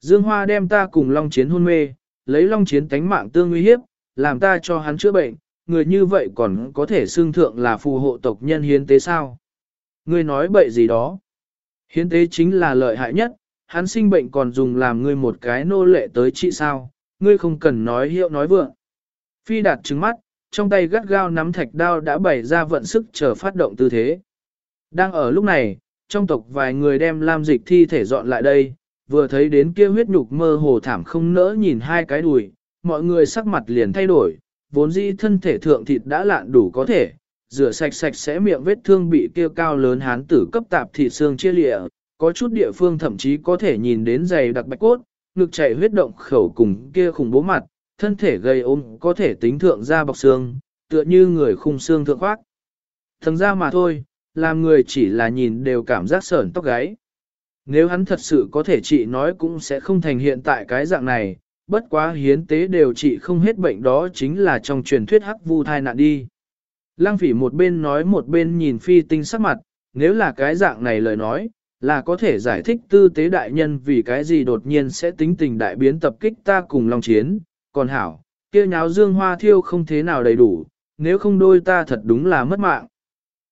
Dương Hoa đem ta cùng Long Chiến hôn mê, lấy Long Chiến tánh mạng tương nguy hiếp, làm ta cho hắn chữa bệnh, người như vậy còn có thể xương thượng là phù hộ tộc nhân hiến tế sao? Ngươi nói bậy gì đó? Hiến tế chính là lợi hại nhất, hắn sinh bệnh còn dùng làm ngươi một cái nô lệ tới trị sao, ngươi không cần nói hiệu nói vượng. Phi đạt trứng mắt, trong tay gắt gao nắm thạch đao đã bày ra vận sức chờ phát động tư thế. Đang ở lúc này, trong tộc vài người đem Lam Dịch thi thể dọn lại đây, vừa thấy đến kia huyết nhục mơ hồ thảm không nỡ nhìn hai cái đùi, mọi người sắc mặt liền thay đổi, vốn dĩ thân thể thượng thịt đã lạn đủ có thể, rửa sạch sạch sẽ miệng vết thương bị kia cao lớn hán tử cấp tạp thịt xương chia lịa, có chút địa phương thậm chí có thể nhìn đến dày đặc bạch cốt, ngực chảy huyết động khẩu cùng kia khủng bố mặt, thân thể gây ôm có thể tính thượng ra bọc xương, tựa như người khung xương thượng khoác. thằng ra mà thôi, làm người chỉ là nhìn đều cảm giác sởn tóc gáy. Nếu hắn thật sự có thể trị nói cũng sẽ không thành hiện tại cái dạng này, bất quá hiến tế đều trị không hết bệnh đó chính là trong truyền thuyết hắc vu thai nạn đi. Lăng phỉ một bên nói một bên nhìn phi tinh sắc mặt, nếu là cái dạng này lời nói, là có thể giải thích tư tế đại nhân vì cái gì đột nhiên sẽ tính tình đại biến tập kích ta cùng Long Chiến, còn hảo, kia nháo dương hoa thiêu không thế nào đầy đủ, nếu không đôi ta thật đúng là mất mạng.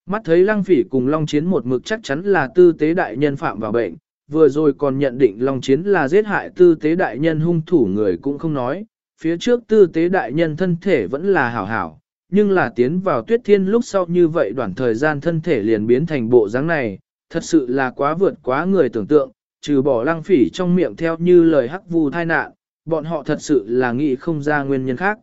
Mắt thấy lăng phỉ cùng Long Chiến một mực chắc chắn là tư tế đại nhân phạm vào bệnh, vừa rồi còn nhận định Long Chiến là giết hại tư tế đại nhân hung thủ người cũng không nói, phía trước tư tế đại nhân thân thể vẫn là hảo hảo, nhưng là tiến vào tuyết thiên lúc sau như vậy đoạn thời gian thân thể liền biến thành bộ dáng này, thật sự là quá vượt quá người tưởng tượng, trừ bỏ lăng phỉ trong miệng theo như lời hắc vu thai nạn, bọn họ thật sự là nghĩ không ra nguyên nhân khác.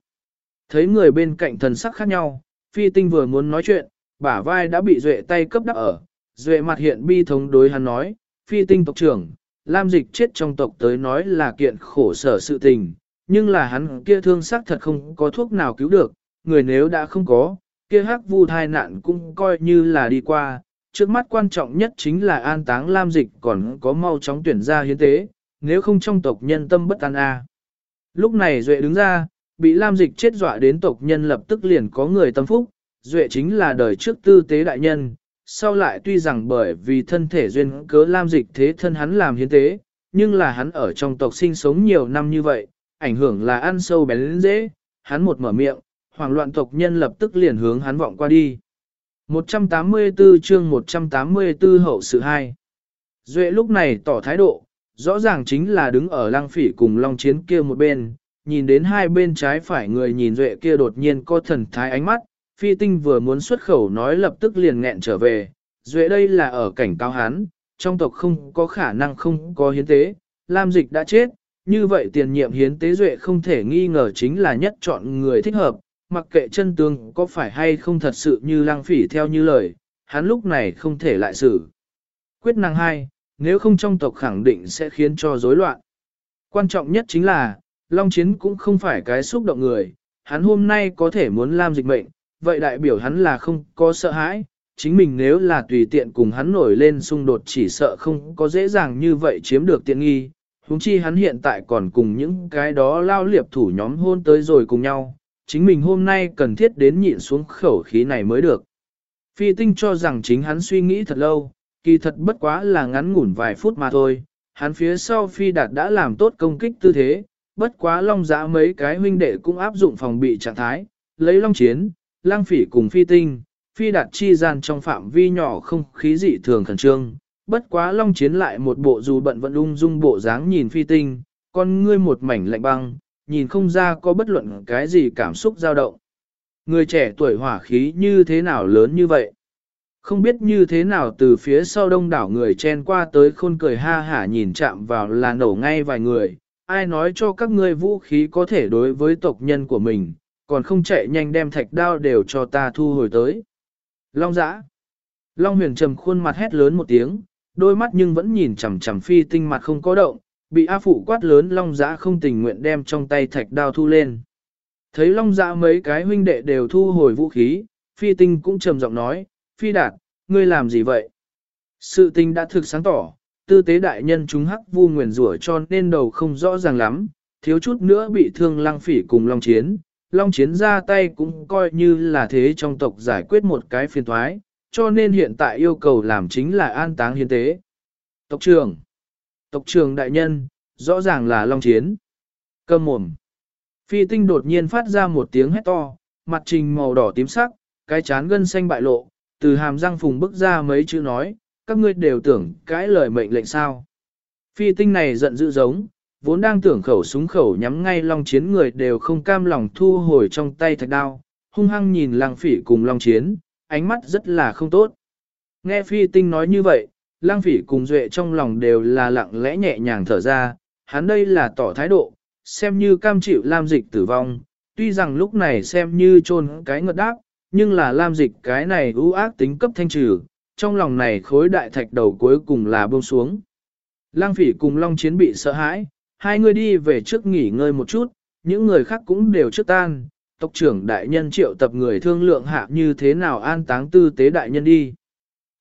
Thấy người bên cạnh thần sắc khác nhau, phi tinh vừa muốn nói chuyện, bả vai đã bị duệ tay cấp đắp ở, duệ mặt hiện bi thống đối hắn nói, phi tinh tộc trưởng, Lam dịch chết trong tộc tới nói là kiện khổ sở sự tình, nhưng là hắn kia thương xác thật không có thuốc nào cứu được, người nếu đã không có, kia hắc vu thai nạn cũng coi như là đi qua, trước mắt quan trọng nhất chính là an táng Lam dịch còn có mau chóng tuyển ra hiến tế, nếu không trong tộc nhân tâm bất an a. Lúc này Duệ đứng ra, bị Lam dịch chết dọa đến tộc nhân lập tức liền có người tâm phúc, Duệ chính là đời trước tư tế đại nhân, sau lại tuy rằng bởi vì thân thể duyên cớ Lam dịch thế thân hắn làm hiến tế, nhưng là hắn ở trong tộc sinh sống nhiều năm như vậy, ảnh hưởng là ăn sâu bén dễ, hắn một mở miệng, hoảng loạn tộc nhân lập tức liền hướng hắn vọng qua đi. 184 chương 184 hậu sự 2 Duệ lúc này tỏ thái độ, rõ ràng chính là đứng ở lăng phỉ cùng long chiến kia một bên, nhìn đến hai bên trái phải người nhìn Duệ kia đột nhiên có thần thái ánh mắt, phi tinh vừa muốn xuất khẩu nói lập tức liền nghẹn trở về, Duệ đây là ở cảnh cao hán, trong tộc không có khả năng không có hiến tế, Lam Dịch đã chết, như vậy tiền nhiệm hiến tế Duệ không thể nghi ngờ chính là nhất chọn người thích hợp, mặc kệ chân tướng có phải hay không thật sự như Lang phỉ theo như lời, hắn lúc này không thể lại xử. Quyết năng hai, nếu không trong tộc khẳng định sẽ khiến cho rối loạn. Quan trọng nhất chính là, Long Chiến cũng không phải cái xúc động người, hắn hôm nay có thể muốn Lam dịch mệnh, vậy đại biểu hắn là không có sợ hãi, chính mình nếu là tùy tiện cùng hắn nổi lên xung đột chỉ sợ không có dễ dàng như vậy chiếm được tiện nghi, Húng chi hắn hiện tại còn cùng những cái đó lao liệp thủ nhóm hôn tới rồi cùng nhau, chính mình hôm nay cần thiết đến nhịn xuống khẩu khí này mới được. Phi tinh cho rằng chính hắn suy nghĩ thật lâu, kỳ thật bất quá là ngắn ngủn vài phút mà thôi, hắn phía sau phi đạt đã làm tốt công kích tư thế, bất quá long giã mấy cái huynh đệ cũng áp dụng phòng bị trạng thái, lấy long chiến, lang phỉ cùng phi tinh, phi đạt chi gian trong phạm vi nhỏ không khí dị thường khẩn trương, bất quá long chiến lại một bộ dù bận vận ung dung bộ dáng nhìn phi tinh, con ngươi một mảnh lạnh băng, nhìn không ra có bất luận cái gì cảm xúc dao động. Người trẻ tuổi hỏa khí như thế nào lớn như vậy? Không biết như thế nào từ phía sau đông đảo người chen qua tới khôn cười ha hả nhìn chạm vào là nổ ngay vài người, ai nói cho các ngươi vũ khí có thể đối với tộc nhân của mình, còn không chạy nhanh đem thạch đao đều cho ta thu hồi tới. Long giã. Long huyền trầm khuôn mặt hét lớn một tiếng, đôi mắt nhưng vẫn nhìn chằm chằm phi tinh mặt không có động, bị A Phụ quát lớn Long Giã không tình nguyện đem trong tay thạch đao thu lên. Thấy Long Giã mấy cái huynh đệ đều thu hồi vũ khí, Phi Tinh cũng trầm giọng nói, Phi Đạt, ngươi làm gì vậy? Sự tình đã thực sáng tỏ, tư tế đại nhân chúng hắc vu nguyền rủa cho nên đầu không rõ ràng lắm, thiếu chút nữa bị thương lăng phỉ cùng Long Chiến. Long Chiến ra tay cũng coi như là thế trong tộc giải quyết một cái phiền thoái, cho nên hiện tại yêu cầu làm chính là an táng hiến tế. Tộc trưởng Tộc trưởng đại nhân, rõ ràng là long chiến. Cơm mồm. Phi tinh đột nhiên phát ra một tiếng hét to, mặt trình màu đỏ tím sắc, cái chán gân xanh bại lộ, từ hàm răng phùng bức ra mấy chữ nói, các ngươi đều tưởng cái lời mệnh lệnh sao. Phi tinh này giận dữ giống, vốn đang tưởng khẩu súng khẩu nhắm ngay long chiến người đều không cam lòng thu hồi trong tay thạch đao, hung hăng nhìn lang phỉ cùng long chiến, ánh mắt rất là không tốt. Nghe phi tinh nói như vậy, lang phỉ cùng duệ trong lòng đều là lặng lẽ nhẹ nhàng thở ra, hắn đây là tỏ thái độ, xem như cam chịu Lam Dịch tử vong, tuy rằng lúc này xem như trôn cái ngợt đáp, nhưng là Lam Dịch cái này ưu ác tính cấp thanh trừ, trong lòng này khối đại thạch đầu cuối cùng là buông xuống. Lang phỉ cùng Long Chiến bị sợ hãi, hai người đi về trước nghỉ ngơi một chút, những người khác cũng đều trước tan, tộc trưởng đại nhân triệu tập người thương lượng hạ như thế nào an táng tư tế đại nhân đi.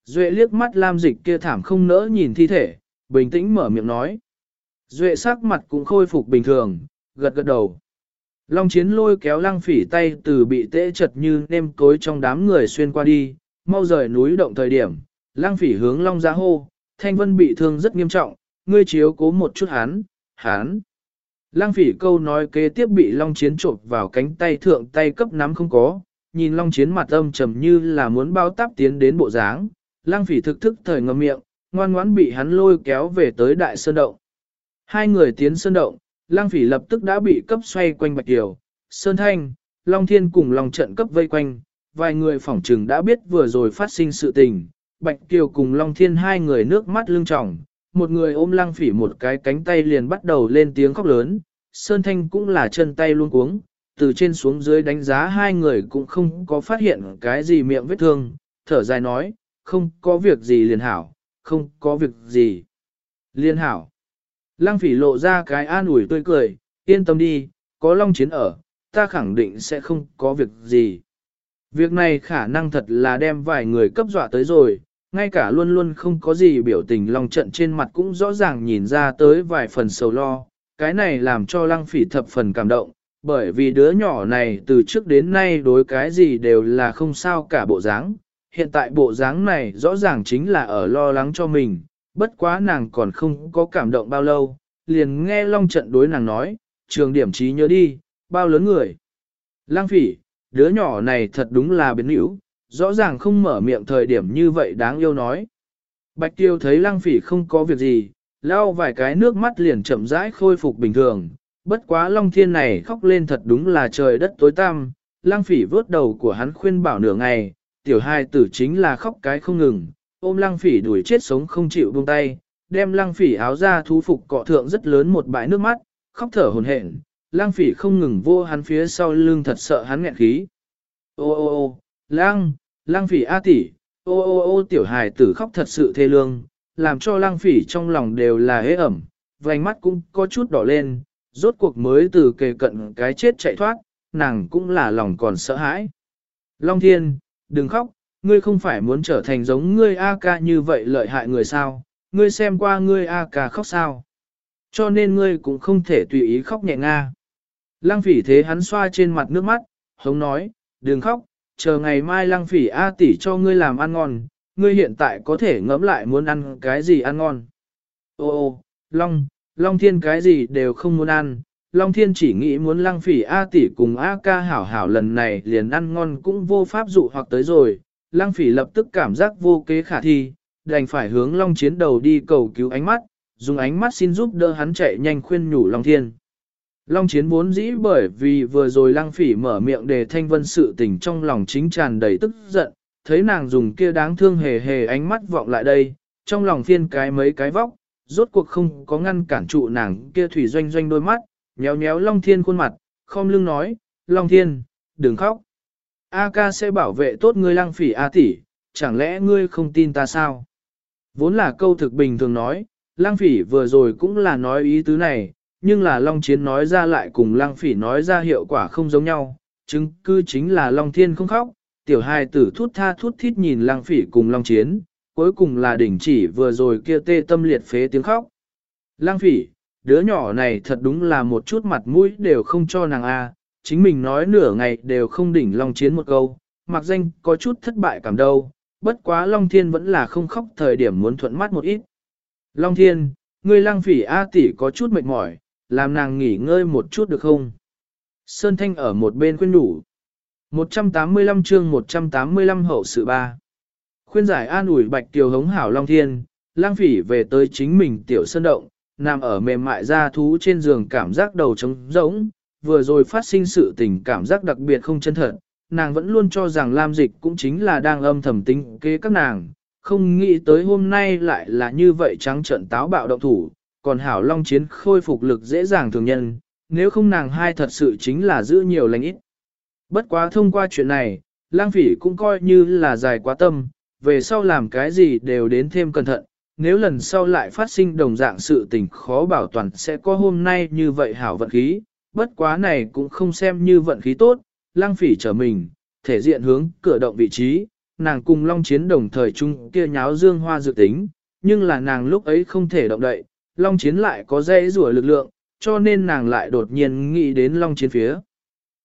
Duệ liếc mắt Lam Dịch kia thảm không nỡ nhìn thi thể, bình tĩnh mở miệng nói. Duệ sắc mặt cũng khôi phục bình thường, gật gật đầu. Long chiến lôi kéo lăng phỉ tay từ bị tễ chật như nêm cối trong đám người xuyên qua đi, mau rời núi động thời điểm. Lăng phỉ hướng long giá hô, thanh vân bị thương rất nghiêm trọng, ngươi chiếu cố một chút hắn, Hán, Lăng phỉ câu nói kế tiếp bị long chiến trộn vào cánh tay thượng tay cấp nắm không có, nhìn long chiến mặt âm trầm như là muốn bao táp tiến đến bộ dáng. Lăng phỉ thực thức thời ngậm miệng, ngoan ngoãn bị hắn lôi kéo về tới đại sơn động. Hai người tiến sơn động, lang phỉ lập tức đã bị cấp xoay quanh Bạch Kiều, Sơn Thanh, Long Thiên cùng Long trận cấp vây quanh, vài người phỏng trừng đã biết vừa rồi phát sinh sự tình. Bạch Kiều cùng Long Thiên hai người nước mắt lưng tròng, một người ôm lang phỉ một cái cánh tay liền bắt đầu lên tiếng khóc lớn, Sơn Thanh cũng là chân tay luôn cuống, từ trên xuống dưới đánh giá hai người cũng không có phát hiện cái gì miệng vết thương, thở dài nói, không có việc gì liền hảo, không có việc gì. Liên hảo. Lăng phỉ lộ ra cái an ủi tươi cười, yên tâm đi, có long chiến ở, ta khẳng định sẽ không có việc gì. Việc này khả năng thật là đem vài người cấp dọa tới rồi, ngay cả luôn luôn không có gì biểu tình lòng trận trên mặt cũng rõ ràng nhìn ra tới vài phần sầu lo. Cái này làm cho lăng phỉ thập phần cảm động, bởi vì đứa nhỏ này từ trước đến nay đối cái gì đều là không sao cả bộ dáng. Hiện tại bộ dáng này rõ ràng chính là ở lo lắng cho mình, bất quá nàng còn không có cảm động bao lâu, liền nghe Long trận đối nàng nói, trường điểm trí nhớ đi, bao lớn người. Lang phỉ, đứa nhỏ này thật đúng là biến hữu, rõ ràng không mở miệng thời điểm như vậy đáng yêu nói. Bạch tiêu thấy Lang phỉ không có việc gì, lau vài cái nước mắt liền chậm rãi khôi phục bình thường, bất quá Long Thiên này khóc lên thật đúng là trời đất tối tăm, Lang phỉ vớt đầu của hắn khuyên bảo nửa ngày, tiểu hai tử chính là khóc cái không ngừng, ôm lăng phỉ đuổi chết sống không chịu buông tay, đem lăng phỉ áo ra thú phục cọ thượng rất lớn một bãi nước mắt, khóc thở hồn hển. Lăng phỉ không ngừng vô hắn phía sau lưng thật sợ hắn nghẹn khí. Ô ô ô, lăng, Lang phỉ a tỷ, ô ô ô tiểu hài tử khóc thật sự thê lương, làm cho Lang phỉ trong lòng đều là hế ẩm, vành mắt cũng có chút đỏ lên, rốt cuộc mới từ kề cận cái chết chạy thoát, nàng cũng là lòng còn sợ hãi. Long thiên, đừng khóc, ngươi không phải muốn trở thành giống ngươi A ca như vậy lợi hại người sao, ngươi xem qua ngươi A ca khóc sao. Cho nên ngươi cũng không thể tùy ý khóc nhẹ nga. Lăng phỉ thế hắn xoa trên mặt nước mắt, hống nói, đừng khóc, chờ ngày mai lăng phỉ A tỷ cho ngươi làm ăn ngon, ngươi hiện tại có thể ngẫm lại muốn ăn cái gì ăn ngon. Ô ô, Long, Long Thiên cái gì đều không muốn ăn, Long Thiên chỉ nghĩ muốn lăng phỉ A tỷ cùng A ca hảo hảo lần này liền ăn ngon cũng vô pháp dụ hoặc tới rồi, Lăng phỉ lập tức cảm giác vô kế khả thi, đành phải hướng Long Chiến đầu đi cầu cứu ánh mắt, dùng ánh mắt xin giúp đỡ hắn chạy nhanh khuyên nhủ Long Thiên. Long Chiến vốn dĩ bởi vì vừa rồi Lăng phỉ mở miệng để thanh vân sự tình trong lòng chính tràn đầy tức giận, thấy nàng dùng kia đáng thương hề hề ánh mắt vọng lại đây, trong lòng phiên cái mấy cái vóc, rốt cuộc không có ngăn cản trụ nàng kia thủy doanh doanh đôi mắt, nhéo nhéo Long Thiên khuôn mặt, khom lưng nói, Long Thiên, đừng khóc. A ca sẽ bảo vệ tốt ngươi lăng phỉ A tỷ, chẳng lẽ ngươi không tin ta sao? Vốn là câu thực bình thường nói, lăng phỉ vừa rồi cũng là nói ý tứ này, nhưng là Long Chiến nói ra lại cùng lăng phỉ nói ra hiệu quả không giống nhau, chứng cứ chính là Long Thiên không khóc, tiểu hài tử thút tha thút thít nhìn lăng phỉ cùng Long Chiến, cuối cùng là đỉnh chỉ vừa rồi kia tê tâm liệt phế tiếng khóc. Lăng phỉ, đứa nhỏ này thật đúng là một chút mặt mũi đều không cho nàng A, chính mình nói nửa ngày đều không đỉnh Long Chiến một câu, mặc danh có chút thất bại cảm đâu, bất quá Long Thiên vẫn là không khóc thời điểm muốn thuận mắt một ít. Long Thiên, ngươi lăng phỉ A tỷ có chút mệt mỏi, làm nàng nghỉ ngơi một chút được không? Sơn Thanh ở một bên khuyên đủ. 185 chương 185 hậu sự ba. Khuyên giải an ủi bạch tiểu hống hảo long thiên, lang phỉ về tới chính mình tiểu sơn động, nằm ở mềm mại da thú trên giường cảm giác đầu trống rỗng, vừa rồi phát sinh sự tình cảm giác đặc biệt không chân thật, nàng vẫn luôn cho rằng Lam Dịch cũng chính là đang âm thầm tính kế các nàng, không nghĩ tới hôm nay lại là như vậy trắng trận táo bạo động thủ, còn hảo long chiến khôi phục lực dễ dàng thường nhân, nếu không nàng hai thật sự chính là giữ nhiều lành ít. Bất quá thông qua chuyện này, lang phỉ cũng coi như là dài quá tâm, về sau làm cái gì đều đến thêm cẩn thận, nếu lần sau lại phát sinh đồng dạng sự tình khó bảo toàn sẽ có hôm nay như vậy hảo vận khí, bất quá này cũng không xem như vận khí tốt, lang phỉ trở mình, thể diện hướng cửa động vị trí, nàng cùng long chiến đồng thời chung kia nháo dương hoa dự tính, nhưng là nàng lúc ấy không thể động đậy, long chiến lại có dễ rủa lực lượng, cho nên nàng lại đột nhiên nghĩ đến long chiến phía.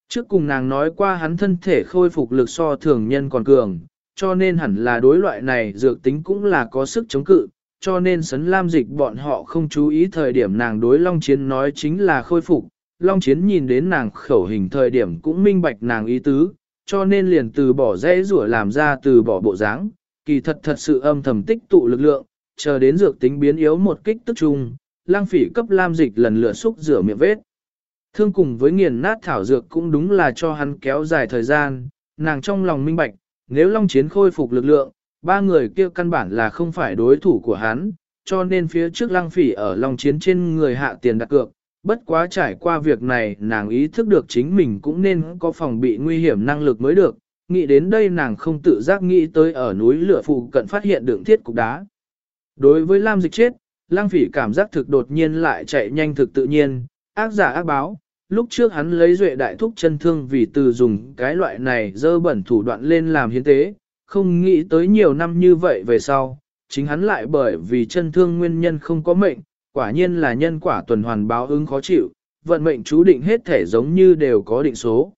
Trước cùng nàng nói qua hắn thân thể khôi phục lực so thường nhân còn cường, cho nên hẳn là đối loại này dược tính cũng là có sức chống cự, cho nên sấn lam dịch bọn họ không chú ý thời điểm nàng đối Long Chiến nói chính là khôi phục. Long Chiến nhìn đến nàng khẩu hình thời điểm cũng minh bạch nàng ý tứ, cho nên liền từ bỏ dễ rủa làm ra từ bỏ bộ dáng, kỳ thật thật sự âm thầm tích tụ lực lượng, chờ đến dược tính biến yếu một kích tức chung, lang phỉ cấp lam dịch lần lượt xúc rửa miệng vết. Thương cùng với nghiền nát thảo dược cũng đúng là cho hắn kéo dài thời gian, nàng trong lòng minh bạch, nếu Long Chiến khôi phục lực lượng, ba người kia căn bản là không phải đối thủ của hắn, cho nên phía trước lăng phỉ ở Long Chiến trên người hạ tiền đặt cược. Bất quá trải qua việc này nàng ý thức được chính mình cũng nên có phòng bị nguy hiểm năng lực mới được, nghĩ đến đây nàng không tự giác nghĩ tới ở núi lửa phụ cận phát hiện đường thiết cục đá. Đối với Lam Dịch chết, Lang Phỉ cảm giác thực đột nhiên lại chạy nhanh thực tự nhiên, ác giả ác báo, lúc trước hắn lấy duệ đại thúc chân thương vì từ dùng cái loại này dơ bẩn thủ đoạn lên làm hiến tế, không nghĩ tới nhiều năm như vậy về sau, chính hắn lại bởi vì chân thương nguyên nhân không có mệnh, quả nhiên là nhân quả tuần hoàn báo ứng khó chịu, vận mệnh chú định hết thể giống như đều có định số.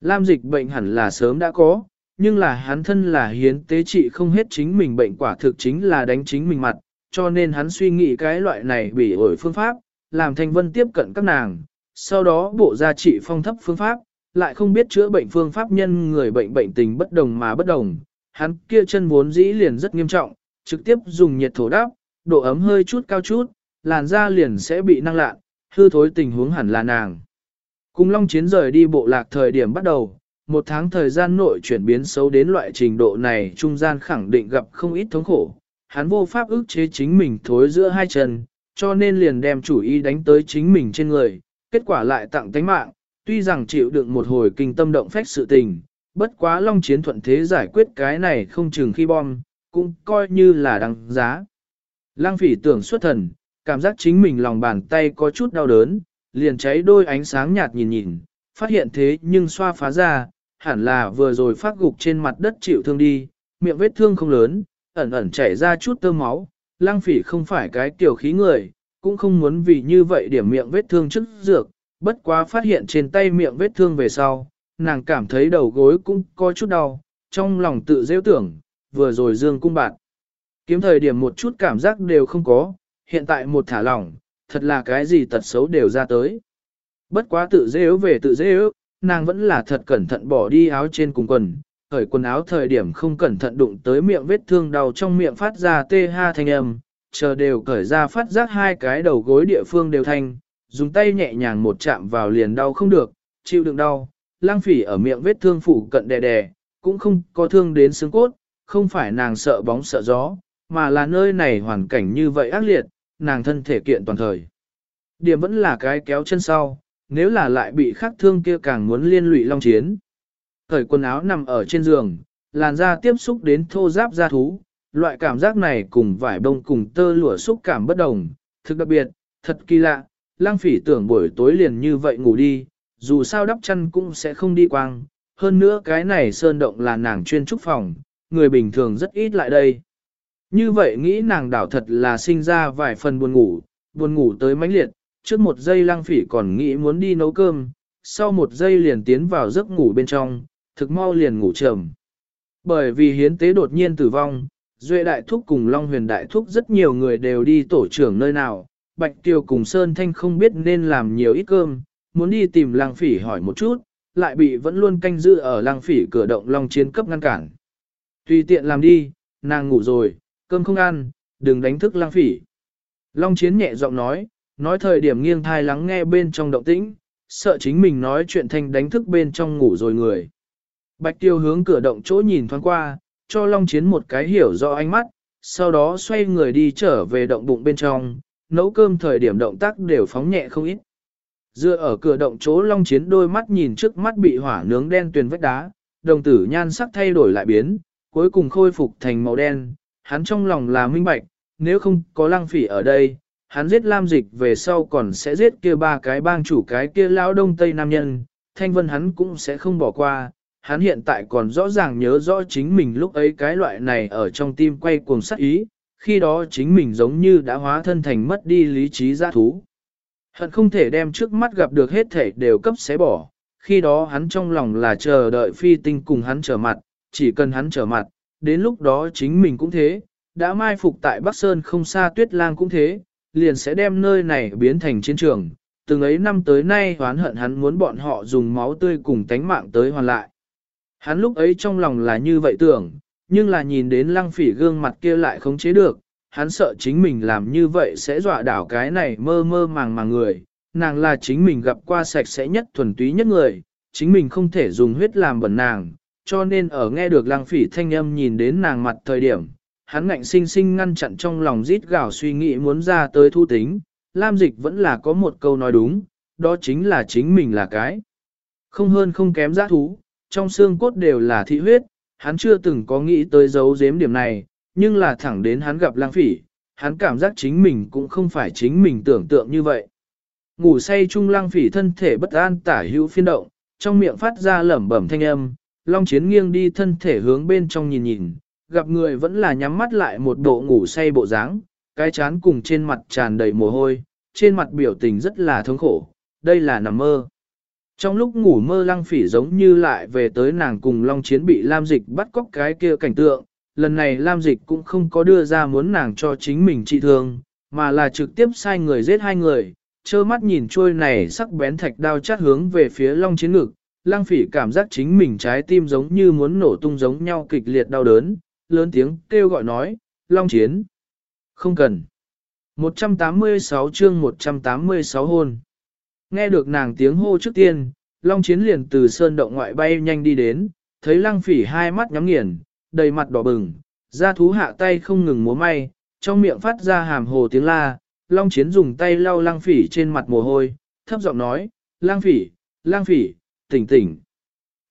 Lam dịch bệnh hẳn là sớm đã có, nhưng là hắn thân là hiến tế trị không hết chính mình bệnh quả thực chính là đánh chính mình mặt, cho nên hắn suy nghĩ cái loại này bị ổi phương pháp, làm thanh vân tiếp cận các nàng, sau đó bộ gia trị phong thấp phương pháp, lại không biết chữa bệnh phương pháp nhân người bệnh bệnh tình bất đồng mà bất đồng. Hắn kia chân vốn dĩ liền rất nghiêm trọng, trực tiếp dùng nhiệt thổ đắp, độ ấm hơi chút cao chút, làn da liền sẽ bị năng lạn, hư thối tình huống hẳn là nàng. Cùng Long Chiến rời đi bộ lạc thời điểm bắt đầu, một tháng thời gian nội chuyển biến xấu đến loại trình độ này trung gian khẳng định gặp không ít thống khổ. Hắn vô pháp ức chế chính mình thối giữa hai chân, cho nên liền đem chủ ý đánh tới chính mình trên người, kết quả lại tặng tánh mạng, tuy rằng chịu đựng một hồi kinh tâm động phách sự tình, bất quá long chiến thuận thế giải quyết cái này không chừng khi bom, cũng coi như là đăng giá. Lang phỉ tưởng xuất thần, cảm giác chính mình lòng bàn tay có chút đau đớn, liền cháy đôi ánh sáng nhạt nhìn nhìn, phát hiện thế nhưng xoa phá ra, hẳn là vừa rồi phát gục trên mặt đất chịu thương đi, miệng vết thương không lớn, ẩn ẩn chảy ra chút tơ máu, lang phỉ không phải cái tiểu khí người, cũng không muốn vì như vậy điểm miệng vết thương trước dược, bất quá phát hiện trên tay miệng vết thương về sau, nàng cảm thấy đầu gối cũng có chút đau, trong lòng tự dễ tưởng, vừa rồi dương cung bạn. Kiếm thời điểm một chút cảm giác đều không có, hiện tại một thả lỏng, thật là cái gì tật xấu đều ra tới. Bất quá tự dễ về tự dễ nàng vẫn là thật cẩn thận bỏ đi áo trên cùng quần, khởi quần áo thời điểm không cẩn thận đụng tới miệng vết thương đau trong miệng phát ra tê ha thanh âm, chờ đều cởi ra phát giác hai cái đầu gối địa phương đều thanh, dùng tay nhẹ nhàng một chạm vào liền đau không được, chịu đựng đau, lang phỉ ở miệng vết thương phủ cận đè đè, cũng không có thương đến xương cốt, không phải nàng sợ bóng sợ gió, mà là nơi này hoàn cảnh như vậy ác liệt, nàng thân thể kiện toàn thời. Điểm vẫn là cái kéo chân sau, nếu là lại bị khắc thương kia càng muốn liên lụy long chiến. cởi quần áo nằm ở trên giường, làn da tiếp xúc đến thô giáp da thú, loại cảm giác này cùng vải bông cùng tơ lụa xúc cảm bất đồng, thực đặc biệt, thật kỳ lạ, lang phỉ tưởng buổi tối liền như vậy ngủ đi, dù sao đắp chăn cũng sẽ không đi quang, hơn nữa cái này sơn động là nàng chuyên trúc phòng, người bình thường rất ít lại đây. Như vậy nghĩ nàng đảo thật là sinh ra vài phần buồn ngủ, buồn ngủ tới mãnh liệt, trước một giây lang phỉ còn nghĩ muốn đi nấu cơm, sau một giây liền tiến vào giấc ngủ bên trong, thực mau liền ngủ trầm. Bởi vì hiến tế đột nhiên tử vong, Duệ đại thúc cùng Long huyền đại thúc rất nhiều người đều đi tổ trưởng nơi nào, Bạch Tiêu cùng Sơn Thanh không biết nên làm nhiều ít cơm, muốn đi tìm lang phỉ hỏi một chút, lại bị vẫn luôn canh giữ ở lang phỉ cửa động Long chiến cấp ngăn cản. Tùy tiện làm đi, nàng ngủ rồi, cơm không ăn, đừng đánh thức lang phỉ. Long chiến nhẹ giọng nói, nói thời điểm nghiêng thai lắng nghe bên trong động tĩnh, sợ chính mình nói chuyện thanh đánh thức bên trong ngủ rồi người. Bạch tiêu hướng cửa động chỗ nhìn thoáng qua, cho Long Chiến một cái hiểu rõ ánh mắt, sau đó xoay người đi trở về động bụng bên trong, nấu cơm thời điểm động tác đều phóng nhẹ không ít. Dựa ở cửa động chỗ Long Chiến đôi mắt nhìn trước mắt bị hỏa nướng đen tuyền vách đá, đồng tử nhan sắc thay đổi lại biến, cuối cùng khôi phục thành màu đen, hắn trong lòng là minh bạch, nếu không có lăng phỉ ở đây, hắn giết Lam Dịch về sau còn sẽ giết kia ba cái bang chủ cái kia lão đông tây nam nhân, thanh vân hắn cũng sẽ không bỏ qua, hắn hiện tại còn rõ ràng nhớ rõ chính mình lúc ấy cái loại này ở trong tim quay cuồng sát ý, khi đó chính mình giống như đã hóa thân thành mất đi lý trí giã thú. Hận không thể đem trước mắt gặp được hết thể đều cấp xé bỏ, khi đó hắn trong lòng là chờ đợi phi tinh cùng hắn trở mặt, chỉ cần hắn trở mặt, đến lúc đó chính mình cũng thế, đã mai phục tại Bắc Sơn không xa tuyết lang cũng thế, liền sẽ đem nơi này biến thành chiến trường, từng ấy năm tới nay hoán hận hắn muốn bọn họ dùng máu tươi cùng tánh mạng tới hoàn lại. Hắn lúc ấy trong lòng là như vậy tưởng, nhưng là nhìn đến lăng phỉ gương mặt kia lại không chế được, hắn sợ chính mình làm như vậy sẽ dọa đảo cái này mơ mơ màng màng người, nàng là chính mình gặp qua sạch sẽ nhất thuần túy nhất người, chính mình không thể dùng huyết làm bẩn nàng, cho nên ở nghe được lăng phỉ thanh âm nhìn đến nàng mặt thời điểm, hắn ngạnh sinh sinh ngăn chặn trong lòng rít gào suy nghĩ muốn ra tới thu tính, Lam Dịch vẫn là có một câu nói đúng, đó chính là chính mình là cái. Không hơn không kém giá thú, trong xương cốt đều là thị huyết, hắn chưa từng có nghĩ tới giấu giếm điểm này, nhưng là thẳng đến hắn gặp lang phỉ, hắn cảm giác chính mình cũng không phải chính mình tưởng tượng như vậy. Ngủ say chung lang phỉ thân thể bất an tả hữu phiên động, trong miệng phát ra lẩm bẩm thanh âm, long chiến nghiêng đi thân thể hướng bên trong nhìn nhìn, gặp người vẫn là nhắm mắt lại một bộ ngủ say bộ dáng, cái chán cùng trên mặt tràn đầy mồ hôi, trên mặt biểu tình rất là thống khổ, đây là nằm mơ. Trong lúc ngủ mơ lăng phỉ giống như lại về tới nàng cùng Long Chiến bị Lam Dịch bắt cóc cái kia cảnh tượng, lần này Lam Dịch cũng không có đưa ra muốn nàng cho chính mình trị thương, mà là trực tiếp sai người giết hai người, trơ mắt nhìn trôi này sắc bén thạch đao chát hướng về phía Long Chiến ngực, lăng phỉ cảm giác chính mình trái tim giống như muốn nổ tung giống nhau kịch liệt đau đớn, lớn tiếng kêu gọi nói, Long Chiến. Không cần. 186 chương 186 hôn. Nghe được nàng tiếng hô trước tiên, Long Chiến liền từ sơn động ngoại bay nhanh đi đến, thấy lăng phỉ hai mắt nhắm nghiền, đầy mặt đỏ bừng, ra thú hạ tay không ngừng múa may, trong miệng phát ra hàm hồ tiếng la, Long Chiến dùng tay lau lăng phỉ trên mặt mồ hôi, thấp giọng nói, lăng phỉ, lăng phỉ, tỉnh tỉnh.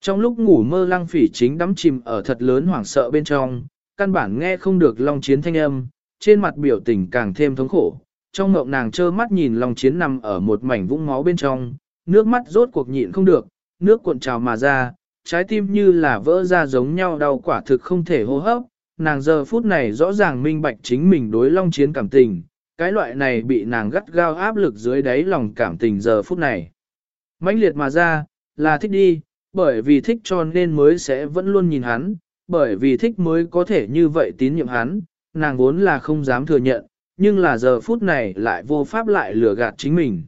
Trong lúc ngủ mơ lăng phỉ chính đắm chìm ở thật lớn hoảng sợ bên trong, căn bản nghe không được Long Chiến thanh âm, trên mặt biểu tình càng thêm thống khổ, trong ngộng nàng trơ mắt nhìn Long chiến nằm ở một mảnh vũng máu bên trong, nước mắt rốt cuộc nhịn không được, nước cuộn trào mà ra, trái tim như là vỡ ra giống nhau đau quả thực không thể hô hấp, nàng giờ phút này rõ ràng minh bạch chính mình đối long chiến cảm tình, cái loại này bị nàng gắt gao áp lực dưới đáy lòng cảm tình giờ phút này. mãnh liệt mà ra, là thích đi, bởi vì thích cho nên mới sẽ vẫn luôn nhìn hắn, bởi vì thích mới có thể như vậy tín nhiệm hắn, nàng vốn là không dám thừa nhận, nhưng là giờ phút này lại vô pháp lại lừa gạt chính mình.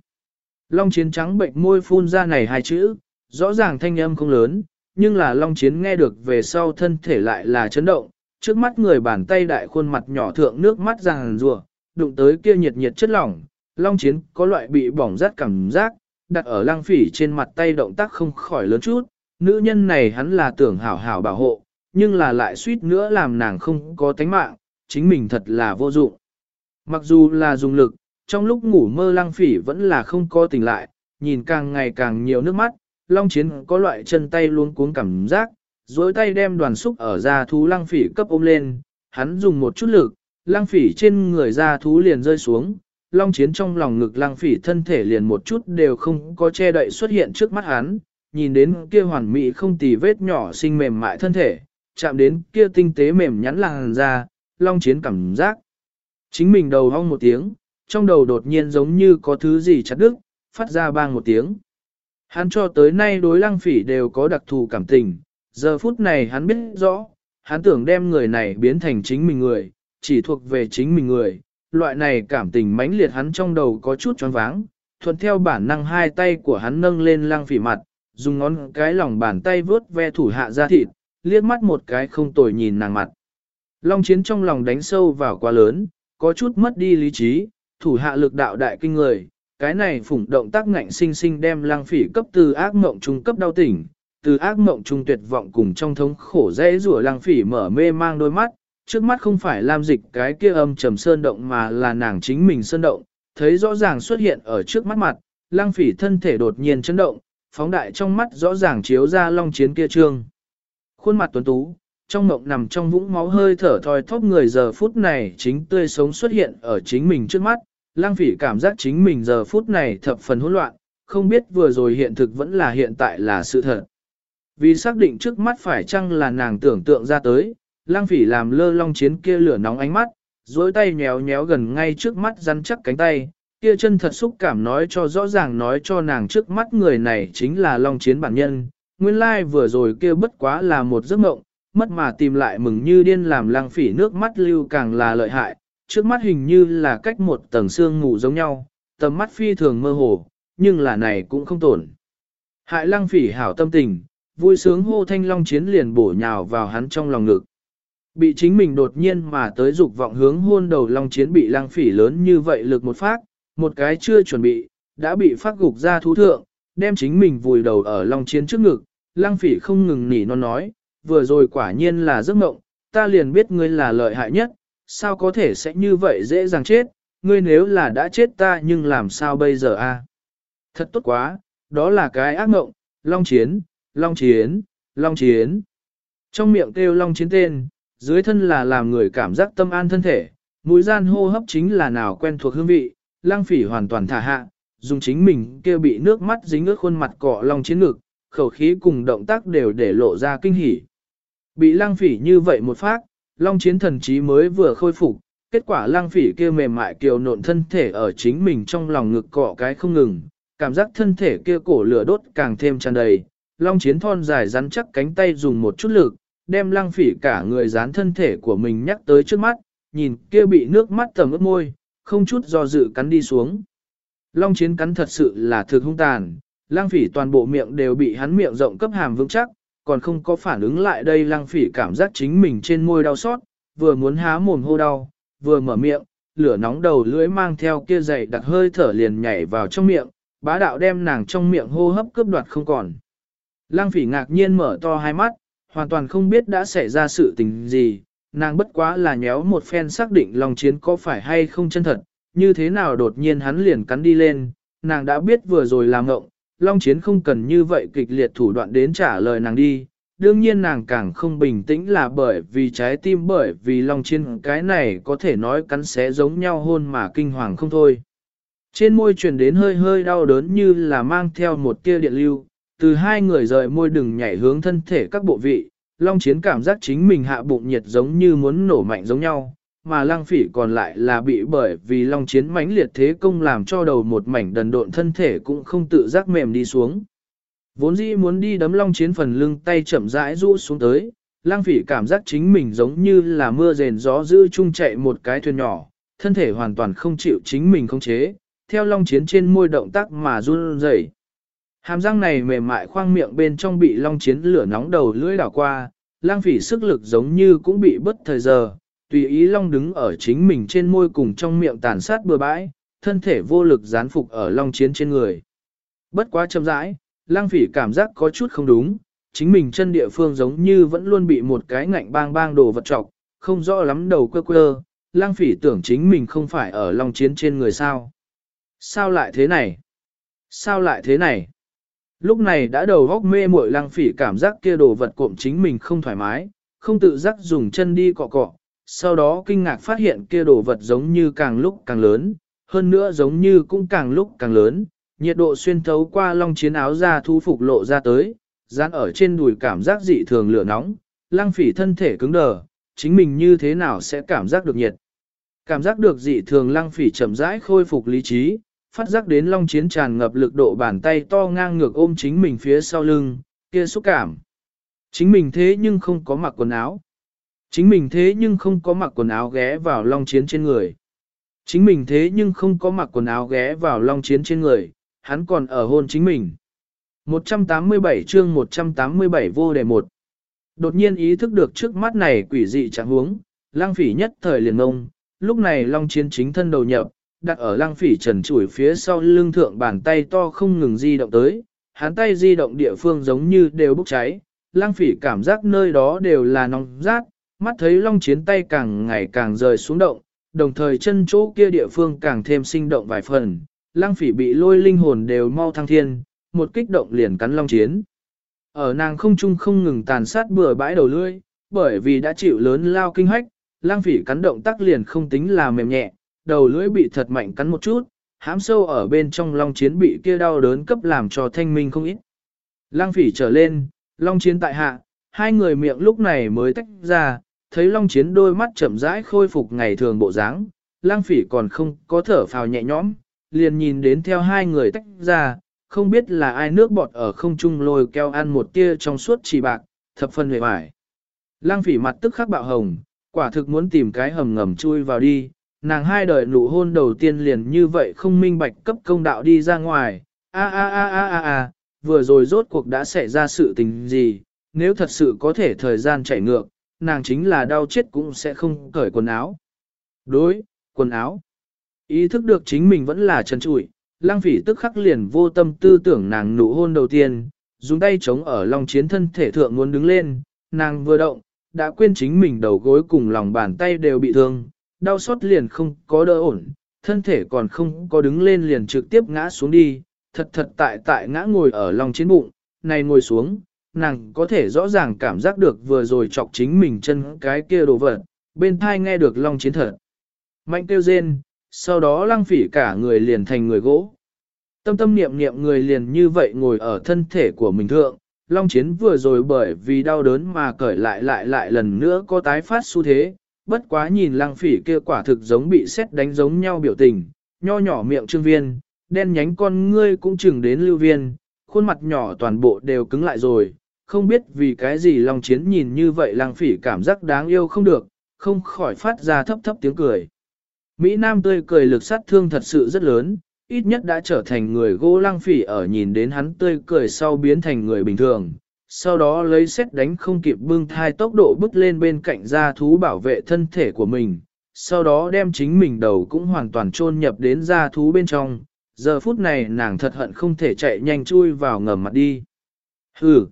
Long chiến trắng bệnh môi phun ra này hai chữ, rõ ràng thanh âm không lớn, nhưng là Long chiến nghe được về sau thân thể lại là chấn động, trước mắt người bàn tay đại khuôn mặt nhỏ thượng nước mắt ràng rùa, đụng tới kia nhiệt nhiệt chất lỏng, Long chiến có loại bị bỏng rát cảm giác, đặt ở lăng phỉ trên mặt tay động tác không khỏi lớn chút, nữ nhân này hắn là tưởng hảo hảo bảo hộ, nhưng là lại suýt nữa làm nàng không có tánh mạng, chính mình thật là vô dụng. Mặc dù là dùng lực, trong lúc ngủ mơ lăng phỉ vẫn là không có tỉnh lại, nhìn càng ngày càng nhiều nước mắt, long chiến có loại chân tay luôn cuống cảm giác, dối tay đem đoàn xúc ở da thú lăng phỉ cấp ôm lên, hắn dùng một chút lực, lăng phỉ trên người da thú liền rơi xuống, long chiến trong lòng ngực lăng phỉ thân thể liền một chút đều không có che đậy xuất hiện trước mắt hắn, nhìn đến kia hoàn mỹ không tì vết nhỏ xinh mềm mại thân thể, chạm đến kia tinh tế mềm nhắn làn ra, long chiến cảm giác. Chính mình đầu hong một tiếng, trong đầu đột nhiên giống như có thứ gì chặt đứt, phát ra bang một tiếng. Hắn cho tới nay đối lăng phỉ đều có đặc thù cảm tình, giờ phút này hắn biết rõ, hắn tưởng đem người này biến thành chính mình người, chỉ thuộc về chính mình người. Loại này cảm tình mãnh liệt hắn trong đầu có chút choáng váng, thuận theo bản năng hai tay của hắn nâng lên lăng phỉ mặt, dùng ngón cái lòng bàn tay vướt ve thủ hạ ra thịt, liếc mắt một cái không tồi nhìn nàng mặt. Long chiến trong lòng đánh sâu vào quá lớn, có chút mất đi lý trí, thủ hạ lực đạo đại kinh người, cái này phủng động tác ngạnh sinh sinh đem Lang phỉ cấp từ ác mộng trung cấp đau tỉnh, từ ác mộng trung tuyệt vọng cùng trong thống khổ dễ rủa Lang phỉ mở mê mang đôi mắt, trước mắt không phải lam dịch cái kia âm trầm sơn động mà là nàng chính mình sơn động, thấy rõ ràng xuất hiện ở trước mắt mặt, Lang phỉ thân thể đột nhiên chấn động, phóng đại trong mắt rõ ràng chiếu ra long chiến kia trương. Khuôn mặt tuấn tú, trong mộng nằm trong vũng máu hơi thở thoi thóp người giờ phút này chính tươi sống xuất hiện ở chính mình trước mắt, lang phỉ cảm giác chính mình giờ phút này thập phần hỗn loạn, không biết vừa rồi hiện thực vẫn là hiện tại là sự thật. Vì xác định trước mắt phải chăng là nàng tưởng tượng ra tới, lang phỉ làm lơ long chiến kia lửa nóng ánh mắt, dối tay nhéo nhéo gần ngay trước mắt rắn chắc cánh tay, kia chân thật xúc cảm nói cho rõ ràng nói cho nàng trước mắt người này chính là long chiến bản nhân. Nguyên lai like vừa rồi kia bất quá là một giấc mộng, mất mà tìm lại mừng như điên làm lang phỉ nước mắt lưu càng là lợi hại, trước mắt hình như là cách một tầng xương ngủ giống nhau, tầm mắt phi thường mơ hồ, nhưng là này cũng không tổn. Hại lang phỉ hảo tâm tình, vui sướng hô thanh long chiến liền bổ nhào vào hắn trong lòng ngực. Bị chính mình đột nhiên mà tới dục vọng hướng hôn đầu long chiến bị lang phỉ lớn như vậy lực một phát, một cái chưa chuẩn bị, đã bị phát gục ra thú thượng, đem chính mình vùi đầu ở long chiến trước ngực, lang phỉ không ngừng nỉ non nói, vừa rồi quả nhiên là giấc mộng, ta liền biết ngươi là lợi hại nhất, sao có thể sẽ như vậy dễ dàng chết, ngươi nếu là đã chết ta nhưng làm sao bây giờ a? Thật tốt quá, đó là cái ác mộng, long chiến, long chiến, long chiến. Trong miệng kêu long chiến tên, dưới thân là làm người cảm giác tâm an thân thể, mũi gian hô hấp chính là nào quen thuộc hương vị, lang phỉ hoàn toàn thả hạ, dùng chính mình kia bị nước mắt dính ướt khuôn mặt cọ long chiến ngực, khẩu khí cùng động tác đều để lộ ra kinh hỉ. Bị lang phỉ như vậy một phát, long chiến thần trí mới vừa khôi phục, kết quả lang phỉ kia mềm mại kiều nộn thân thể ở chính mình trong lòng ngực cọ cái không ngừng, cảm giác thân thể kia cổ lửa đốt càng thêm tràn đầy. Long chiến thon dài rắn chắc cánh tay dùng một chút lực, đem lang phỉ cả người dán thân thể của mình nhắc tới trước mắt, nhìn kia bị nước mắt tầm ướt môi, không chút do dự cắn đi xuống. Long chiến cắn thật sự là thực hung tàn, lang phỉ toàn bộ miệng đều bị hắn miệng rộng cấp hàm vững chắc, còn không có phản ứng lại đây Lang phỉ cảm giác chính mình trên môi đau xót, vừa muốn há mồm hô đau, vừa mở miệng, lửa nóng đầu lưỡi mang theo kia dày đặc hơi thở liền nhảy vào trong miệng, bá đạo đem nàng trong miệng hô hấp cướp đoạt không còn. Lang phỉ ngạc nhiên mở to hai mắt, hoàn toàn không biết đã xảy ra sự tình gì, nàng bất quá là nhéo một phen xác định lòng chiến có phải hay không chân thật, như thế nào đột nhiên hắn liền cắn đi lên, nàng đã biết vừa rồi làm ngộng, Long Chiến không cần như vậy kịch liệt thủ đoạn đến trả lời nàng đi. Đương nhiên nàng càng không bình tĩnh là bởi vì trái tim bởi vì Long Chiến cái này có thể nói cắn xé giống nhau hôn mà kinh hoàng không thôi. Trên môi truyền đến hơi hơi đau đớn như là mang theo một tia điện lưu, từ hai người rời môi đừng nhảy hướng thân thể các bộ vị, Long Chiến cảm giác chính mình hạ bụng nhiệt giống như muốn nổ mạnh giống nhau, mà lăng phỉ còn lại là bị bởi vì long chiến mãnh liệt thế công làm cho đầu một mảnh đần độn thân thể cũng không tự giác mềm đi xuống. Vốn dĩ muốn đi đấm long chiến phần lưng tay chậm rãi rũ xuống tới, Lang phỉ cảm giác chính mình giống như là mưa rền gió dữ chung chạy một cái thuyền nhỏ, thân thể hoàn toàn không chịu chính mình không chế, theo long chiến trên môi động tác mà run rẩy. Hàm răng này mềm mại khoang miệng bên trong bị long chiến lửa nóng đầu lưỡi đảo qua, lang phỉ sức lực giống như cũng bị bất thời giờ, tùy ý long đứng ở chính mình trên môi cùng trong miệng tàn sát bừa bãi, thân thể vô lực gián phục ở long chiến trên người. Bất quá chậm rãi, lang phỉ cảm giác có chút không đúng, chính mình chân địa phương giống như vẫn luôn bị một cái ngạnh bang bang đồ vật trọc, không rõ lắm đầu quơ quơ, lang phỉ tưởng chính mình không phải ở long chiến trên người sao. Sao lại thế này? Sao lại thế này? Lúc này đã đầu góc mê muội lang phỉ cảm giác kia đồ vật cộm chính mình không thoải mái, không tự giác dùng chân đi cọ cọ, sau đó kinh ngạc phát hiện kia đồ vật giống như càng lúc càng lớn, hơn nữa giống như cũng càng lúc càng lớn, nhiệt độ xuyên thấu qua long chiến áo ra thu phục lộ ra tới, dán ở trên đùi cảm giác dị thường lửa nóng, lăng phỉ thân thể cứng đờ, chính mình như thế nào sẽ cảm giác được nhiệt. Cảm giác được dị thường lăng phỉ chậm rãi khôi phục lý trí, phát giác đến long chiến tràn ngập lực độ bàn tay to ngang ngược ôm chính mình phía sau lưng, kia xúc cảm. Chính mình thế nhưng không có mặc quần áo. Chính mình thế nhưng không có mặc quần áo ghé vào long chiến trên người. Chính mình thế nhưng không có mặc quần áo ghé vào long chiến trên người, hắn còn ở hôn chính mình. 187 chương 187 vô đề một. Đột nhiên ý thức được trước mắt này quỷ dị chẳng huống, lang phỉ nhất thời liền ngông, lúc này long chiến chính thân đầu nhập, đặt ở lang phỉ trần chủi phía sau lưng thượng bàn tay to không ngừng di động tới, hắn tay di động địa phương giống như đều bốc cháy, lang phỉ cảm giác nơi đó đều là nóng rát, mắt thấy long chiến tay càng ngày càng rời xuống động, đồng thời chân chỗ kia địa phương càng thêm sinh động vài phần, lang phỉ bị lôi linh hồn đều mau thăng thiên, một kích động liền cắn long chiến. Ở nàng không trung không ngừng tàn sát bừa bãi đầu lưỡi, bởi vì đã chịu lớn lao kinh hách, lang phỉ cắn động tác liền không tính là mềm nhẹ, đầu lưỡi bị thật mạnh cắn một chút, hãm sâu ở bên trong long chiến bị kia đau đớn cấp làm cho thanh minh không ít. Lang phỉ trở lên, long chiến tại hạ, hai người miệng lúc này mới tách ra, thấy long chiến đôi mắt chậm rãi khôi phục ngày thường bộ dáng, lang phỉ còn không có thở phào nhẹ nhõm, liền nhìn đến theo hai người tách ra, không biết là ai nước bọt ở không trung lôi keo ăn một tia trong suốt chỉ bạc, thập phân hề vải. Lang phỉ mặt tức khắc bạo hồng, quả thực muốn tìm cái hầm ngầm chui vào đi, nàng hai đời nụ hôn đầu tiên liền như vậy không minh bạch cấp công đạo đi ra ngoài, a a a a a a, vừa rồi rốt cuộc đã xảy ra sự tình gì, nếu thật sự có thể thời gian chảy ngược, nàng chính là đau chết cũng sẽ không cởi quần áo. Đối, quần áo. Ý thức được chính mình vẫn là chân trụi, lang phỉ tức khắc liền vô tâm tư tưởng nàng nụ hôn đầu tiên, dùng tay chống ở lòng chiến thân thể thượng muốn đứng lên, nàng vừa động, đã quên chính mình đầu gối cùng lòng bàn tay đều bị thương, đau xót liền không có đỡ ổn, thân thể còn không có đứng lên liền trực tiếp ngã xuống đi, thật thật tại tại ngã ngồi ở lòng chiến bụng, này ngồi xuống, nàng có thể rõ ràng cảm giác được vừa rồi chọc chính mình chân cái kia đồ vật, bên thai nghe được long chiến thật. Mạnh kêu rên, sau đó lăng phỉ cả người liền thành người gỗ. Tâm tâm niệm niệm người liền như vậy ngồi ở thân thể của mình thượng, long chiến vừa rồi bởi vì đau đớn mà cởi lại lại lại lần nữa có tái phát xu thế, bất quá nhìn lăng phỉ kia quả thực giống bị xét đánh giống nhau biểu tình, nho nhỏ miệng trương viên, đen nhánh con ngươi cũng chừng đến lưu viên, khuôn mặt nhỏ toàn bộ đều cứng lại rồi, không biết vì cái gì Long Chiến nhìn như vậy lăng phỉ cảm giác đáng yêu không được, không khỏi phát ra thấp thấp tiếng cười. Mỹ Nam tươi cười lực sát thương thật sự rất lớn, ít nhất đã trở thành người gỗ lăng phỉ ở nhìn đến hắn tươi cười sau biến thành người bình thường. Sau đó lấy xét đánh không kịp bưng thai tốc độ bước lên bên cạnh da thú bảo vệ thân thể của mình, sau đó đem chính mình đầu cũng hoàn toàn chôn nhập đến da thú bên trong. Giờ phút này nàng thật hận không thể chạy nhanh chui vào ngầm mặt đi. Hừ!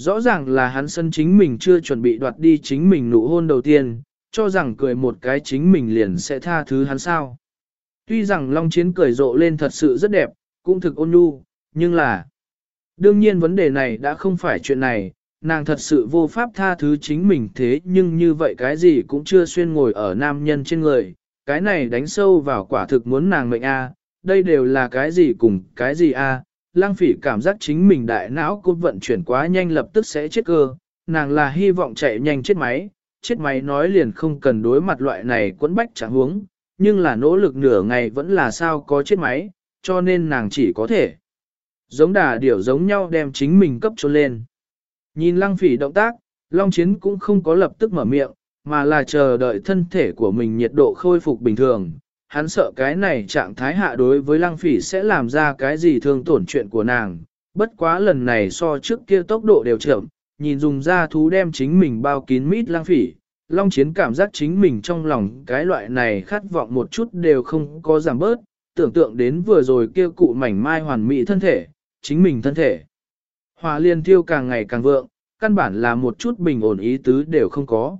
Rõ ràng là hắn sân chính mình chưa chuẩn bị đoạt đi chính mình nụ hôn đầu tiên, cho rằng cười một cái chính mình liền sẽ tha thứ hắn sao. Tuy rằng Long Chiến cười rộ lên thật sự rất đẹp, cũng thực ôn nhu, nhưng là... Đương nhiên vấn đề này đã không phải chuyện này, nàng thật sự vô pháp tha thứ chính mình thế nhưng như vậy cái gì cũng chưa xuyên ngồi ở nam nhân trên người, cái này đánh sâu vào quả thực muốn nàng mệnh a, đây đều là cái gì cùng cái gì a, lang phỉ cảm giác chính mình đại não cốt vận chuyển quá nhanh lập tức sẽ chết cơ, nàng là hy vọng chạy nhanh chết máy, chết máy nói liền không cần đối mặt loại này quẫn bách chẳng huống, nhưng là nỗ lực nửa ngày vẫn là sao có chết máy, cho nên nàng chỉ có thể giống đà điểu giống nhau đem chính mình cấp cho lên. Nhìn lăng phỉ động tác, Long Chiến cũng không có lập tức mở miệng, mà là chờ đợi thân thể của mình nhiệt độ khôi phục bình thường, hắn sợ cái này trạng thái hạ đối với lăng phỉ sẽ làm ra cái gì thương tổn chuyện của nàng. Bất quá lần này so trước kia tốc độ đều chậm, nhìn dùng da thú đem chính mình bao kín mít lăng phỉ. Long chiến cảm giác chính mình trong lòng cái loại này khát vọng một chút đều không có giảm bớt, tưởng tượng đến vừa rồi kia cụ mảnh mai hoàn mỹ thân thể, chính mình thân thể. Hòa liên tiêu càng ngày càng vượng, căn bản là một chút bình ổn ý tứ đều không có.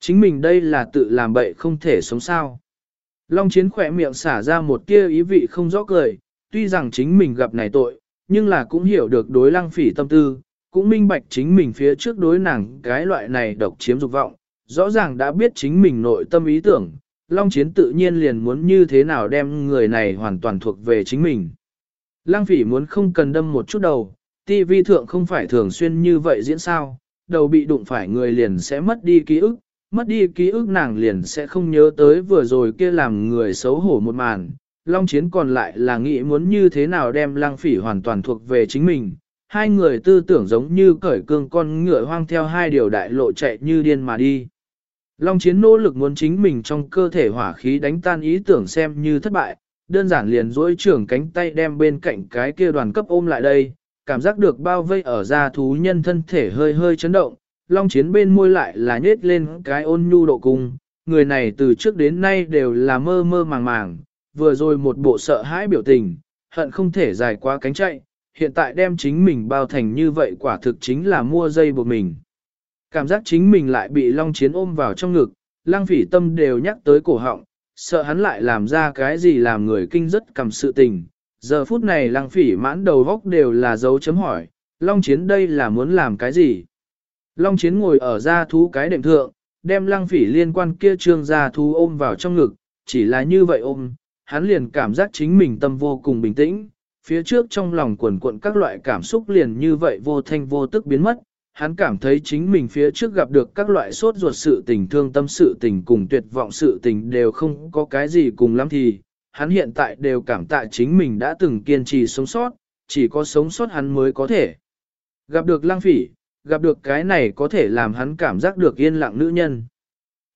Chính mình đây là tự làm bậy không thể sống sao. Long chiến khỏe miệng xả ra một tia ý vị không rõ cười, tuy rằng chính mình gặp này tội, nhưng là cũng hiểu được đối lăng phỉ tâm tư, cũng minh bạch chính mình phía trước đối nàng cái loại này độc chiếm dục vọng, rõ ràng đã biết chính mình nội tâm ý tưởng, Long Chiến tự nhiên liền muốn như thế nào đem người này hoàn toàn thuộc về chính mình. Lăng phỉ muốn không cần đâm một chút đầu, TV thượng không phải thường xuyên như vậy diễn sao, đầu bị đụng phải người liền sẽ mất đi ký ức, mất đi ký ức nàng liền sẽ không nhớ tới vừa rồi kia làm người xấu hổ một màn. Long chiến còn lại là nghĩ muốn như thế nào đem Lang phỉ hoàn toàn thuộc về chính mình. Hai người tư tưởng giống như cởi cương con ngựa hoang theo hai điều đại lộ chạy như điên mà đi. Long chiến nỗ lực muốn chính mình trong cơ thể hỏa khí đánh tan ý tưởng xem như thất bại, đơn giản liền duỗi trưởng cánh tay đem bên cạnh cái kia đoàn cấp ôm lại đây, cảm giác được bao vây ở da thú nhân thân thể hơi hơi chấn động, long chiến bên môi lại là nhết lên cái ôn nhu độ cung, người này từ trước đến nay đều là mơ mơ màng màng, vừa rồi một bộ sợ hãi biểu tình, hận không thể dài qua cánh chạy, hiện tại đem chính mình bao thành như vậy quả thực chính là mua dây buộc mình. Cảm giác chính mình lại bị long chiến ôm vào trong ngực, lang phỉ tâm đều nhắc tới cổ họng, sợ hắn lại làm ra cái gì làm người kinh rất cầm sự tình. Giờ phút này lang phỉ mãn đầu góc đều là dấu chấm hỏi, long chiến đây là muốn làm cái gì? Long chiến ngồi ở gia thú cái đệm thượng, đem lang phỉ liên quan kia trương gia thú ôm vào trong ngực, chỉ là như vậy ôm, hắn liền cảm giác chính mình tâm vô cùng bình tĩnh, phía trước trong lòng quần cuộn các loại cảm xúc liền như vậy vô thanh vô tức biến mất, hắn cảm thấy chính mình phía trước gặp được các loại sốt ruột sự tình thương tâm sự tình cùng tuyệt vọng sự tình đều không có cái gì cùng lắm thì, hắn hiện tại đều cảm tạ chính mình đã từng kiên trì sống sót, chỉ có sống sót hắn mới có thể. Gặp được lang phỉ, gặp được cái này có thể làm hắn cảm giác được yên lặng nữ nhân.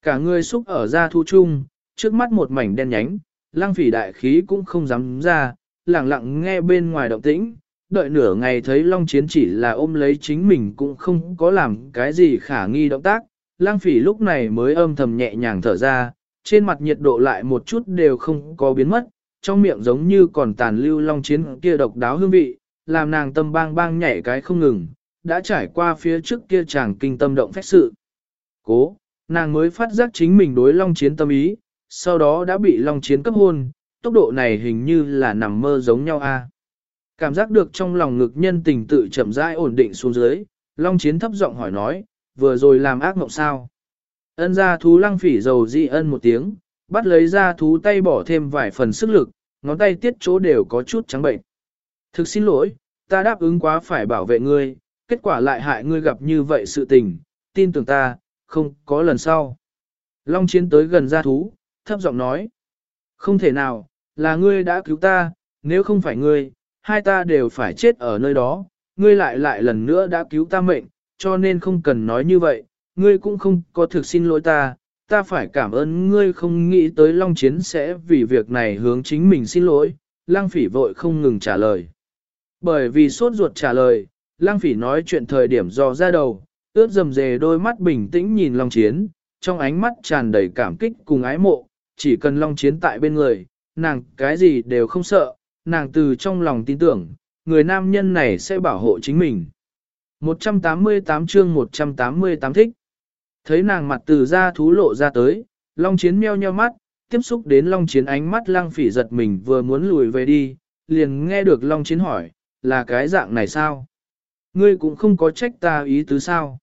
Cả người xúc ở ra thu chung, trước mắt một mảnh đen nhánh, lang phỉ đại khí cũng không dám ra, lặng lặng nghe bên ngoài động tĩnh, đợi nửa ngày thấy Long Chiến chỉ là ôm lấy chính mình cũng không có làm cái gì khả nghi động tác, lang phỉ lúc này mới âm thầm nhẹ nhàng thở ra, trên mặt nhiệt độ lại một chút đều không có biến mất, trong miệng giống như còn tàn lưu Long Chiến kia độc đáo hương vị, làm nàng tâm bang bang nhảy cái không ngừng, đã trải qua phía trước kia chàng kinh tâm động phách sự. Cố, nàng mới phát giác chính mình đối Long Chiến tâm ý, sau đó đã bị Long Chiến cấp hôn, tốc độ này hình như là nằm mơ giống nhau a. Cảm giác được trong lòng ngực nhân tình tự chậm rãi ổn định xuống dưới, Long Chiến thấp giọng hỏi nói, vừa rồi làm ác mộng sao? Ân ra thú lăng phỉ dầu dị ân một tiếng, bắt lấy ra thú tay bỏ thêm vài phần sức lực, ngón tay tiết chỗ đều có chút trắng bệnh. Thực xin lỗi, ta đáp ứng quá phải bảo vệ ngươi, kết quả lại hại ngươi gặp như vậy sự tình, tin tưởng ta, không có lần sau. Long Chiến tới gần gia thú, thấp giọng nói, không thể nào, là ngươi đã cứu ta, nếu không phải ngươi, hai ta đều phải chết ở nơi đó, ngươi lại lại lần nữa đã cứu ta mệnh, cho nên không cần nói như vậy, ngươi cũng không có thực xin lỗi ta, ta phải cảm ơn ngươi không nghĩ tới Long Chiến sẽ vì việc này hướng chính mình xin lỗi, Lang Phỉ vội không ngừng trả lời. Bởi vì sốt ruột trả lời, Lang Phỉ nói chuyện thời điểm dò ra đầu, ướt dầm dề đôi mắt bình tĩnh nhìn Long Chiến, trong ánh mắt tràn đầy cảm kích cùng ái mộ, chỉ cần Long Chiến tại bên người, nàng cái gì đều không sợ, nàng từ trong lòng tin tưởng, người nam nhân này sẽ bảo hộ chính mình. 188 chương 188 thích. Thấy nàng mặt từ ra thú lộ ra tới, Long Chiến meo nheo mắt, tiếp xúc đến Long Chiến ánh mắt lang phỉ giật mình vừa muốn lùi về đi, liền nghe được Long Chiến hỏi, là cái dạng này sao? Ngươi cũng không có trách ta ý tứ sao?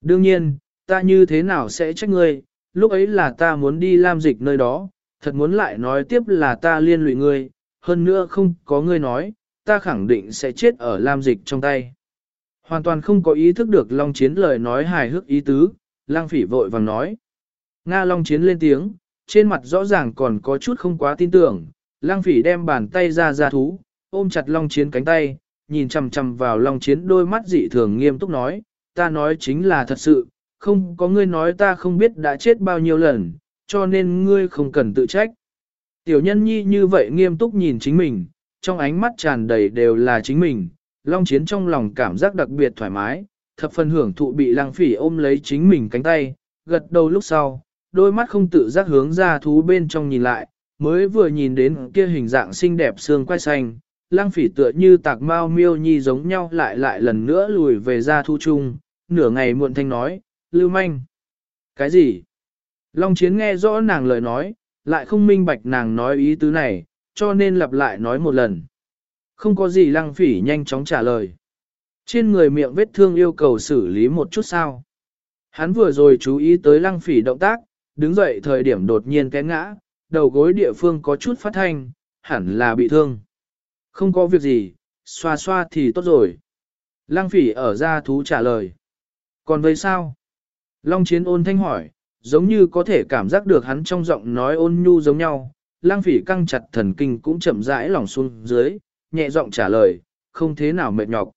Đương nhiên, ta như thế nào sẽ trách ngươi, lúc ấy là ta muốn đi làm dịch nơi đó, thật muốn lại nói tiếp là ta liên lụy ngươi, hơn nữa không có ngươi nói, ta khẳng định sẽ chết ở Lam Dịch trong tay. Hoàn toàn không có ý thức được Long Chiến lời nói hài hước ý tứ, Lang Phỉ vội vàng nói. Nga Long Chiến lên tiếng, trên mặt rõ ràng còn có chút không quá tin tưởng, Lang Phỉ đem bàn tay ra ra thú, ôm chặt Long Chiến cánh tay, nhìn chằm chằm vào Long Chiến đôi mắt dị thường nghiêm túc nói, ta nói chính là thật sự, không có ngươi nói ta không biết đã chết bao nhiêu lần, cho nên ngươi không cần tự trách. Tiểu nhân nhi như vậy nghiêm túc nhìn chính mình, trong ánh mắt tràn đầy đều là chính mình, Long Chiến trong lòng cảm giác đặc biệt thoải mái, thập phần hưởng thụ bị lang phỉ ôm lấy chính mình cánh tay, gật đầu lúc sau, đôi mắt không tự giác hướng ra thú bên trong nhìn lại, mới vừa nhìn đến kia hình dạng xinh đẹp xương quai xanh, lang phỉ tựa như tạc mau miêu nhi giống nhau lại lại lần nữa lùi về ra thu chung, nửa ngày muộn thanh nói, lưu manh. Cái gì? Long Chiến nghe rõ nàng lời nói, lại không minh bạch nàng nói ý tứ này, cho nên lặp lại nói một lần. Không có gì lăng phỉ nhanh chóng trả lời. Trên người miệng vết thương yêu cầu xử lý một chút sao. Hắn vừa rồi chú ý tới lăng phỉ động tác, đứng dậy thời điểm đột nhiên té ngã, đầu gối địa phương có chút phát thanh, hẳn là bị thương. Không có việc gì, xoa xoa thì tốt rồi. Lăng phỉ ở ra thú trả lời. Còn vậy sao? Long chiến ôn thanh hỏi, giống như có thể cảm giác được hắn trong giọng nói ôn nhu giống nhau. Lang phỉ căng chặt thần kinh cũng chậm rãi lỏng xuống dưới, nhẹ giọng trả lời, không thế nào mệt nhọc.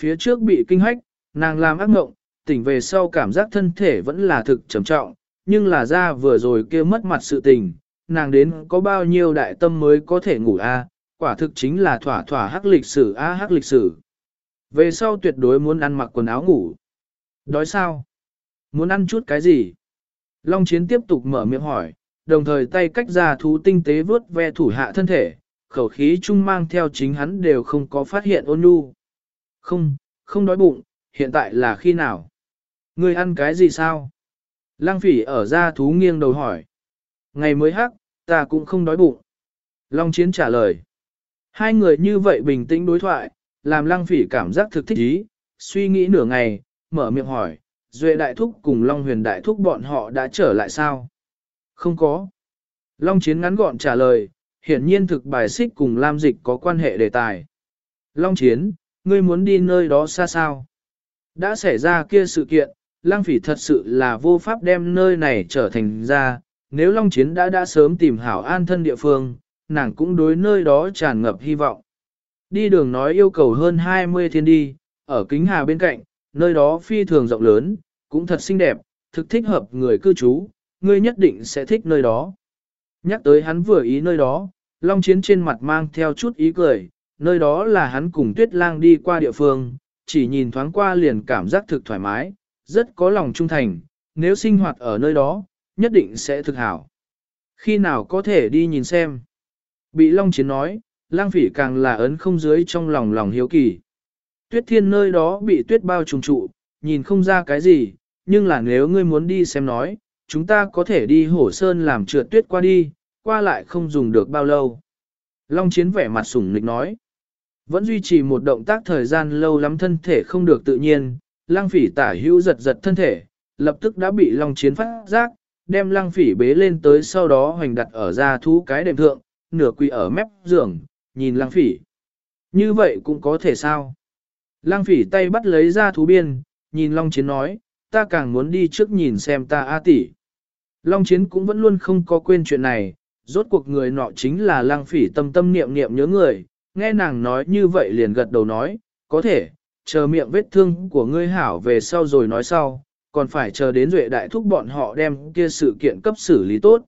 Phía trước bị kinh hách, nàng làm ác ngộng, tỉnh về sau cảm giác thân thể vẫn là thực trầm trọng, nhưng là ra vừa rồi kia mất mặt sự tình, nàng đến có bao nhiêu đại tâm mới có thể ngủ a quả thực chính là thỏa thỏa hắc lịch sử a hắc lịch sử. Về sau tuyệt đối muốn ăn mặc quần áo ngủ. Đói sao? Muốn ăn chút cái gì? Long Chiến tiếp tục mở miệng hỏi, đồng thời tay cách ra thú tinh tế vớt ve thủ hạ thân thể, khẩu khí chung mang theo chính hắn đều không có phát hiện ôn nhu. Không, không đói bụng, hiện tại là khi nào? Ngươi ăn cái gì sao? Lăng phỉ ở ra thú nghiêng đầu hỏi. Ngày mới hắc, ta cũng không đói bụng. Long Chiến trả lời. Hai người như vậy bình tĩnh đối thoại, làm lăng phỉ cảm giác thực thích ý, suy nghĩ nửa ngày, mở miệng hỏi, Duệ Đại Thúc cùng Long Huyền Đại Thúc bọn họ đã trở lại sao? Không có. Long Chiến ngắn gọn trả lời, hiển nhiên thực bài xích cùng Lam Dịch có quan hệ đề tài. Long Chiến, ngươi muốn đi nơi đó xa sao? Đã xảy ra kia sự kiện, Lăng Phỉ thật sự là vô pháp đem nơi này trở thành ra, nếu Long Chiến đã đã sớm tìm hảo an thân địa phương, nàng cũng đối nơi đó tràn ngập hy vọng. Đi đường nói yêu cầu hơn 20 thiên đi, ở kính hà bên cạnh, nơi đó phi thường rộng lớn, cũng thật xinh đẹp, thực thích hợp người cư trú, ngươi nhất định sẽ thích nơi đó. Nhắc tới hắn vừa ý nơi đó, Long Chiến trên mặt mang theo chút ý cười, nơi đó là hắn cùng Tuyết Lang đi qua địa phương, chỉ nhìn thoáng qua liền cảm giác thực thoải mái, rất có lòng trung thành, nếu sinh hoạt ở nơi đó, nhất định sẽ thực hảo. Khi nào có thể đi nhìn xem? Bị Long Chiến nói, lang phỉ càng là ấn không dưới trong lòng lòng hiếu kỳ. Tuyết thiên nơi đó bị tuyết bao trùng trụ, nhìn không ra cái gì, nhưng là nếu ngươi muốn đi xem nói, chúng ta có thể đi hổ sơn làm trượt tuyết qua đi, qua lại không dùng được bao lâu. Long chiến vẻ mặt sủng nịch nói, vẫn duy trì một động tác thời gian lâu lắm thân thể không được tự nhiên, lang phỉ tả hữu giật giật thân thể, lập tức đã bị long chiến phát giác, đem lang phỉ bế lên tới sau đó hoành đặt ở ra thú cái đệm thượng, nửa quỳ ở mép giường, nhìn lang phỉ. Như vậy cũng có thể sao? Lang phỉ tay bắt lấy ra thú biên, nhìn Long Chiến nói, ta càng muốn đi trước nhìn xem ta A tỷ. Long Chiến cũng vẫn luôn không có quên chuyện này, rốt cuộc người nọ chính là lang phỉ tâm tâm niệm niệm nhớ người, nghe nàng nói như vậy liền gật đầu nói, có thể, chờ miệng vết thương của ngươi hảo về sau rồi nói sau, còn phải chờ đến duệ đại thúc bọn họ đem kia sự kiện cấp xử lý tốt.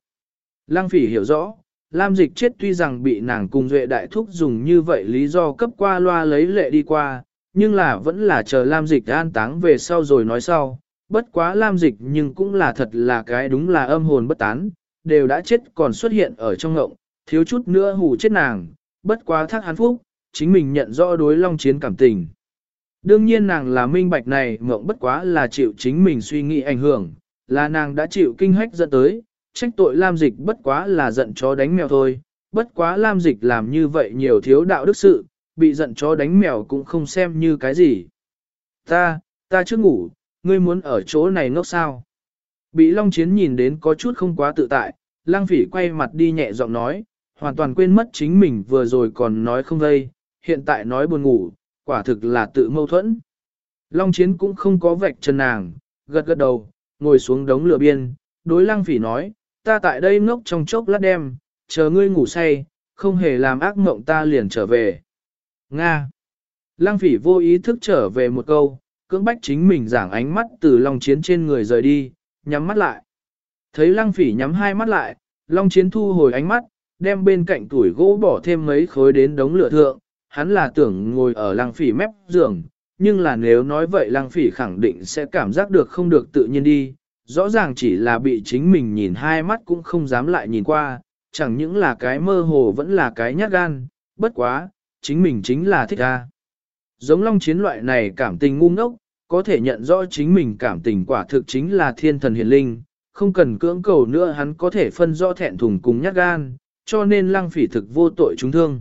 Lang phỉ hiểu rõ, Lam dịch chết tuy rằng bị nàng cùng duệ đại thúc dùng như vậy lý do cấp qua loa lấy lệ đi qua, nhưng là vẫn là chờ Lam dịch an táng về sau rồi nói sau. Bất quá Lam dịch nhưng cũng là thật là cái đúng là âm hồn bất tán, đều đã chết còn xuất hiện ở trong ngộng, thiếu chút nữa hù chết nàng, bất quá thác Hán phúc, chính mình nhận rõ đối long chiến cảm tình. Đương nhiên nàng là minh bạch này ngộng bất quá là chịu chính mình suy nghĩ ảnh hưởng, là nàng đã chịu kinh hách dẫn tới, trách tội Lam Dịch bất quá là giận chó đánh mèo thôi, bất quá Lam Dịch làm như vậy nhiều thiếu đạo đức sự, bị giận chó đánh mèo cũng không xem như cái gì. Ta, ta chưa ngủ, ngươi muốn ở chỗ này ngốc sao? Bị Long Chiến nhìn đến có chút không quá tự tại, Lang Phỉ quay mặt đi nhẹ giọng nói, hoàn toàn quên mất chính mình vừa rồi còn nói không vây, hiện tại nói buồn ngủ, quả thực là tự mâu thuẫn. Long Chiến cũng không có vạch chân nàng, gật gật đầu, ngồi xuống đống lửa biên, đối Lang Phỉ nói, ta tại đây ngốc trong chốc lát đêm, chờ ngươi ngủ say, không hề làm ác mộng ta liền trở về. Nga. Lăng phỉ vô ý thức trở về một câu, cưỡng bách chính mình giảng ánh mắt từ Long Chiến trên người rời đi, nhắm mắt lại. Thấy Lăng phỉ nhắm hai mắt lại, Long Chiến thu hồi ánh mắt, đem bên cạnh tuổi gỗ bỏ thêm mấy khối đến đống lửa thượng, hắn là tưởng ngồi ở Lăng phỉ mép giường, nhưng là nếu nói vậy Lăng phỉ khẳng định sẽ cảm giác được không được tự nhiên đi, rõ ràng chỉ là bị chính mình nhìn hai mắt cũng không dám lại nhìn qua, chẳng những là cái mơ hồ vẫn là cái nhát gan, bất quá, chính mình chính là thích ra. Giống long chiến loại này cảm tình ngu ngốc, có thể nhận rõ chính mình cảm tình quả thực chính là thiên thần hiền linh, không cần cưỡng cầu nữa hắn có thể phân rõ thẹn thùng cùng nhát gan, cho nên lăng phỉ thực vô tội chúng thương.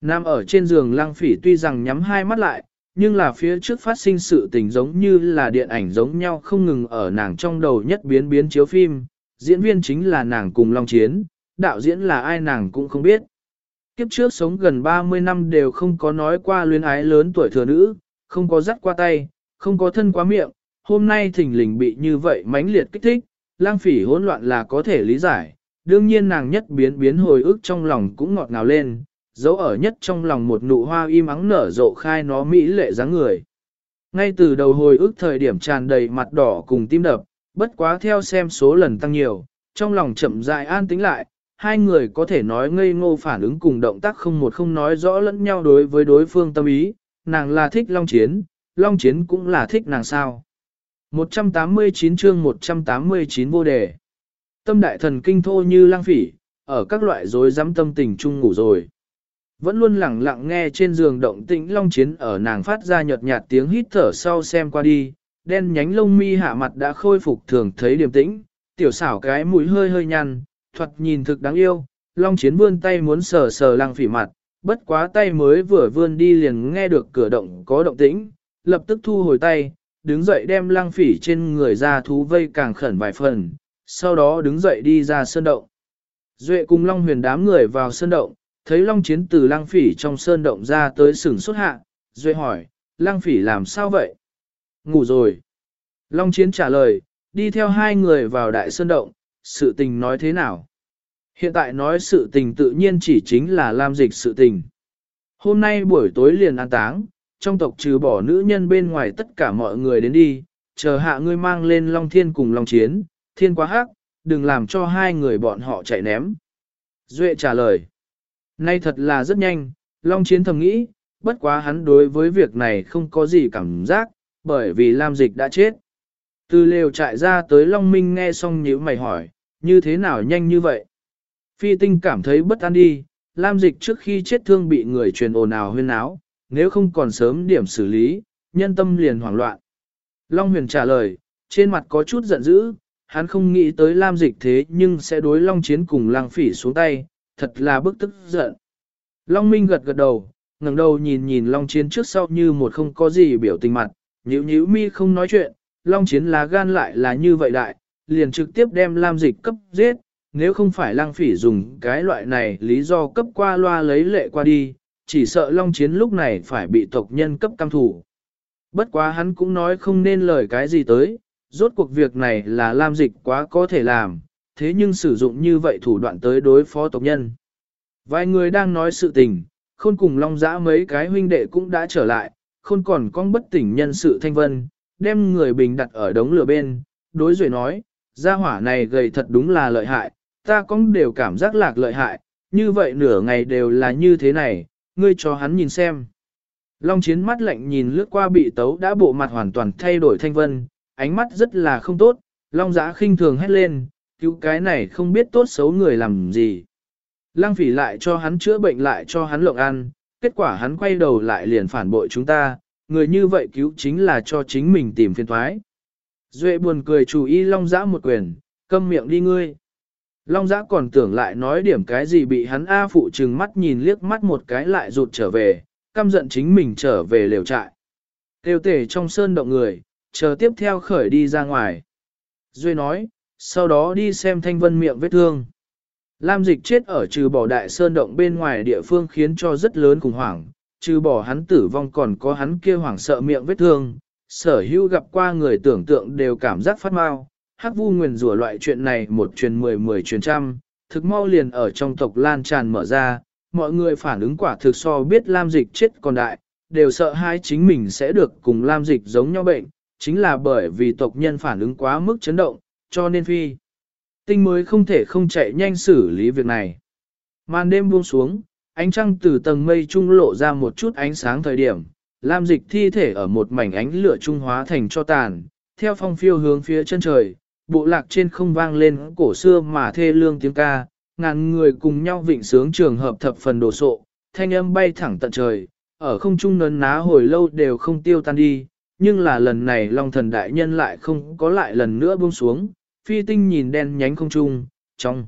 Nam ở trên giường lăng phỉ tuy rằng nhắm hai mắt lại, nhưng là phía trước phát sinh sự tình giống như là điện ảnh giống nhau không ngừng ở nàng trong đầu nhất biến biến chiếu phim, diễn viên chính là nàng cùng Long Chiến, đạo diễn là ai nàng cũng không biết. Kiếp trước sống gần 30 năm đều không có nói qua luyến ái lớn tuổi thừa nữ, không có dắt qua tay, không có thân quá miệng, hôm nay thỉnh lình bị như vậy mãnh liệt kích thích, lang phỉ hỗn loạn là có thể lý giải, đương nhiên nàng nhất biến biến hồi ức trong lòng cũng ngọt ngào lên, dấu ở nhất trong lòng một nụ hoa im ắng nở rộ khai nó mỹ lệ dáng người. Ngay từ đầu hồi ức thời điểm tràn đầy mặt đỏ cùng tim đập, bất quá theo xem số lần tăng nhiều, trong lòng chậm rãi an tĩnh lại, hai người có thể nói ngây ngô phản ứng cùng động tác không một không nói rõ lẫn nhau đối với đối phương tâm ý, nàng là thích Long Chiến, Long Chiến cũng là thích nàng sao. 189 chương 189 vô đề. Tâm đại thần kinh thô như lang phỉ, ở các loại rối rắm tâm tình chung ngủ rồi. Vẫn luôn lặng lặng nghe trên giường động tĩnh long chiến ở nàng phát ra nhợt nhạt tiếng hít thở sau xem qua đi, đen nhánh lông mi hạ mặt đã khôi phục thường thấy điềm tĩnh, tiểu xảo cái mũi hơi hơi nhăn, thuật nhìn thực đáng yêu, long chiến vươn tay muốn sờ sờ lăng phỉ mặt, bất quá tay mới vừa vươn đi liền nghe được cửa động có động tĩnh, lập tức thu hồi tay, đứng dậy đem lăng phỉ trên người ra thú vây càng khẩn vài phần, sau đó đứng dậy đi ra sơn động. Duệ cùng Long huyền đám người vào sơn động, thấy Long chiến từ lang phỉ trong sơn động ra tới sừng xuất hạ, Duệ hỏi, lang phỉ làm sao vậy? Ngủ rồi. Long chiến trả lời, đi theo hai người vào đại sơn động, sự tình nói thế nào? Hiện tại nói sự tình tự nhiên chỉ chính là Lam dịch sự tình. Hôm nay buổi tối liền an táng, trong tộc trừ bỏ nữ nhân bên ngoài tất cả mọi người đến đi, chờ hạ ngươi mang lên Long Thiên cùng Long Chiến, Thiên quá hắc, đừng làm cho hai người bọn họ chạy ném. Duệ trả lời, nay thật là rất nhanh, Long Chiến thầm nghĩ, bất quá hắn đối với việc này không có gì cảm giác, bởi vì Lam Dịch đã chết. Từ lều trại ra tới Long Minh nghe xong nhíu mày hỏi, như thế nào nhanh như vậy? Phi tinh cảm thấy bất an đi, Lam Dịch trước khi chết thương bị người truyền ồn ào huyên áo, nếu không còn sớm điểm xử lý, nhân tâm liền hoảng loạn. Long huyền trả lời, trên mặt có chút giận dữ, hắn không nghĩ tới Lam Dịch thế nhưng sẽ đối Long Chiến cùng Lang Phỉ xuống tay, thật là bức tức giận. Long Minh gật gật đầu, ngẩng đầu nhìn nhìn Long Chiến trước sau như một không có gì biểu tình mặt, nhíu nhíu mi không nói chuyện, Long Chiến lá gan lại là như vậy đại, liền trực tiếp đem Lam Dịch cấp giết, nếu không phải Lang Phỉ dùng cái loại này lý do cấp qua loa lấy lệ qua đi, chỉ sợ Long Chiến lúc này phải bị tộc nhân cấp cam thủ. Bất quá hắn cũng nói không nên lời cái gì tới, rốt cuộc việc này là Lam Dịch quá có thể làm, thế nhưng sử dụng như vậy thủ đoạn tới đối phó tộc nhân. Vài người đang nói sự tình, khôn cùng Long Giã mấy cái huynh đệ cũng đã trở lại, khôn còn con bất tỉnh nhân sự thanh vân, đem người bình đặt ở đống lửa bên, đối rồi nói, gia hỏa này gầy thật đúng là lợi hại, ta cũng đều cảm giác lạc lợi hại, như vậy nửa ngày đều là như thế này, ngươi cho hắn nhìn xem. Long chiến mắt lạnh nhìn lướt qua bị tấu đã bộ mặt hoàn toàn thay đổi thanh vân, ánh mắt rất là không tốt, long giã khinh thường hét lên, cứu cái này không biết tốt xấu người làm gì. Lăng phỉ lại cho hắn chữa bệnh lại cho hắn lộng ăn, kết quả hắn quay đầu lại liền phản bội chúng ta, người như vậy cứu chính là cho chính mình tìm phiền thoái. Duệ buồn cười chủ y long giã một quyền, câm miệng đi ngươi. Long giã còn tưởng lại nói điểm cái gì bị hắn A phụ trừng mắt nhìn liếc mắt một cái lại rụt trở về, căm giận chính mình trở về lều trại. Tiêu tể trong sơn động người, chờ tiếp theo khởi đi ra ngoài. Duy nói, sau đó đi xem thanh vân miệng vết thương. Lam dịch chết ở trừ bỏ đại sơn động bên ngoài địa phương khiến cho rất lớn khủng hoảng, trừ bỏ hắn tử vong còn có hắn kia hoảng sợ miệng vết thương, sở hữu gặp qua người tưởng tượng đều cảm giác phát mau, hắc vu nguyền rủa loại chuyện này một truyền mười mười truyền trăm, thực mau liền ở trong tộc lan tràn mở ra, mọi người phản ứng quả thực so biết Lam dịch chết còn đại, đều sợ hai chính mình sẽ được cùng Lam dịch giống nhau bệnh, chính là bởi vì tộc nhân phản ứng quá mức chấn động, cho nên phi. Tinh mới không thể không chạy nhanh xử lý việc này. Màn đêm buông xuống, ánh trăng từ tầng mây trung lộ ra một chút ánh sáng thời điểm, Lam dịch thi thể ở một mảnh ánh lửa trung hóa thành cho tàn, theo phong phiêu hướng phía chân trời, bộ lạc trên không vang lên cổ xưa mà thê lương tiếng ca, ngàn người cùng nhau vịnh sướng trường hợp thập phần đồ sộ, thanh âm bay thẳng tận trời, ở không trung nấn ná hồi lâu đều không tiêu tan đi, nhưng là lần này Long thần đại nhân lại không có lại lần nữa buông xuống, phi tinh nhìn đen nhánh không trung, trong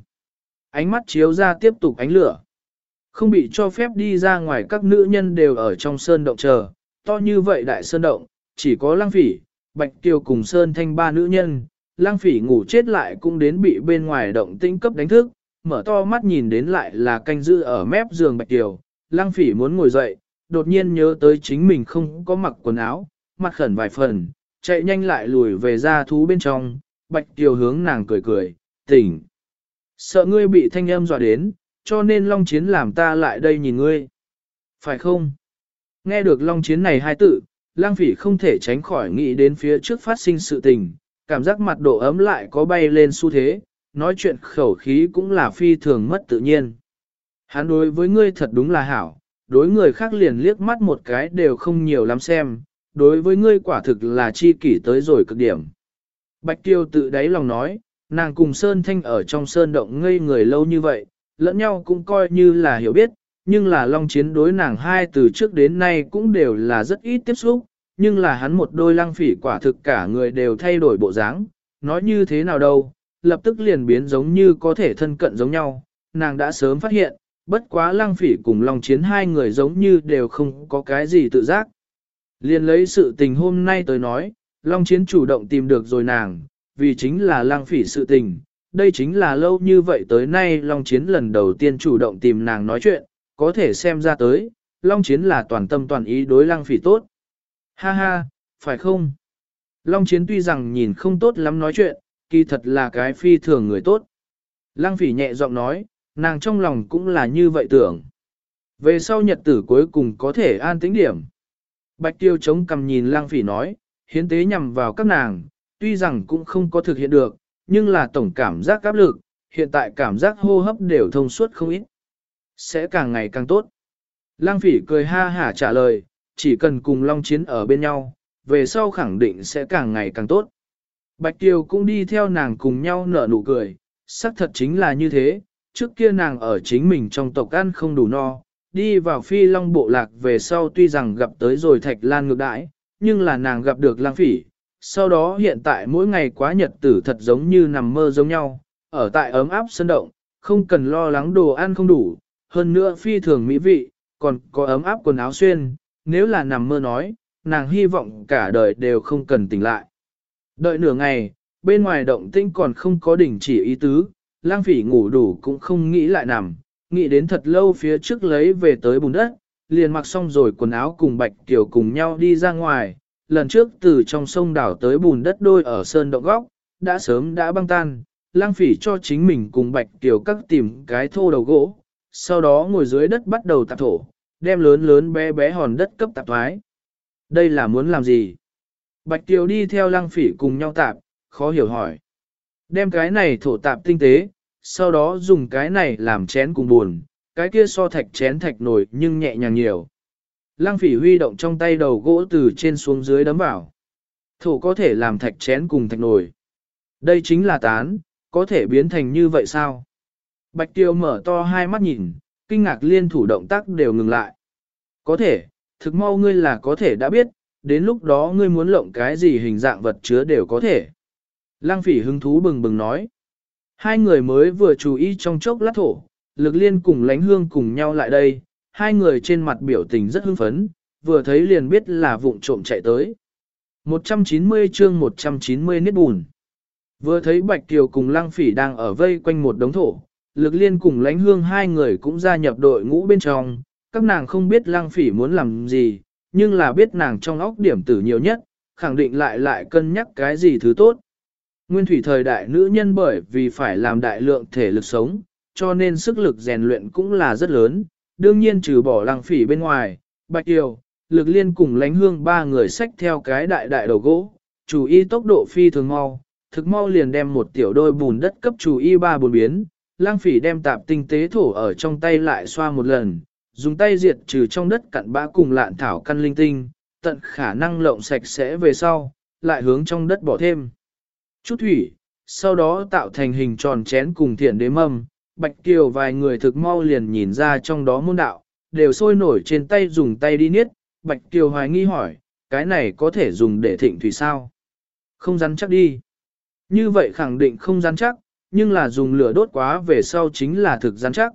ánh mắt chiếu ra tiếp tục ánh lửa. Không bị cho phép đi ra ngoài các nữ nhân đều ở trong sơn động chờ, to như vậy đại sơn động, chỉ có lăng phỉ, bạch tiêu cùng sơn thanh ba nữ nhân, lăng phỉ ngủ chết lại cũng đến bị bên ngoài động tĩnh cấp đánh thức, mở to mắt nhìn đến lại là canh giữ ở mép giường bạch tiêu, lăng phỉ muốn ngồi dậy, đột nhiên nhớ tới chính mình không có mặc quần áo, mặt khẩn vài phần, chạy nhanh lại lùi về ra thú bên trong, bạch tiêu hướng nàng cười cười, tỉnh. Sợ ngươi bị thanh âm dọa đến, cho nên Long Chiến làm ta lại đây nhìn ngươi. Phải không? Nghe được Long Chiến này hai tự, lang phỉ không thể tránh khỏi nghĩ đến phía trước phát sinh sự tình, cảm giác mặt độ ấm lại có bay lên xu thế, nói chuyện khẩu khí cũng là phi thường mất tự nhiên. Hắn đối với ngươi thật đúng là hảo, đối người khác liền liếc mắt một cái đều không nhiều lắm xem, đối với ngươi quả thực là chi kỷ tới rồi cực điểm. Bạch Tiêu tự đáy lòng nói, nàng cùng Sơn Thanh ở trong Sơn Động ngây người lâu như vậy, lẫn nhau cũng coi như là hiểu biết, nhưng là Long Chiến đối nàng hai từ trước đến nay cũng đều là rất ít tiếp xúc, nhưng là hắn một đôi lăng phỉ quả thực cả người đều thay đổi bộ dáng, nói như thế nào đâu, lập tức liền biến giống như có thể thân cận giống nhau, nàng đã sớm phát hiện, bất quá lăng phỉ cùng Long Chiến hai người giống như đều không có cái gì tự giác. Liền lấy sự tình hôm nay tới nói, Long Chiến chủ động tìm được rồi nàng, vì chính là Lang phỉ sự tình. Đây chính là lâu như vậy tới nay Long Chiến lần đầu tiên chủ động tìm nàng nói chuyện, có thể xem ra tới, Long Chiến là toàn tâm toàn ý đối Lang phỉ tốt. Ha ha, phải không? Long Chiến tuy rằng nhìn không tốt lắm nói chuyện, kỳ thật là cái phi thường người tốt. Lăng phỉ nhẹ giọng nói, nàng trong lòng cũng là như vậy tưởng. Về sau nhật tử cuối cùng có thể an tĩnh điểm. Bạch tiêu chống cầm nhìn lang phỉ nói, hiến tế nhằm vào các nàng, tuy rằng cũng không có thực hiện được, nhưng là tổng cảm giác áp lực, hiện tại cảm giác hô hấp đều thông suốt không ít. Sẽ càng ngày càng tốt. Lang phỉ cười ha hả trả lời, chỉ cần cùng Long Chiến ở bên nhau, về sau khẳng định sẽ càng ngày càng tốt. Bạch Tiêu cũng đi theo nàng cùng nhau nở nụ cười, xác thật chính là như thế, trước kia nàng ở chính mình trong tộc ăn không đủ no, đi vào phi long bộ lạc về sau tuy rằng gặp tới rồi thạch lan ngược đãi, nhưng là nàng gặp được lang phỉ, sau đó hiện tại mỗi ngày quá nhật tử thật giống như nằm mơ giống nhau, ở tại ấm áp sân động, không cần lo lắng đồ ăn không đủ, hơn nữa phi thường mỹ vị, còn có ấm áp quần áo xuyên, nếu là nằm mơ nói, nàng hy vọng cả đời đều không cần tỉnh lại. Đợi nửa ngày, bên ngoài động tinh còn không có đỉnh chỉ ý tứ, lang phỉ ngủ đủ cũng không nghĩ lại nằm, nghĩ đến thật lâu phía trước lấy về tới bùn đất, liền mặc xong rồi quần áo cùng Bạch Kiều cùng nhau đi ra ngoài, lần trước từ trong sông đảo tới bùn đất đôi ở sơn động góc, đã sớm đã băng tan, lang phỉ cho chính mình cùng Bạch Kiều các tìm cái thô đầu gỗ, sau đó ngồi dưới đất bắt đầu tạp thổ, đem lớn lớn bé bé hòn đất cấp tạp thoái. Đây là muốn làm gì? Bạch Kiều đi theo lang phỉ cùng nhau tạp, khó hiểu hỏi. Đem cái này thổ tạp tinh tế, sau đó dùng cái này làm chén cùng buồn, cái kia so thạch chén thạch nổi nhưng nhẹ nhàng nhiều. Lăng phỉ huy động trong tay đầu gỗ từ trên xuống dưới đấm vào. Thổ có thể làm thạch chén cùng thạch nồi. Đây chính là tán, có thể biến thành như vậy sao? Bạch tiêu mở to hai mắt nhìn, kinh ngạc liên thủ động tác đều ngừng lại. Có thể, thực mau ngươi là có thể đã biết, đến lúc đó ngươi muốn lộng cái gì hình dạng vật chứa đều có thể. Lăng phỉ hứng thú bừng bừng nói. Hai người mới vừa chú ý trong chốc lát thổ, lực liên cùng lánh hương cùng nhau lại đây, hai người trên mặt biểu tình rất hưng phấn, vừa thấy liền biết là vụng trộm chạy tới. 190 chương 190 niết bùn. Vừa thấy Bạch Kiều cùng Lăng Phỉ đang ở vây quanh một đống thổ, lực liên cùng lánh hương hai người cũng gia nhập đội ngũ bên trong, các nàng không biết Lăng Phỉ muốn làm gì, nhưng là biết nàng trong óc điểm tử nhiều nhất, khẳng định lại lại cân nhắc cái gì thứ tốt. Nguyên thủy thời đại nữ nhân bởi vì phải làm đại lượng thể lực sống, cho nên sức lực rèn luyện cũng là rất lớn, đương nhiên trừ bỏ lăng phỉ bên ngoài, bạch kiều, lực liên cùng lánh hương ba người xách theo cái đại đại đầu gỗ, chủ y tốc độ phi thường mau, thực mau liền đem một tiểu đôi bùn đất cấp chủ y ba bùn biến, lang phỉ đem tạp tinh tế thổ ở trong tay lại xoa một lần, dùng tay diệt trừ trong đất cặn bã cùng lạn thảo căn linh tinh, tận khả năng lộng sạch sẽ về sau, lại hướng trong đất bỏ thêm. Chút thủy, sau đó tạo thành hình tròn chén cùng thiện đế mâm, Bạch Kiều vài người thực mau liền nhìn ra trong đó môn đạo, đều sôi nổi trên tay dùng tay đi niết, Bạch Kiều hoài nghi hỏi, cái này có thể dùng để thịnh thủy sao? Không rắn chắc đi. Như vậy khẳng định không rắn chắc, nhưng là dùng lửa đốt quá về sau chính là thực rắn chắc.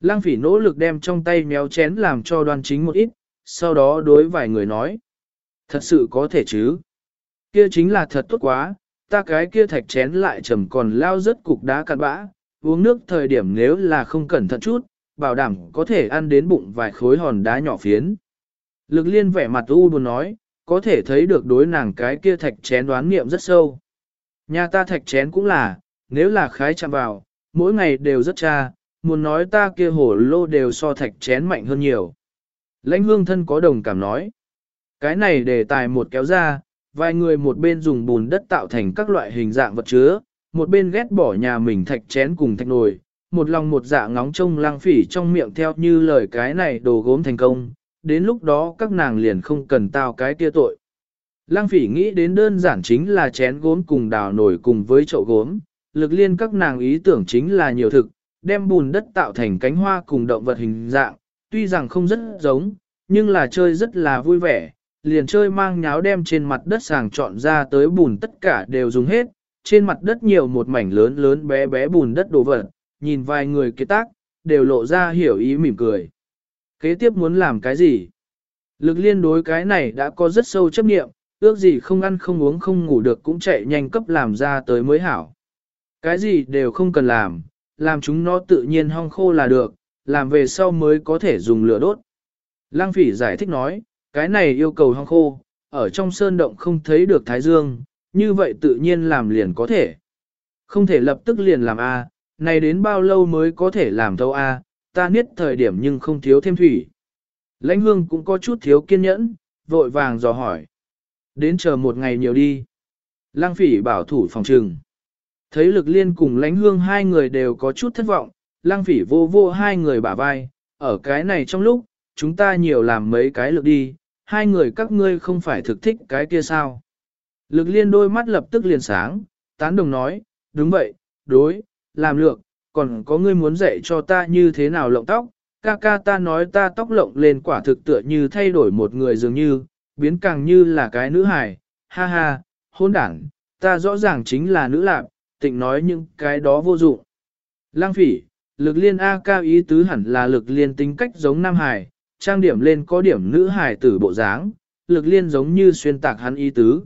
Lăng phỉ nỗ lực đem trong tay méo chén làm cho đoan chính một ít, sau đó đối vài người nói. Thật sự có thể chứ? Kia chính là thật tốt quá, ta cái kia thạch chén lại trầm còn lao rất cục đá cặn bã, uống nước thời điểm nếu là không cẩn thận chút, bảo đảm có thể ăn đến bụng vài khối hòn đá nhỏ phiến. Lực liên vẻ mặt u buồn nói, có thể thấy được đối nàng cái kia thạch chén đoán nghiệm rất sâu. Nhà ta thạch chén cũng là, nếu là khái chạm vào, mỗi ngày đều rất cha, muốn nói ta kia hổ lô đều so thạch chén mạnh hơn nhiều. Lãnh hương thân có đồng cảm nói. Cái này để tài một kéo ra, Vài người một bên dùng bùn đất tạo thành các loại hình dạng vật chứa, một bên ghét bỏ nhà mình thạch chén cùng thạch nồi, một lòng một dạ ngóng trông lang phỉ trong miệng theo như lời cái này đồ gốm thành công, đến lúc đó các nàng liền không cần tao cái kia tội. Lang phỉ nghĩ đến đơn giản chính là chén gốm cùng đào nổi cùng với chậu gốm, lực liên các nàng ý tưởng chính là nhiều thực, đem bùn đất tạo thành cánh hoa cùng động vật hình dạng, tuy rằng không rất giống, nhưng là chơi rất là vui vẻ, liền chơi mang nháo đem trên mặt đất sàng chọn ra tới bùn tất cả đều dùng hết, trên mặt đất nhiều một mảnh lớn lớn bé bé bùn đất đồ vật, nhìn vài người kế tác, đều lộ ra hiểu ý mỉm cười. Kế tiếp muốn làm cái gì? Lực liên đối cái này đã có rất sâu chấp nghiệm, ước gì không ăn không uống không ngủ được cũng chạy nhanh cấp làm ra tới mới hảo. Cái gì đều không cần làm, làm chúng nó tự nhiên hong khô là được, làm về sau mới có thể dùng lửa đốt. Lang phỉ giải thích nói, cái này yêu cầu hong khô, ở trong sơn động không thấy được thái dương, như vậy tự nhiên làm liền có thể. Không thể lập tức liền làm A, này đến bao lâu mới có thể làm thâu A, ta niết thời điểm nhưng không thiếu thêm thủy. Lãnh hương cũng có chút thiếu kiên nhẫn, vội vàng dò hỏi. Đến chờ một ngày nhiều đi. Lăng phỉ bảo thủ phòng trừng. Thấy lực liên cùng lãnh hương hai người đều có chút thất vọng, lăng phỉ vô vô hai người bả vai, ở cái này trong lúc, chúng ta nhiều làm mấy cái lực đi, hai người các ngươi không phải thực thích cái kia sao. Lực liên đôi mắt lập tức liền sáng, tán đồng nói, đúng vậy, đối, làm lược, còn có ngươi muốn dạy cho ta như thế nào lộng tóc, ca ca ta nói ta tóc lộng lên quả thực tựa như thay đổi một người dường như, biến càng như là cái nữ hài, ha ha, hôn đảng, ta rõ ràng chính là nữ lạc, tịnh nói những cái đó vô dụng. Lang phỉ, lực liên A cao ý tứ hẳn là lực liên tính cách giống nam hài, trang điểm lên có điểm nữ hài tử bộ dáng, lực liên giống như xuyên tạc hắn ý tứ.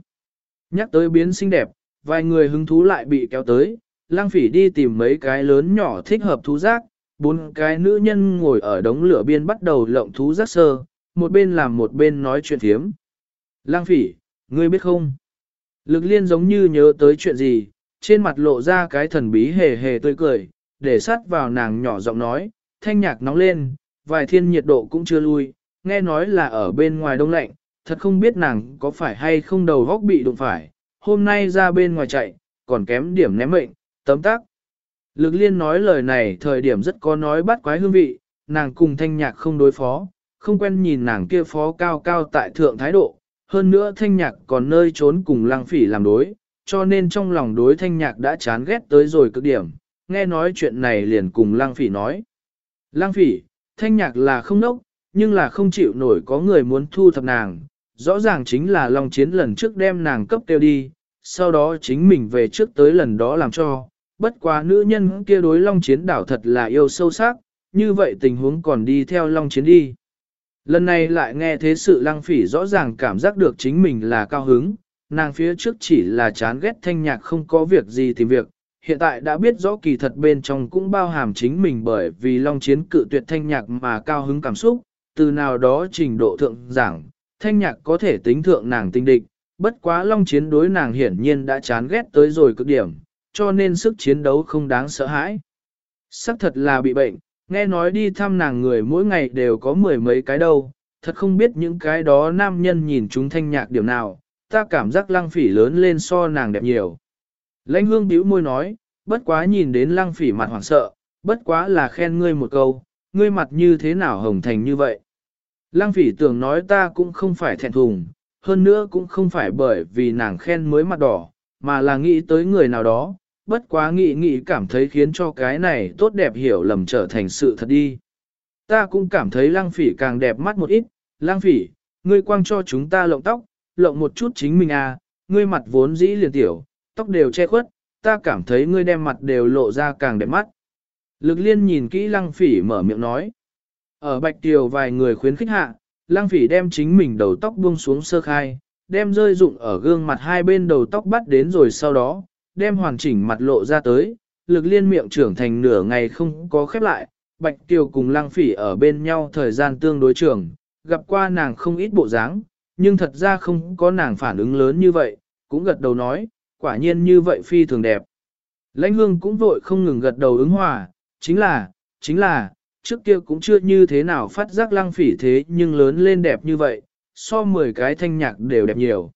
Nhắc tới biến xinh đẹp, vài người hứng thú lại bị kéo tới, lang phỉ đi tìm mấy cái lớn nhỏ thích hợp thú giác, bốn cái nữ nhân ngồi ở đống lửa biên bắt đầu lộng thú giác sơ, một bên làm một bên nói chuyện thiếm. Lang phỉ, ngươi biết không? Lực liên giống như nhớ tới chuyện gì, trên mặt lộ ra cái thần bí hề hề tươi cười, để sát vào nàng nhỏ giọng nói, thanh nhạc nóng lên, vài thiên nhiệt độ cũng chưa lui, nghe nói là ở bên ngoài đông lạnh, thật không biết nàng có phải hay không đầu góc bị đụng phải, hôm nay ra bên ngoài chạy, còn kém điểm ném mệnh, tấm tắc. Lực liên nói lời này thời điểm rất có nói bắt quái hương vị, nàng cùng thanh nhạc không đối phó, không quen nhìn nàng kia phó cao cao tại thượng thái độ, hơn nữa thanh nhạc còn nơi trốn cùng lăng phỉ làm đối, cho nên trong lòng đối thanh nhạc đã chán ghét tới rồi cực điểm, nghe nói chuyện này liền cùng lăng phỉ nói. Lăng phỉ, thanh nhạc là không nốc, nhưng là không chịu nổi có người muốn thu thập nàng, rõ ràng chính là Long Chiến lần trước đem nàng cấp tiêu đi, sau đó chính mình về trước tới lần đó làm cho, bất quá nữ nhân kia đối Long Chiến đảo thật là yêu sâu sắc, như vậy tình huống còn đi theo Long Chiến đi. Lần này lại nghe thế sự lăng phỉ rõ ràng cảm giác được chính mình là cao hứng, nàng phía trước chỉ là chán ghét thanh nhạc không có việc gì tìm việc, hiện tại đã biết rõ kỳ thật bên trong cũng bao hàm chính mình bởi vì Long Chiến cự tuyệt thanh nhạc mà cao hứng cảm xúc, từ nào đó trình độ thượng giảng, thanh nhạc có thể tính thượng nàng tinh địch, bất quá long chiến đối nàng hiển nhiên đã chán ghét tới rồi cực điểm, cho nên sức chiến đấu không đáng sợ hãi. Sắc thật là bị bệnh, nghe nói đi thăm nàng người mỗi ngày đều có mười mấy cái đâu, thật không biết những cái đó nam nhân nhìn chúng thanh nhạc điểm nào, ta cảm giác lăng phỉ lớn lên so nàng đẹp nhiều. Lãnh hương bĩu môi nói, bất quá nhìn đến lăng phỉ mặt hoảng sợ, bất quá là khen ngươi một câu, ngươi mặt như thế nào hồng thành như vậy. Lăng phỉ tưởng nói ta cũng không phải thẹn thùng, hơn nữa cũng không phải bởi vì nàng khen mới mặt đỏ, mà là nghĩ tới người nào đó, bất quá nghĩ nghĩ cảm thấy khiến cho cái này tốt đẹp hiểu lầm trở thành sự thật đi. Ta cũng cảm thấy lăng phỉ càng đẹp mắt một ít, lăng phỉ, ngươi quang cho chúng ta lộng tóc, lộng một chút chính mình à, ngươi mặt vốn dĩ liền tiểu, tóc đều che khuất, ta cảm thấy ngươi đem mặt đều lộ ra càng đẹp mắt. Lực liên nhìn kỹ lăng phỉ mở miệng nói. Ở Bạch Tiều vài người khuyến khích hạ, lang phỉ đem chính mình đầu tóc buông xuống sơ khai, đem rơi dụng ở gương mặt hai bên đầu tóc bắt đến rồi sau đó, đem hoàn chỉnh mặt lộ ra tới, lực liên miệng trưởng thành nửa ngày không có khép lại, Bạch Tiều cùng lang phỉ ở bên nhau thời gian tương đối trường, gặp qua nàng không ít bộ dáng, nhưng thật ra không có nàng phản ứng lớn như vậy, cũng gật đầu nói, quả nhiên như vậy phi thường đẹp. Lãnh hương cũng vội không ngừng gật đầu ứng hòa, chính là, chính là, trước kia cũng chưa như thế nào phát giác lăng phỉ thế nhưng lớn lên đẹp như vậy, so 10 cái thanh nhạc đều đẹp nhiều.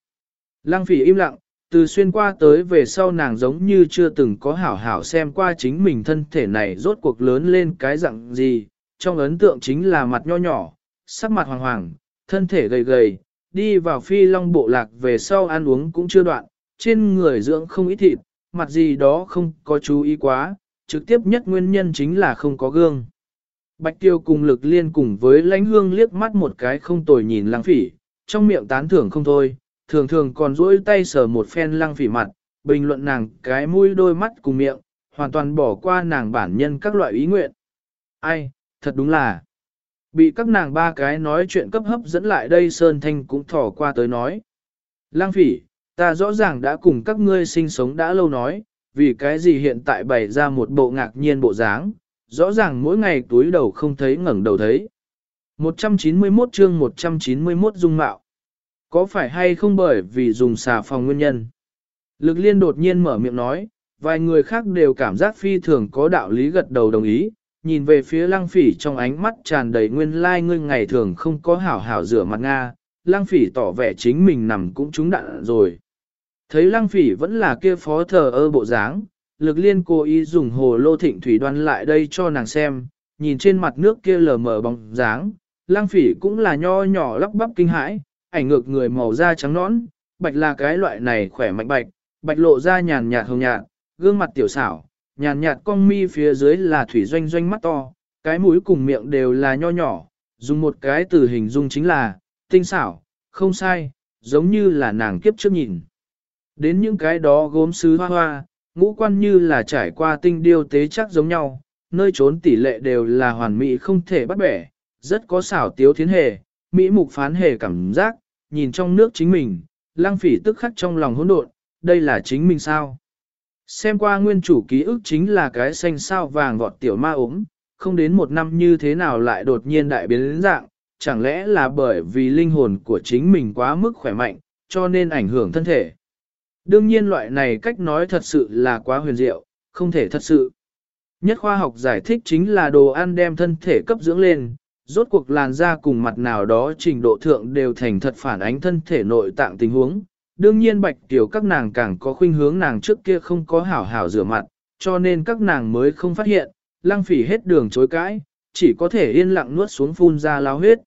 Lăng phỉ im lặng, từ xuyên qua tới về sau nàng giống như chưa từng có hảo hảo xem qua chính mình thân thể này rốt cuộc lớn lên cái dạng gì, trong ấn tượng chính là mặt nho nhỏ, sắc mặt hoàng hoàng, thân thể gầy gầy, đi vào phi long bộ lạc về sau ăn uống cũng chưa đoạn, trên người dưỡng không ít thịt, mặt gì đó không có chú ý quá, trực tiếp nhất nguyên nhân chính là không có gương. Bạch tiêu cùng lực liên cùng với lãnh hương liếc mắt một cái không tồi nhìn lăng phỉ, trong miệng tán thưởng không thôi, thường thường còn duỗi tay sờ một phen lăng phỉ mặt, bình luận nàng cái mũi đôi mắt cùng miệng, hoàn toàn bỏ qua nàng bản nhân các loại ý nguyện. Ai, thật đúng là, bị các nàng ba cái nói chuyện cấp hấp dẫn lại đây Sơn Thanh cũng thỏ qua tới nói. Lăng phỉ, ta rõ ràng đã cùng các ngươi sinh sống đã lâu nói, vì cái gì hiện tại bày ra một bộ ngạc nhiên bộ dáng, rõ ràng mỗi ngày túi đầu không thấy ngẩng đầu thấy. 191 chương 191 dung mạo. Có phải hay không bởi vì dùng xà phòng nguyên nhân? Lực liên đột nhiên mở miệng nói, vài người khác đều cảm giác phi thường có đạo lý gật đầu đồng ý, nhìn về phía lăng phỉ trong ánh mắt tràn đầy nguyên lai like ngươi ngày thường không có hảo hảo rửa mặt Nga, lăng phỉ tỏ vẻ chính mình nằm cũng trúng đạn rồi. Thấy lăng phỉ vẫn là kia phó thờ ơ bộ dáng, lực liên cố ý dùng hồ lô thịnh thủy đoan lại đây cho nàng xem, nhìn trên mặt nước kia lờ mờ bóng dáng, lang phỉ cũng là nho nhỏ lắp bắp kinh hãi, ảnh ngược người màu da trắng nõn, bạch là cái loại này khỏe mạnh bạch, bạch lộ da nhàn nhạt hồng nhạt, gương mặt tiểu xảo, nhàn nhạt cong mi phía dưới là thủy doanh doanh mắt to, cái mũi cùng miệng đều là nho nhỏ, dùng một cái từ hình dung chính là, tinh xảo, không sai, giống như là nàng kiếp trước nhìn. Đến những cái đó gốm sứ hoa hoa, ngũ quan như là trải qua tinh điêu tế chắc giống nhau, nơi trốn tỷ lệ đều là hoàn mỹ không thể bắt bẻ, rất có xảo tiếu thiến hề, mỹ mục phán hề cảm giác, nhìn trong nước chính mình, lang phỉ tức khắc trong lòng hỗn độn, đây là chính mình sao? Xem qua nguyên chủ ký ức chính là cái xanh sao vàng vọt tiểu ma ốm, không đến một năm như thế nào lại đột nhiên đại biến dạng, chẳng lẽ là bởi vì linh hồn của chính mình quá mức khỏe mạnh, cho nên ảnh hưởng thân thể. Đương nhiên loại này cách nói thật sự là quá huyền diệu, không thể thật sự. Nhất khoa học giải thích chính là đồ ăn đem thân thể cấp dưỡng lên, rốt cuộc làn da cùng mặt nào đó trình độ thượng đều thành thật phản ánh thân thể nội tạng tình huống. Đương nhiên bạch tiểu các nàng càng có khuynh hướng nàng trước kia không có hảo hảo rửa mặt, cho nên các nàng mới không phát hiện, lăng phỉ hết đường chối cãi, chỉ có thể yên lặng nuốt xuống phun ra lao huyết.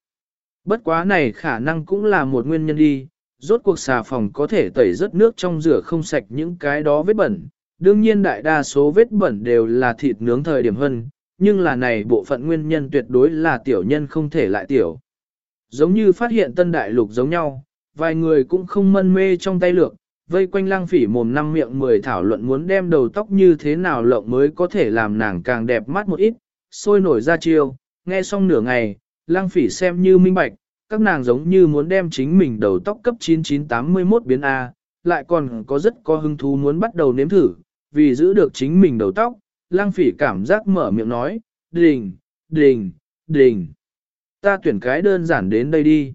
Bất quá này khả năng cũng là một nguyên nhân đi, rốt cuộc xà phòng có thể tẩy rất nước trong rửa không sạch những cái đó vết bẩn. Đương nhiên đại đa số vết bẩn đều là thịt nướng thời điểm hơn, nhưng là này bộ phận nguyên nhân tuyệt đối là tiểu nhân không thể lại tiểu. Giống như phát hiện tân đại lục giống nhau, vài người cũng không mân mê trong tay lược, vây quanh lang phỉ mồm năm miệng mười thảo luận muốn đem đầu tóc như thế nào lộng mới có thể làm nàng càng đẹp mắt một ít, sôi nổi ra chiêu, nghe xong nửa ngày, lang phỉ xem như minh bạch, các nàng giống như muốn đem chính mình đầu tóc cấp 9981 biến A, lại còn có rất có hứng thú muốn bắt đầu nếm thử, vì giữ được chính mình đầu tóc, lang phỉ cảm giác mở miệng nói, đình, đình, đình. Ta tuyển cái đơn giản đến đây đi.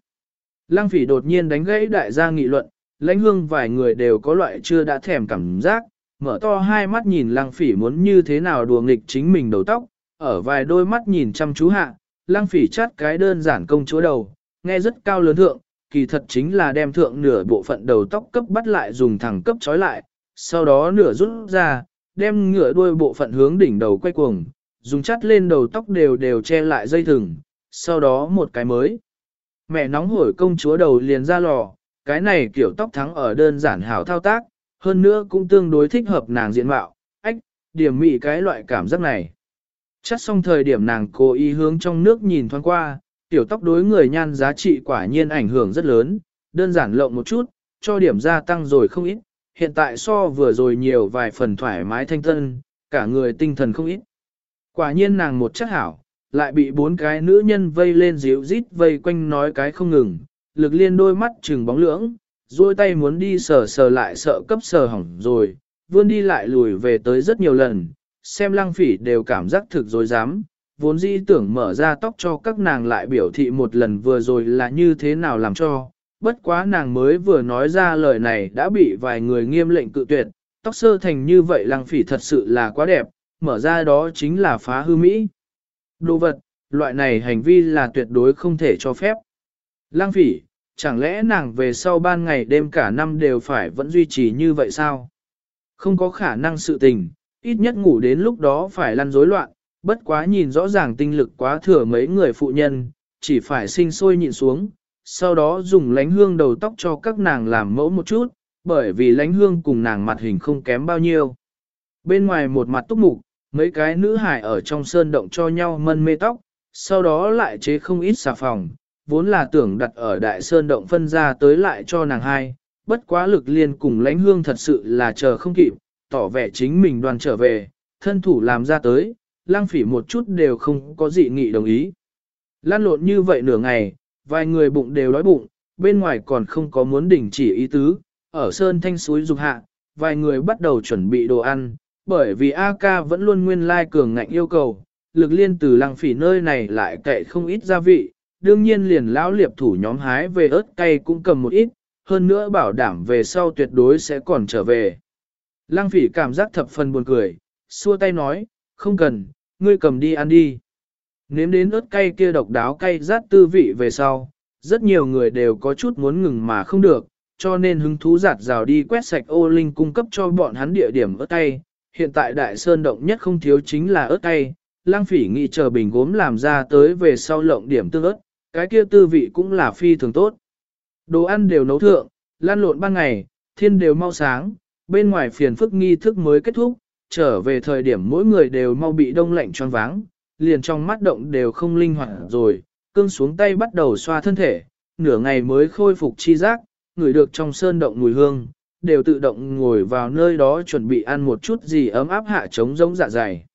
Lang phỉ đột nhiên đánh gãy đại gia nghị luận, lãnh hương vài người đều có loại chưa đã thèm cảm giác, mở to hai mắt nhìn lang phỉ muốn như thế nào đùa nghịch chính mình đầu tóc, ở vài đôi mắt nhìn chăm chú hạ, lang phỉ chát cái đơn giản công chúa đầu, nghe rất cao lớn thượng, kỳ thật chính là đem thượng nửa bộ phận đầu tóc cấp bắt lại dùng thẳng cấp trói lại, sau đó nửa rút ra, đem ngựa đuôi bộ phận hướng đỉnh đầu quay cuồng, dùng chắt lên đầu tóc đều đều che lại dây thừng, sau đó một cái mới. Mẹ nóng hổi công chúa đầu liền ra lò, cái này kiểu tóc thắng ở đơn giản hảo thao tác, hơn nữa cũng tương đối thích hợp nàng diện mạo, ách, điểm mị cái loại cảm giác này. Chắt xong thời điểm nàng cố ý hướng trong nước nhìn thoáng qua, tiểu tóc đối người nhan giá trị quả nhiên ảnh hưởng rất lớn, đơn giản lộng một chút, cho điểm gia tăng rồi không ít, hiện tại so vừa rồi nhiều vài phần thoải mái thanh tân, cả người tinh thần không ít. Quả nhiên nàng một chất hảo, lại bị bốn cái nữ nhân vây lên díu rít vây quanh nói cái không ngừng, lực liên đôi mắt trừng bóng lưỡng, duỗi tay muốn đi sờ sờ lại sợ cấp sờ hỏng rồi, vươn đi lại lùi về tới rất nhiều lần, xem lăng phỉ đều cảm giác thực dối dám, vốn dĩ tưởng mở ra tóc cho các nàng lại biểu thị một lần vừa rồi là như thế nào làm cho, bất quá nàng mới vừa nói ra lời này đã bị vài người nghiêm lệnh cự tuyệt, tóc sơ thành như vậy lăng phỉ thật sự là quá đẹp, mở ra đó chính là phá hư Mỹ. Đồ vật, loại này hành vi là tuyệt đối không thể cho phép. Lăng phỉ, chẳng lẽ nàng về sau ban ngày đêm cả năm đều phải vẫn duy trì như vậy sao? Không có khả năng sự tình, ít nhất ngủ đến lúc đó phải lăn rối loạn, bất quá nhìn rõ ràng tinh lực quá thừa mấy người phụ nhân, chỉ phải sinh sôi nhịn xuống, sau đó dùng lánh hương đầu tóc cho các nàng làm mẫu một chút, bởi vì lánh hương cùng nàng mặt hình không kém bao nhiêu. Bên ngoài một mặt túc mục, mấy cái nữ hải ở trong sơn động cho nhau mân mê tóc, sau đó lại chế không ít xà phòng, vốn là tưởng đặt ở đại sơn động phân ra tới lại cho nàng hai, bất quá lực liên cùng lãnh hương thật sự là chờ không kịp, tỏ vẻ chính mình đoàn trở về, thân thủ làm ra tới, lang phỉ một chút đều không có dị nghị đồng ý. Lan lộn như vậy nửa ngày, vài người bụng đều đói bụng, bên ngoài còn không có muốn đình chỉ ý tứ, ở sơn thanh suối dục hạ, vài người bắt đầu chuẩn bị đồ ăn, bởi vì A ca vẫn luôn nguyên lai cường ngạnh yêu cầu, lực liên từ lăng phỉ nơi này lại kệ không ít gia vị, đương nhiên liền lão liệp thủ nhóm hái về ớt cay cũng cầm một ít, hơn nữa bảo đảm về sau tuyệt đối sẽ còn trở về. Lăng phỉ cảm giác thập phần buồn cười, xua tay nói, không cần, ngươi cầm đi ăn đi. Nếm đến ớt cay kia độc đáo cay rát tư vị về sau, rất nhiều người đều có chút muốn ngừng mà không được, cho nên hứng thú giạt rào đi quét sạch ô linh cung cấp cho bọn hắn địa điểm ớt cay. Hiện tại đại sơn động nhất không thiếu chính là ớt cay, lang phỉ nghĩ chờ bình gốm làm ra tới về sau lộng điểm tương ớt, cái kia tư vị cũng là phi thường tốt. Đồ ăn đều nấu thượng, lan lộn ban ngày, thiên đều mau sáng, bên ngoài phiền phức nghi thức mới kết thúc, trở về thời điểm mỗi người đều mau bị đông lạnh choáng váng, liền trong mắt động đều không linh hoạt rồi, cương xuống tay bắt đầu xoa thân thể, nửa ngày mới khôi phục chi giác, người được trong sơn động mùi hương, đều tự động ngồi vào nơi đó chuẩn bị ăn một chút gì ấm áp hạ chống giống dạ dày.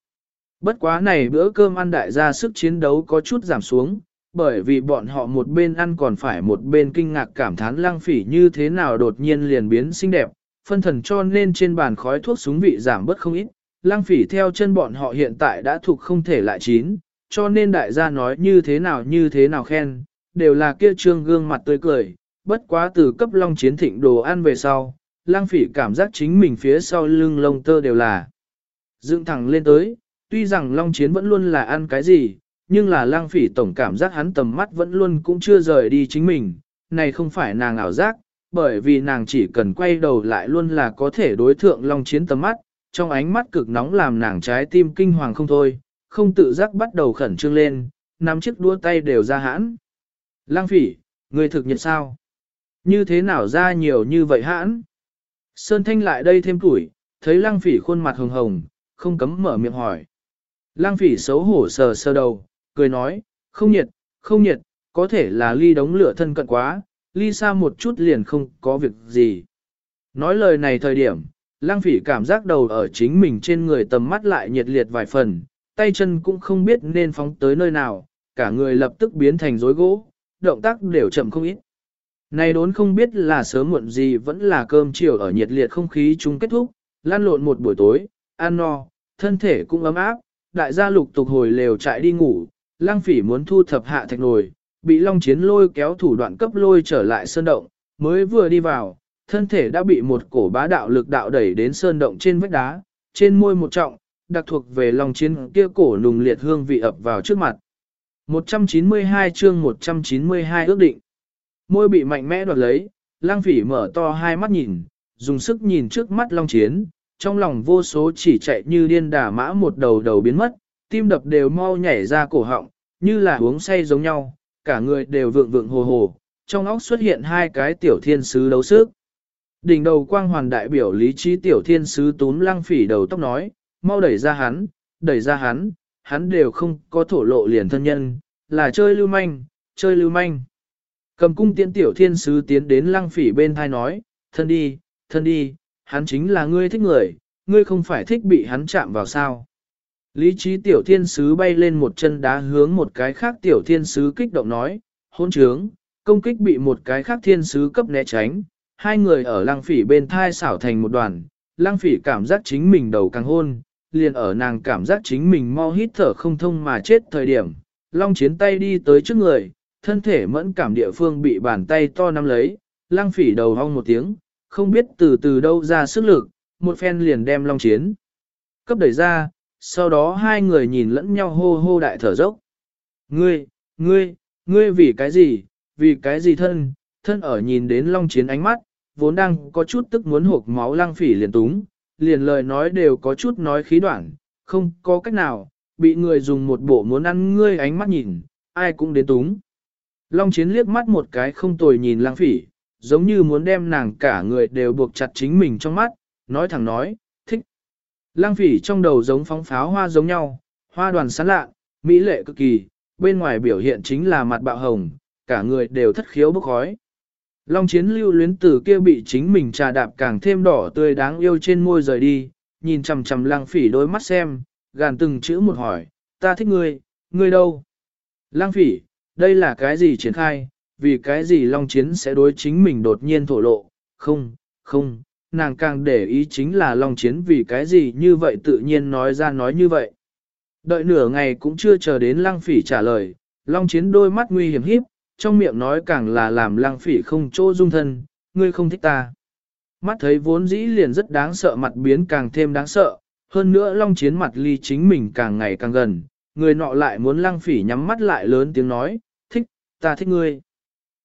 Bất quá này bữa cơm ăn đại gia sức chiến đấu có chút giảm xuống, bởi vì bọn họ một bên ăn còn phải một bên kinh ngạc cảm thán lăng phỉ như thế nào đột nhiên liền biến xinh đẹp, phân thần cho nên trên bàn khói thuốc súng vị giảm bớt không ít, lăng phỉ theo chân bọn họ hiện tại đã thuộc không thể lại chín, cho nên đại gia nói như thế nào như thế nào khen, đều là kia trương gương mặt tươi cười, bất quá từ cấp long chiến thịnh đồ ăn về sau, lăng phỉ cảm giác chính mình phía sau lưng lông tơ đều là dựng thẳng lên tới, tuy rằng long chiến vẫn luôn là ăn cái gì, nhưng là lang phỉ tổng cảm giác hắn tầm mắt vẫn luôn cũng chưa rời đi chính mình, này không phải nàng ảo giác, bởi vì nàng chỉ cần quay đầu lại luôn là có thể đối thượng long chiến tầm mắt, trong ánh mắt cực nóng làm nàng trái tim kinh hoàng không thôi, không tự giác bắt đầu khẩn trương lên, nắm chiếc đua tay đều ra hãn. Lang phỉ, người thực nhiệt sao? Như thế nào ra nhiều như vậy hãn? Sơn Thanh lại đây thêm tuổi, thấy Lang phỉ khuôn mặt hồng hồng, không cấm mở miệng hỏi. Lang phỉ xấu hổ sờ sờ đầu, cười nói, không nhiệt, không nhiệt, có thể là ly đống lửa thân cận quá, ly xa một chút liền không có việc gì. Nói lời này thời điểm, lang phỉ cảm giác đầu ở chính mình trên người tầm mắt lại nhiệt liệt vài phần, tay chân cũng không biết nên phóng tới nơi nào, cả người lập tức biến thành rối gỗ, động tác đều chậm không ít. Này đốn không biết là sớm muộn gì vẫn là cơm chiều ở nhiệt liệt không khí chung kết thúc, lan lộn một buổi tối, ăn no, thân thể cũng ấm áp, đại gia lục tục hồi lều chạy đi ngủ, Lang phỉ muốn thu thập hạ thạch nồi, bị Long Chiến lôi kéo thủ đoạn cấp lôi trở lại sơn động, mới vừa đi vào, thân thể đã bị một cổ bá đạo lực đạo đẩy đến sơn động trên vách đá, trên môi một trọng, đặc thuộc về Long Chiến kia cổ nùng liệt hương vị ập vào trước mặt. 192 chương 192 ước định. Môi bị mạnh mẽ đoạt lấy, lang phỉ mở to hai mắt nhìn, dùng sức nhìn trước mắt Long Chiến, trong lòng vô số chỉ chạy như điên đà mã một đầu đầu biến mất, tim đập đều mau nhảy ra cổ họng, như là uống say giống nhau, cả người đều vượng vượng hồ hồ, trong óc xuất hiện hai cái tiểu thiên sứ đấu sức. Đỉnh đầu quang hoàn đại biểu lý trí tiểu thiên sứ túm lăng phỉ đầu tóc nói, mau đẩy ra hắn, đẩy ra hắn, hắn đều không có thổ lộ liền thân nhân, là chơi lưu manh, chơi lưu manh. Cầm cung tiễn tiểu thiên sứ tiến đến lăng phỉ bên thai nói, thân đi, thân đi, hắn chính là ngươi thích người, ngươi không phải thích bị hắn chạm vào sao. Lý trí tiểu thiên sứ bay lên một chân đá hướng một cái khác tiểu thiên sứ kích động nói, hôn trướng, công kích bị một cái khác thiên sứ cấp né tránh, hai người ở lăng phỉ bên thai xảo thành một đoàn, lăng phỉ cảm giác chính mình đầu càng hôn, liền ở nàng cảm giác chính mình mau hít thở không thông mà chết thời điểm, long chiến tay đi tới trước người, thân thể mẫn cảm địa phương bị bàn tay to nắm lấy, lăng phỉ đầu hong một tiếng, không biết từ từ đâu ra sức lực, một phen liền đem long chiến cấp đẩy ra, sau đó hai người nhìn lẫn nhau hô hô đại thở dốc. Ngươi, ngươi, ngươi vì cái gì, vì cái gì thân, thân ở nhìn đến long chiến ánh mắt, vốn đang có chút tức muốn hộp máu lang phỉ liền túng, liền lời nói đều có chút nói khí đoạn, không có cách nào, bị người dùng một bộ muốn ăn ngươi ánh mắt nhìn, ai cũng đến túng. Long chiến liếc mắt một cái không tồi nhìn lang phỉ, giống như muốn đem nàng cả người đều buộc chặt chính mình trong mắt, nói thẳng nói. Lang phỉ trong đầu giống phóng pháo hoa giống nhau, hoa đoàn sán lạ, mỹ lệ cực kỳ, bên ngoài biểu hiện chính là mặt bạo hồng, cả người đều thất khiếu bốc khói. Long chiến lưu luyến tử kia bị chính mình trà đạp càng thêm đỏ tươi đáng yêu trên môi rời đi, nhìn chằm chằm lang phỉ đôi mắt xem, gàn từng chữ một hỏi, ta thích ngươi, ngươi đâu? Lang phỉ, đây là cái gì triển khai, vì cái gì Long chiến sẽ đối chính mình đột nhiên thổ lộ, không, không, nàng càng để ý chính là Long chiến vì cái gì như vậy tự nhiên nói ra nói như vậy. Đợi nửa ngày cũng chưa chờ đến lang phỉ trả lời, Long chiến đôi mắt nguy hiểm híp, trong miệng nói càng là làm lang phỉ không chỗ dung thân, ngươi không thích ta. Mắt thấy vốn dĩ liền rất đáng sợ mặt biến càng thêm đáng sợ, hơn nữa long chiến mặt ly chính mình càng ngày càng gần, người nọ lại muốn lang phỉ nhắm mắt lại lớn tiếng nói, thích, ta thích ngươi.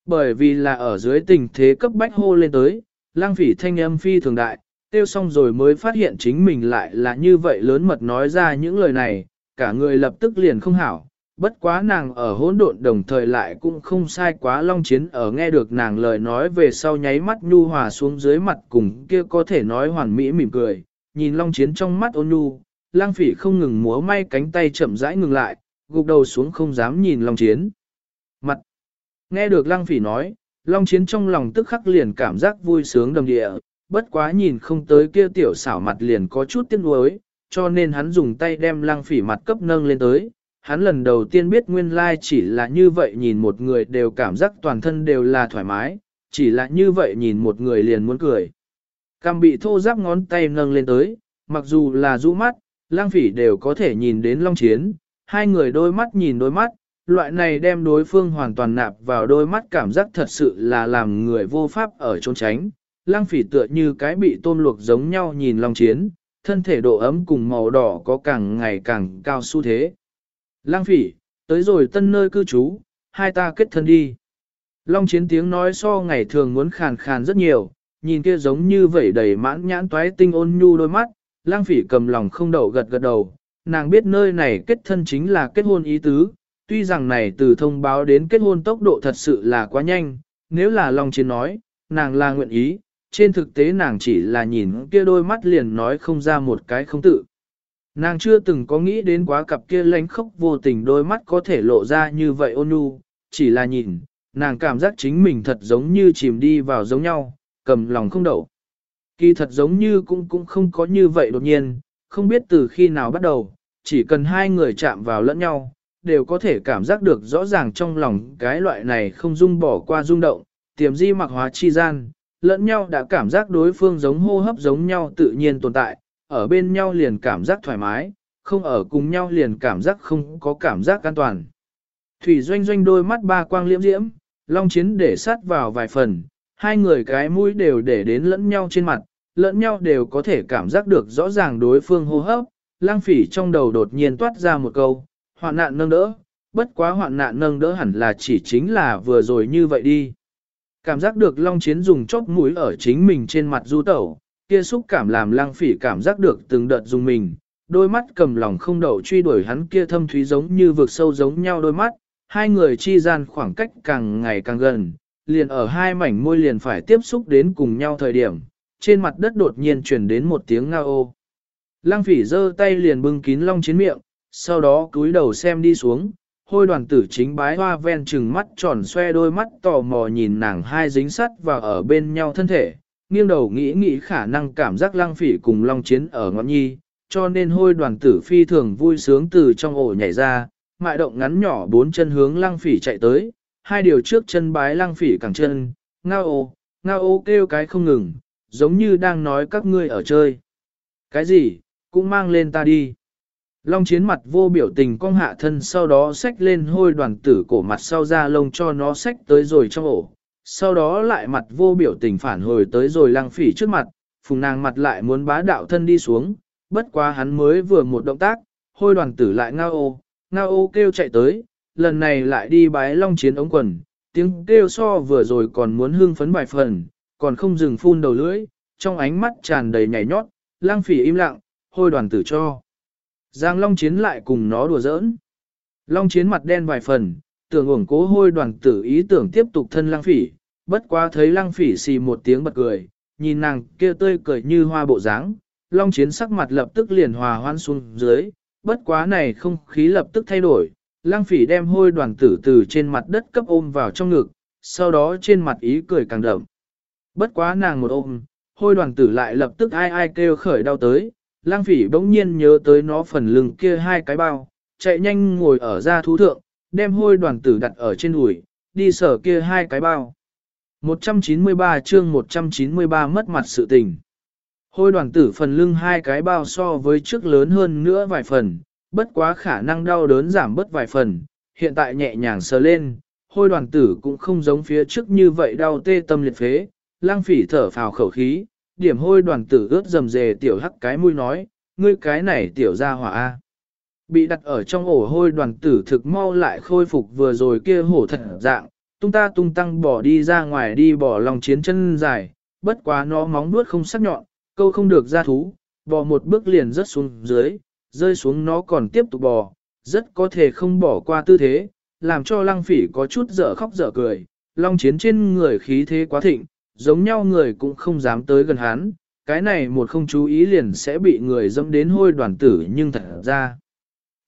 Bởi vì là ở dưới tình thế cấp bách hô lên tới, lang phỉ thanh âm phi thường đại, tiêu xong rồi mới phát hiện chính mình lại là như vậy lớn mật nói ra những lời này, cả người lập tức liền không hảo, bất quá nàng ở hỗn độn đồng thời lại cũng không sai quá long chiến ở nghe được nàng lời nói về sau nháy mắt nhu hòa xuống dưới mặt cùng kia có thể nói hoàn mỹ mỉm cười, nhìn long chiến trong mắt ôn nhu, lang phỉ không ngừng múa may cánh tay chậm rãi ngừng lại, gục đầu xuống không dám nhìn long chiến. Mặt, nghe được lang phỉ nói, long chiến trong lòng tức khắc liền cảm giác vui sướng đầm địa, bất quá nhìn không tới kia tiểu xảo mặt liền có chút tiếc nuối, cho nên hắn dùng tay đem lang phỉ mặt cấp nâng lên tới hắn lần đầu tiên biết nguyên lai chỉ là như vậy nhìn một người đều cảm giác toàn thân đều là thoải mái, chỉ là như vậy nhìn một người liền muốn cười. Cam bị thô giáp ngón tay nâng lên tới, mặc dù là rũ mắt, lang phỉ đều có thể nhìn đến long chiến, hai người đôi mắt nhìn đôi mắt, loại này đem đối phương hoàn toàn nạp vào đôi mắt cảm giác thật sự là làm người vô pháp ở trốn tránh. Lang phỉ tựa như cái bị tôm luộc giống nhau nhìn long chiến, thân thể độ ấm cùng màu đỏ có càng ngày càng cao xu thế. Lang phỉ, tới rồi tân nơi cư trú, hai ta kết thân đi. Long chiến tiếng nói so ngày thường muốn khàn khàn rất nhiều, nhìn kia giống như vẩy đầy mãn nhãn toái tinh ôn nhu đôi mắt, lang phỉ cầm lòng không đậu gật gật đầu, nàng biết nơi này kết thân chính là kết hôn ý tứ, tuy rằng này từ thông báo đến kết hôn tốc độ thật sự là quá nhanh, nếu là Long chiến nói, nàng là nguyện ý, trên thực tế nàng chỉ là nhìn kia đôi mắt liền nói không ra một cái không tự. Nàng chưa từng có nghĩ đến quá cặp kia lánh khóc vô tình đôi mắt có thể lộ ra như vậy ôn nhu, chỉ là nhìn, nàng cảm giác chính mình thật giống như chìm đi vào giống nhau, cầm lòng không đậu. Kỳ thật giống như cũng cũng không có như vậy đột nhiên, không biết từ khi nào bắt đầu, chỉ cần hai người chạm vào lẫn nhau, đều có thể cảm giác được rõ ràng trong lòng cái loại này không dung bỏ qua rung động, tiềm di mặc hóa chi gian, lẫn nhau đã cảm giác đối phương giống hô hấp giống nhau tự nhiên tồn tại, ở bên nhau liền cảm giác thoải mái, không ở cùng nhau liền cảm giác không có cảm giác an toàn. Thủy doanh doanh đôi mắt ba quang liễm diễm, long chiến để sát vào vài phần, hai người cái mũi đều để đến lẫn nhau trên mặt, lẫn nhau đều có thể cảm giác được rõ ràng đối phương hô hấp, lang phỉ trong đầu đột nhiên toát ra một câu, hoạn nạn nâng đỡ, bất quá hoạn nạn nâng đỡ hẳn là chỉ chính là vừa rồi như vậy đi. Cảm giác được long chiến dùng chóp mũi ở chính mình trên mặt du tẩu, kia xúc cảm làm lang phỉ cảm giác được từng đợt dùng mình, đôi mắt cầm lòng không đậu truy đuổi hắn kia thâm thúy giống như vực sâu giống nhau đôi mắt, hai người chi gian khoảng cách càng ngày càng gần, liền ở hai mảnh môi liền phải tiếp xúc đến cùng nhau thời điểm, trên mặt đất đột nhiên truyền đến một tiếng ngao ô. Lăng phỉ giơ tay liền bưng kín long chiến miệng, sau đó cúi đầu xem đi xuống, hôi đoàn tử chính bái hoa ven trừng mắt tròn xoe đôi mắt tò mò nhìn nàng hai dính sắt và ở bên nhau thân thể, nghiêng đầu nghĩ nghĩ khả năng cảm giác lăng phỉ cùng long chiến ở ngọn nhi, cho nên hôi đoàn tử phi thường vui sướng từ trong ổ nhảy ra, mại động ngắn nhỏ bốn chân hướng lăng phỉ chạy tới, hai điều trước chân bái lăng phỉ cẳng chân, ngao ô, ngao ô kêu cái không ngừng, giống như đang nói các ngươi ở chơi. Cái gì, cũng mang lên ta đi. Long chiến mặt vô biểu tình cong hạ thân sau đó xách lên hôi đoàn tử cổ mặt sau ra lông cho nó xách tới rồi trong ổ, sau đó lại mặt vô biểu tình phản hồi tới rồi lăng phỉ trước mặt, phùng nàng mặt lại muốn bá đạo thân đi xuống, bất quá hắn mới vừa một động tác, hôi đoàn tử lại ngao ô, ngao ô kêu chạy tới, lần này lại đi bái long chiến ống quần, tiếng kêu so vừa rồi còn muốn hương phấn bài phần, còn không dừng phun đầu lưỡi, trong ánh mắt tràn đầy nhảy nhót, lang phỉ im lặng, hôi đoàn tử cho. Giang Long Chiến lại cùng nó đùa giỡn. Long Chiến mặt đen vài phần, tưởng ủng cố hôi đoàn tử ý tưởng tiếp tục thân lang phỉ, bất quá thấy lang phỉ xì một tiếng bật cười, nhìn nàng kia tươi cười như hoa bộ dáng, Long Chiến sắc mặt lập tức liền hòa hoan xuống dưới, bất quá này không khí lập tức thay đổi, lang phỉ đem hôi đoàn tử từ trên mặt đất cấp ôm vào trong ngực, sau đó trên mặt ý cười càng đậm. Bất quá nàng một ôm, hôi đoàn tử lại lập tức ai ai kêu khởi đau tới, lang phỉ bỗng nhiên nhớ tới nó phần lưng kia hai cái bao, chạy nhanh ngồi ở ra thú thượng, đem hôi đoàn tử đặt ở trên đùi, đi sở kia hai cái bao. 193 chương 193 mất mặt sự tình. Hôi đoàn tử phần lưng hai cái bao so với trước lớn hơn nữa vài phần, bất quá khả năng đau đớn giảm bớt vài phần, hiện tại nhẹ nhàng sờ lên, hôi đoàn tử cũng không giống phía trước như vậy đau tê tâm liệt phế, lang phỉ thở phào khẩu khí, điểm hôi đoàn tử ướt dầm dề tiểu hắc cái mũi nói, ngươi cái này tiểu ra hỏa A. Bị đặt ở trong ổ hôi đoàn tử thực mau lại khôi phục vừa rồi kia hổ thật dạng, tung ta tung tăng bỏ đi ra ngoài đi bỏ lòng chiến chân dài, bất quá nó móng nuốt không sắc nhọn, câu không được ra thú, bò một bước liền rớt xuống dưới, rơi xuống nó còn tiếp tục bò, rất có thể không bỏ qua tư thế, làm cho lăng phỉ có chút dở khóc dở cười, long chiến trên người khí thế quá thịnh, giống nhau người cũng không dám tới gần hắn, cái này một không chú ý liền sẽ bị người dẫm đến hôi đoàn tử nhưng thật ra.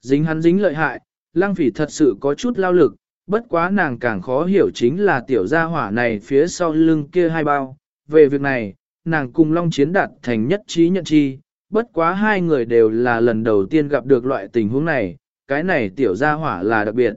Dính hắn dính lợi hại, lăng phỉ thật sự có chút lao lực, bất quá nàng càng khó hiểu chính là tiểu gia hỏa này phía sau lưng kia hai bao. Về việc này, nàng cùng Long Chiến đạt thành nhất trí nhận chi, bất quá hai người đều là lần đầu tiên gặp được loại tình huống này, cái này tiểu gia hỏa là đặc biệt.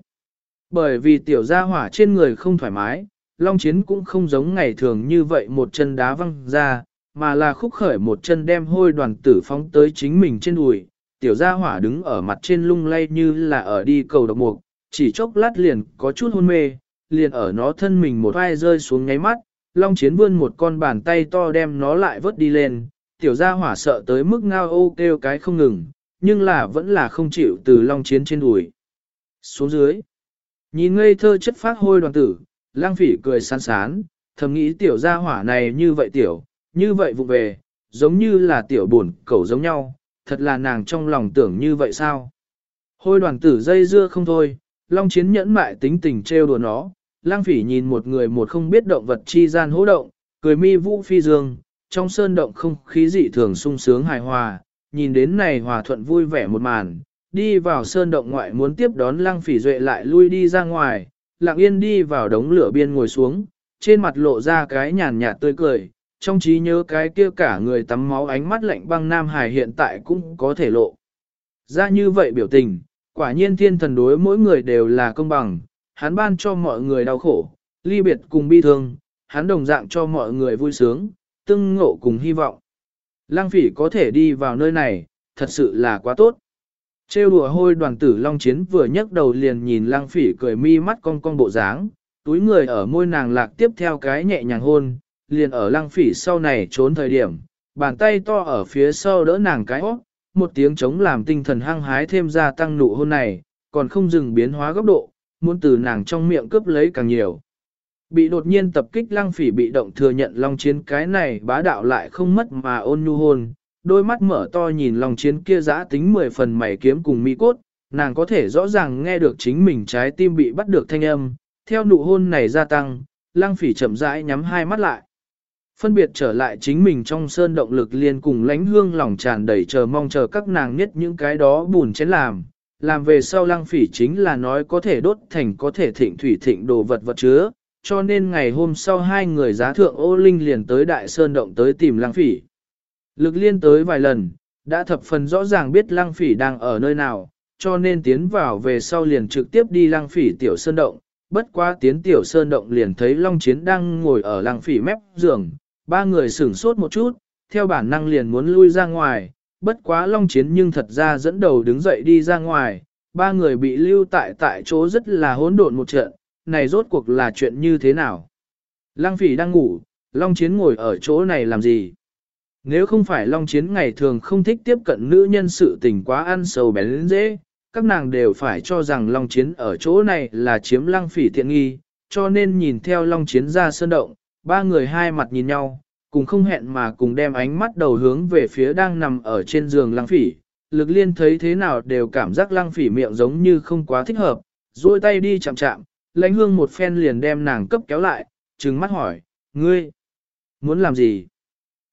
Bởi vì tiểu gia hỏa trên người không thoải mái, Long Chiến cũng không giống ngày thường như vậy một chân đá văng ra, mà là khúc khởi một chân đem hôi đoàn tử phóng tới chính mình trên đùi. Tiểu gia hỏa đứng ở mặt trên lung lay như là ở đi cầu độc mục, chỉ chốc lát liền có chút hôn mê, liền ở nó thân mình một vai rơi xuống ngáy mắt, Long Chiến vươn một con bàn tay to đem nó lại vớt đi lên, tiểu gia hỏa sợ tới mức ngao ô kêu cái không ngừng, nhưng là vẫn là không chịu từ Long Chiến trên đùi. Xuống dưới, nhìn ngây thơ chất phát hôi đoàn tử, lang phỉ cười sán sán, thầm nghĩ tiểu gia hỏa này như vậy tiểu, như vậy vụ về, giống như là tiểu buồn cẩu giống nhau, thật là nàng trong lòng tưởng như vậy sao? Hôi đoàn tử dây dưa không thôi, Long Chiến nhẫn mại tính tình trêu đùa nó, lang phỉ nhìn một người một không biết động vật chi gian hỗ động, cười mi vũ phi dương, trong sơn động không khí dị thường sung sướng hài hòa, nhìn đến này hòa thuận vui vẻ một màn, đi vào sơn động ngoại muốn tiếp đón lang phỉ duệ lại lui đi ra ngoài, lặng yên đi vào đống lửa biên ngồi xuống, trên mặt lộ ra cái nhàn nhạt tươi cười, trong trí nhớ cái kia cả người tắm máu ánh mắt lạnh băng Nam Hải hiện tại cũng có thể lộ. Ra như vậy biểu tình, quả nhiên thiên thần đối mỗi người đều là công bằng, hắn ban cho mọi người đau khổ, ly biệt cùng bi thương, hắn đồng dạng cho mọi người vui sướng, tương ngộ cùng hy vọng. Lăng phỉ có thể đi vào nơi này, thật sự là quá tốt. Trêu đùa hôi đoàn tử Long Chiến vừa nhấc đầu liền nhìn lăng phỉ cười mi mắt cong cong bộ dáng, túi người ở môi nàng lạc tiếp theo cái nhẹ nhàng hôn, liền ở lăng phỉ sau này trốn thời điểm, bàn tay to ở phía sau đỡ nàng cái óc, một tiếng chống làm tinh thần hăng hái thêm ra tăng nụ hôn này, còn không dừng biến hóa góc độ, muốn từ nàng trong miệng cướp lấy càng nhiều. Bị đột nhiên tập kích lăng phỉ bị động thừa nhận long chiến cái này bá đạo lại không mất mà ôn nhu hôn, đôi mắt mở to nhìn lòng chiến kia giã tính mười phần mày kiếm cùng mi cốt, nàng có thể rõ ràng nghe được chính mình trái tim bị bắt được thanh âm, theo nụ hôn này gia tăng, lăng phỉ chậm rãi nhắm hai mắt lại. Phân biệt trở lại chính mình trong sơn động lực liên cùng lánh hương lòng tràn đầy chờ mong chờ các nàng nhất những cái đó bùn chén làm. Làm về sau lăng phỉ chính là nói có thể đốt thành có thể thịnh thủy thịnh đồ vật vật chứa, cho nên ngày hôm sau hai người giá thượng ô linh liền tới đại sơn động tới tìm lăng phỉ. Lực liên tới vài lần, đã thập phần rõ ràng biết lăng phỉ đang ở nơi nào, cho nên tiến vào về sau liền trực tiếp đi lăng phỉ tiểu sơn động, bất quá tiến tiểu sơn động liền thấy Long Chiến đang ngồi ở lăng phỉ mép giường, ba người sửng sốt một chút, theo bản năng liền muốn lui ra ngoài, bất quá Long Chiến nhưng thật ra dẫn đầu đứng dậy đi ra ngoài, ba người bị lưu tại tại chỗ rất là hỗn độn một trận, này rốt cuộc là chuyện như thế nào? Lăng phỉ đang ngủ, Long Chiến ngồi ở chỗ này làm gì? Nếu không phải Long Chiến ngày thường không thích tiếp cận nữ nhân sự tình quá ăn sầu bén dễ, các nàng đều phải cho rằng Long Chiến ở chỗ này là chiếm lăng phỉ tiện nghi, cho nên nhìn theo long chiến ra sơn động, ba người hai mặt nhìn nhau, cùng không hẹn mà cùng đem ánh mắt đầu hướng về phía đang nằm ở trên giường lăng phỉ. Lực liên thấy thế nào đều cảm giác lăng phỉ miệng giống như không quá thích hợp, duỗi tay đi chạm chạm, lãnh hương một phen liền đem nàng cấp kéo lại, trừng mắt hỏi, ngươi, muốn làm gì?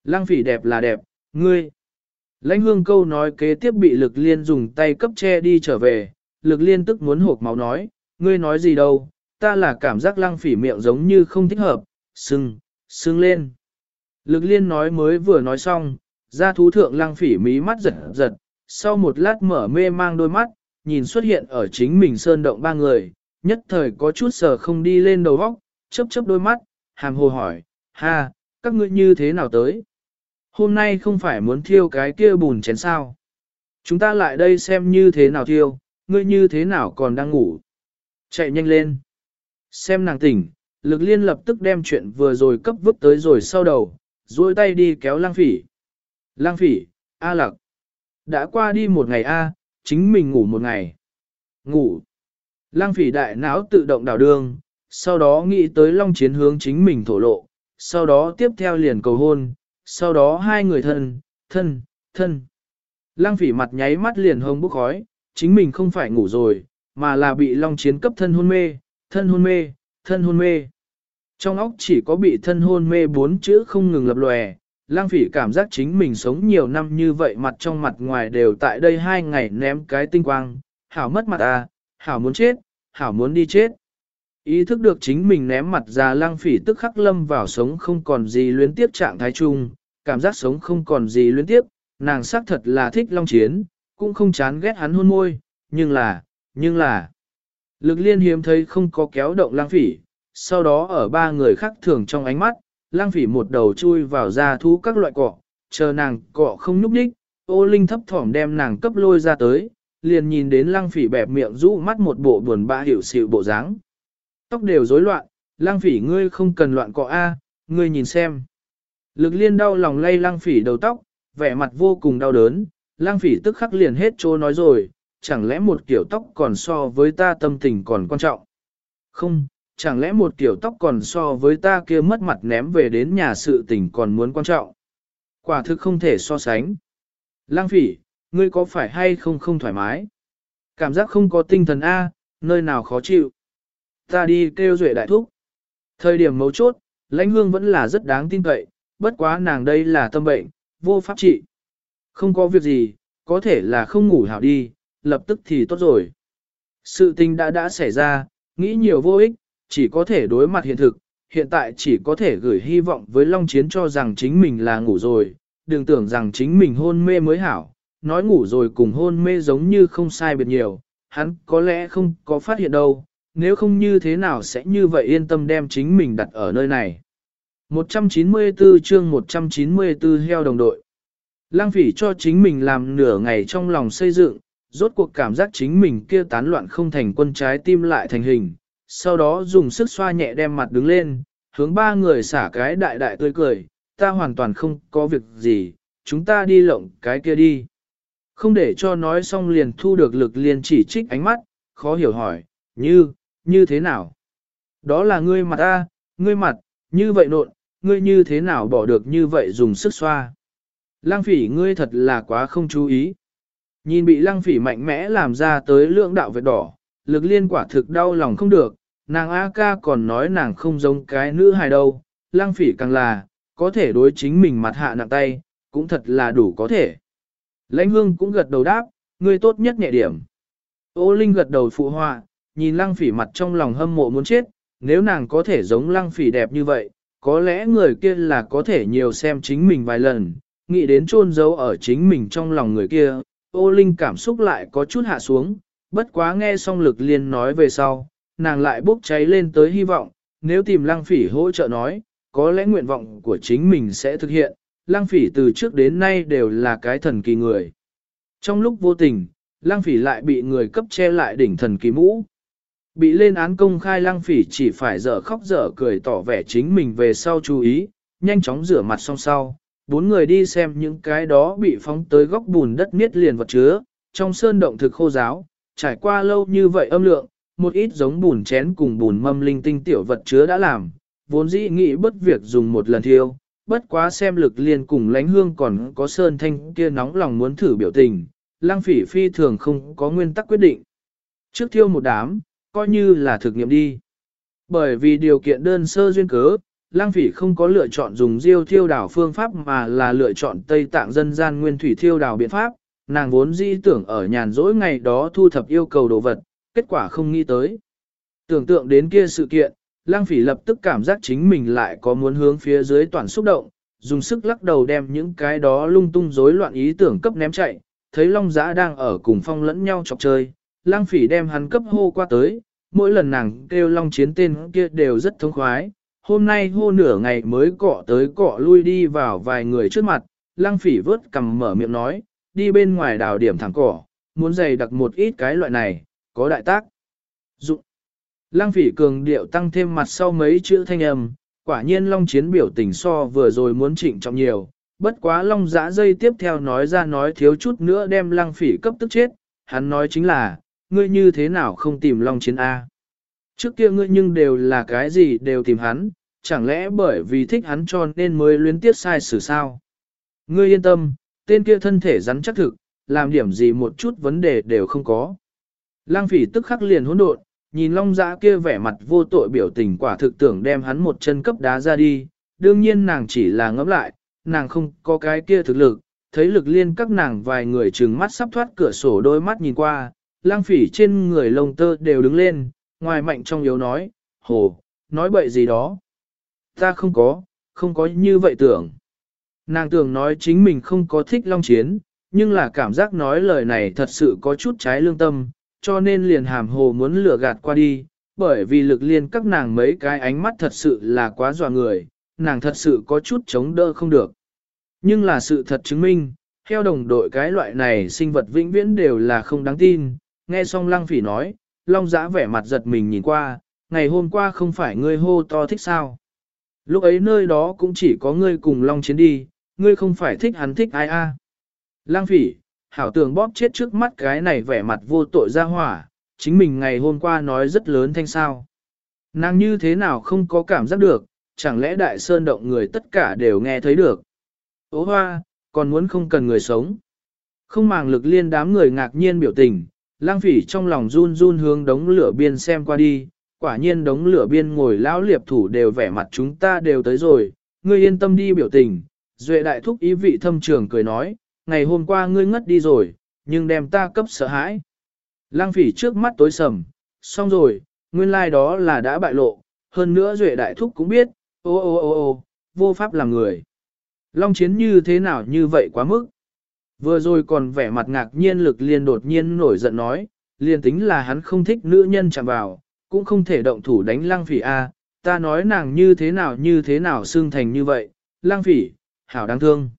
Lăng phỉ đẹp là đẹp, ngươi. Lãnh hương câu nói kế tiếp bị lực liên dùng tay cấp che đi trở về, lực liên tức muốn hộp máu nói, ngươi nói gì đâu, ta là cảm giác lăng phỉ miệng giống như không thích hợp, sưng, sưng lên. Lực liên nói mới vừa nói xong, ra thú thượng lăng phỉ mí mắt giật giật, sau một lát mở mê mang đôi mắt, nhìn xuất hiện ở chính mình sơn động ba người, nhất thời có chút sờ không đi lên đầu góc, chớp chớp đôi mắt, hàm hồ hỏi, ha, các ngươi như thế nào tới? Hôm nay không phải muốn thiêu cái kia bùn chén sao? Chúng ta lại đây xem như thế nào thiêu, ngươi như thế nào còn đang ngủ? Chạy nhanh lên. Xem nàng tỉnh, lực liên lập tức đem chuyện vừa rồi cấp vứt tới rồi sau đầu, duỗi tay đi kéo lang phỉ. Lang phỉ, A lặc. Đã qua đi một ngày A, chính mình ngủ một ngày. Ngủ. Lang phỉ đại não tự động đảo đường, sau đó nghĩ tới long chiến hướng chính mình thổ lộ, sau đó tiếp theo liền cầu hôn, sau đó hai người thân, thân, thân. Lăng phỉ mặt nháy mắt liền hông bốc khói, chính mình không phải ngủ rồi, mà là bị long chiến cấp thân hôn mê, thân hôn mê, thân hôn mê. Trong óc chỉ có bị thân hôn mê bốn chữ không ngừng lập lòe, lang phỉ cảm giác chính mình sống nhiều năm như vậy mặt trong mặt ngoài đều tại đây hai ngày ném cái tinh quang, hảo mất mặt à, hảo muốn chết, hảo muốn đi chết. Ý thức được chính mình ném mặt ra lang phỉ tức khắc lâm vào sống không còn gì luyến tiếp trạng thái chung, cảm giác sống không còn gì luyến tiếp, nàng xác thật là thích long chiến, cũng không chán ghét hắn hôn môi, nhưng là, nhưng là, lực liên hiếm thấy không có kéo động lang phỉ, sau đó ở ba người khác thường trong ánh mắt, lang phỉ một đầu chui vào ra thú các loại cọ, chờ nàng cọ không nhúc nhích, ô linh thấp thỏm đem nàng cấp lôi ra tới, liền nhìn đến lang phỉ bẹp miệng rũ mắt một bộ buồn bã hiểu xịu bộ dáng. Tóc đều rối loạn, lang phỉ ngươi không cần loạn cọ A, ngươi nhìn xem. Lực liên đau lòng lay lang phỉ đầu tóc, vẻ mặt vô cùng đau đớn, lang phỉ tức khắc liền hết trô nói rồi, chẳng lẽ một kiểu tóc còn so với ta tâm tình còn quan trọng. Không, chẳng lẽ một kiểu tóc còn so với ta kia mất mặt ném về đến nhà sự tình còn muốn quan trọng. Quả thực không thể so sánh. Lang phỉ, ngươi có phải hay không không thoải mái? Cảm giác không có tinh thần A, nơi nào khó chịu. Ta đi kêu duệ đại thúc. Thời điểm mấu chốt, lãnh hương vẫn là rất đáng tin cậy, bất quá nàng đây là tâm bệnh, vô pháp trị. Không có việc gì, có thể là không ngủ hảo đi, lập tức thì tốt rồi. Sự tình đã đã xảy ra, nghĩ nhiều vô ích, chỉ có thể đối mặt hiện thực, hiện tại chỉ có thể gửi hy vọng với Long Chiến cho rằng chính mình là ngủ rồi, đừng tưởng rằng chính mình hôn mê mới hảo, nói ngủ rồi cùng hôn mê giống như không sai biệt nhiều, hắn có lẽ không có phát hiện đâu, nếu không như thế nào sẽ như vậy yên tâm đem chính mình đặt ở nơi này. 194 chương 194 heo đồng đội. Lang phỉ cho chính mình làm nửa ngày trong lòng xây dựng, rốt cuộc cảm giác chính mình kia tán loạn không thành quân trái tim lại thành hình, sau đó dùng sức xoa nhẹ đem mặt đứng lên, hướng ba người xả cái đại đại tươi cười, ta hoàn toàn không có việc gì, chúng ta đi lộng cái kia đi. Không để cho nói xong liền thu được lực liền chỉ trích ánh mắt, khó hiểu hỏi, như, như thế nào? Đó là ngươi mặt ta, ngươi mặt, như vậy nộn, ngươi như thế nào bỏ được như vậy dùng sức xoa? Lang phỉ ngươi thật là quá không chú ý. Nhìn bị lăng phỉ mạnh mẽ làm ra tới lượng đạo vệt đỏ, lực liên quả thực đau lòng không được, nàng A ca còn nói nàng không giống cái nữ hài đâu, lăng phỉ càng là, có thể đối chính mình mặt hạ nặng tay, cũng thật là đủ có thể. Lãnh hương cũng gật đầu đáp, ngươi tốt nhất nhẹ điểm. Ô Linh gật đầu phụ họa, nhìn lăng phỉ mặt trong lòng hâm mộ muốn chết, nếu nàng có thể giống lăng phỉ đẹp như vậy, có lẽ người kia là có thể nhiều xem chính mình vài lần, nghĩ đến chôn giấu ở chính mình trong lòng người kia, ô Linh cảm xúc lại có chút hạ xuống, bất quá nghe xong lực liên nói về sau, nàng lại bốc cháy lên tới hy vọng, nếu tìm lăng phỉ hỗ trợ nói, có lẽ nguyện vọng của chính mình sẽ thực hiện, lăng phỉ từ trước đến nay đều là cái thần kỳ người. Trong lúc vô tình, lăng phỉ lại bị người cấp che lại đỉnh thần kỳ mũ. Bị lên án công khai lăng phỉ chỉ phải dở khóc dở cười tỏ vẻ chính mình về sau chú ý, nhanh chóng rửa mặt xong sau. Bốn người đi xem những cái đó bị phóng tới góc bùn đất miết liền vật chứa, trong sơn động thực khô giáo, trải qua lâu như vậy âm lượng, một ít giống bùn chén cùng bùn mâm linh tinh tiểu vật chứa đã làm, vốn dĩ nghĩ bất việc dùng một lần thiêu, bất quá xem lực liên cùng lánh hương còn có sơn thanh kia nóng lòng muốn thử biểu tình, lang phỉ phi thường không có nguyên tắc quyết định. Trước thiêu một đám, coi như là thực nghiệm đi. Bởi vì điều kiện đơn sơ duyên cớ, lang phỉ không có lựa chọn dùng diêu thiêu đảo phương pháp mà là lựa chọn Tây Tạng dân gian nguyên thủy thiêu đảo biện pháp, nàng vốn di tưởng ở nhàn rỗi ngày đó thu thập yêu cầu đồ vật, kết quả không nghĩ tới. Tưởng tượng đến kia sự kiện, lang phỉ lập tức cảm giác chính mình lại có muốn hướng phía dưới toàn xúc động, dùng sức lắc đầu đem những cái đó lung tung rối loạn ý tưởng cấp ném chạy, thấy Long Giã đang ở cùng phong lẫn nhau chọc chơi, lang phỉ đem hắn cấp hô qua tới, mỗi lần nàng kêu Long chiến tên kia đều rất thông khoái, hôm nay hô nửa ngày mới cọ tới cọ lui đi vào vài người trước mặt, lang phỉ vớt cầm mở miệng nói, đi bên ngoài đào điểm thẳng cỏ, muốn dày đặc một ít cái loại này, có đại tác. Dụng. Lăng phỉ cường điệu tăng thêm mặt sau mấy chữ thanh âm, quả nhiên long chiến biểu tình so vừa rồi muốn chỉnh trọng nhiều, bất quá long giã dây tiếp theo nói ra nói thiếu chút nữa đem lăng phỉ cấp tức chết, hắn nói chính là, ngươi như thế nào không tìm long chiến A. Trước kia ngươi nhưng đều là cái gì đều tìm hắn, chẳng lẽ bởi vì thích hắn cho nên mới luyến tiếc sai xử sao. Ngươi yên tâm, tên kia thân thể rắn chắc thực, làm điểm gì một chút vấn đề đều không có. Lăng phỉ tức khắc liền hỗn độn, nhìn long giã kia vẻ mặt vô tội biểu tình quả thực tưởng đem hắn một chân cấp đá ra đi, đương nhiên nàng chỉ là ngẫm lại, nàng không có cái kia thực lực, thấy lực liên các nàng vài người trừng mắt sắp thoát cửa sổ đôi mắt nhìn qua, lang phỉ trên người lông tơ đều đứng lên, ngoài mạnh trong yếu nói, hồ, nói bậy gì đó. Ta không có, không có như vậy tưởng. Nàng tưởng nói chính mình không có thích long chiến, nhưng là cảm giác nói lời này thật sự có chút trái lương tâm, cho nên liền hàm hồ muốn lừa gạt qua đi, bởi vì lực liên các nàng mấy cái ánh mắt thật sự là quá dọa người, nàng thật sự có chút chống đỡ không được. Nhưng là sự thật chứng minh, theo đồng đội cái loại này sinh vật vĩnh viễn đều là không đáng tin, nghe xong lăng phỉ nói, long giã vẻ mặt giật mình nhìn qua, ngày hôm qua không phải ngươi hô to thích sao. Lúc ấy nơi đó cũng chỉ có ngươi cùng long chiến đi, ngươi không phải thích hắn thích ai a à. Lăng phỉ, hảo tường bóp chết trước mắt cái này vẻ mặt vô tội ra hỏa, chính mình ngày hôm qua nói rất lớn thanh sao. Nàng như thế nào không có cảm giác được, chẳng lẽ đại sơn động người tất cả đều nghe thấy được. Ô hoa, còn muốn không cần người sống. Không màng lực liên đám người ngạc nhiên biểu tình, lang phỉ trong lòng run run hướng đống lửa biên xem qua đi, quả nhiên đống lửa biên ngồi lão liệp thủ đều vẻ mặt chúng ta đều tới rồi, ngươi yên tâm đi biểu tình. Duệ đại thúc ý vị thâm trường cười nói, ngày hôm qua ngươi ngất đi rồi, nhưng đem ta cấp sợ hãi. Lang phỉ trước mắt tối sầm, xong rồi, nguyên lai like đó là đã bại lộ, hơn nữa Duệ Đại Thúc cũng biết, ô ô ô ô, vô pháp làm người. Long chiến như thế nào như vậy quá mức. Vừa rồi còn vẻ mặt ngạc nhiên lực liên đột nhiên nổi giận nói, liền tính là hắn không thích nữ nhân chạm vào, cũng không thể động thủ đánh lang phỉ a. ta nói nàng như thế nào như thế nào xương thành như vậy, lang phỉ, hảo đáng thương.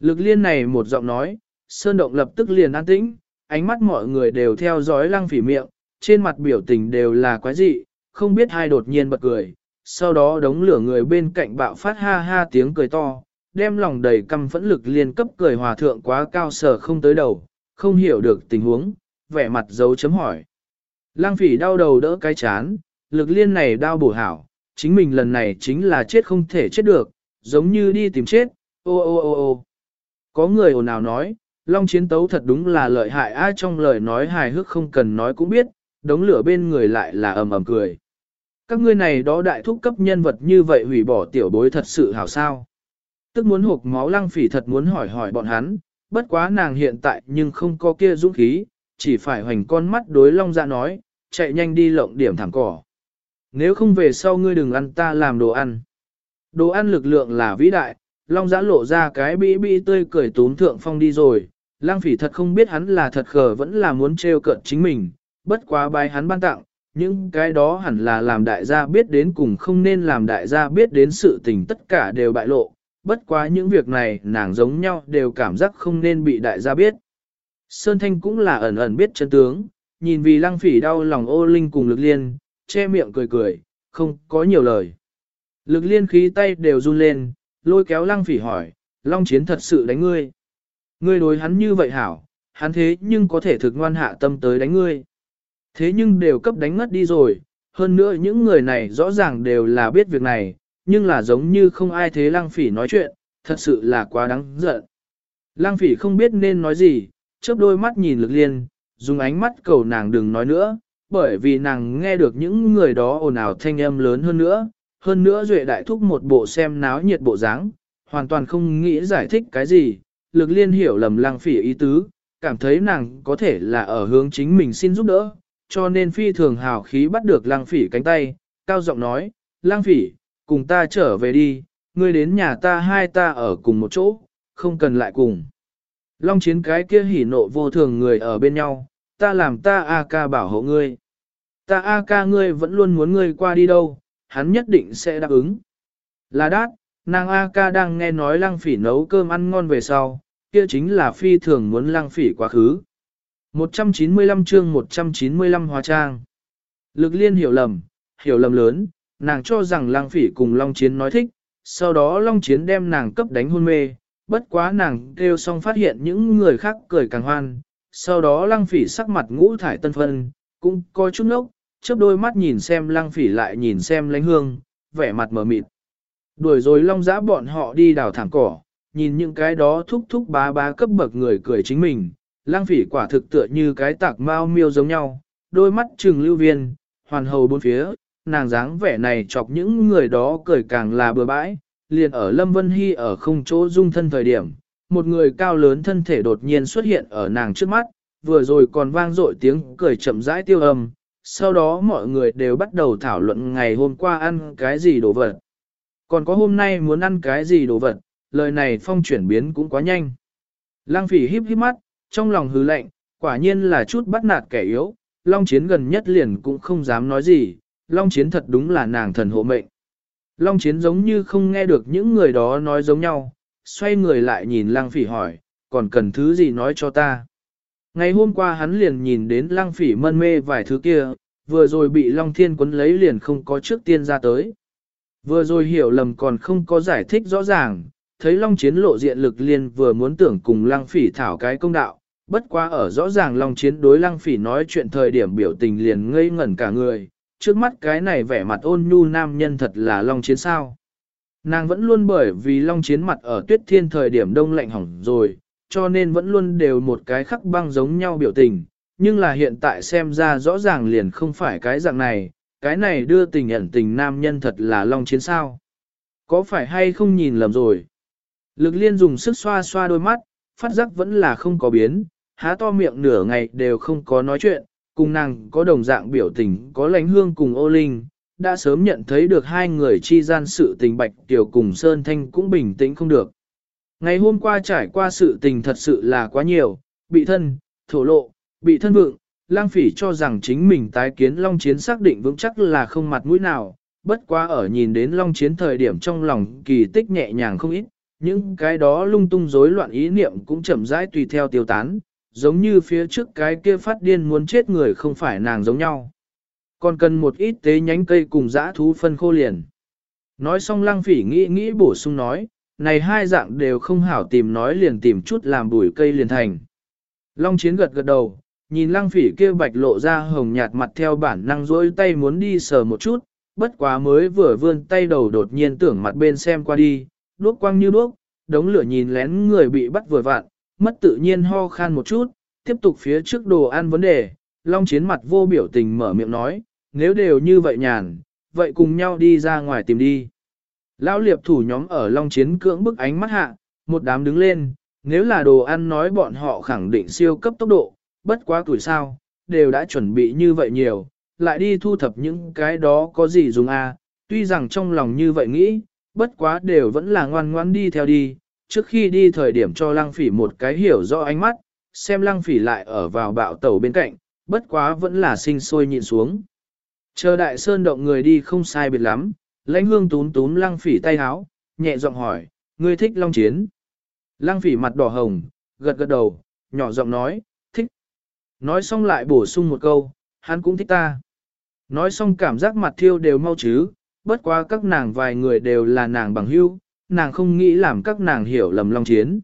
Lực liên này một giọng nói, sơn động lập tức liền an tĩnh, ánh mắt mọi người đều theo dõi lăng phỉ miệng, trên mặt biểu tình đều là quái dị, không biết hai đột nhiên bật cười, sau đó đống lửa người bên cạnh bạo phát ha ha tiếng cười to, đem lòng đầy căm phẫn lực liên cấp cười hòa thượng quá cao sở không tới đầu, không hiểu được tình huống, vẻ mặt dấu chấm hỏi. Lăng phỉ đau đầu đỡ cái chán, lực liên này đau bổ hảo, chính mình lần này chính là chết không thể chết được, giống như đi tìm chết, ô ô ô ô. Có người ồn ào nói, Long chiến tấu thật đúng là lợi hại ai trong lời nói hài hước không cần nói cũng biết, đống lửa bên người lại là ầm ầm cười. Các ngươi này đó đại thúc cấp nhân vật như vậy hủy bỏ tiểu bối thật sự hảo sao. Tức muốn hộp máu lăng phỉ thật muốn hỏi hỏi bọn hắn, bất quá nàng hiện tại nhưng không có kia dũng khí, chỉ phải hoành con mắt đối long dạ nói, chạy nhanh đi lộng điểm thẳng cỏ. Nếu không về sau ngươi đừng ăn ta làm đồ ăn. Đồ ăn lực lượng là vĩ đại, long giã lộ ra cái bĩ bĩ tươi cười tốn thượng phong đi rồi, lang phỉ thật không biết hắn là thật khờ vẫn là muốn trêu cợt chính mình, bất quá bài hắn ban tặng, những cái đó hẳn là làm đại gia biết đến cùng không nên làm đại gia biết đến sự tình tất cả đều bại lộ, bất quá những việc này nàng giống nhau đều cảm giác không nên bị đại gia biết. Sơn Thanh cũng là ẩn ẩn biết chân tướng, nhìn vì lăng phỉ đau lòng ô linh cùng lực liên, che miệng cười cười, không có nhiều lời. Lực liên khí tay đều run lên, lôi kéo lăng phỉ hỏi, Long Chiến thật sự đánh ngươi. Ngươi đối hắn như vậy hảo, hắn thế nhưng có thể thực ngoan hạ tâm tới đánh ngươi. Thế nhưng đều cấp đánh ngất đi rồi, hơn nữa những người này rõ ràng đều là biết việc này, nhưng là giống như không ai thế lăng phỉ nói chuyện, thật sự là quá đáng giận. Lăng phỉ không biết nên nói gì, chớp đôi mắt nhìn lực liên, dùng ánh mắt cầu nàng đừng nói nữa, bởi vì nàng nghe được những người đó ồn ào thanh âm lớn hơn nữa, hơn nữa duệ đại thúc một bộ xem náo nhiệt bộ dáng, hoàn toàn không nghĩ giải thích cái gì, lực liên hiểu lầm lăng phỉ ý tứ, cảm thấy nàng có thể là ở hướng chính mình xin giúp đỡ, cho nên phi thường hào khí bắt được lăng phỉ cánh tay, cao giọng nói, lăng phỉ, cùng ta trở về đi, ngươi đến nhà ta hai ta ở cùng một chỗ, không cần lại cùng. Long chiến cái kia hỉ nộ vô thường người ở bên nhau, ta làm ta A ca bảo hộ ngươi. Ta A ca ngươi vẫn luôn muốn ngươi qua đi đâu, hắn nhất định sẽ đáp ứng. Là đát, nàng A ca đang nghe nói lăng phỉ nấu cơm ăn ngon về sau, kia chính là phi thường muốn lăng phỉ quá khứ. 195 chương 195 hóa trang. Lực liên hiểu lầm, hiểu lầm lớn, nàng cho rằng lang phỉ cùng Long Chiến nói thích, sau đó Long Chiến đem nàng cấp đánh hôn mê, bất quá nàng kêu xong phát hiện những người khác cười càng hoan, sau đó lang phỉ sắc mặt ngũ thải tân phân, cũng coi chút nốc, chớp đôi mắt nhìn xem lang phỉ lại nhìn xem lánh hương, vẻ mặt mờ mịt. Đuổi rồi long giã bọn họ đi đào thảm cỏ, nhìn những cái đó thúc thúc bá bá cấp bậc người cười chính mình, lang phỉ quả thực tựa như cái tạc mao miêu giống nhau, đôi mắt trừng lưu viên, hoàn hầu bốn phía, nàng dáng vẻ này chọc những người đó cười càng là bừa bãi, liền ở Lâm Vân Hy ở không chỗ dung thân thời điểm, một người cao lớn thân thể đột nhiên xuất hiện ở nàng trước mắt, vừa rồi còn vang dội tiếng cười chậm rãi tiêu âm, sau đó mọi người đều bắt đầu thảo luận ngày hôm qua ăn cái gì đồ vật. Còn có hôm nay muốn ăn cái gì đồ vật, lời này phong chuyển biến cũng quá nhanh. Lang phỉ híp híp mắt, trong lòng hứ lạnh, quả nhiên là chút bắt nạt kẻ yếu, Long Chiến gần nhất liền cũng không dám nói gì, Long Chiến thật đúng là nàng thần hộ mệnh. Long Chiến giống như không nghe được những người đó nói giống nhau, xoay người lại nhìn Lang Phỉ hỏi, còn cần thứ gì nói cho ta. Ngày hôm qua hắn liền nhìn đến Lang Phỉ mân mê vài thứ kia, vừa rồi bị Long Thiên quấn lấy liền không có trước tiên ra tới. Vừa rồi hiểu lầm còn không có giải thích rõ ràng, thấy Long Chiến lộ diện lực liền vừa muốn tưởng cùng Lang Phỉ thảo cái công đạo, bất quá ở rõ ràng Long Chiến đối Lang Phỉ nói chuyện thời điểm biểu tình liền ngây ngẩn cả người, trước mắt cái này vẻ mặt ôn nhu nam nhân thật là Long Chiến sao. Nàng vẫn luôn bởi vì Long Chiến mặt ở tuyết thiên thời điểm đông lạnh hỏng rồi, cho nên vẫn luôn đều một cái khắc băng giống nhau biểu tình, nhưng là hiện tại xem ra rõ ràng liền không phải cái dạng này, cái này đưa tình ẩn tình nam nhân thật là Long Chiến sao. Có phải hay không nhìn lầm rồi? Lực liên dùng sức xoa xoa đôi mắt, phát giác vẫn là không có biến, há to miệng nửa ngày đều không có nói chuyện, cùng nàng có đồng dạng biểu tình có lánh hương cùng ô linh, đã sớm nhận thấy được hai người chi gian sự tình bạch tiểu cùng Sơn Thanh cũng bình tĩnh không được. Ngày hôm qua trải qua sự tình thật sự là quá nhiều, bị thân, thổ lộ, bị thân vượng, lang phỉ cho rằng chính mình tái kiến Long Chiến xác định vững chắc là không mặt mũi nào, bất quá ở nhìn đến Long Chiến thời điểm trong lòng kỳ tích nhẹ nhàng không ít, những cái đó lung tung rối loạn ý niệm cũng chậm rãi tùy theo tiêu tán, giống như phía trước cái kia phát điên muốn chết người không phải nàng giống nhau. Còn cần một ít tế nhánh cây cùng dã thú phân khô liền. Nói xong lăng phỉ nghĩ nghĩ bổ sung nói, này hai dạng đều không hảo tìm nói liền tìm chút làm bùi cây liền thành. Long chiến gật gật đầu, nhìn lăng phỉ kia bạch lộ ra hồng nhạt mặt theo bản năng dối tay muốn đi sờ một chút, bất quá mới vừa vươn tay đầu đột nhiên tưởng mặt bên xem qua đi, đuốc quăng như đuốc, đống lửa nhìn lén người bị bắt vừa vạn, mất tự nhiên ho khan một chút, tiếp tục phía trước đồ ăn vấn đề, Long Chiến mặt vô biểu tình mở miệng nói, nếu đều như vậy nhàn, vậy cùng nhau đi ra ngoài tìm đi. Lão liệp thủ nhóm ở Long Chiến cưỡng bức ánh mắt hạ, một đám đứng lên, nếu là đồ ăn nói bọn họ khẳng định siêu cấp tốc độ, bất quá tuổi sao, đều đã chuẩn bị như vậy nhiều, lại đi thu thập những cái đó có gì dùng à. tuy rằng trong lòng như vậy nghĩ, bất quá đều vẫn là ngoan ngoan đi theo đi, trước khi đi thời điểm cho lăng phỉ một cái hiểu rõ ánh mắt, xem lăng phỉ lại ở vào bạo tàu bên cạnh, bất quá vẫn là sinh sôi nhịn xuống. Chờ đại sơn động người đi không sai biệt lắm, lãnh hương tún tún lăng phỉ tay háo, nhẹ giọng hỏi, ngươi thích long chiến. Lăng phỉ mặt đỏ hồng, gật gật đầu, nhỏ giọng nói, thích. Nói xong lại bổ sung một câu, hắn cũng thích ta. Nói xong cảm giác mặt thiêu đều mau chứ, bất quá các nàng vài người đều là nàng bằng hữu, nàng không nghĩ làm các nàng hiểu lầm long chiến.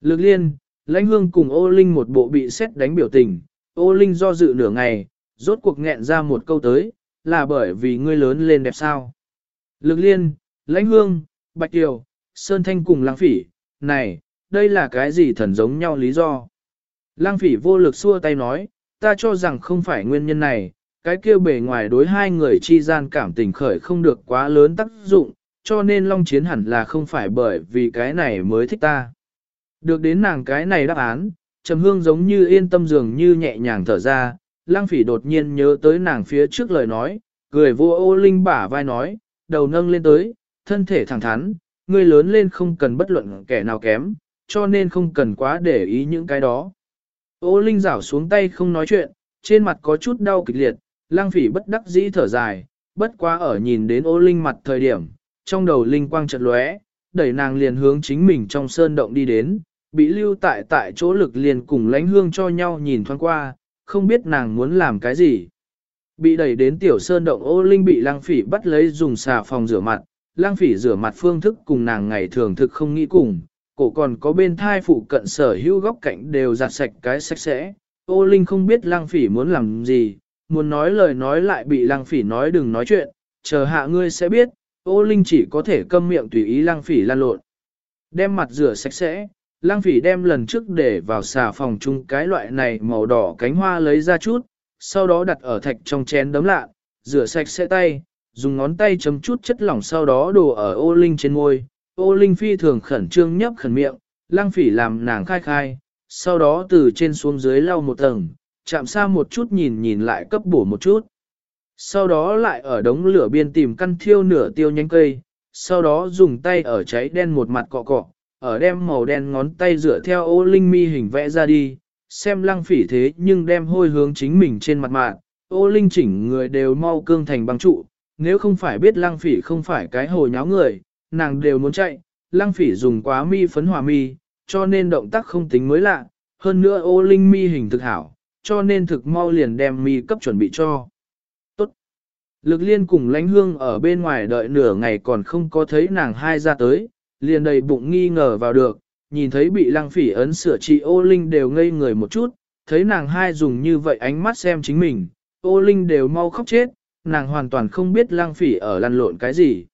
Lực liên, lãnh hương cùng ô linh một bộ bị xét đánh biểu tình, ô linh do dự nửa ngày, rốt cuộc nghẹn ra một câu tới, là bởi vì ngươi lớn lên đẹp sao. Lực liên, lãnh hương, bạch kiều, sơn thanh cùng lang phỉ, này, đây là cái gì thần giống nhau lý do. Lang phỉ vô lực xua tay nói, ta cho rằng không phải nguyên nhân này, cái kia bề ngoài đối hai người chi gian cảm tình khởi không được quá lớn tác dụng, cho nên Long Chiến hẳn là không phải bởi vì cái này mới thích ta. Được đến nàng cái này đáp án, Trầm Hương giống như yên tâm dường như nhẹ nhàng thở ra, Lang Phỉ đột nhiên nhớ tới nàng phía trước lời nói, cười vô ô linh bả vai nói, đầu nâng lên tới, thân thể thẳng thắn, người lớn lên không cần bất luận kẻ nào kém, cho nên không cần quá để ý những cái đó. Ô linh rảo xuống tay không nói chuyện, trên mặt có chút đau kịch liệt, lang phỉ bất đắc dĩ thở dài, bất quá ở nhìn đến ô linh mặt thời điểm, trong đầu linh quang chợt lóe, đẩy nàng liền hướng chính mình trong sơn động đi đến, bị lưu tại tại chỗ lực liền cùng lánh hương cho nhau nhìn thoáng qua, không biết nàng muốn làm cái gì. Bị đẩy đến tiểu sơn động ô linh bị lang phỉ bắt lấy dùng xà phòng rửa mặt, lang phỉ rửa mặt phương thức cùng nàng ngày thường thực không nghĩ cùng, cổ còn có bên thai phụ cận sở hữu góc cạnh đều giặt sạch cái sạch sẽ. Ô linh không biết lang phỉ muốn làm gì, muốn nói lời nói lại bị lang phỉ nói đừng nói chuyện, chờ hạ ngươi sẽ biết, ô linh chỉ có thể câm miệng tùy ý lang phỉ lan lộn. Đem mặt rửa sạch sẽ, lang phỉ đem lần trước để vào xà phòng chung cái loại này màu đỏ cánh hoa lấy ra chút, sau đó đặt ở thạch trong chén đấm lạ, rửa sạch sẽ tay, dùng ngón tay chấm chút chất lỏng sau đó đổ ở ô linh trên môi. Ô linh phi thường khẩn trương nhấp khẩn miệng, lang phỉ làm nàng khai khai, sau đó từ trên xuống dưới lau một tầng, chạm xa một chút nhìn nhìn lại cấp bổ một chút. Sau đó lại ở đống lửa biên tìm căn thiêu nửa tiêu nhánh cây, sau đó dùng tay ở cháy đen một mặt cọ cọ, ở đem màu đen ngón tay rửa theo ô linh mi hình vẽ ra đi, xem lăng phỉ thế nhưng đem hôi hướng chính mình trên mặt mạng, ô linh chỉnh người đều mau cương thành băng trụ, nếu không phải biết lăng phỉ không phải cái hồ nháo người, nàng đều muốn chạy, lăng phỉ dùng quá mi phấn hòa mi, cho nên động tác không tính mới lạ, hơn nữa ô linh mi hình thực hảo, cho nên thực mau liền đem mi cấp chuẩn bị cho. Lực liên cùng lãnh hương ở bên ngoài đợi nửa ngày còn không có thấy nàng hai ra tới, liền đầy bụng nghi ngờ vào được, nhìn thấy bị lăng phỉ ấn sửa trị ô linh đều ngây người một chút, thấy nàng hai dùng như vậy ánh mắt xem chính mình, ô linh đều mau khóc chết, nàng hoàn toàn không biết lăng phỉ ở lăn lộn cái gì.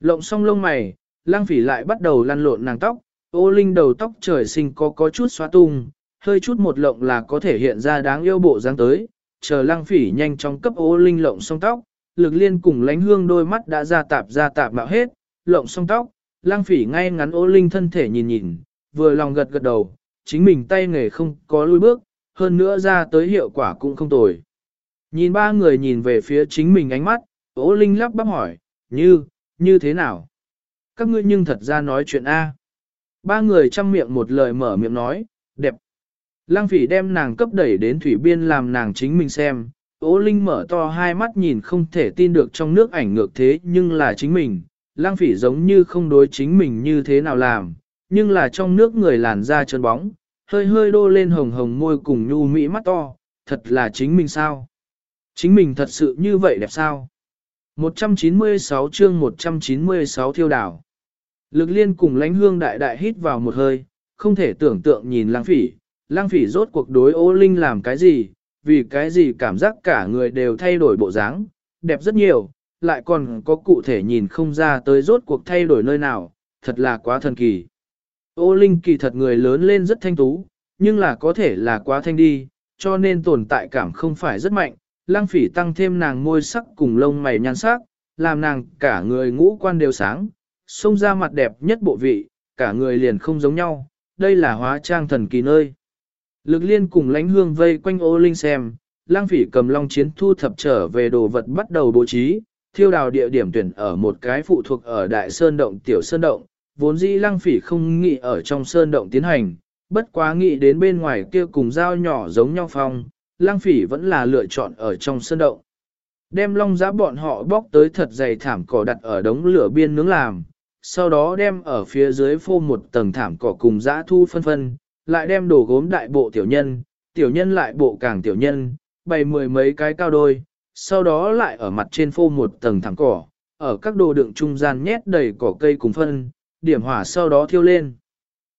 Lộng xong lông mày, lăng phỉ lại bắt đầu lăn lộn nàng tóc, ô linh đầu tóc trời sinh có có chút xóa tung, hơi chút một lộng là có thể hiện ra đáng yêu bộ dáng tới, chờ lăng phỉ nhanh chóng cấp ô linh lộng xong tóc, lực liên cùng lánh hương đôi mắt đã ra tạp ra tạp mạo hết, lộng xong tóc, Lang phỉ ngay ngắn ô linh thân thể nhìn nhìn, vừa lòng gật gật đầu, chính mình tay nghề không có lui bước, hơn nữa ra tới hiệu quả cũng không tồi. Nhìn ba người nhìn về phía chính mình ánh mắt, ô linh lắp bắp hỏi, như, như thế nào? Các ngươi nhưng thật ra nói chuyện A. Ba người chăm miệng một lời mở miệng nói, đẹp. Lăng phỉ đem nàng cấp đẩy đến thủy biên làm nàng chính mình xem. Ô Linh mở to hai mắt nhìn không thể tin được trong nước ảnh ngược thế nhưng là chính mình. Lăng phỉ giống như không đối chính mình như thế nào làm, nhưng là trong nước người làn da trơn bóng, hơi hơi đô lên hồng hồng môi cùng nhu mỹ mắt to, thật là chính mình sao? Chính mình thật sự như vậy đẹp sao? 196 chương 196 thiêu đảo. Lực liên cùng lánh hương đại đại hít vào một hơi, không thể tưởng tượng nhìn lang phỉ, lang phỉ rốt cuộc đối ô linh làm cái gì, vì cái gì cảm giác cả người đều thay đổi bộ dáng, đẹp rất nhiều, lại còn có cụ thể nhìn không ra tới rốt cuộc thay đổi nơi nào, thật là quá thần kỳ. Ô linh kỳ thật người lớn lên rất thanh tú, nhưng là có thể là quá thanh đi, cho nên tồn tại cảm không phải rất mạnh, lang phỉ tăng thêm nàng môi sắc cùng lông mày nhan sắc, làm nàng cả người ngũ quan đều sáng, xông ra mặt đẹp nhất bộ vị, cả người liền không giống nhau, đây là hóa trang thần kỳ nơi. Lực liên cùng lánh hương vây quanh ô linh xem, lang phỉ cầm long chiến thu thập trở về đồ vật bắt đầu bố trí, thiêu đào địa điểm tuyển ở một cái phụ thuộc ở đại sơn động tiểu sơn động, vốn dĩ lang phỉ không nghĩ ở trong sơn động tiến hành, bất quá nghĩ đến bên ngoài kia cùng dao nhỏ giống nhau phong, lang phỉ vẫn là lựa chọn ở trong sơn động. Đem long giã bọn họ bóc tới thật dày thảm cỏ đặt ở đống lửa biên nướng làm, sau đó đem ở phía dưới phô một tầng thảm cỏ cùng giã thu phân phân, lại đem đồ gốm đại bộ tiểu nhân, tiểu nhân lại bộ càng tiểu nhân, bày mười mấy cái cao đôi, sau đó lại ở mặt trên phô một tầng thẳng cỏ, ở các đồ đựng trung gian nhét đầy cỏ cây cùng phân, điểm hỏa sau đó thiêu lên.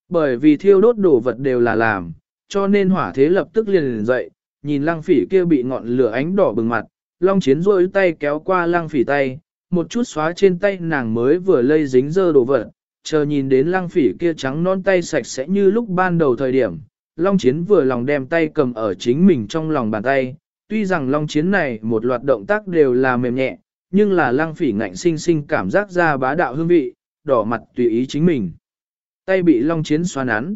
Bởi vì thiêu đốt đồ vật đều là làm, cho nên hỏa thế lập tức liền liền dậy, nhìn lăng phỉ kia bị ngọn lửa ánh đỏ bừng mặt, long chiến rôi tay kéo qua lăng phỉ tay, một chút xóa trên tay nàng mới vừa lây dính dơ đồ vật, chờ nhìn đến lăng phỉ kia trắng non tay sạch sẽ như lúc ban đầu thời điểm, long chiến vừa lòng đem tay cầm ở chính mình trong lòng bàn tay, tuy rằng long chiến này một loạt động tác đều là mềm nhẹ, nhưng là lăng phỉ ngạnh sinh sinh cảm giác ra bá đạo hương vị, đỏ mặt tùy ý chính mình. Tay bị long chiến xoa nắn.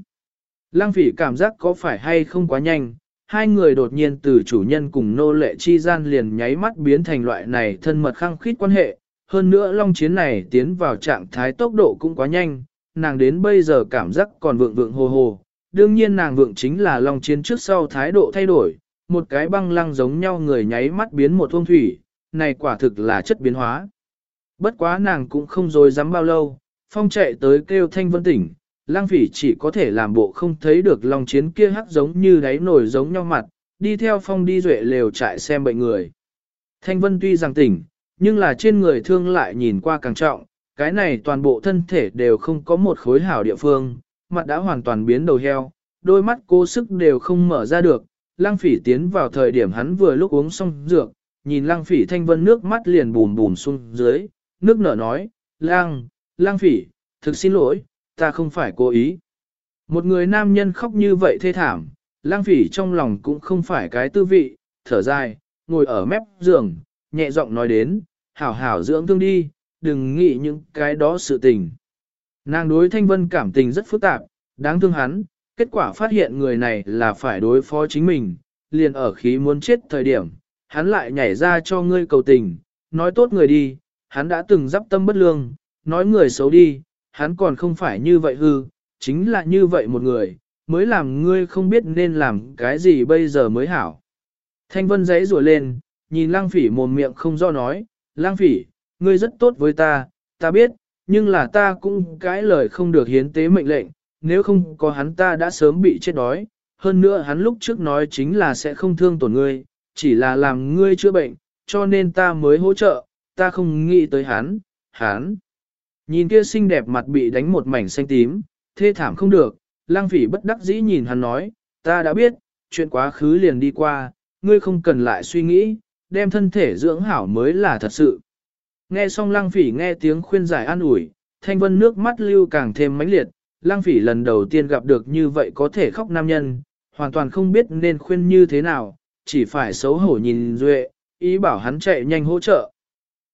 Lăng phỉ cảm giác có phải hay không quá nhanh, hai người đột nhiên từ chủ nhân cùng nô lệ chi gian liền nháy mắt biến thành loại này thân mật khăng khít quan hệ. Hơn nữa long chiến này tiến vào trạng thái tốc độ cũng quá nhanh, nàng đến bây giờ cảm giác còn vượng vượng hồ hồ. Đương nhiên nàng vượng chính là long chiến trước sau thái độ thay đổi, một cái băng lăng giống nhau người nháy mắt biến một thông thủy, này quả thực là chất biến hóa. Bất quá nàng cũng không dối dám bao lâu, phong chạy tới kêu thanh vân tỉnh, lang phỉ chỉ có thể làm bộ không thấy được long chiến kia hắc giống như đáy nổi giống nhau mặt, đi theo phong đi duệ lều trại xem bệnh người. Thanh vân tuy rằng tỉnh, nhưng là trên người thương lại nhìn qua càng trọng, cái này toàn bộ thân thể đều không có một khối hảo địa phương, mặt đã hoàn toàn biến đầu heo, đôi mắt cố sức đều không mở ra được, lang phỉ tiến vào thời điểm hắn vừa lúc uống xong dược, nhìn lang phỉ thanh vân nước mắt liền bùn bùn xuống dưới, nước nở nói, lang, lang phỉ, thực xin lỗi, ta không phải cố ý. Một người nam nhân khóc như vậy thê thảm, lang phỉ trong lòng cũng không phải cái tư vị, thở dài, ngồi ở mép giường, nhẹ giọng nói đến, hảo hảo dưỡng thương đi, đừng nghĩ những cái đó sự tình. Nàng đối thanh vân cảm tình rất phức tạp, đáng thương hắn, kết quả phát hiện người này là phải đối phó chính mình, liền ở khí muốn chết thời điểm, hắn lại nhảy ra cho ngươi cầu tình, nói tốt người đi, hắn đã từng dắp tâm bất lương, nói người xấu đi, hắn còn không phải như vậy hư, chính là như vậy một người, mới làm ngươi không biết nên làm cái gì bây giờ mới hảo. Thanh vân giấy rùa lên, nhìn lang phỉ mồm miệng không do nói, lang phỉ, ngươi rất tốt với ta, ta biết, nhưng là ta cũng cái lời không được hiến tế mệnh lệnh, nếu không có hắn ta đã sớm bị chết đói, hơn nữa hắn lúc trước nói chính là sẽ không thương tổn ngươi, chỉ là làm ngươi chữa bệnh, cho nên ta mới hỗ trợ, ta không nghĩ tới hắn, hắn. Nhìn kia xinh đẹp mặt bị đánh một mảnh xanh tím, thê thảm không được, lang phỉ bất đắc dĩ nhìn hắn nói, ta đã biết, chuyện quá khứ liền đi qua, ngươi không cần lại suy nghĩ, đem thân thể dưỡng hảo mới là thật sự. Nghe xong lang phỉ nghe tiếng khuyên giải an ủi, thanh vân nước mắt lưu càng thêm mãnh liệt, lang phỉ lần đầu tiên gặp được như vậy có thể khóc nam nhân, hoàn toàn không biết nên khuyên như thế nào, chỉ phải xấu hổ nhìn Duệ, ý bảo hắn chạy nhanh hỗ trợ.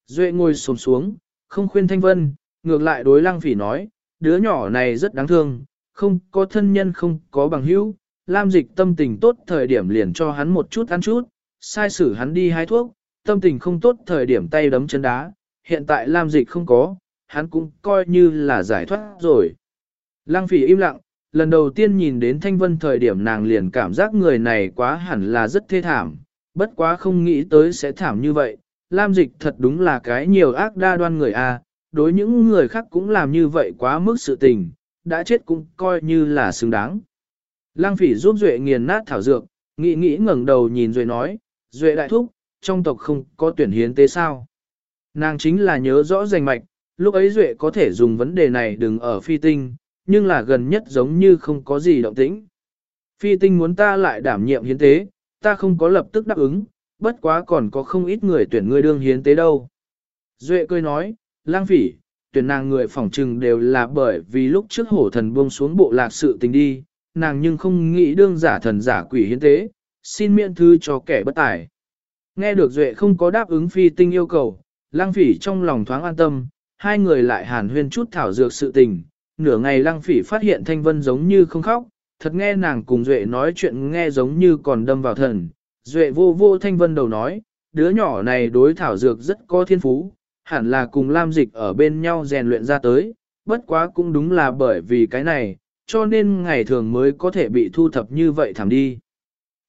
Duệ ngồi xổm xuống, không khuyên thanh vân, ngược lại đối lăng phỉ nói, đứa nhỏ này rất đáng thương, không có thân nhân không có bằng hữu, Lam dịch tâm tình tốt thời điểm liền cho hắn một chút ăn chút, sai xử hắn đi hái thuốc, tâm tình không tốt thời điểm tay đấm chân đá, hiện tại Lam dịch không có, hắn cũng coi như là giải thoát rồi. Lăng phỉ im lặng, lần đầu tiên nhìn đến thanh vân thời điểm nàng liền cảm giác người này quá hẳn là rất thê thảm, bất quá không nghĩ tới sẽ thảm như vậy. Lam dịch thật đúng là cái nhiều ác đa đoan người a đối những người khác cũng làm như vậy quá mức sự tình, đã chết cũng coi như là xứng đáng. Lăng phỉ giúp Duệ nghiền nát thảo dược, nghĩ nghĩ ngẩng đầu nhìn Duệ nói, Duệ đại thúc, trong tộc không có tuyển hiến tế sao. Nàng chính là nhớ rõ rành mạch, lúc ấy Duệ có thể dùng vấn đề này đừng ở phi tinh, nhưng là gần nhất giống như không có gì động tĩnh. Phi tinh muốn ta lại đảm nhiệm hiến tế, ta không có lập tức đáp ứng, bất quá còn có không ít người tuyển ngươi đương hiến tế đâu. Duệ cười nói, lang phỉ, tuyển nàng người phỏng trừng đều là bởi vì lúc trước hổ thần buông xuống bộ lạc sự tình đi, nàng nhưng không nghĩ đương giả thần giả quỷ hiến tế, xin miễn thư cho kẻ bất tài. Nghe được Duệ không có đáp ứng phi tinh yêu cầu, lang phỉ trong lòng thoáng an tâm, hai người lại hàn huyên chút thảo dược sự tình, nửa ngày lang phỉ phát hiện thanh vân giống như không khóc, thật nghe nàng cùng Duệ nói chuyện nghe giống như còn đâm vào thần. Duệ vô vô thanh vân đầu nói, đứa nhỏ này đối thảo dược rất có thiên phú, hẳn là cùng Lam Dịch ở bên nhau rèn luyện ra tới, bất quá cũng đúng là bởi vì cái này, cho nên ngày thường mới có thể bị thu thập như vậy thảm đi.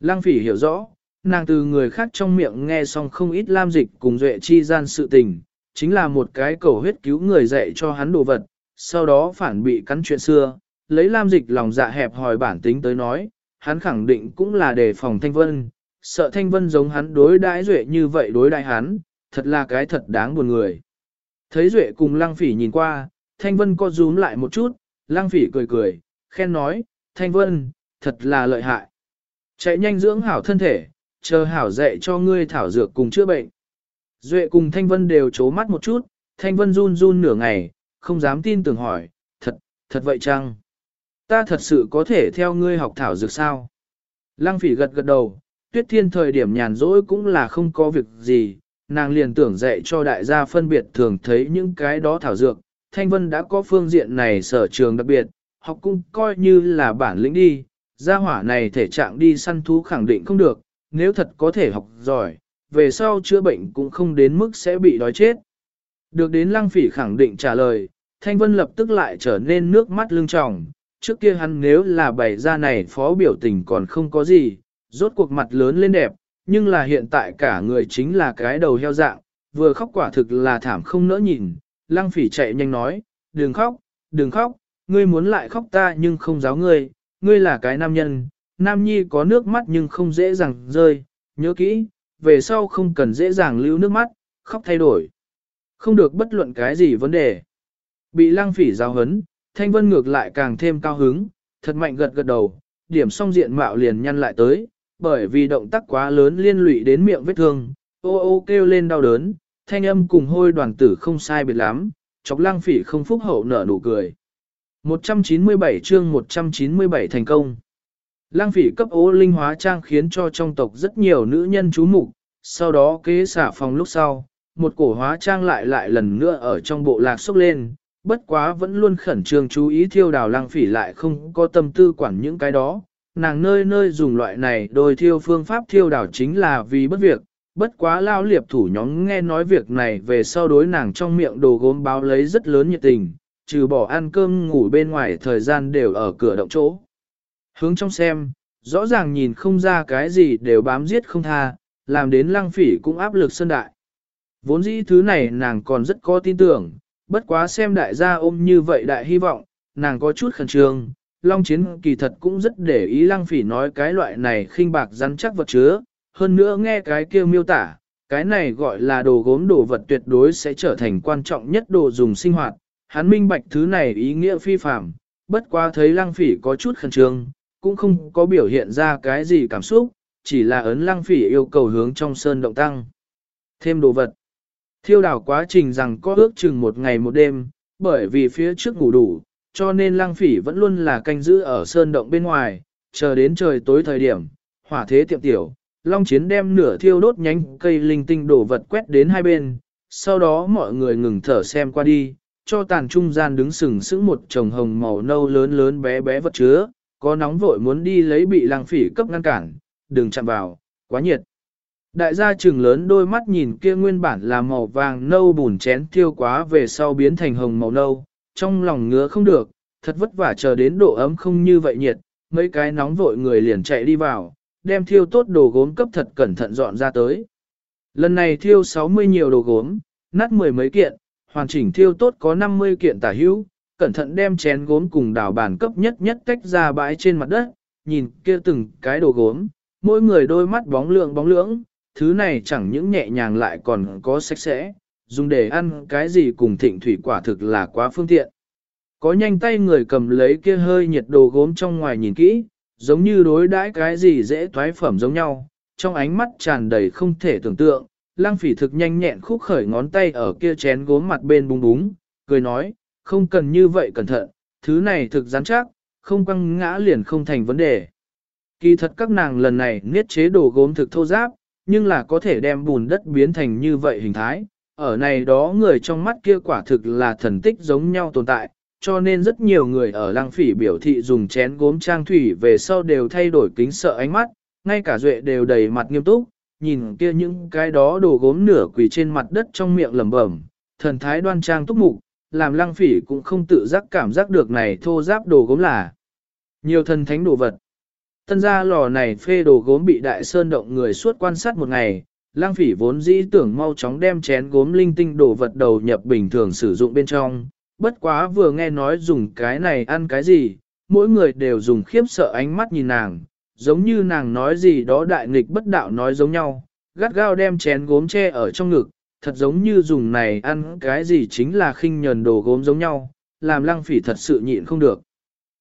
Lăng phỉ hiểu rõ, nàng từ người khác trong miệng nghe xong không ít Lam Dịch cùng Duệ chi gian sự tình, chính là một cái cầu huyết cứu người dạy cho hắn đồ vật, sau đó phản bị cắn chuyện xưa, lấy Lam Dịch lòng dạ hẹp hỏi bản tính tới nói, hắn khẳng định cũng là đề phòng Thanh Vân, sợ Thanh Vân giống hắn đối đãi Duệ như vậy đối đãi hắn, thật là cái thật đáng buồn người. Thấy Duệ cùng Lăng Phỉ nhìn qua, Thanh Vân co rúm lại một chút, Lăng Phỉ cười cười, khen nói, Thanh Vân, thật là lợi hại. Chạy nhanh dưỡng hảo thân thể, chờ hảo dạy cho ngươi thảo dược cùng chữa bệnh. Duệ cùng Thanh Vân đều chố mắt một chút, Thanh Vân run run nửa ngày, không dám tin tưởng hỏi, thật, thật vậy chăng? Ta thật sự có thể theo ngươi học thảo dược sao? Lăng phỉ gật gật đầu, tuyết thiên thời điểm nhàn rỗi cũng là không có việc gì, nàng liền tưởng dạy cho đại gia phân biệt thường thấy những cái đó thảo dược. Thanh Vân đã có phương diện này sở trường đặc biệt, học cũng coi như là bản lĩnh đi, gia hỏa này thể trạng đi săn thú khẳng định không được, nếu thật có thể học giỏi, về sau chữa bệnh cũng không đến mức sẽ bị đói chết. Được đến lăng phỉ khẳng định trả lời, Thanh Vân lập tức lại trở nên nước mắt lưng tròng, trước kia hắn nếu là bày ra này phó biểu tình còn không có gì, rốt cuộc mặt lớn lên đẹp, nhưng là hiện tại cả người chính là cái đầu heo dạng, vừa khóc quả thực là thảm không nỡ nhìn, lăng phỉ chạy nhanh nói, đừng khóc, đừng khóc, ngươi muốn lại khóc ta nhưng không giáo ngươi, ngươi là cái nam nhân, nam nhi có nước mắt nhưng không dễ dàng rơi, nhớ kỹ, về sau không cần dễ dàng lưu nước mắt, khóc thay đổi. Không được bất luận cái gì vấn đề. Bị lăng phỉ giáo hấn, thanh vân ngược lại càng thêm cao hứng, thật mạnh gật gật đầu, điểm song diện mạo liền nhăn lại tới, bởi vì động tác quá lớn liên lụy đến miệng vết thương, ô ô kêu lên đau đớn, thanh âm cùng hôi đoàn tử không sai biệt lắm, chọc lăng phỉ không phúc hậu nở nụ cười. 197 chương 197 thành công. Lang phỉ cấp ố linh hóa trang khiến cho trong tộc rất nhiều nữ nhân chú mục sau đó kế xả phòng lúc sau, một cổ hóa trang lại lại lần nữa ở trong bộ lạc xúc lên, bất quá vẫn luôn khẩn trương chú ý thiêu đào lang phỉ lại không có tâm tư quản những cái đó, nàng nơi nơi dùng loại này đôi thiêu phương pháp thiêu đào chính là vì bất việc, bất quá lao liệp thủ nhóm nghe nói việc này về sau đối nàng trong miệng đồ gốm báo lấy rất lớn nhiệt tình, trừ bỏ ăn cơm ngủ bên ngoài thời gian đều ở cửa động chỗ. Hướng trong xem, rõ ràng nhìn không ra cái gì đều bám giết không tha, làm đến lăng phỉ cũng áp lực sân đại. Vốn dĩ thứ này nàng còn rất có tin tưởng, bất quá xem đại gia ôm như vậy đại hy vọng, nàng có chút khẩn trương. Long chiến kỳ thật cũng rất để ý lăng phỉ nói cái loại này khinh bạc rắn chắc vật chứa, hơn nữa nghe cái kêu miêu tả, cái này gọi là đồ gốm đồ vật tuyệt đối sẽ trở thành quan trọng nhất đồ dùng sinh hoạt, hắn minh bạch thứ này ý nghĩa phi phạm, bất quá thấy lăng phỉ có chút khẩn trương, cũng không có biểu hiện ra cái gì cảm xúc, chỉ là ấn lăng phỉ yêu cầu hướng trong sơn động tăng. Thêm đồ vật. Thiêu đảo quá trình rằng có ước chừng một ngày một đêm, bởi vì phía trước ngủ đủ, cho nên lăng phỉ vẫn luôn là canh giữ ở sơn động bên ngoài, chờ đến trời tối thời điểm, hỏa thế tiệm tiểu, long chiến đem nửa thiêu đốt nhánh cây linh tinh đổ vật quét đến hai bên, sau đó mọi người ngừng thở xem qua đi, cho tàn trung gian đứng sừng sững một chồng hồng màu nâu lớn lớn bé bé vật chứa, có nóng vội muốn đi lấy bị lang phỉ cấp ngăn cản, đừng chạm vào, quá nhiệt. Đại gia trừng lớn đôi mắt nhìn kia nguyên bản là màu vàng nâu bùn chén thiêu quá về sau biến thành hồng màu nâu, trong lòng ngứa không được, thật vất vả chờ đến độ ấm không như vậy nhiệt, mấy cái nóng vội người liền chạy đi vào, đem thiêu tốt đồ gốm cấp thật cẩn thận dọn ra tới. Lần này thiêu 60 nhiều đồ gốm, nát mười mấy kiện, hoàn chỉnh thiêu tốt có 50 kiện tả hữu, cẩn thận đem chén gốm cùng đảo bàn cấp nhất nhất tách ra bãi trên mặt đất, nhìn kia từng cái đồ gốm, mỗi người đôi mắt bóng lượng bóng lưỡng, thứ này chẳng những nhẹ nhàng lại còn có sạch sẽ, dùng để ăn cái gì cùng thịnh thủy quả thực là quá phương tiện. Có nhanh tay người cầm lấy kia hơi nhiệt đồ gốm trong ngoài nhìn kỹ, giống như đối đãi cái gì dễ toái phẩm giống nhau, trong ánh mắt tràn đầy không thể tưởng tượng, lang phỉ thực nhanh nhẹn khúc khởi ngón tay ở kia chén gốm mặt bên búng búng, cười nói, không cần như vậy cẩn thận, thứ này thực rắn chắc, không quăng ngã liền không thành vấn đề. Kỳ thật các nàng lần này niết chế đồ gốm thực thô giáp, nhưng là có thể đem bùn đất biến thành như vậy hình thái. Ở này đó người trong mắt kia quả thực là thần tích giống nhau tồn tại, cho nên rất nhiều người ở lăng phỉ biểu thị dùng chén gốm trang thủy về sau đều thay đổi kính sợ ánh mắt, ngay cả duệ đều đầy mặt nghiêm túc, nhìn kia những cái đó đồ gốm nửa quỳ trên mặt đất trong miệng lẩm bẩm, thần thái đoan trang túc mục, làm lăng phỉ cũng không tự giác cảm giác được này thô giáp đồ gốm là nhiều thần thánh đồ vật. Tân gia lò này phê đồ gốm bị đại sơn động người suốt quan sát một ngày, lăng phỉ vốn dĩ tưởng mau chóng đem chén gốm linh tinh đồ vật đầu nhập bình thường sử dụng bên trong, bất quá vừa nghe nói dùng cái này ăn cái gì, mỗi người đều dùng khiếp sợ ánh mắt nhìn nàng, giống như nàng nói gì đó đại nghịch bất đạo nói giống nhau, gắt gao đem chén gốm che ở trong ngực, thật giống như dùng này ăn cái gì chính là khinh nhờn đồ gốm giống nhau, làm lăng phỉ thật sự nhịn không được.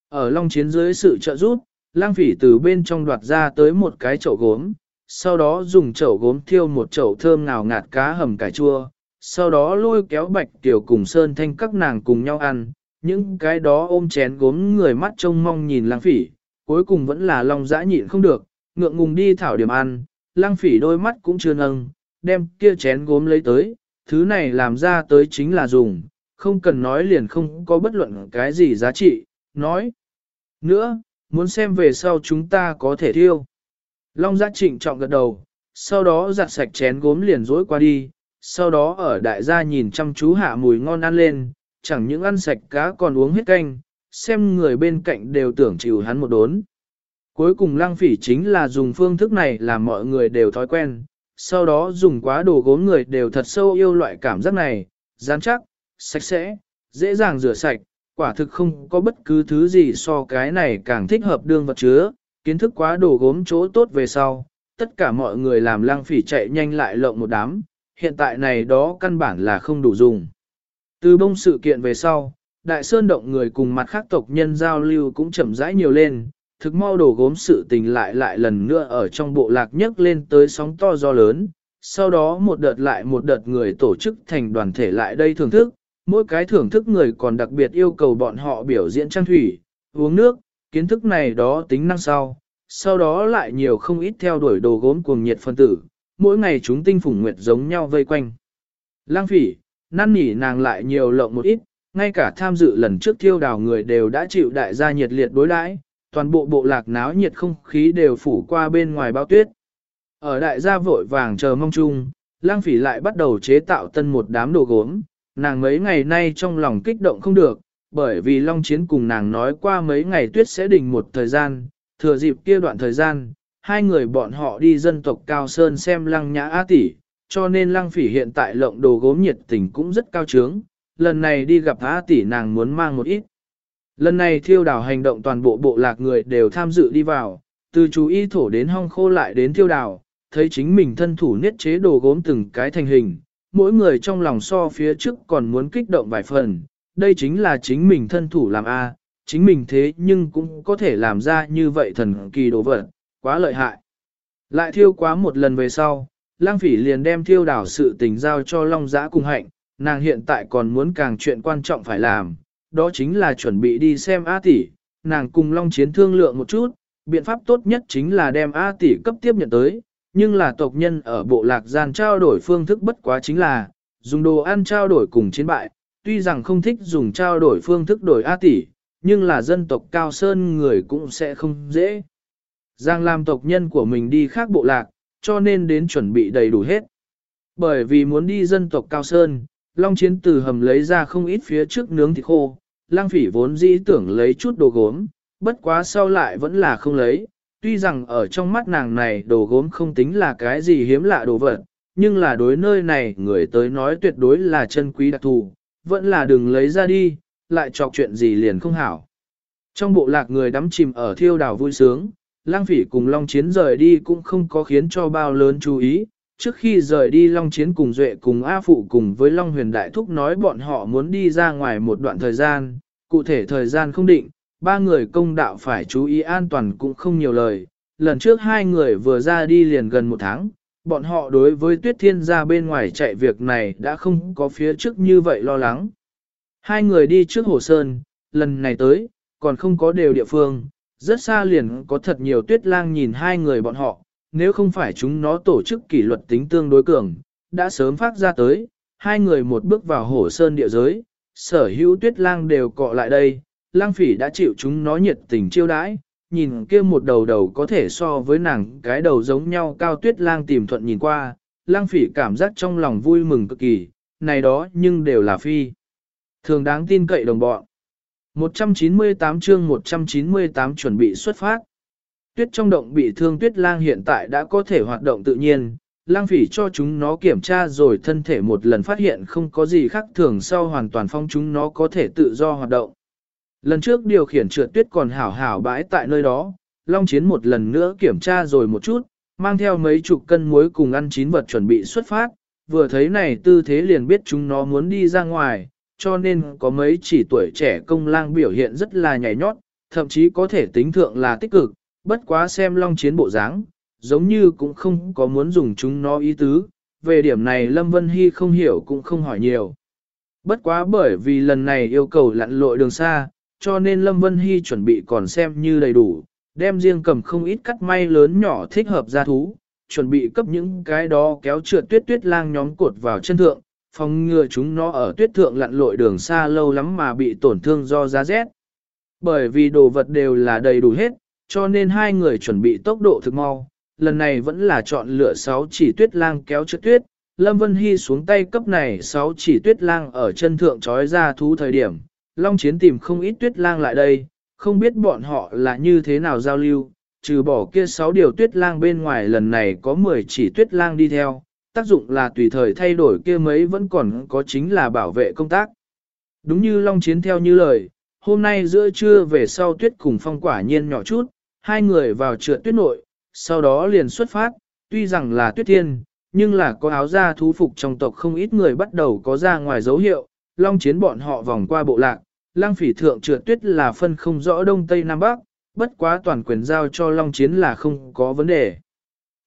Ở long chiến dưới sự trợ giúp, lang phỉ từ bên trong đoạt ra tới một cái chậu gốm, sau đó dùng chậu gốm thiêu một chậu thơm ngào ngạt cá hầm cải chua, sau đó lôi kéo bạch tiểu cùng sơn thanh các nàng cùng nhau ăn, những cái đó ôm chén gốm người mắt trông mong nhìn lang phỉ, cuối cùng vẫn là lòng dã nhịn không được, ngượng ngùng đi thảo điểm ăn, lăng phỉ đôi mắt cũng chưa nâng, đem kia chén gốm lấy tới, thứ này làm ra tới chính là dùng, không cần nói liền không có bất luận cái gì giá trị, nói. Nữa, muốn xem về sau chúng ta có thể thiêu. Long giác trịnh trọng gật đầu, sau đó giặt sạch chén gốm liền dối qua đi, sau đó ở đại gia nhìn chăm chú hạ mùi ngon ăn lên, chẳng những ăn sạch cá còn uống hết canh, xem người bên cạnh đều tưởng chịu hắn một đốn. Cuối cùng lăng phỉ chính là dùng phương thức này làm mọi người đều thói quen, sau đó dùng quá đồ gốm người đều thật sâu yêu loại cảm giác này, rắn chắc, sạch sẽ, dễ dàng rửa sạch, quả thực không có bất cứ thứ gì so cái này càng thích hợp đương vật chứa, kiến thức quá đồ gốm chỗ tốt về sau, tất cả mọi người làm lăng phỉ chạy nhanh lại lộng một đám, hiện tại này đó căn bản là không đủ dùng. Từ bông sự kiện về sau, đại sơn động người cùng mặt khác tộc nhân giao lưu cũng chậm rãi nhiều lên, thực mau đồ gốm sự tình lại lại lần nữa ở trong bộ lạc nhấc lên tới sóng to gió lớn, sau đó một đợt lại một đợt người tổ chức thành đoàn thể lại đây thưởng thức, mỗi cái thưởng thức người còn đặc biệt yêu cầu bọn họ biểu diễn trang thủy, uống nước, kiến thức này đó tính năng sau, sau đó lại nhiều không ít theo đuổi đồ gốm cuồng nhiệt phân tử, mỗi ngày chúng tinh phủng nguyệt giống nhau vây quanh. Lang phỉ, năn nỉ nàng lại nhiều lộng một ít, ngay cả tham dự lần trước thiêu đào người đều đã chịu đại gia nhiệt liệt đối đãi, toàn bộ bộ lạc náo nhiệt không khí đều phủ qua bên ngoài bao tuyết. Ở đại gia vội vàng chờ mong chung, lang phỉ lại bắt đầu chế tạo tân một đám đồ gốm, nàng mấy ngày nay trong lòng kích động không được, bởi vì Long Chiến cùng nàng nói qua mấy ngày tuyết sẽ đỉnh một thời gian, thừa dịp kia đoạn thời gian, hai người bọn họ đi dân tộc Cao Sơn xem lăng nhã á tỷ, cho nên lăng phỉ hiện tại lộng đồ gốm nhiệt tình cũng rất cao trướng, lần này đi gặp A tỷ nàng muốn mang một ít. Lần này thiêu đảo hành động toàn bộ bộ lạc người đều tham dự đi vào, từ chú y thổ đến hong khô lại đến thiêu đảo, thấy chính mình thân thủ niết chế đồ gốm từng cái thành hình, mỗi người trong lòng so phía trước còn muốn kích động vài phần, đây chính là chính mình thân thủ làm A, chính mình thế nhưng cũng có thể làm ra như vậy thần kỳ đồ vật, quá lợi hại. Lại thiêu quá một lần về sau, lang phỉ liền đem thiêu đảo sự tình giao cho Long Giã cùng hạnh, nàng hiện tại còn muốn càng chuyện quan trọng phải làm, đó chính là chuẩn bị đi xem A tỷ, nàng cùng Long Chiến thương lượng một chút, biện pháp tốt nhất chính là đem A tỷ cấp tiếp nhận tới, nhưng là tộc nhân ở bộ lạc gian trao đổi phương thức bất quá chính là, dùng đồ ăn trao đổi cùng chiến bại, tuy rằng không thích dùng trao đổi phương thức đổi A tỷ, nhưng là dân tộc Cao Sơn người cũng sẽ không dễ. Giang làm tộc nhân của mình đi khác bộ lạc, cho nên đến chuẩn bị đầy đủ hết. Bởi vì muốn đi dân tộc Cao Sơn, Long Chiến từ hầm lấy ra không ít phía trước nướng thịt khô, lang phỉ vốn dĩ tưởng lấy chút đồ gốm, bất quá sau lại vẫn là không lấy, tuy rằng ở trong mắt nàng này đồ gốm không tính là cái gì hiếm lạ đồ vật, nhưng là đối nơi này người tới nói tuyệt đối là chân quý đặc thù, vẫn là đừng lấy ra đi, lại chọc chuyện gì liền không hảo. Trong bộ lạc người đắm chìm ở thiêu đảo vui sướng, lang phỉ cùng Long Chiến rời đi cũng không có khiến cho bao lớn chú ý. Trước khi rời đi Long Chiến cùng Duệ cùng A Phụ cùng với Long Huyền Đại Thúc nói bọn họ muốn đi ra ngoài một đoạn thời gian, cụ thể thời gian không định, ba người công đạo phải chú ý an toàn cũng không nhiều lời. Lần trước hai người vừa ra đi liền gần một tháng, bọn họ đối với tuyết thiên gia bên ngoài chạy việc này đã không có phía trước như vậy lo lắng. Hai người đi trước hồ sơn, lần này tới, còn không có đều địa phương, rất xa liền có thật nhiều tuyết lang nhìn hai người bọn họ, nếu không phải chúng nó tổ chức kỷ luật tính tương đối cường, đã sớm phát ra tới, hai người một bước vào hồ sơn địa giới, sở hữu tuyết lang đều cọ lại đây, lang phỉ đã chịu chúng nó nhiệt tình chiêu đãi, nhìn kia một đầu đầu có thể so với nàng cái đầu giống nhau cao tuyết lang tìm thuận nhìn qua, lang phỉ cảm giác trong lòng vui mừng cực kỳ, này đó nhưng đều là phi. Thường đáng tin cậy đồng bọn. 198 chương 198 chuẩn bị xuất phát. Tuyết trong động bị thương tuyết lang hiện tại đã có thể hoạt động tự nhiên, lang phỉ cho chúng nó kiểm tra rồi thân thể một lần phát hiện không có gì khác thường sau hoàn toàn phong chúng nó có thể tự do hoạt động. Lần trước điều khiển trượt tuyết còn hảo hảo bãi tại nơi đó, Long Chiến một lần nữa kiểm tra rồi một chút, mang theo mấy chục cân muối cùng ăn chín vật chuẩn bị xuất phát, vừa thấy này tư thế liền biết chúng nó muốn đi ra ngoài, cho nên có mấy chỉ tuổi trẻ công lang biểu hiện rất là nhảy nhót, thậm chí có thể tính thượng là tích cực, bất quá xem long chiến bộ dáng, giống như cũng không có muốn dùng chúng nó ý tứ, về điểm này Lâm Vân Hy không hiểu cũng không hỏi nhiều. Bất quá bởi vì lần này yêu cầu lặn lội đường xa, cho nên Lâm Vân Hy chuẩn bị còn xem như đầy đủ, đem riêng cầm không ít cắt may lớn nhỏ thích hợp ra thú, chuẩn bị cấp những cái đó kéo trượt tuyết tuyết lang nhóm cột vào chân thượng, phòng ngừa chúng nó ở tuyết thượng lặn lội đường xa lâu lắm mà bị tổn thương do giá rét. Bởi vì đồ vật đều là đầy đủ hết, cho nên hai người chuẩn bị tốc độ thực mau, lần này vẫn là chọn lựa 6 chỉ tuyết lang kéo trượt tuyết, Lâm Vân Hy xuống tay cấp này 6 chỉ tuyết lang ở chân thượng trói ra thú thời điểm, Long Chiến tìm không ít tuyết lang lại đây, không biết bọn họ là như thế nào giao lưu, trừ bỏ kia 6 điều tuyết lang bên ngoài lần này có 10 chỉ tuyết lang đi theo, tác dụng là tùy thời thay đổi kia mấy vẫn còn có chính là bảo vệ công tác. Đúng như Long Chiến theo như lời, hôm nay giữa trưa về sau tuyết cùng phong quả nhiên nhỏ chút, hai người vào trượt tuyết nội, sau đó liền xuất phát, tuy rằng là tuyết thiên, nhưng là có áo da thú phục trong tộc không ít người bắt đầu có ra ngoài dấu hiệu, Long Chiến bọn họ vòng qua bộ lạc, lang phỉ thượng trượt tuyết là phân không rõ đông tây nam bắc, bất quá toàn quyền giao cho Long Chiến là không có vấn đề.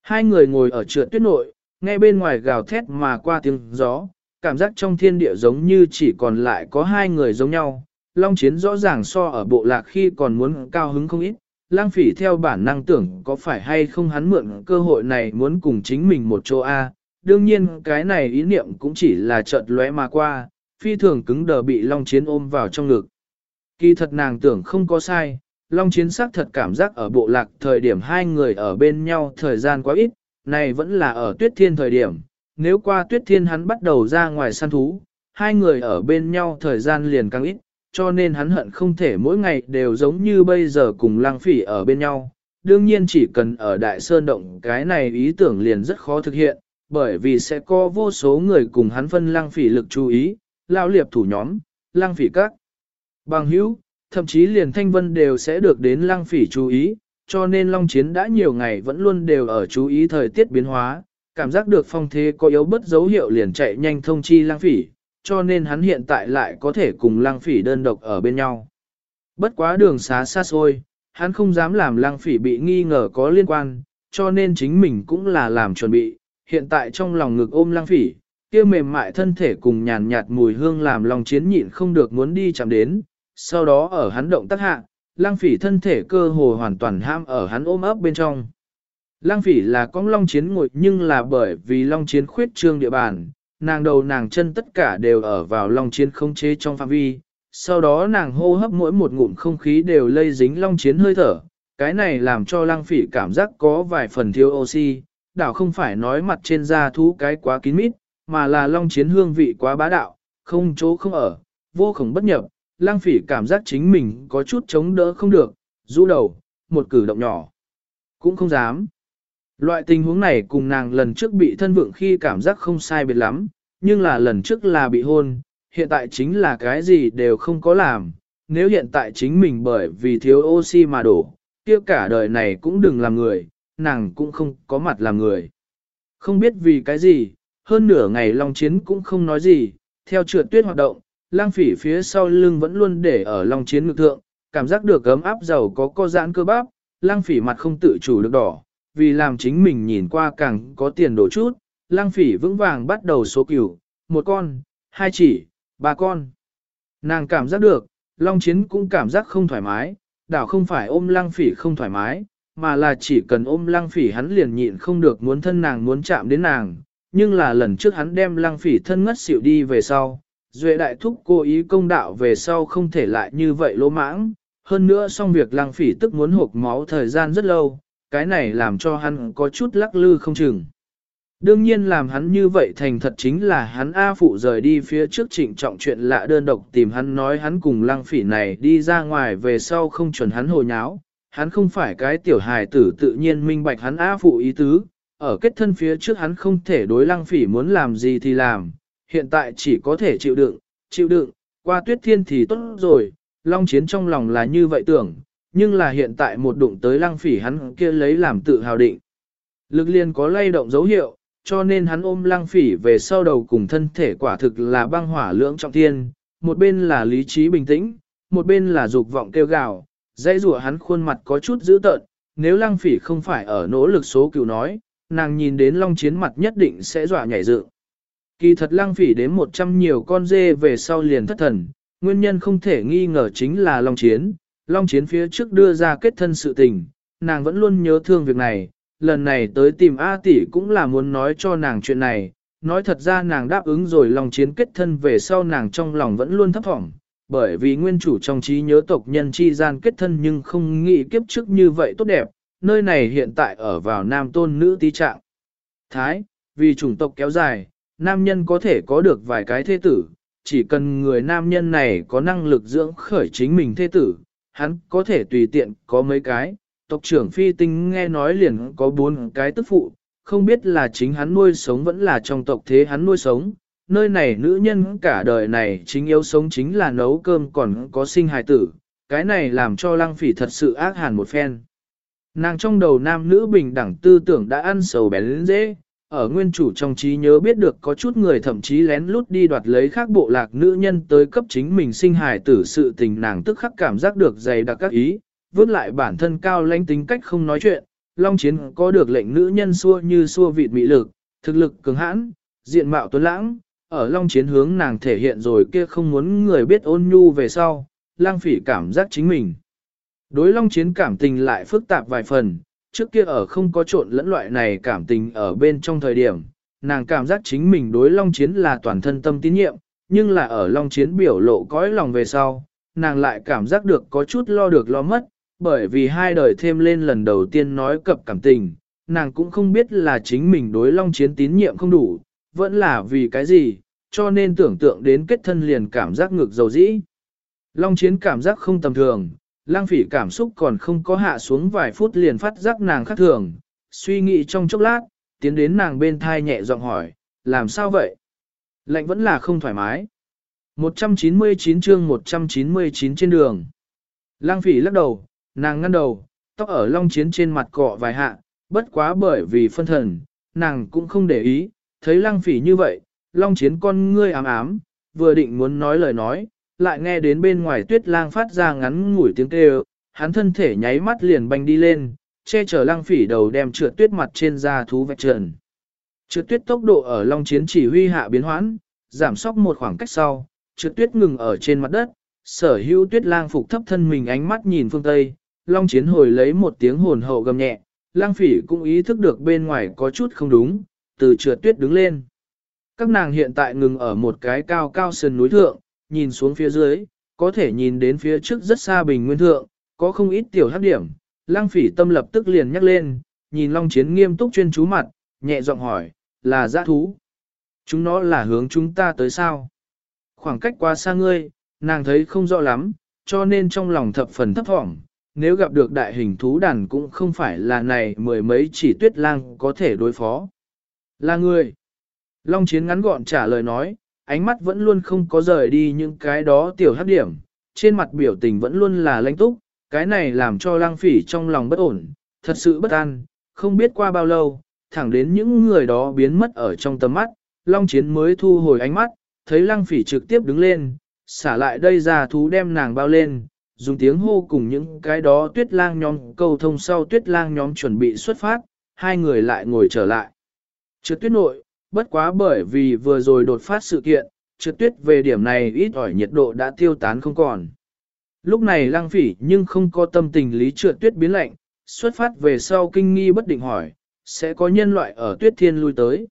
Hai người ngồi ở trượt tuyết nội, nghe bên ngoài gào thét mà qua tiếng gió, cảm giác trong thiên địa giống như chỉ còn lại có hai người giống nhau. Long Chiến rõ ràng so ở bộ lạc khi còn muốn cao hứng không ít, lang phỉ theo bản năng tưởng có phải hay không hắn mượn cơ hội này muốn cùng chính mình một chỗ A. Đương nhiên cái này ý niệm cũng chỉ là chợt lóe mà qua, phi thường cứng đờ bị Long Chiến ôm vào trong ngực. Kỳ thật nàng tưởng không có sai, Long Chiến xác thật cảm giác ở bộ lạc thời điểm hai người ở bên nhau thời gian quá ít, này vẫn là ở tuyết thiên thời điểm. Nếu qua tuyết thiên hắn bắt đầu ra ngoài săn thú, hai người ở bên nhau thời gian liền càng ít, cho nên hắn hận không thể mỗi ngày đều giống như bây giờ cùng lang phỉ ở bên nhau. Đương nhiên chỉ cần ở Đại Sơn Động cái này ý tưởng liền rất khó thực hiện, bởi vì sẽ có vô số người cùng hắn phân lang phỉ lực chú ý, lao liệp thủ nhóm, lang phỉ các. Bằng hữu, thậm chí liền thanh vân đều sẽ được đến lang phỉ chú ý, cho nên Long Chiến đã nhiều ngày vẫn luôn đều ở chú ý thời tiết biến hóa, cảm giác được phong thế có yếu bất dấu hiệu liền chạy nhanh thông chi lang phỉ, cho nên hắn hiện tại lại có thể cùng lang phỉ đơn độc ở bên nhau. Bất quá đường xá xa xôi, hắn không dám làm lang phỉ bị nghi ngờ có liên quan, cho nên chính mình cũng là làm chuẩn bị, hiện tại trong lòng ngực ôm lang phỉ, kia mềm mại thân thể cùng nhàn nhạt mùi hương làm lòng chiến nhịn không được muốn đi chạm đến, sau đó ở hắn động tác hạ, lang phỉ thân thể cơ hồ hoàn toàn ham ở hắn ôm ấp bên trong. Lang phỉ là con long chiến ngồi nhưng là bởi vì long chiến khuyết trương địa bàn, nàng đầu nàng chân tất cả đều ở vào long chiến không chế trong phạm vi, sau đó nàng hô hấp mỗi một ngụm không khí đều lây dính long chiến hơi thở, cái này làm cho lang phỉ cảm giác có vài phần thiếu oxy, đảo không phải nói mặt trên da thú cái quá kín mít, mà là long chiến hương vị quá bá đạo, không chỗ không ở, vô khổng bất nhập, lang phỉ cảm giác chính mình có chút chống đỡ không được, rũ đầu, một cử động nhỏ, cũng không dám. Loại tình huống này cùng nàng lần trước bị thân vượng khi cảm giác không sai biệt lắm, nhưng là lần trước là bị hôn, hiện tại chính là cái gì đều không có làm, nếu hiện tại chính mình bởi vì thiếu oxy mà đổ, kia cả đời này cũng đừng làm người, nàng cũng không có mặt làm người. Không biết vì cái gì, hơn nửa ngày Long Chiến cũng không nói gì, theo trượt tuyết hoạt động, lang phỉ phía sau lưng vẫn luôn để ở Long Chiến ngực thượng, cảm giác được gấm áp giàu có co giãn cơ bắp, lang phỉ mặt không tự chủ được đỏ, vì làm chính mình nhìn qua càng có tiền đồ chút, lang phỉ vững vàng bắt đầu số cửu, một con, hai chỉ, ba con. Nàng cảm giác được, Long Chiến cũng cảm giác không thoải mái, đảo không phải ôm lang phỉ không thoải mái, mà là chỉ cần ôm lang phỉ hắn liền nhịn không được muốn thân nàng muốn chạm đến nàng, nhưng là lần trước hắn đem lang phỉ thân ngất xỉu đi về sau, duệ đại thúc cố ý công đạo về sau không thể lại như vậy lỗ mãng, hơn nữa xong việc lang phỉ tức muốn hộp máu thời gian rất lâu, cái này làm cho hắn có chút lắc lư không chừng. Đương nhiên làm hắn như vậy thành thật chính là hắn A phụ rời đi phía trước trịnh trọng chuyện lạ đơn độc tìm hắn nói hắn cùng lăng phỉ này đi ra ngoài về sau không chuẩn hắn hồi nháo. Hắn không phải cái tiểu hài tử tự nhiên minh bạch hắn A phụ ý tứ, ở kết thân phía trước hắn không thể đối lăng phỉ muốn làm gì thì làm, hiện tại chỉ có thể chịu đựng, chịu đựng, qua tuyết thiên thì tốt rồi, long chiến trong lòng là như vậy tưởng, nhưng là hiện tại một đụng tới lăng phỉ hắn kia lấy làm tự hào định. Lực liền có lay động dấu hiệu, cho nên hắn ôm lăng phỉ về sau đầu cùng thân thể quả thực là băng hỏa lưỡng trọng thiên, một bên là lý trí bình tĩnh, một bên là dục vọng kêu gào, dãy rủa hắn khuôn mặt có chút dữ tợn, nếu lăng phỉ không phải ở nỗ lực số cựu nói, nàng nhìn đến long chiến mặt nhất định sẽ dọa nhảy dựng. Kỳ thật lăng phỉ đến 100 nhiều con dê về sau liền thất thần, nguyên nhân không thể nghi ngờ chính là long chiến. Long chiến phía trước đưa ra kết thân sự tình, nàng vẫn luôn nhớ thương việc này, lần này tới tìm A tỷ cũng là muốn nói cho nàng chuyện này, nói thật ra nàng đáp ứng rồi long chiến kết thân về sau nàng trong lòng vẫn luôn thấp thỏm, bởi vì nguyên chủ trong trí nhớ tộc nhân chi gian kết thân nhưng không nghĩ kiếp trước như vậy tốt đẹp, nơi này hiện tại ở vào nam tôn nữ tí trạng. Thái, vì chủng tộc kéo dài, nam nhân có thể có được vài cái thế tử, chỉ cần người nam nhân này có năng lực dưỡng khởi chính mình thế tử, hắn có thể tùy tiện có mấy cái, tộc trưởng phi tinh nghe nói liền có bốn cái tức phụ, không biết là chính hắn nuôi sống vẫn là trong tộc thế hắn nuôi sống. Nơi này nữ nhân cả đời này chính yếu sống chính là nấu cơm còn có sinh hài tử, cái này làm cho lăng phỉ thật sự ác hàn một phen. Nàng trong đầu nam nữ bình đẳng tư tưởng đã ăn sầu bén dễ, ở nguyên chủ trong trí nhớ biết được có chút người thậm chí lén lút đi đoạt lấy khác bộ lạc nữ nhân tới cấp chính mình sinh hài tử sự tình nàng tức khắc cảm giác được dày đặc các ý, vứt lại bản thân cao lãnh tính cách không nói chuyện, Long Chiến có được lệnh nữ nhân xua như xua vịt mỹ lực, thực lực cường hãn, diện mạo tuấn lãng, ở Long Chiến hướng nàng thể hiện rồi kia không muốn người biết ôn nhu về sau, lang phỉ cảm giác chính mình. Đối Long Chiến cảm tình lại phức tạp vài phần, trước kia ở không có trộn lẫn loại này cảm tình ở bên trong thời điểm, nàng cảm giác chính mình đối Long Chiến là toàn thân tâm tín nhiệm, nhưng là ở Long Chiến biểu lộ cõi lòng về sau, nàng lại cảm giác được có chút lo được lo mất, bởi vì hai đời thêm lên lần đầu tiên nói cập cảm tình, nàng cũng không biết là chính mình đối Long Chiến tín nhiệm không đủ, vẫn là vì cái gì, cho nên tưởng tượng đến kết thân liền cảm giác ngược dầu dĩ. Long Chiến cảm giác không tầm thường, lang phỉ cảm xúc còn không có hạ xuống vài phút liền phát giác nàng khác thường, suy nghĩ trong chốc lát, tiến đến nàng bên thai nhẹ giọng hỏi, làm sao vậy? Lạnh vẫn là không thoải mái. 199 chương 199 trên đường. Lang phỉ lắc đầu, nàng ngăn đầu, tóc ở long chiến trên mặt cọ vài hạ, bất quá bởi vì phân thần, nàng cũng không để ý, thấy lang phỉ như vậy, long chiến con ngươi ám ám, vừa định muốn nói lời nói, lại nghe đến bên ngoài tuyết lang phát ra ngắn ngủi tiếng kêu, hắn thân thể nháy mắt liền banh đi lên, che chở lang phỉ đầu đem trượt tuyết mặt trên da thú vạch trần. Trượt tuyết tốc độ ở long chiến chỉ huy hạ biến hoãn, giảm sóc một khoảng cách sau, trượt tuyết ngừng ở trên mặt đất, sở hữu tuyết lang phục thấp thân mình ánh mắt nhìn phương Tây, long chiến hồi lấy một tiếng hồn hậu gầm nhẹ, lang phỉ cũng ý thức được bên ngoài có chút không đúng, từ trượt tuyết đứng lên. Các nàng hiện tại ngừng ở một cái cao cao sườn núi thượng, nhìn xuống phía dưới, có thể nhìn đến phía trước rất xa bình nguyên thượng, có không ít tiểu hắc điểm. Lăng phỉ tâm lập tức liền nhắc lên, nhìn Long Chiến nghiêm túc chuyên chú mặt, nhẹ giọng hỏi, là giã thú. Chúng nó là hướng chúng ta tới sao? Khoảng cách quá xa ngươi, nàng thấy không rõ lắm, cho nên trong lòng thập phần thấp thỏm. Nếu gặp được đại hình thú đàn cũng không phải là này mười mấy chỉ tuyết lang có thể đối phó. Là người. Long Chiến ngắn gọn trả lời nói, ánh mắt vẫn luôn không có rời đi những cái đó tiểu hấp điểm, trên mặt biểu tình vẫn luôn là lãnh túc, cái này làm cho lang phỉ trong lòng bất ổn, thật sự bất an, không biết qua bao lâu, thẳng đến những người đó biến mất ở trong tầm mắt, Long Chiến mới thu hồi ánh mắt, thấy lang phỉ trực tiếp đứng lên, xả lại đây ra thú đem nàng bao lên, dùng tiếng hô cùng những cái đó tuyết lang nhóm cầu thông sau tuyết lang nhóm chuẩn bị xuất phát, hai người lại ngồi trở lại. Trượt tuyết nội, bất quá bởi vì vừa rồi đột phát sự kiện, trượt tuyết về điểm này ít ỏi nhiệt độ đã tiêu tán không còn. Lúc này lang phỉ nhưng không có tâm tình lý trượt tuyết biến lạnh, xuất phát về sau kinh nghi bất định hỏi, sẽ có nhân loại ở tuyết thiên lui tới.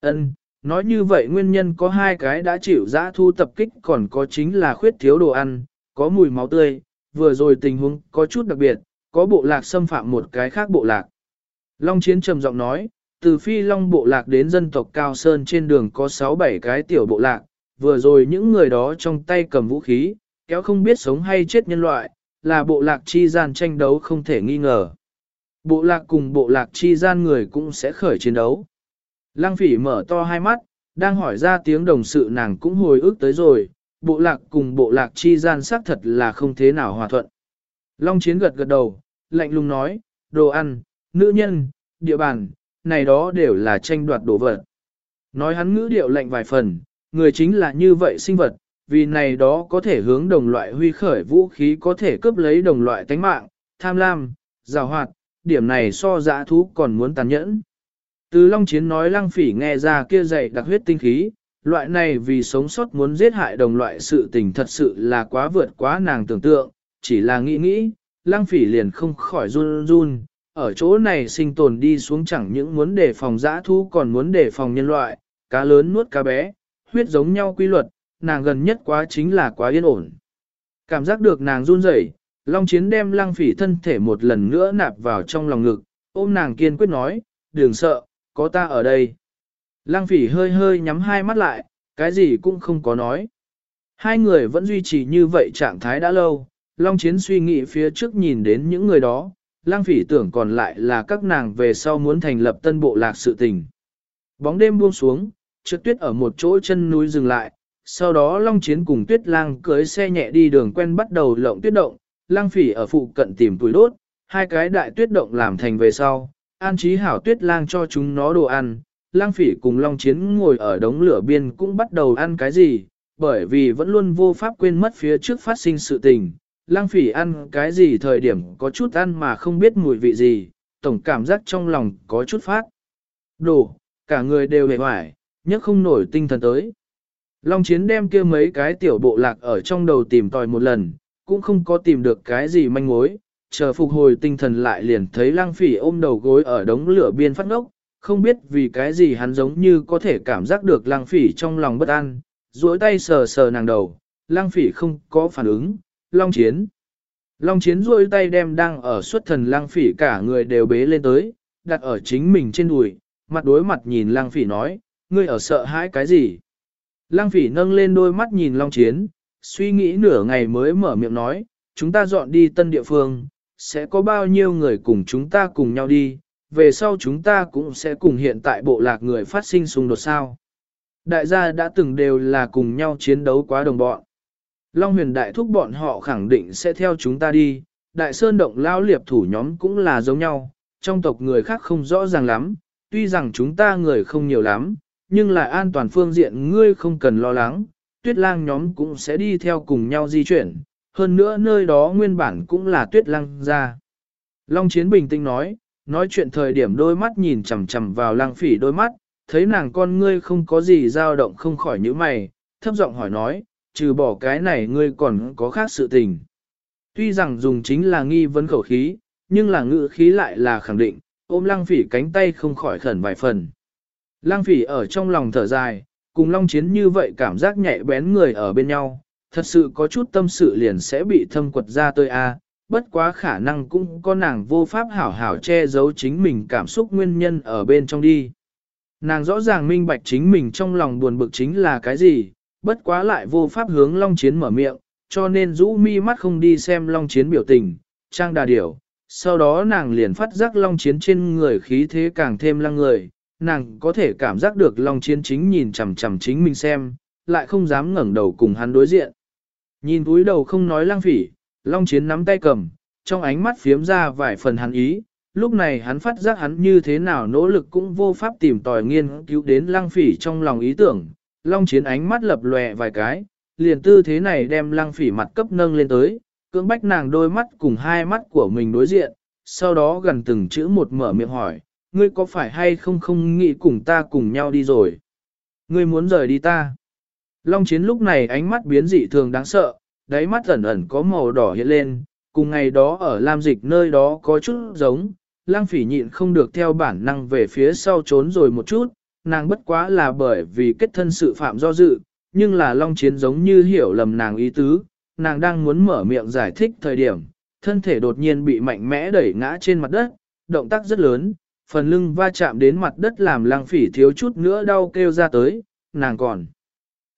Ân, nói như vậy nguyên nhân có hai cái đã chịu giã thu tập kích còn có chính là khuyết thiếu đồ ăn, có mùi máu tươi, vừa rồi tình huống có chút đặc biệt, có bộ lạc xâm phạm một cái khác bộ lạc. Long Chiến trầm giọng nói, từ phi long bộ lạc đến dân tộc Cao Sơn trên đường có 6-7 cái tiểu bộ lạc, vừa rồi những người đó trong tay cầm vũ khí, kéo không biết sống hay chết nhân loại, là bộ lạc chi gian tranh đấu không thể nghi ngờ. Bộ lạc cùng bộ lạc chi gian người cũng sẽ khởi chiến đấu. Lăng phỉ mở to hai mắt, đang hỏi ra tiếng đồng sự nàng cũng hồi ức tới rồi, bộ lạc cùng bộ lạc chi gian xác thật là không thế nào hòa thuận. Long chiến gật gật đầu, lạnh lùng nói, đồ ăn, nữ nhân, địa bàn, này đó đều là tranh đoạt đồ vật. Nói hắn ngữ điệu lệnh vài phần, người chính là như vậy sinh vật, vì này đó có thể hướng đồng loại huy khởi vũ khí có thể cướp lấy đồng loại tánh mạng, tham lam, rào hoạt, điểm này so dã thú còn muốn tàn nhẫn. Từ Long Chiến nói lăng phỉ nghe ra kia dày đặc huyết tinh khí, loại này vì sống sót muốn giết hại đồng loại sự tình thật sự là quá vượt quá nàng tưởng tượng, chỉ là nghĩ nghĩ, lăng phỉ liền không khỏi run run, ở chỗ này sinh tồn đi xuống chẳng những muốn đề phòng dã thú còn muốn đề phòng nhân loại, cá lớn nuốt cá bé, huyết giống nhau quy luật, nàng gần nhất quá chính là quá yên ổn. Cảm giác được nàng run rẩy, Long Chiến đem lăng phỉ thân thể một lần nữa nạp vào trong lòng ngực, ôm nàng kiên quyết nói, đừng sợ, có ta ở đây. Lăng phỉ hơi hơi nhắm hai mắt lại, cái gì cũng không có nói. Hai người vẫn duy trì như vậy trạng thái đã lâu, Long Chiến suy nghĩ phía trước nhìn đến những người đó, Lang phỉ tưởng còn lại là các nàng về sau muốn thành lập tân bộ lạc sự tình. Bóng đêm buông xuống, trượt tuyết ở một chỗ chân núi dừng lại, sau đó Long Chiến cùng Tuyết Lang cưới xe nhẹ đi đường quen bắt đầu lộng tuyết động, Lang Phỉ ở phụ cận tìm tuổi đốt, hai cái đại tuyết động làm thành về sau, an trí hảo Tuyết Lang cho chúng nó đồ ăn, Lang Phỉ cùng Long Chiến ngồi ở đống lửa biên cũng bắt đầu ăn cái gì, bởi vì vẫn luôn vô pháp quên mất phía trước phát sinh sự tình. Lang Phỉ ăn cái gì thời điểm có chút ăn mà không biết mùi vị gì, tổng cảm giác trong lòng có chút phát. Đồ, cả người đều hề hoài, nhất không nổi tinh thần tới. Long chiến đem kia mấy cái tiểu bộ lạc ở trong đầu tìm tòi một lần, cũng không có tìm được cái gì manh mối, chờ phục hồi tinh thần lại liền thấy lang phỉ ôm đầu gối ở đống lửa biên phát ngốc, không biết vì cái gì hắn giống như có thể cảm giác được lang phỉ trong lòng bất an, duỗi tay sờ sờ nàng đầu, lang phỉ không có phản ứng, long chiến. Long chiến duỗi tay đem đang ở xuất thần lang phỉ cả người đều bế lên tới, đặt ở chính mình trên đùi, mặt đối mặt nhìn lang phỉ nói, ngươi ở sợ hãi cái gì? Lăng phỉ nâng lên đôi mắt nhìn Long Chiến, suy nghĩ nửa ngày mới mở miệng nói, chúng ta dọn đi tân địa phương, sẽ có bao nhiêu người cùng chúng ta cùng nhau đi, về sau chúng ta cũng sẽ cùng hiện tại bộ lạc người phát sinh xung đột sao. Đại gia đã từng đều là cùng nhau chiến đấu quá đồng bọn. Long huyền đại thúc bọn họ khẳng định sẽ theo chúng ta đi, đại sơn động lao liệp thủ nhóm cũng là giống nhau, trong tộc người khác không rõ ràng lắm, tuy rằng chúng ta người không nhiều lắm, nhưng lại an toàn phương diện ngươi không cần lo lắng, tuyết lang nhóm cũng sẽ đi theo cùng nhau di chuyển, hơn nữa nơi đó nguyên bản cũng là tuyết lang ra. Long Chiến bình tĩnh nói, nói chuyện thời điểm đôi mắt nhìn chằm chằm vào lang phỉ đôi mắt, thấy nàng con ngươi không có gì dao động không khỏi những mày, thấp giọng hỏi nói, trừ bỏ cái này ngươi còn có khác sự tình. Tuy rằng dùng chính là nghi vấn khẩu khí, nhưng là ngữ khí lại là khẳng định, ôm lăng phỉ cánh tay không khỏi khẩn vài phần. Lang phỉ ở trong lòng thở dài, cùng long chiến như vậy cảm giác nhạy bén người ở bên nhau, thật sự có chút tâm sự liền sẽ bị thâm quật ra tôi a. bất quá khả năng cũng có nàng vô pháp hảo hảo che giấu chính mình cảm xúc nguyên nhân ở bên trong đi. Nàng rõ ràng minh bạch chính mình trong lòng buồn bực chính là cái gì, bất quá lại vô pháp hướng long chiến mở miệng, cho nên rũ mi mắt không đi xem long chiến biểu tình, trang đà điểu. Sau đó nàng liền phát giác long chiến trên người khí thế càng thêm lăng người, nàng có thể cảm giác được Long Chiến chính nhìn chằm chằm chính mình xem, lại không dám ngẩng đầu cùng hắn đối diện. Nhìn túi đầu không nói lang phỉ, Long Chiến nắm tay cầm, trong ánh mắt phiếm ra vài phần hắn ý, lúc này hắn phát giác hắn như thế nào nỗ lực cũng vô pháp tìm tòi nghiên cứu đến lang phỉ trong lòng ý tưởng. Long Chiến ánh mắt lập lòe vài cái, liền tư thế này đem lang phỉ mặt cấp nâng lên tới, cưỡng bách nàng đôi mắt cùng hai mắt của mình đối diện, sau đó gần từng chữ một mở miệng hỏi, ngươi có phải hay không không nghĩ cùng ta cùng nhau đi rồi? Ngươi muốn rời đi ta? Long chiến lúc này ánh mắt biến dị thường đáng sợ, đáy mắt ẩn ẩn có màu đỏ hiện lên, cùng ngày đó ở Lam Dịch nơi đó có chút giống, lang phỉ nhịn không được theo bản năng về phía sau trốn rồi một chút, nàng bất quá là bởi vì kết thân sự phạm do dự, nhưng là Long Chiến giống như hiểu lầm nàng ý tứ, nàng đang muốn mở miệng giải thích thời điểm, thân thể đột nhiên bị mạnh mẽ đẩy ngã trên mặt đất, động tác rất lớn, phần lưng va chạm đến mặt đất làm lăng phỉ thiếu chút nữa đau kêu ra tới, nàng còn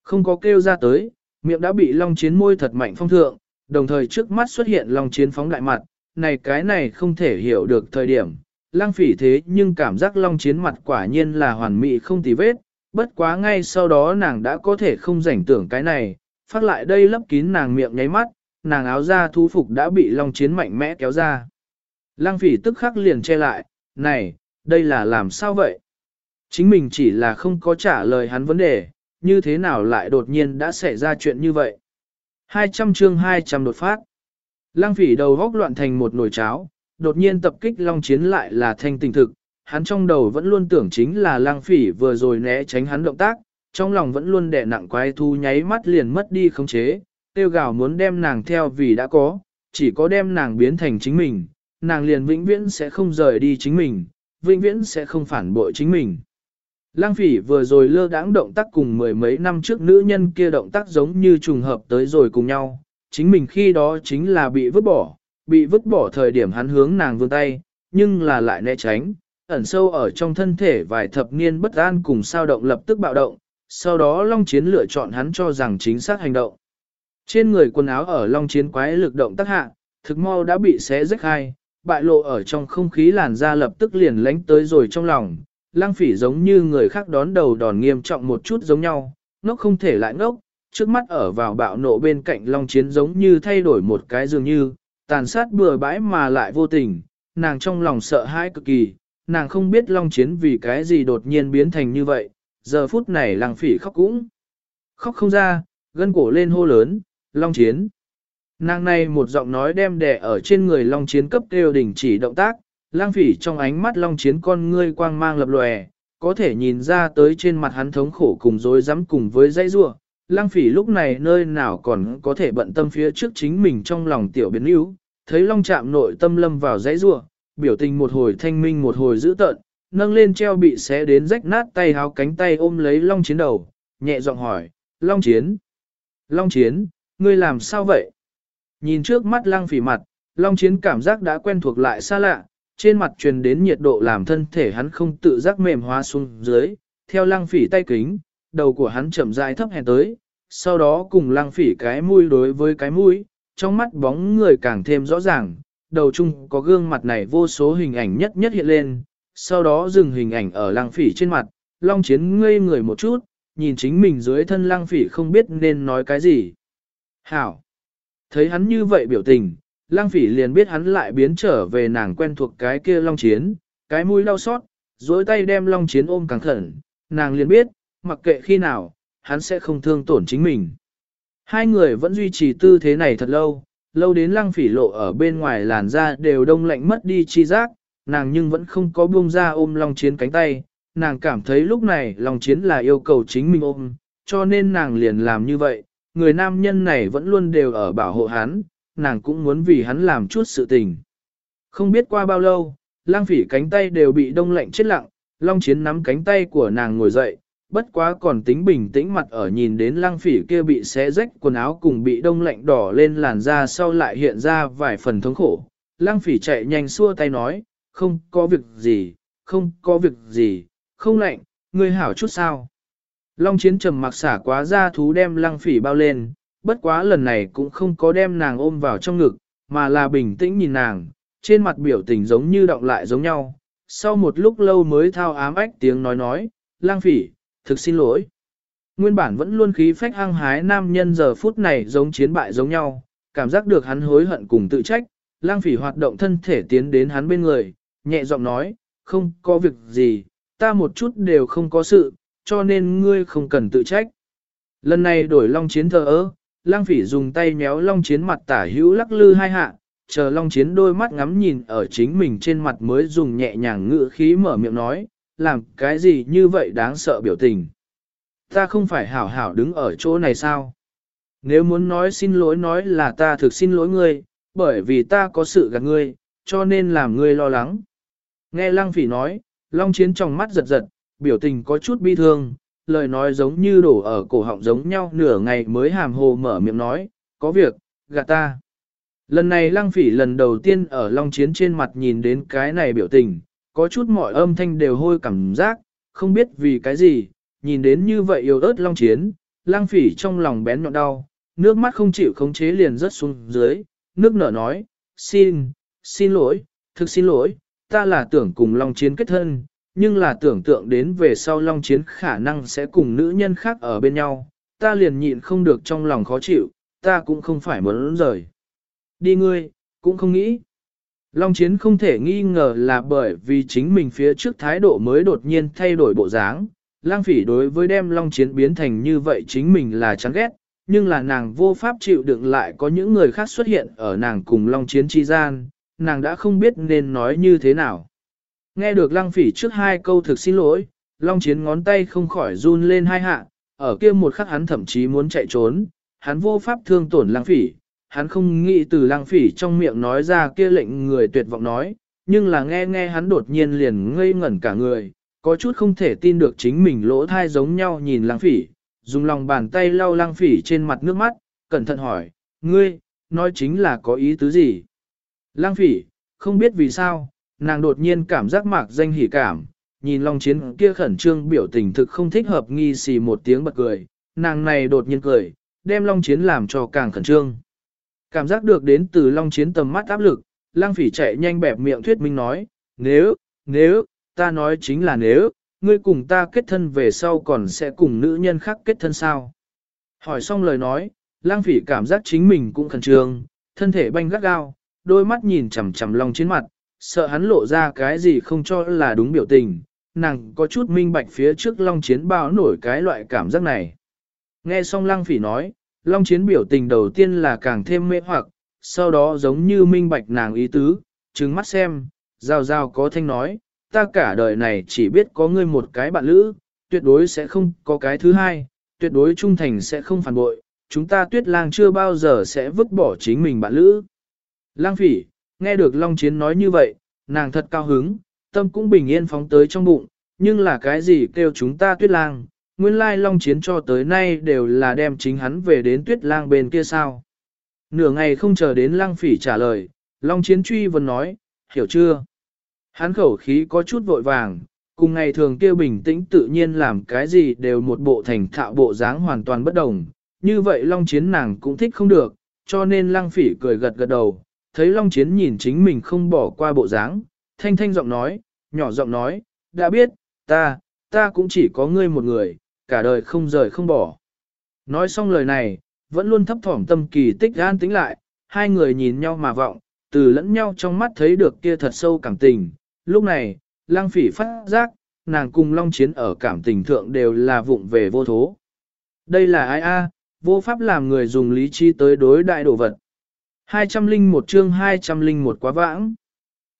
không có kêu ra tới, miệng đã bị long chiến môi thật mạnh phong thượng, đồng thời trước mắt xuất hiện long chiến phóng đại mặt, này cái này không thể hiểu được thời điểm, Lang phỉ thế nhưng cảm giác long chiến mặt quả nhiên là hoàn mỹ không tì vết, bất quá ngay sau đó nàng đã có thể không rảnh tưởng cái này, phát lại đây lấp kín nàng miệng nháy mắt, nàng áo da thú phục đã bị long chiến mạnh mẽ kéo ra. Lang phỉ tức khắc liền che lại, này, đây là làm sao vậy? Chính mình chỉ là không có trả lời hắn vấn đề, như thế nào lại đột nhiên đã xảy ra chuyện như vậy? 200 chương 200 đột phát. Lăng phỉ đầu góc loạn thành một nồi cháo, đột nhiên tập kích long chiến lại là thanh tình thực, hắn trong đầu vẫn luôn tưởng chính là lang phỉ vừa rồi né tránh hắn động tác, trong lòng vẫn luôn đè nặng quái thu nháy mắt liền mất đi khống chế, tiêu gào muốn đem nàng theo vì đã có, chỉ có đem nàng biến thành chính mình, nàng liền vĩnh viễn sẽ không rời đi chính mình, vĩnh viễn sẽ không phản bội chính mình. Lang phỉ vừa rồi lơ đãng động tác cùng mười mấy năm trước nữ nhân kia động tác giống như trùng hợp tới rồi cùng nhau, chính mình khi đó chính là bị vứt bỏ, bị vứt bỏ thời điểm hắn hướng nàng vươn tay, nhưng là lại né tránh, ẩn sâu ở trong thân thể vài thập niên bất an cùng sao động lập tức bạo động, sau đó Long Chiến lựa chọn hắn cho rằng chính xác hành động. Trên người quần áo ở Long Chiến quái lực động tác hạ, thực mau đã bị xé rách hai, bại lộ ở trong không khí làn da lập tức liền lánh tới rồi trong lòng. Lang phỉ giống như người khác đón đầu đòn nghiêm trọng một chút giống nhau, ngốc không thể lại ngốc, trước mắt ở vào bạo nộ bên cạnh Long Chiến giống như thay đổi một cái dường như, tàn sát bừa bãi mà lại vô tình, nàng trong lòng sợ hãi cực kỳ, nàng không biết Long Chiến vì cái gì đột nhiên biến thành như vậy, giờ phút này Lang phỉ khóc cũng khóc không ra, gân cổ lên hô lớn, Long Chiến. Nàng này một giọng nói đem đè ở trên người Long Chiến cấp kêu đỉnh chỉ động tác, lang phỉ trong ánh mắt Long Chiến con ngươi quang mang lập lòe, có thể nhìn ra tới trên mặt hắn thống khổ cùng dối rắm cùng với dây rua. Lang phỉ lúc này nơi nào còn có thể bận tâm phía trước chính mình trong lòng tiểu biến yếu, thấy Long chạm nội tâm lâm vào dãy rua, biểu tình một hồi thanh minh một hồi dữ tợn, nâng lên treo bị xé đến rách nát tay háo cánh tay ôm lấy Long Chiến đầu, nhẹ giọng hỏi, Long Chiến, Long Chiến, ngươi làm sao vậy? Nhìn trước mắt lăng phỉ mặt, Long Chiến cảm giác đã quen thuộc lại xa lạ, trên mặt truyền đến nhiệt độ làm thân thể hắn không tự giác mềm hóa xuống dưới, theo lăng phỉ tay kính, đầu của hắn chậm rãi thấp hèn tới, sau đó cùng lăng phỉ cái mũi đối với cái mũi, trong mắt bóng người càng thêm rõ ràng, đầu chung có gương mặt này vô số hình ảnh nhất nhất hiện lên, sau đó dừng hình ảnh ở lăng phỉ trên mặt, Long Chiến ngây người một chút, nhìn chính mình dưới thân lăng phỉ không biết nên nói cái gì. Hảo! Thấy hắn như vậy biểu tình, lang phỉ liền biết hắn lại biến trở về nàng quen thuộc cái kia long chiến, cái mũi đau xót, dối tay đem long chiến ôm càng khẩn, nàng liền biết, mặc kệ khi nào, hắn sẽ không thương tổn chính mình. Hai người vẫn duy trì tư thế này thật lâu, lâu đến lăng phỉ lộ ở bên ngoài làn da đều đông lạnh mất đi chi giác, nàng nhưng vẫn không có buông ra ôm long chiến cánh tay, nàng cảm thấy lúc này long chiến là yêu cầu chính mình ôm, cho nên nàng liền làm như vậy, người nam nhân này vẫn luôn đều ở bảo hộ hắn, nàng cũng muốn vì hắn làm chút sự tình. Không biết qua bao lâu, lang phỉ cánh tay đều bị đông lạnh chết lặng, long chiến nắm cánh tay của nàng ngồi dậy, bất quá còn tính bình tĩnh mặt ở nhìn đến lang phỉ kia bị xé rách quần áo cùng bị đông lạnh đỏ lên làn da sau lại hiện ra vài phần thống khổ. Lang phỉ chạy nhanh xua tay nói, không có việc gì, không có việc gì, không lạnh, ngươi hảo chút sao. Long chiến trầm mặc xả quá ra thú đem lăng phỉ bao lên, bất quá lần này cũng không có đem nàng ôm vào trong ngực, mà là bình tĩnh nhìn nàng, trên mặt biểu tình giống như động lại giống nhau. Sau một lúc lâu mới thao ám ách tiếng nói nói, lang phỉ, thực xin lỗi. Nguyên bản vẫn luôn khí phách hăng hái nam nhân giờ phút này giống chiến bại giống nhau, cảm giác được hắn hối hận cùng tự trách, lang phỉ hoạt động thân thể tiến đến hắn bên người, nhẹ giọng nói, không có việc gì, ta một chút đều không có sự, cho nên ngươi không cần tự trách. Lần này đổi long chiến thờ ơ, lang phỉ dùng tay méo long chiến mặt tả hữu lắc lư hai hạ, chờ long chiến đôi mắt ngắm nhìn ở chính mình trên mặt mới dùng nhẹ nhàng ngữ khí mở miệng nói, làm cái gì như vậy đáng sợ biểu tình. Ta không phải hảo hảo đứng ở chỗ này sao? Nếu muốn nói xin lỗi nói là ta thực xin lỗi ngươi, bởi vì ta có sự gạt ngươi, cho nên làm ngươi lo lắng. Nghe lăng phỉ nói, long chiến trong mắt giật giật, biểu tình có chút bi thương, lời nói giống như đổ ở cổ họng giống nhau nửa ngày mới hàm hồ mở miệng nói, có việc, gạt ta. Lần này lăng phỉ lần đầu tiên ở Long Chiến trên mặt nhìn đến cái này biểu tình, có chút mọi âm thanh đều hôi cảm giác, không biết vì cái gì, nhìn đến như vậy yêu ớt Long Chiến, lang phỉ trong lòng bén nhọn đau, nước mắt không chịu khống chế liền rớt xuống dưới, nước nở nói, xin, xin lỗi, thực xin lỗi, ta là tưởng cùng Long Chiến kết thân, nhưng là tưởng tượng đến về sau Long Chiến khả năng sẽ cùng nữ nhân khác ở bên nhau, ta liền nhịn không được trong lòng khó chịu, ta cũng không phải muốn rời. Đi ngươi, cũng không nghĩ. Long Chiến không thể nghi ngờ là bởi vì chính mình phía trước thái độ mới đột nhiên thay đổi bộ dáng. Lang phỉ đối với đem Long Chiến biến thành như vậy chính mình là chán ghét, nhưng là nàng vô pháp chịu đựng lại có những người khác xuất hiện ở nàng cùng Long Chiến chi gian, nàng đã không biết nên nói như thế nào. Nghe được Lang phỉ trước hai câu thực xin lỗi, long chiến ngón tay không khỏi run lên hai hạ, ở kia một khắc hắn thậm chí muốn chạy trốn, hắn vô pháp thương tổn Lang phỉ, hắn không nghĩ từ lăng phỉ trong miệng nói ra kia lệnh người tuyệt vọng nói, nhưng là nghe nghe hắn đột nhiên liền ngây ngẩn cả người, có chút không thể tin được chính mình lỗ thai giống nhau nhìn lăng phỉ, dùng lòng bàn tay lau lăng phỉ trên mặt nước mắt, cẩn thận hỏi, ngươi, nói chính là có ý tứ gì? Lăng phỉ, không biết vì sao, nàng đột nhiên cảm giác mạc danh hỉ cảm, nhìn Long Chiến kia khẩn trương biểu tình thực không thích hợp nghi xì một tiếng bật cười, nàng này đột nhiên cười, đem Long Chiến làm cho càng khẩn trương. Cảm giác được đến từ Long Chiến tầm mắt áp lực, Lang Phỉ chạy nhanh bẹp miệng thuyết minh nói, nếu, nếu, ta nói chính là nếu, ngươi cùng ta kết thân về sau còn sẽ cùng nữ nhân khác kết thân sao. Hỏi xong lời nói, Lang Phỉ cảm giác chính mình cũng khẩn trương, thân thể banh gắt gao, đôi mắt nhìn chằm chằm Long Chiến mặt, sợ hắn lộ ra cái gì không cho là đúng biểu tình, nàng có chút minh bạch phía trước Long Chiến bao nổi cái loại cảm giác này. Nghe xong Lăng Phỉ nói, Long Chiến biểu tình đầu tiên là càng thêm mê hoặc, sau đó giống như minh bạch nàng ý tứ, trừng mắt xem, giao giao có thanh nói, ta cả đời này chỉ biết có ngươi một cái bạn lữ, tuyệt đối sẽ không có cái thứ hai, tuyệt đối trung thành sẽ không phản bội, chúng ta tuyết lang chưa bao giờ sẽ vứt bỏ chính mình bạn lữ. Lang phỉ, nghe được Long Chiến nói như vậy, nàng thật cao hứng, tâm cũng bình yên phóng tới trong bụng, nhưng là cái gì kêu chúng ta tuyết lang, nguyên lai long chiến cho tới nay đều là đem chính hắn về đến tuyết lang bên kia sao. Nửa ngày không chờ đến lang phỉ trả lời, long chiến truy vấn nói, hiểu chưa? Hắn khẩu khí có chút vội vàng, cùng ngày thường kia bình tĩnh tự nhiên làm cái gì đều một bộ thành thạo bộ dáng hoàn toàn bất đồng, như vậy long chiến nàng cũng thích không được, cho nên Lang phỉ cười gật gật đầu, thấy long chiến nhìn chính mình không bỏ qua bộ dáng, thanh thanh giọng nói, nhỏ giọng nói, đã biết, ta, ta cũng chỉ có ngươi một người, cả đời không rời không bỏ. Nói xong lời này, vẫn luôn thấp thỏm tâm kỳ tích gan tính lại, hai người nhìn nhau mà vọng, từ lẫn nhau trong mắt thấy được kia thật sâu cảm tình. Lúc này, lang phỉ phát giác, nàng cùng long chiến ở cảm tình thượng đều là vụng về vô thố. Đây là ai a? vô pháp làm người dùng lý trí tới đối đại đồ vật. 201 chương 201 quá vãng.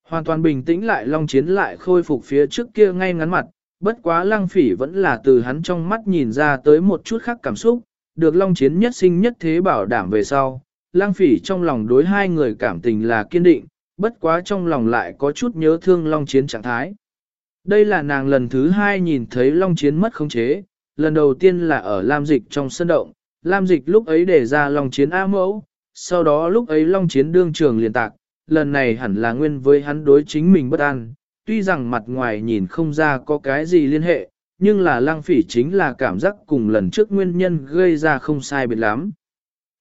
Hoàn toàn bình tĩnh lại long chiến lại khôi phục phía trước kia ngay ngắn mặt, bất quá lăng phỉ vẫn là từ hắn trong mắt nhìn ra tới một chút khác cảm xúc, được long chiến nhất sinh nhất thế bảo đảm về sau. Lăng phỉ trong lòng đối hai người cảm tình là kiên định, bất quá trong lòng lại có chút nhớ thương long chiến trạng thái. Đây là nàng lần thứ hai nhìn thấy long chiến mất khống chế, lần đầu tiên là ở Lam Dịch trong sân động, Lam Dịch lúc ấy để ra long chiến A mẫu, sau đó lúc ấy long chiến đương trường liền tạc, lần này hẳn là nguyên với hắn đối chính mình bất an, tuy rằng mặt ngoài nhìn không ra có cái gì liên hệ, nhưng là lăng phỉ chính là cảm giác cùng lần trước nguyên nhân gây ra không sai biệt lắm.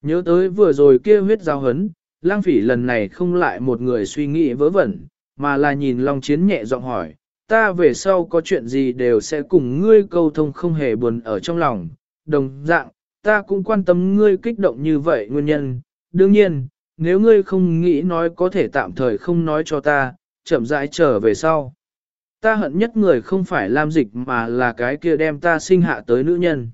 Nhớ tới vừa rồi kia huyết giao hấn, lăng phỉ lần này không lại một người suy nghĩ vớ vẩn, mà là nhìn Long Chiến nhẹ giọng hỏi, ta về sau có chuyện gì đều sẽ cùng ngươi câu thông không hề buồn ở trong lòng, đồng dạng, ta cũng quan tâm ngươi kích động như vậy nguyên nhân, đương nhiên, nếu ngươi không nghĩ nói có thể tạm thời không nói cho ta, chậm rãi trở về sau. Ta hận nhất người không phải Lam Dịch mà là cái kia đem ta sinh hạ tới nữ nhân.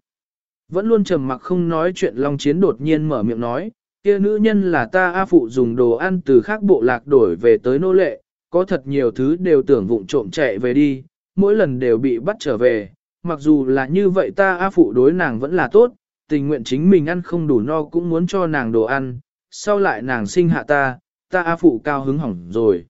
Vẫn luôn trầm mặc không nói chuyện Long Chiến đột nhiên mở miệng nói, kia nữ nhân là ta A Phụ dùng đồ ăn từ khác bộ lạc đổi về tới nô lệ, có thật nhiều thứ đều tưởng vụng trộm chạy về đi, mỗi lần đều bị bắt trở về, mặc dù là như vậy ta A Phụ đối nàng vẫn là tốt, tình nguyện chính mình ăn không đủ no cũng muốn cho nàng đồ ăn, sau lại nàng sinh hạ ta, ta A Phụ cao hứng hỏng rồi.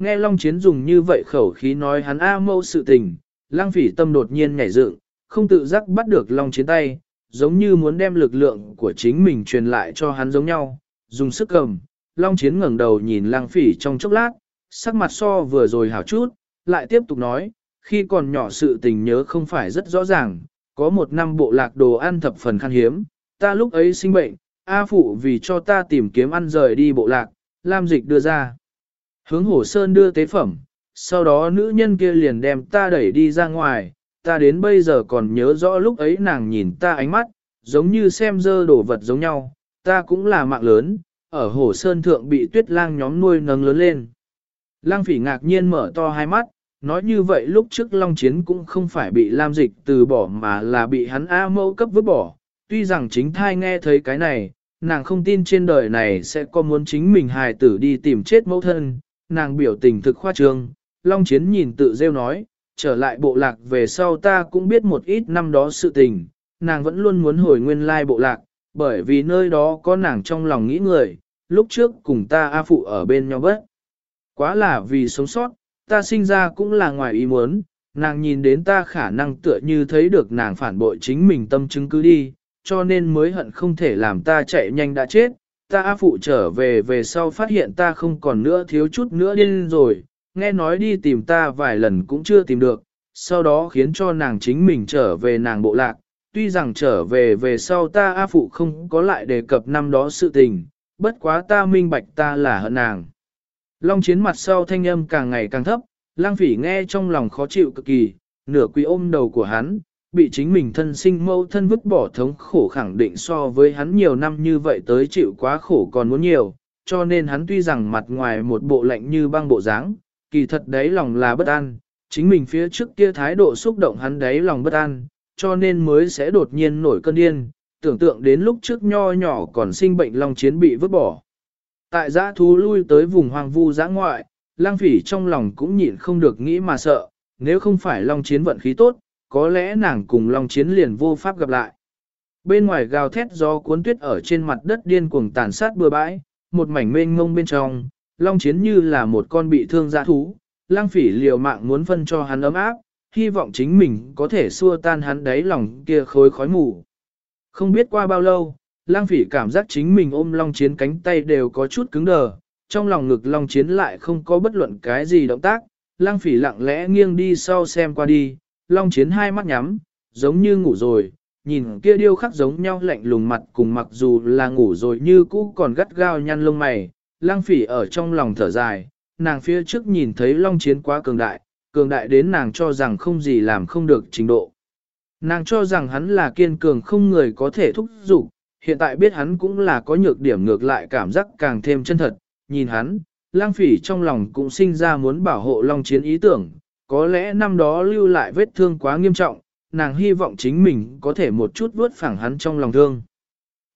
Nghe Long Chiến dùng như vậy khẩu khí nói hắn A mâu sự tình, lang phỉ tâm đột nhiên nhảy dựng, không tự giác bắt được Long Chiến tay, giống như muốn đem lực lượng của chính mình truyền lại cho hắn giống nhau, dùng sức cầm. Long Chiến ngẩng đầu nhìn lang phỉ trong chốc lát, sắc mặt so vừa rồi hảo chút, lại tiếp tục nói, khi còn nhỏ sự tình nhớ không phải rất rõ ràng, có một năm bộ lạc đồ ăn thập phần khan hiếm, ta lúc ấy sinh bệnh, A Phụ vì cho ta tìm kiếm ăn rời đi bộ lạc, Lam Dịch đưa ra. Hướng Hồ Sơn đưa tế phẩm, sau đó nữ nhân kia liền đem ta đẩy đi ra ngoài, ta đến bây giờ còn nhớ rõ lúc ấy nàng nhìn ta ánh mắt, giống như xem dơ đổ vật giống nhau, ta cũng là mạng lớn, ở Hồ Sơn thượng bị tuyết lang nhóm nuôi nâng lớn lên. Lang phỉ ngạc nhiên mở to hai mắt, nói như vậy lúc trước Long Chiến cũng không phải bị Lam Dịch từ bỏ mà là bị hắn A mẫu cấp vứt bỏ, tuy rằng chính thai nghe thấy cái này, nàng không tin trên đời này sẽ có muốn chính mình hài tử đi tìm chết mẫu thân, nàng biểu tình thực khoa trương, Long Chiến nhìn tự rêu nói, trở lại bộ lạc về sau ta cũng biết một ít năm đó sự tình, nàng vẫn luôn muốn hồi nguyên lai bộ lạc, bởi vì nơi đó có nàng trong lòng nghĩ người, lúc trước cùng ta A Phụ ở bên nhau bất. Quá là vì sống sót, ta sinh ra cũng là ngoài ý muốn, nàng nhìn đến ta khả năng tựa như thấy được nàng phản bội chính mình tâm chứng cứ đi, cho nên mới hận không thể làm ta chạy nhanh đã chết. Ta A Phụ trở về về sau phát hiện ta không còn nữa thiếu chút nữa điên rồi, nghe nói đi tìm ta vài lần cũng chưa tìm được, sau đó khiến cho nàng chính mình trở về nàng bộ lạc. Tuy rằng trở về về sau ta A Phụ không có lại đề cập năm đó sự tình, bất quá ta minh bạch ta là hận nàng. Long chiến mặt sau thanh âm càng ngày càng thấp, lang phỉ nghe trong lòng khó chịu cực kỳ, nửa quỳ ôm đầu của hắn, bị chính mình thân sinh mâu thân vứt bỏ thống khổ khẳng định so với hắn nhiều năm như vậy tới chịu quá khổ còn muốn nhiều, cho nên hắn tuy rằng mặt ngoài một bộ lạnh như băng bộ dáng, kỳ thật đấy lòng là bất an, chính mình phía trước kia thái độ xúc động hắn đấy lòng bất an, cho nên mới sẽ đột nhiên nổi cơn điên, tưởng tượng đến lúc trước nho nhỏ còn sinh bệnh long chiến bị vứt bỏ. Tại giã thú lui tới vùng hoang vu giã ngoại, lang phỉ trong lòng cũng nhịn không được nghĩ mà sợ, nếu không phải long chiến vận khí tốt, có lẽ nàng cùng long chiến liền vô pháp gặp lại. Bên ngoài gào thét gió cuốn tuyết ở trên mặt đất điên cuồng tàn sát bừa bãi, một mảnh mênh mông bên trong, long chiến như là một con bị thương dã thú, lang phỉ liều mạng muốn phân cho hắn ấm áp, hy vọng chính mình có thể xua tan hắn đáy lòng kia khối khói mù. Không biết qua bao lâu, lang phỉ cảm giác chính mình ôm long chiến cánh tay đều có chút cứng đờ, trong lòng ngực long chiến lại không có bất luận cái gì động tác, lang phỉ lặng lẽ nghiêng đi sau xem qua đi, long chiến hai mắt nhắm, giống như ngủ rồi, nhìn kia điêu khắc giống nhau lạnh lùng mặt cùng mặc dù là ngủ rồi như cũ còn gắt gao nhăn lông mày, lang phỉ ở trong lòng thở dài, nàng phía trước nhìn thấy long chiến quá cường đại, cường đại đến nàng cho rằng không gì làm không được trình độ. Nàng cho rằng hắn là kiên cường không người có thể thúc giục, hiện tại biết hắn cũng là có nhược điểm ngược lại cảm giác càng thêm chân thật, nhìn hắn, lang phỉ trong lòng cũng sinh ra muốn bảo hộ long chiến ý tưởng, có lẽ năm đó lưu lại vết thương quá nghiêm trọng, nàng hy vọng chính mình có thể một chút vuốt phẳng hắn trong lòng thương.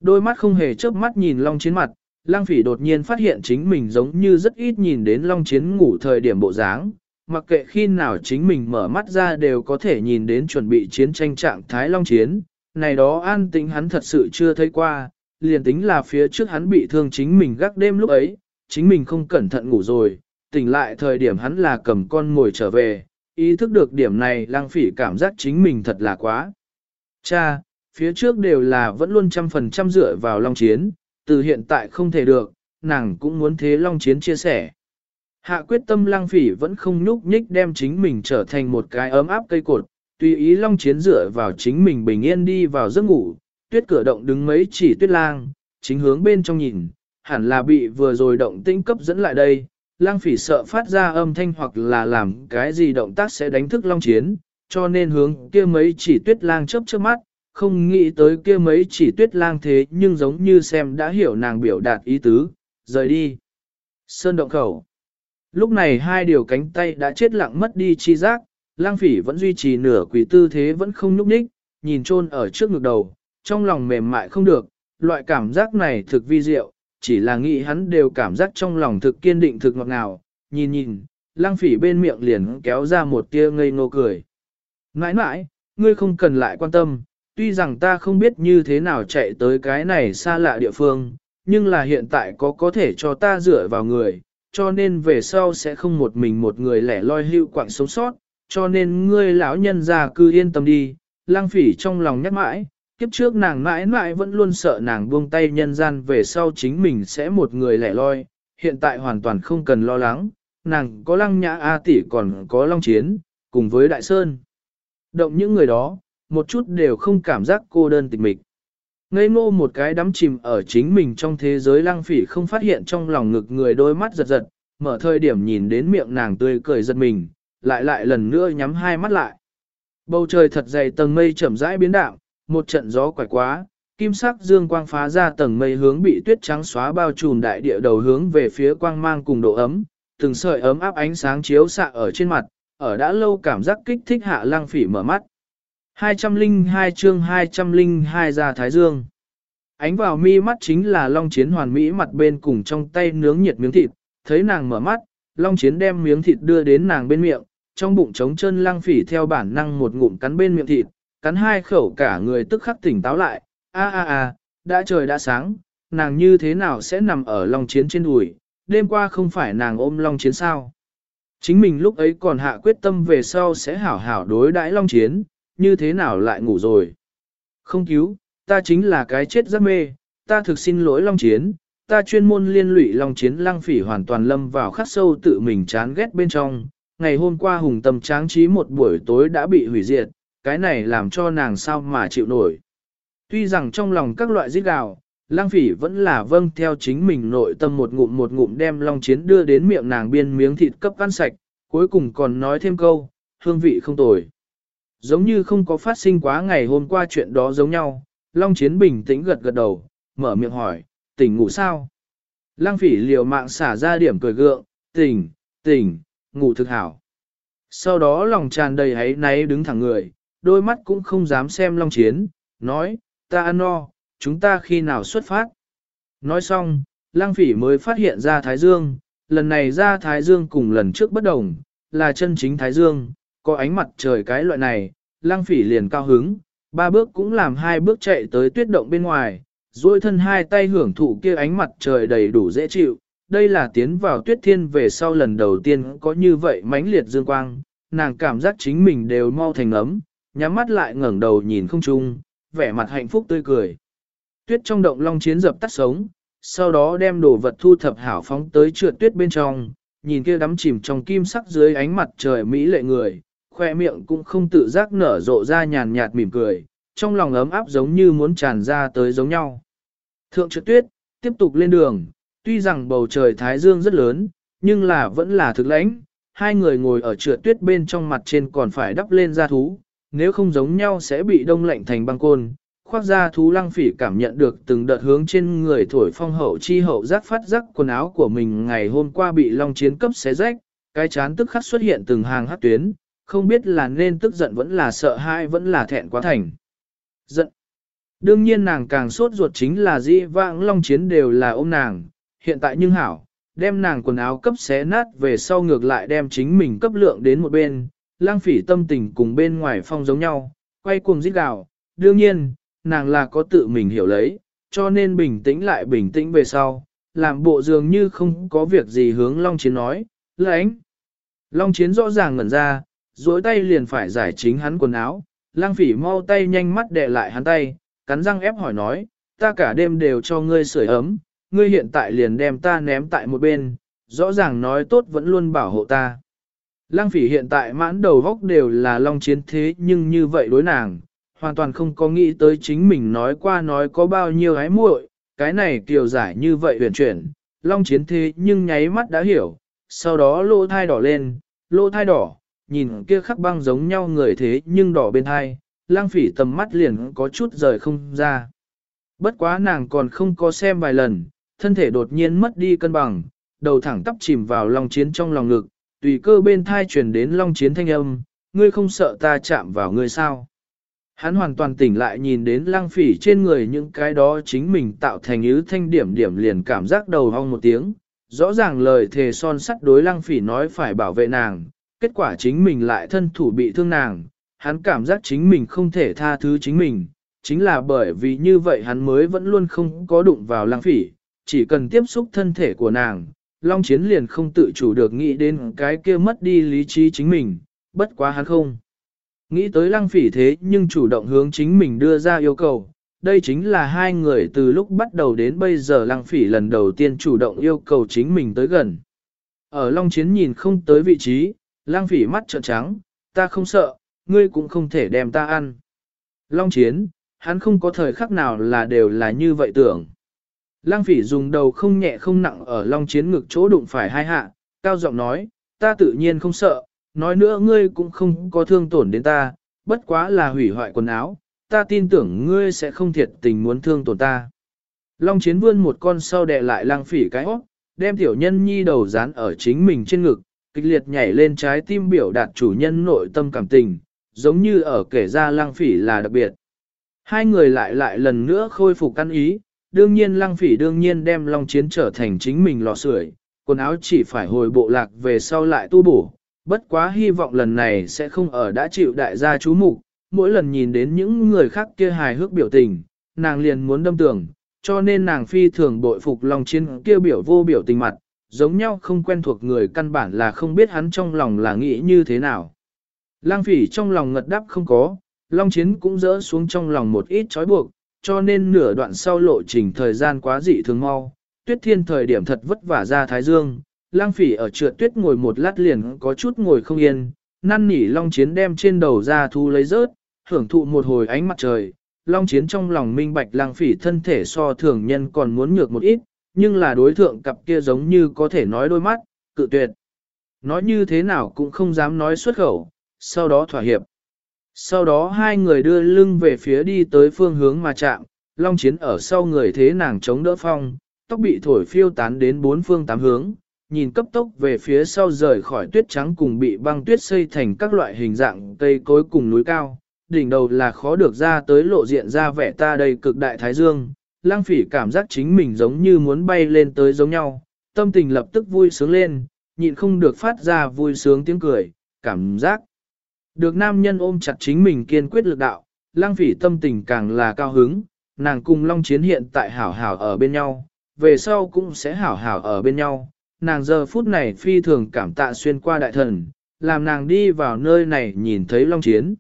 Đôi mắt không hề chớp mắt nhìn long chiến mặt, lang phỉ đột nhiên phát hiện chính mình giống như rất ít nhìn đến long chiến ngủ thời điểm bộ dáng, mặc kệ khi nào chính mình mở mắt ra đều có thể nhìn đến chuẩn bị chiến tranh trạng thái long chiến, này đó an tĩnh hắn thật sự chưa thấy qua, liền tính là phía trước hắn bị thương chính mình gác đêm lúc ấy, chính mình không cẩn thận ngủ rồi, tỉnh lại thời điểm hắn là cầm con ngồi trở về, ý thức được điểm này lang phỉ cảm giác chính mình thật là quá. Cha, phía trước đều là vẫn luôn trăm phần trăm dựa vào long chiến, từ hiện tại không thể được, nàng cũng muốn thế long chiến chia sẻ. Hạ quyết tâm lang phỉ vẫn không nhúc nhích đem chính mình trở thành một cái ấm áp cây cột, tùy ý long chiến dựa vào chính mình bình yên đi vào giấc ngủ, tuyết cửa động đứng mấy chỉ tuyết lang, chính hướng bên trong nhìn, hẳn là bị vừa rồi động tinh cấp dẫn lại đây, lang phỉ sợ phát ra âm thanh hoặc là làm cái gì động tác sẽ đánh thức long chiến, cho nên hướng kia mấy chỉ tuyết lang chớp chớp mắt, không nghĩ tới kia mấy chỉ tuyết lang thế nhưng giống như xem đã hiểu nàng biểu đạt ý tứ, rời đi. Sơn động khẩu. Lúc này hai điều cánh tay đã chết lặng mất đi chi giác, lang phỉ vẫn duy trì nửa quỷ tư thế vẫn không nhúc nhích, nhìn trôn ở trước ngực đầu, trong lòng mềm mại không được, loại cảm giác này thực vi diệu, chỉ là nghĩ hắn đều cảm giác trong lòng thực kiên định thực ngọt ngào, nhìn nhìn, lang phỉ bên miệng liền kéo ra một tia ngây ngô cười. Nãi nãi, ngươi không cần lại quan tâm, tuy rằng ta không biết như thế nào chạy tới cái này xa lạ địa phương, nhưng là hiện tại có có thể cho ta dựa vào người, cho nên về sau sẽ không một mình một người lẻ loi hữu quạng sống sót, cho nên ngươi lão nhân già cứ yên tâm đi, lang phỉ trong lòng nhắc mãi, kiếp trước nàng mãi mãi vẫn luôn sợ nàng buông tay nhân gian về sau chính mình sẽ một người lẻ loi, hiện tại hoàn toàn không cần lo lắng, nàng có lăng nhã A tỷ còn có long chiến, cùng với đại sơn. Động những người đó, một chút đều không cảm giác cô đơn tịch mịch. Ngây ngô một cái đắm chìm ở chính mình trong thế giới lăng phỉ không phát hiện trong lòng ngực người đôi mắt giật giật, mở thời điểm nhìn đến miệng nàng tươi cười giật mình, lại lại lần nữa nhắm hai mắt lại. Bầu trời thật dày tầng mây chậm rãi biến đạo, một trận gió quải quá, kim sắc dương quang phá ra tầng mây hướng bị tuyết trắng xóa bao trùm đại địa đầu hướng về phía quang mang cùng độ ấm, từng sợi ấm áp ánh sáng chiếu xạ ở trên mặt, ở đã lâu cảm giác kích thích hạ lang phỉ mở mắt. 202 chương 202 ra Thái Dương Ánh vào mi mắt chính là Long Chiến hoàn mỹ mặt bên cùng trong tay nướng nhiệt miếng thịt, thấy nàng mở mắt, Long Chiến đem miếng thịt đưa đến nàng bên miệng, trong bụng trống chân lăng phỉ theo bản năng một ngụm cắn bên miệng thịt, cắn hai khẩu cả người tức khắc tỉnh táo lại, a a a, đã trời đã sáng, nàng như thế nào sẽ nằm ở Long Chiến trên đùi, đêm qua không phải nàng ôm Long Chiến sao. Chính mình lúc ấy còn hạ quyết tâm về sau sẽ hảo hảo đối đãi Long Chiến, như thế nào lại ngủ rồi. Không cứu, ta chính là cái chết giấc mê, ta thực xin lỗi Long Chiến, ta chuyên môn liên lụy Long Chiến lăng phỉ hoàn toàn lâm vào khắc sâu tự mình chán ghét bên trong. Ngày hôm qua hùng tâm tráng trí một buổi tối đã bị hủy diệt, cái này làm cho nàng sao mà chịu nổi. Tuy rằng trong lòng các loại giết gào, lang phỉ vẫn là vâng theo chính mình nội tâm một ngụm một ngụm đem long chiến đưa đến miệng nàng biên miếng thịt cấp ăn sạch, cuối cùng còn nói thêm câu, hương vị không tồi. Giống như không có phát sinh quá ngày hôm qua chuyện đó giống nhau, long chiến bình tĩnh gật gật đầu, mở miệng hỏi, tỉnh ngủ sao? Lang phỉ liều mạng xả ra điểm cười gượng, tỉnh, tỉnh, ngủ thực hảo. Sau đó lòng tràn đầy hấy náy đứng thẳng người, đôi mắt cũng không dám xem long chiến, nói, ta ăn no, chúng ta khi nào xuất phát. Nói xong, lang phỉ mới phát hiện ra Thái Dương, lần này ra Thái Dương cùng lần trước bất đồng, là chân chính Thái Dương, có ánh mặt trời cái loại này, lang phỉ liền cao hứng, ba bước cũng làm hai bước chạy tới tuyết động bên ngoài, duỗi thân hai tay hưởng thụ kia ánh mặt trời đầy đủ dễ chịu. Đây là tiến vào tuyết thiên về sau lần đầu tiên có như vậy mãnh liệt dương quang, nàng cảm giác chính mình đều mau thành ấm, nhắm mắt lại ngẩng đầu nhìn không trung, vẻ mặt hạnh phúc tươi cười. Tuyết trong động long chiến dập tắt sống, sau đó đem đồ vật thu thập hảo phóng tới trượt tuyết bên trong, nhìn kia đắm chìm trong kim sắc dưới ánh mặt trời mỹ lệ người, khoe miệng cũng không tự giác nở rộ ra nhàn nhạt mỉm cười, trong lòng ấm áp giống như muốn tràn ra tới giống nhau. Thượng trượt tuyết, tiếp tục lên đường, tuy rằng bầu trời thái dương rất lớn, nhưng là vẫn là thực lãnh, hai người ngồi ở trượt tuyết bên trong mặt trên còn phải đắp lên da thú, nếu không giống nhau sẽ bị đông lạnh thành băng côn. Khoác ra thú lăng phỉ cảm nhận được từng đợt hướng trên người thổi phong hậu chi hậu giác phát giác quần áo của mình ngày hôm qua bị long chiến cấp xé rách, cái chán tức khắc xuất hiện từng hàng hát tuyến, không biết là nên tức giận vẫn là sợ hãi vẫn là thẹn quá thành. Giận. Đương nhiên nàng càng sốt ruột chính là dĩ vãng long chiến đều là ôm nàng, hiện tại nhưng hảo, đem nàng quần áo cấp xé nát về sau ngược lại đem chính mình cấp lượng đến một bên, lang phỉ tâm tình cùng bên ngoài phong giống nhau, quay cuồng giết gào, đương nhiên, nàng là có tự mình hiểu lấy, cho nên bình tĩnh lại bình tĩnh về sau, làm bộ dường như không có việc gì hướng Long Chiến nói, lãnh. Long Chiến rõ ràng ngẩn ra, duỗi tay liền phải giải chính hắn quần áo, lang phỉ mau tay nhanh mắt đè lại hắn tay, cắn răng ép hỏi nói, ta cả đêm đều cho ngươi sưởi ấm, ngươi hiện tại liền đem ta ném tại một bên, rõ ràng nói tốt vẫn luôn bảo hộ ta. Lăng phỉ hiện tại mãn đầu góc đều là long chiến thế nhưng như vậy đối nàng, hoàn toàn không có nghĩ tới chính mình nói qua nói có bao nhiêu hái muội, cái này kiều giải như vậy huyền chuyển, long chiến thế nhưng nháy mắt đã hiểu, sau đó lỗ thai đỏ lên, lỗ thai đỏ, nhìn kia khắc băng giống nhau người thế nhưng đỏ bên thai, lang phỉ tầm mắt liền có chút rời không ra. Bất quá nàng còn không có xem vài lần, thân thể đột nhiên mất đi cân bằng, đầu thẳng tắp chìm vào long chiến trong lòng ngực, tùy cơ bên thai truyền đến long chiến thanh âm, ngươi không sợ ta chạm vào ngươi sao. Hắn hoàn toàn tỉnh lại nhìn đến lăng phỉ trên người những cái đó chính mình tạo thành ứ thanh điểm điểm liền cảm giác đầu hong một tiếng. Rõ ràng lời thề son sắt đối lăng phỉ nói phải bảo vệ nàng, kết quả chính mình lại thân thủ bị thương nàng. Hắn cảm giác chính mình không thể tha thứ chính mình, chính là bởi vì như vậy hắn mới vẫn luôn không có đụng vào lăng phỉ, chỉ cần tiếp xúc thân thể của nàng, Long Chiến liền không tự chủ được nghĩ đến cái kia mất đi lý trí chính mình, bất quá hắn không. Nghĩ tới lăng phỉ thế nhưng chủ động hướng chính mình đưa ra yêu cầu, đây chính là hai người từ lúc bắt đầu đến bây giờ lăng phỉ lần đầu tiên chủ động yêu cầu chính mình tới gần. Ở Long Chiến nhìn không tới vị trí, lăng phỉ mắt trợn trắng, ta không sợ, ngươi cũng không thể đem ta ăn. Long Chiến, hắn không có thời khắc nào là đều là như vậy tưởng. Lang phỉ dùng đầu không nhẹ không nặng ở long chiến ngực chỗ đụng phải hai hạ, cao giọng nói, ta tự nhiên không sợ, nói nữa ngươi cũng không có thương tổn đến ta, bất quá là hủy hoại quần áo, ta tin tưởng ngươi sẽ không thiệt tình muốn thương tổn ta. Long chiến vươn một con sau đè lại Lang phỉ cái hót, đem tiểu nhân nhi đầu dán ở chính mình trên ngực, kịch liệt nhảy lên trái tim biểu đạt chủ nhân nội tâm cảm tình, giống như ở kể ra Lang phỉ là đặc biệt. Hai người lại lại lần nữa khôi phục căn ý, đương nhiên lăng phỉ đương nhiên đem long chiến trở thành chính mình lò sưởi, quần áo chỉ phải hồi bộ lạc về sau lại tu bổ, bất quá hy vọng lần này sẽ không ở đã chịu đại gia chú mục mỗi lần nhìn đến những người khác kia hài hước biểu tình, nàng liền muốn đâm tưởng, cho nên nàng phi thường bội phục long chiến kia biểu vô biểu tình mặt, giống nhau không quen thuộc người căn bản là không biết hắn trong lòng là nghĩ như thế nào. Lang phỉ trong lòng ngật đáp không có, long chiến cũng dỡ xuống trong lòng một ít trói buộc, cho nên nửa đoạn sau lộ trình thời gian quá dị thường mau, tuyết thiên thời điểm thật vất vả ra thái dương, lang phỉ ở trượt tuyết ngồi một lát liền có chút ngồi không yên, năn nỉ long chiến đem trên đầu ra thu lấy rớt, hưởng thụ một hồi ánh mặt trời. Long chiến trong lòng minh bạch lang phỉ thân thể so thường nhân còn muốn nhược một ít, nhưng là đối thượng cặp kia giống như có thể nói đôi mắt, cự tuyệt. Nói như thế nào cũng không dám nói xuất khẩu, sau đó thỏa hiệp. Sau đó hai người đưa lưng về phía đi tới phương hướng mà chạm, Long Chiến ở sau người thế nàng chống đỡ phong, tóc bị thổi phiêu tán đến bốn phương tám hướng, nhìn cấp tốc về phía sau rời khỏi tuyết trắng cùng bị băng tuyết xây thành các loại hình dạng cây cối cùng núi cao. Đỉnh đầu là khó được ra tới lộ diện ra vẻ ta đầy cực đại thái dương, lang phỉ cảm giác chính mình giống như muốn bay lên tới giống nhau, tâm tình lập tức vui sướng lên, nhịn không được phát ra vui sướng tiếng cười, cảm giác. Được nam nhân ôm chặt chính mình kiên quyết lực đạo, lang phỉ tâm tình càng là cao hứng, nàng cùng Long Chiến hiện tại hảo hảo ở bên nhau, về sau cũng sẽ hảo hảo ở bên nhau. Nàng giờ phút này phi thường cảm tạ xuyên qua đại thần, làm nàng đi vào nơi này nhìn thấy Long Chiến.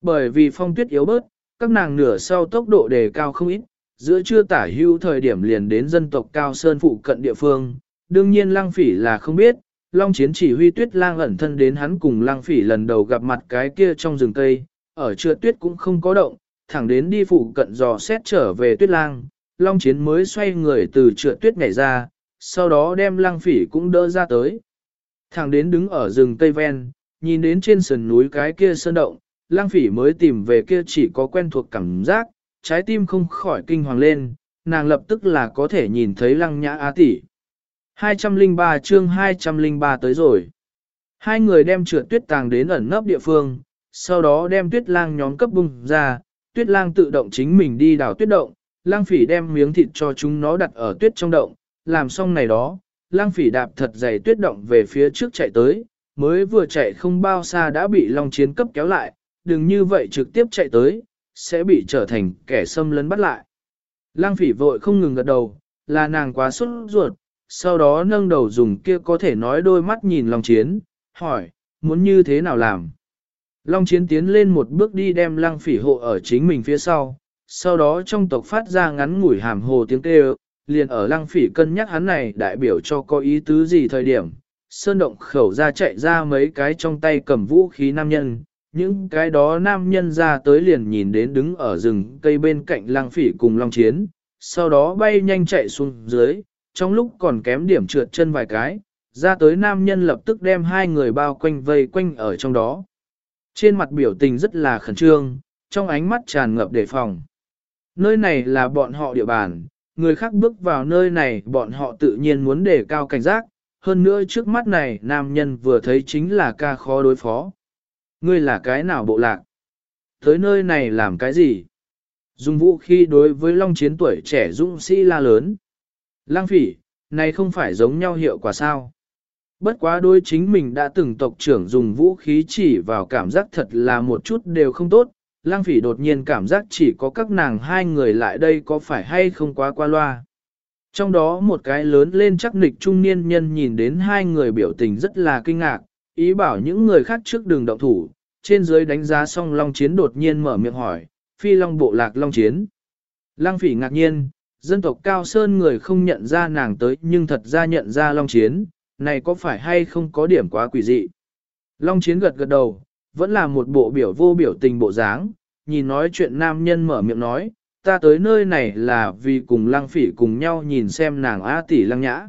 Bởi vì phong tuyết yếu bớt, các nàng nửa sau tốc độ đề cao không ít, giữa trưa tả hưu thời điểm liền đến dân tộc Cao Sơn phụ cận địa phương. Đương nhiên lang Phỉ là không biết, Long Chiến chỉ huy tuyết lang ẩn thân đến hắn cùng Lang Phỉ lần đầu gặp mặt cái kia trong rừng cây, ở trưa tuyết cũng không có động, thẳng đến đi phụ cận dò xét trở về tuyết lang, Long Chiến mới xoay người từ trượt tuyết nhảy ra, sau đó đem Lang Phỉ cũng đỡ ra tới. Thẳng đến đứng ở rừng Tây Ven, nhìn đến trên sườn núi cái kia sơn động, Lang Phỉ mới tìm về kia chỉ có quen thuộc cảm giác, trái tim không khỏi kinh hoàng lên, nàng lập tức là có thể nhìn thấy lăng nhã á tỷ. 203 chương 203 tới rồi. Hai người đem trượt tuyết tàng đến ẩn nấp địa phương, sau đó đem tuyết lang nhóm cấp bung ra, tuyết lang tự động chính mình đi đào tuyết động, lang phỉ đem miếng thịt cho chúng nó đặt ở tuyết trong động, làm xong này đó, lang phỉ đạp thật dày tuyết động về phía trước chạy tới, mới vừa chạy không bao xa đã bị long chiến cấp kéo lại, đừng như vậy trực tiếp chạy tới, sẽ bị trở thành kẻ xâm lấn bắt lại. Lang phỉ vội không ngừng gật đầu, là nàng quá xuất ruột, sau đó nâng đầu dùng kia có thể nói đôi mắt nhìn Long Chiến, hỏi, muốn như thế nào làm? Long Chiến tiến lên một bước đi đem Lang phỉ hộ ở chính mình phía sau, sau đó trong tộc phát ra ngắn ngủi hàm hồ tiếng kêu, liền ở Lang phỉ cân nhắc hắn này đại biểu cho có ý tứ gì thời điểm. Sơn động khẩu ra chạy ra mấy cái trong tay cầm vũ khí nam nhân, những cái đó nam nhân ra tới liền nhìn đến đứng ở rừng cây bên cạnh lang phỉ cùng long chiến, sau đó bay nhanh chạy xuống dưới, trong lúc còn kém điểm trượt chân vài cái, ra tới nam nhân lập tức đem hai người bao quanh vây quanh ở trong đó. Trên mặt biểu tình rất là khẩn trương, trong ánh mắt tràn ngập đề phòng. Nơi này là bọn họ địa bàn, người khác bước vào nơi này bọn họ tự nhiên muốn đề cao cảnh giác, hơn nữa trước mắt này nam nhân vừa thấy chính là ca khó đối phó. Ngươi là cái nào bộ lạc? Tới nơi này làm cái gì? Dùng vũ khí đối với long chiến tuổi trẻ dũng sĩ la lớn. Lang phỉ, này không phải giống nhau hiệu quả sao? Bất quá đôi chính mình đã từng tộc trưởng dùng vũ khí chỉ vào cảm giác thật là một chút đều không tốt. Lang phỉ đột nhiên cảm giác chỉ có các nàng hai người lại đây có phải hay không quá qua loa. Trong đó một cái lớn lên chắc nịch trung niên nhân nhìn đến hai người biểu tình rất là kinh ngạc, Ý bảo những người khác trước đường động thủ, trên dưới đánh giá xong Long Chiến đột nhiên mở miệng hỏi, phi Long bộ lạc Long Chiến. Lăng phỉ ngạc nhiên, dân tộc Cao Sơn người không nhận ra nàng tới nhưng thật ra nhận ra Long Chiến, này có phải hay không có điểm quá quỷ dị. Long Chiến gật gật đầu, vẫn là một bộ biểu vô biểu tình bộ dáng, nhìn nói chuyện nam nhân mở miệng nói, ta tới nơi này là vì cùng lăng phỉ cùng nhau nhìn xem nàng A tỷ lăng nhã.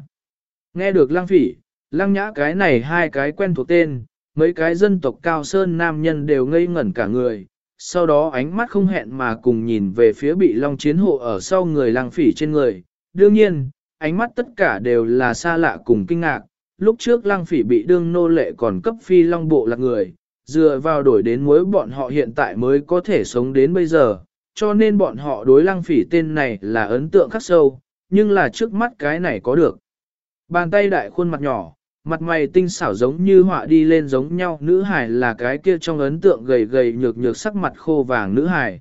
Nghe được lăng phỉ, lăng nhã cái này hai cái quen thuộc tên, mấy cái dân tộc cao sơn nam nhân đều ngây ngẩn cả người, sau đó ánh mắt không hẹn mà cùng nhìn về phía bị long chiến hộ ở sau người Lang phỉ trên người. Đương nhiên, ánh mắt tất cả đều là xa lạ cùng kinh ngạc, lúc trước Lang phỉ bị đương nô lệ còn cấp phi long bộ là người, dựa vào đổi đến mối bọn họ hiện tại mới có thể sống đến bây giờ, cho nên bọn họ đối Lang phỉ tên này là ấn tượng khắc sâu, nhưng là trước mắt cái này có được. Bàn tay đại khuôn mặt nhỏ, mặt mày tinh xảo giống như họa đi lên giống nhau nữ hải là cái kia trong ấn tượng gầy gầy nhược nhược sắc mặt khô vàng nữ hải.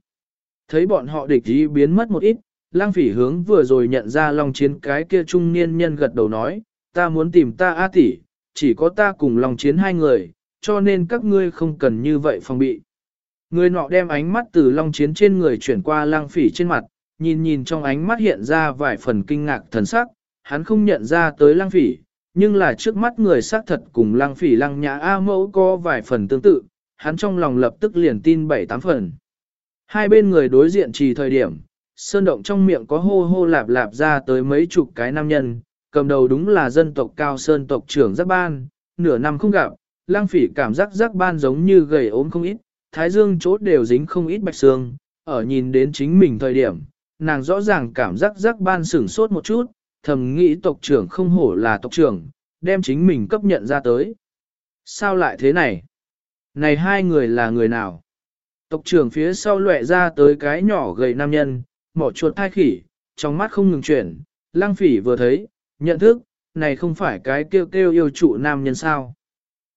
Thấy bọn họ địch ý biến mất một ít, lang phỉ hướng vừa rồi nhận ra long chiến cái kia trung niên nhân gật đầu nói, ta muốn tìm ta A tỷ, chỉ có ta cùng long chiến hai người, cho nên các ngươi không cần như vậy phòng bị. Người nọ đem ánh mắt từ long chiến trên người chuyển qua lang phỉ trên mặt, nhìn nhìn trong ánh mắt hiện ra vài phần kinh ngạc thần sắc, hắn không nhận ra tới lang phỉ, nhưng là trước mắt người xác thật cùng lang phỉ lăng nhã A mẫu có vài phần tương tự, hắn trong lòng lập tức liền tin bảy tám phần. Hai bên người đối diện trì thời điểm, sơn động trong miệng có hô hô lạp lạp ra tới mấy chục cái nam nhân, cầm đầu đúng là dân tộc cao sơn tộc trưởng giác ban, nửa năm không gặp, lang phỉ cảm giác giác ban giống như gầy ốm không ít, thái dương chốt đều dính không ít bạch xương, ở nhìn đến chính mình thời điểm, nàng rõ ràng cảm giác giác ban sửng sốt một chút, thầm nghĩ tộc trưởng không hổ là tộc trưởng, đem chính mình cấp nhận ra tới. Sao lại thế này? Này hai người là người nào? Tộc trưởng phía sau lệ ra tới cái nhỏ gầy nam nhân, mỏ chuột thai khỉ, trong mắt không ngừng chuyển, lang phỉ vừa thấy, nhận thức, này không phải cái kêu kêu yêu trụ nam nhân sao.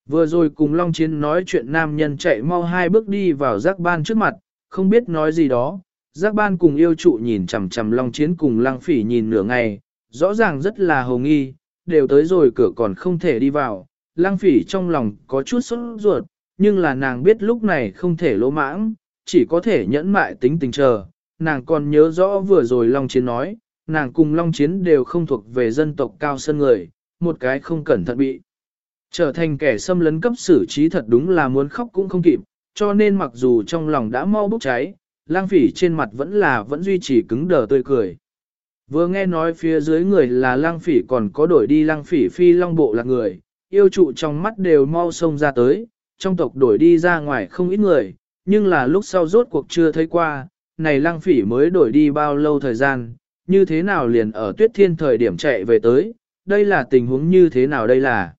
Vừa rồi cùng Long Chiến nói chuyện nam nhân chạy mau hai bước đi vào giác ban trước mặt, không biết nói gì đó, giác ban cùng yêu trụ nhìn chằm chằm Long Chiến cùng lang phỉ nhìn nửa ngày, rõ ràng rất là hồ nghi, đều tới rồi cửa còn không thể đi vào, lang phỉ trong lòng có chút sốt ruột, nhưng là nàng biết lúc này không thể lỗ mãng, chỉ có thể nhẫn mại tính tình chờ, nàng còn nhớ rõ vừa rồi Long Chiến nói, nàng cùng Long Chiến đều không thuộc về dân tộc cao sơn người, một cái không cẩn thận bị. Trở thành kẻ xâm lấn cấp xử trí thật đúng là muốn khóc cũng không kịp, cho nên mặc dù trong lòng đã mau bốc cháy, lang phỉ trên mặt vẫn là vẫn duy trì cứng đờ tươi cười. Vừa nghe nói phía dưới người là lang phỉ còn có đổi đi lang phỉ phi long bộ là người, yêu trụ trong mắt đều mau sông ra tới, trong tộc đổi đi ra ngoài không ít người, nhưng là lúc sau rốt cuộc chưa thấy qua, này lang phỉ mới đổi đi bao lâu thời gian, như thế nào liền ở tuyết thiên thời điểm chạy về tới, đây là tình huống như thế nào đây là.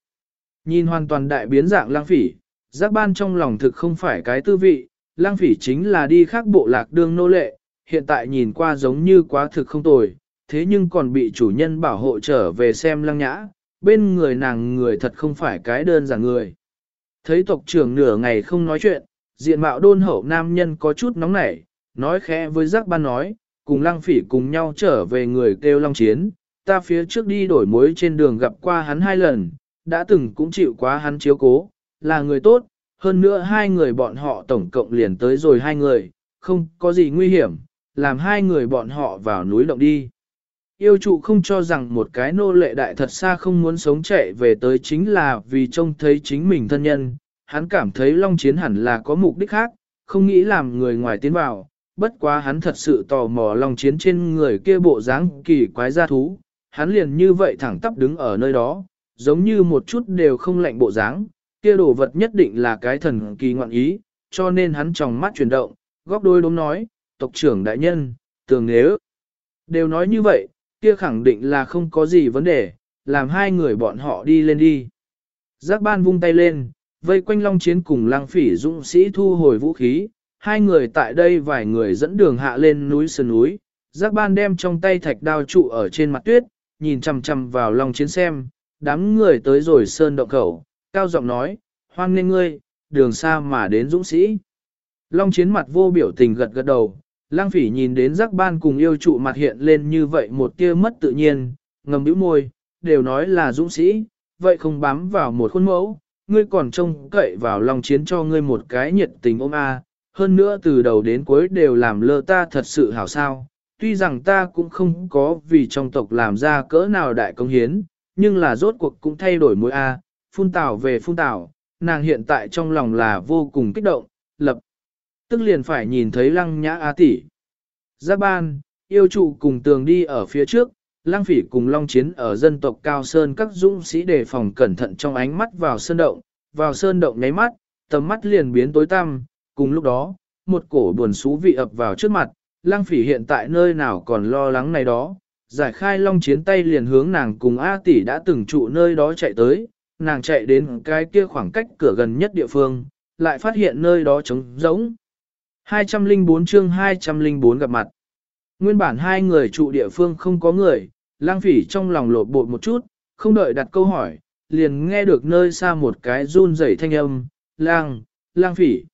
Nhìn hoàn toàn đại biến dạng lang phỉ, giác ban trong lòng thực không phải cái tư vị, lang phỉ chính là đi khác bộ lạc đương nô lệ, hiện tại nhìn qua giống như quá thực không tồi, thế nhưng còn bị chủ nhân bảo hộ trở về xem lăng nhã, bên người nàng người thật không phải cái đơn giản người. Thấy tộc trưởng nửa ngày không nói chuyện, diện mạo đôn hậu nam nhân có chút nóng nảy, nói khẽ với giác ban nói, cùng lăng phỉ cùng nhau trở về người kêu long chiến, ta phía trước đi đổi mối trên đường gặp qua hắn hai lần, đã từng cũng chịu quá hắn chiếu cố, là người tốt, hơn nữa hai người bọn họ tổng cộng liền tới rồi hai người, không có gì nguy hiểm, làm hai người bọn họ vào núi động đi. Yêu trụ không cho rằng một cái nô lệ đại thật xa không muốn sống chạy về tới chính là vì trông thấy chính mình thân nhân, hắn cảm thấy long chiến hẳn là có mục đích khác, không nghĩ làm người ngoài tiến vào, bất quá hắn thật sự tò mò long chiến trên người kia bộ dáng kỳ quái gia thú, hắn liền như vậy thẳng tắp đứng ở nơi đó, giống như một chút đều không lạnh bộ dáng, kia đồ vật nhất định là cái thần kỳ ngoạn ý, cho nên hắn trong mắt chuyển động, góc đôi đốm nói, tộc trưởng đại nhân, tường nếu. Đều nói như vậy, kia khẳng định là không có gì vấn đề, làm hai người bọn họ đi lên đi. Giác ban vung tay lên, vây quanh long chiến cùng lang phỉ dũng sĩ thu hồi vũ khí, hai người tại đây vài người dẫn đường hạ lên núi sườn núi, giác ban đem trong tay thạch đao trụ ở trên mặt tuyết, nhìn chằm chằm vào long chiến xem, đám người tới rồi sơn động khẩu, cao giọng nói, hoan nghênh ngươi, đường xa mà đến dũng sĩ. Long chiến mặt vô biểu tình gật gật đầu, lang phỉ nhìn đến giác ban cùng yêu trụ mặt hiện lên như vậy một tia mất tự nhiên, ngầm bĩu môi, đều nói là dũng sĩ, vậy không bám vào một khuôn mẫu, ngươi còn trông cậy vào long chiến cho ngươi một cái nhiệt tình ôm a, hơn nữa từ đầu đến cuối đều làm lơ ta thật sự hảo sao. Tuy rằng ta cũng không có vì trong tộc làm ra cỡ nào đại công hiến, nhưng là rốt cuộc cũng thay đổi mối A, phun tảo về phun tảo, nàng hiện tại trong lòng là vô cùng kích động, lập. Tức liền phải nhìn thấy lăng nhã A tỷ. Giáp ban, yêu trụ cùng tường đi ở phía trước, lăng phỉ cùng long chiến ở dân tộc cao sơn các dũng sĩ đề phòng cẩn thận trong ánh mắt vào sơn động, vào sơn động nháy mắt, tầm mắt liền biến tối tăm, cùng lúc đó, một cổ buồn xú vị ập vào trước mặt, lăng phỉ hiện tại nơi nào còn lo lắng này đó, giải khai long chiến tay liền hướng nàng cùng A tỷ đã từng trụ nơi đó chạy tới, nàng chạy đến cái kia khoảng cách cửa gần nhất địa phương, lại phát hiện nơi đó trống rỗng. 204 chương 204 gặp mặt. Nguyên bản hai người trụ địa phương không có người, lang phỉ trong lòng lột bột một chút, không đợi đặt câu hỏi, liền nghe được nơi xa một cái run rẩy thanh âm, lang, lang phỉ.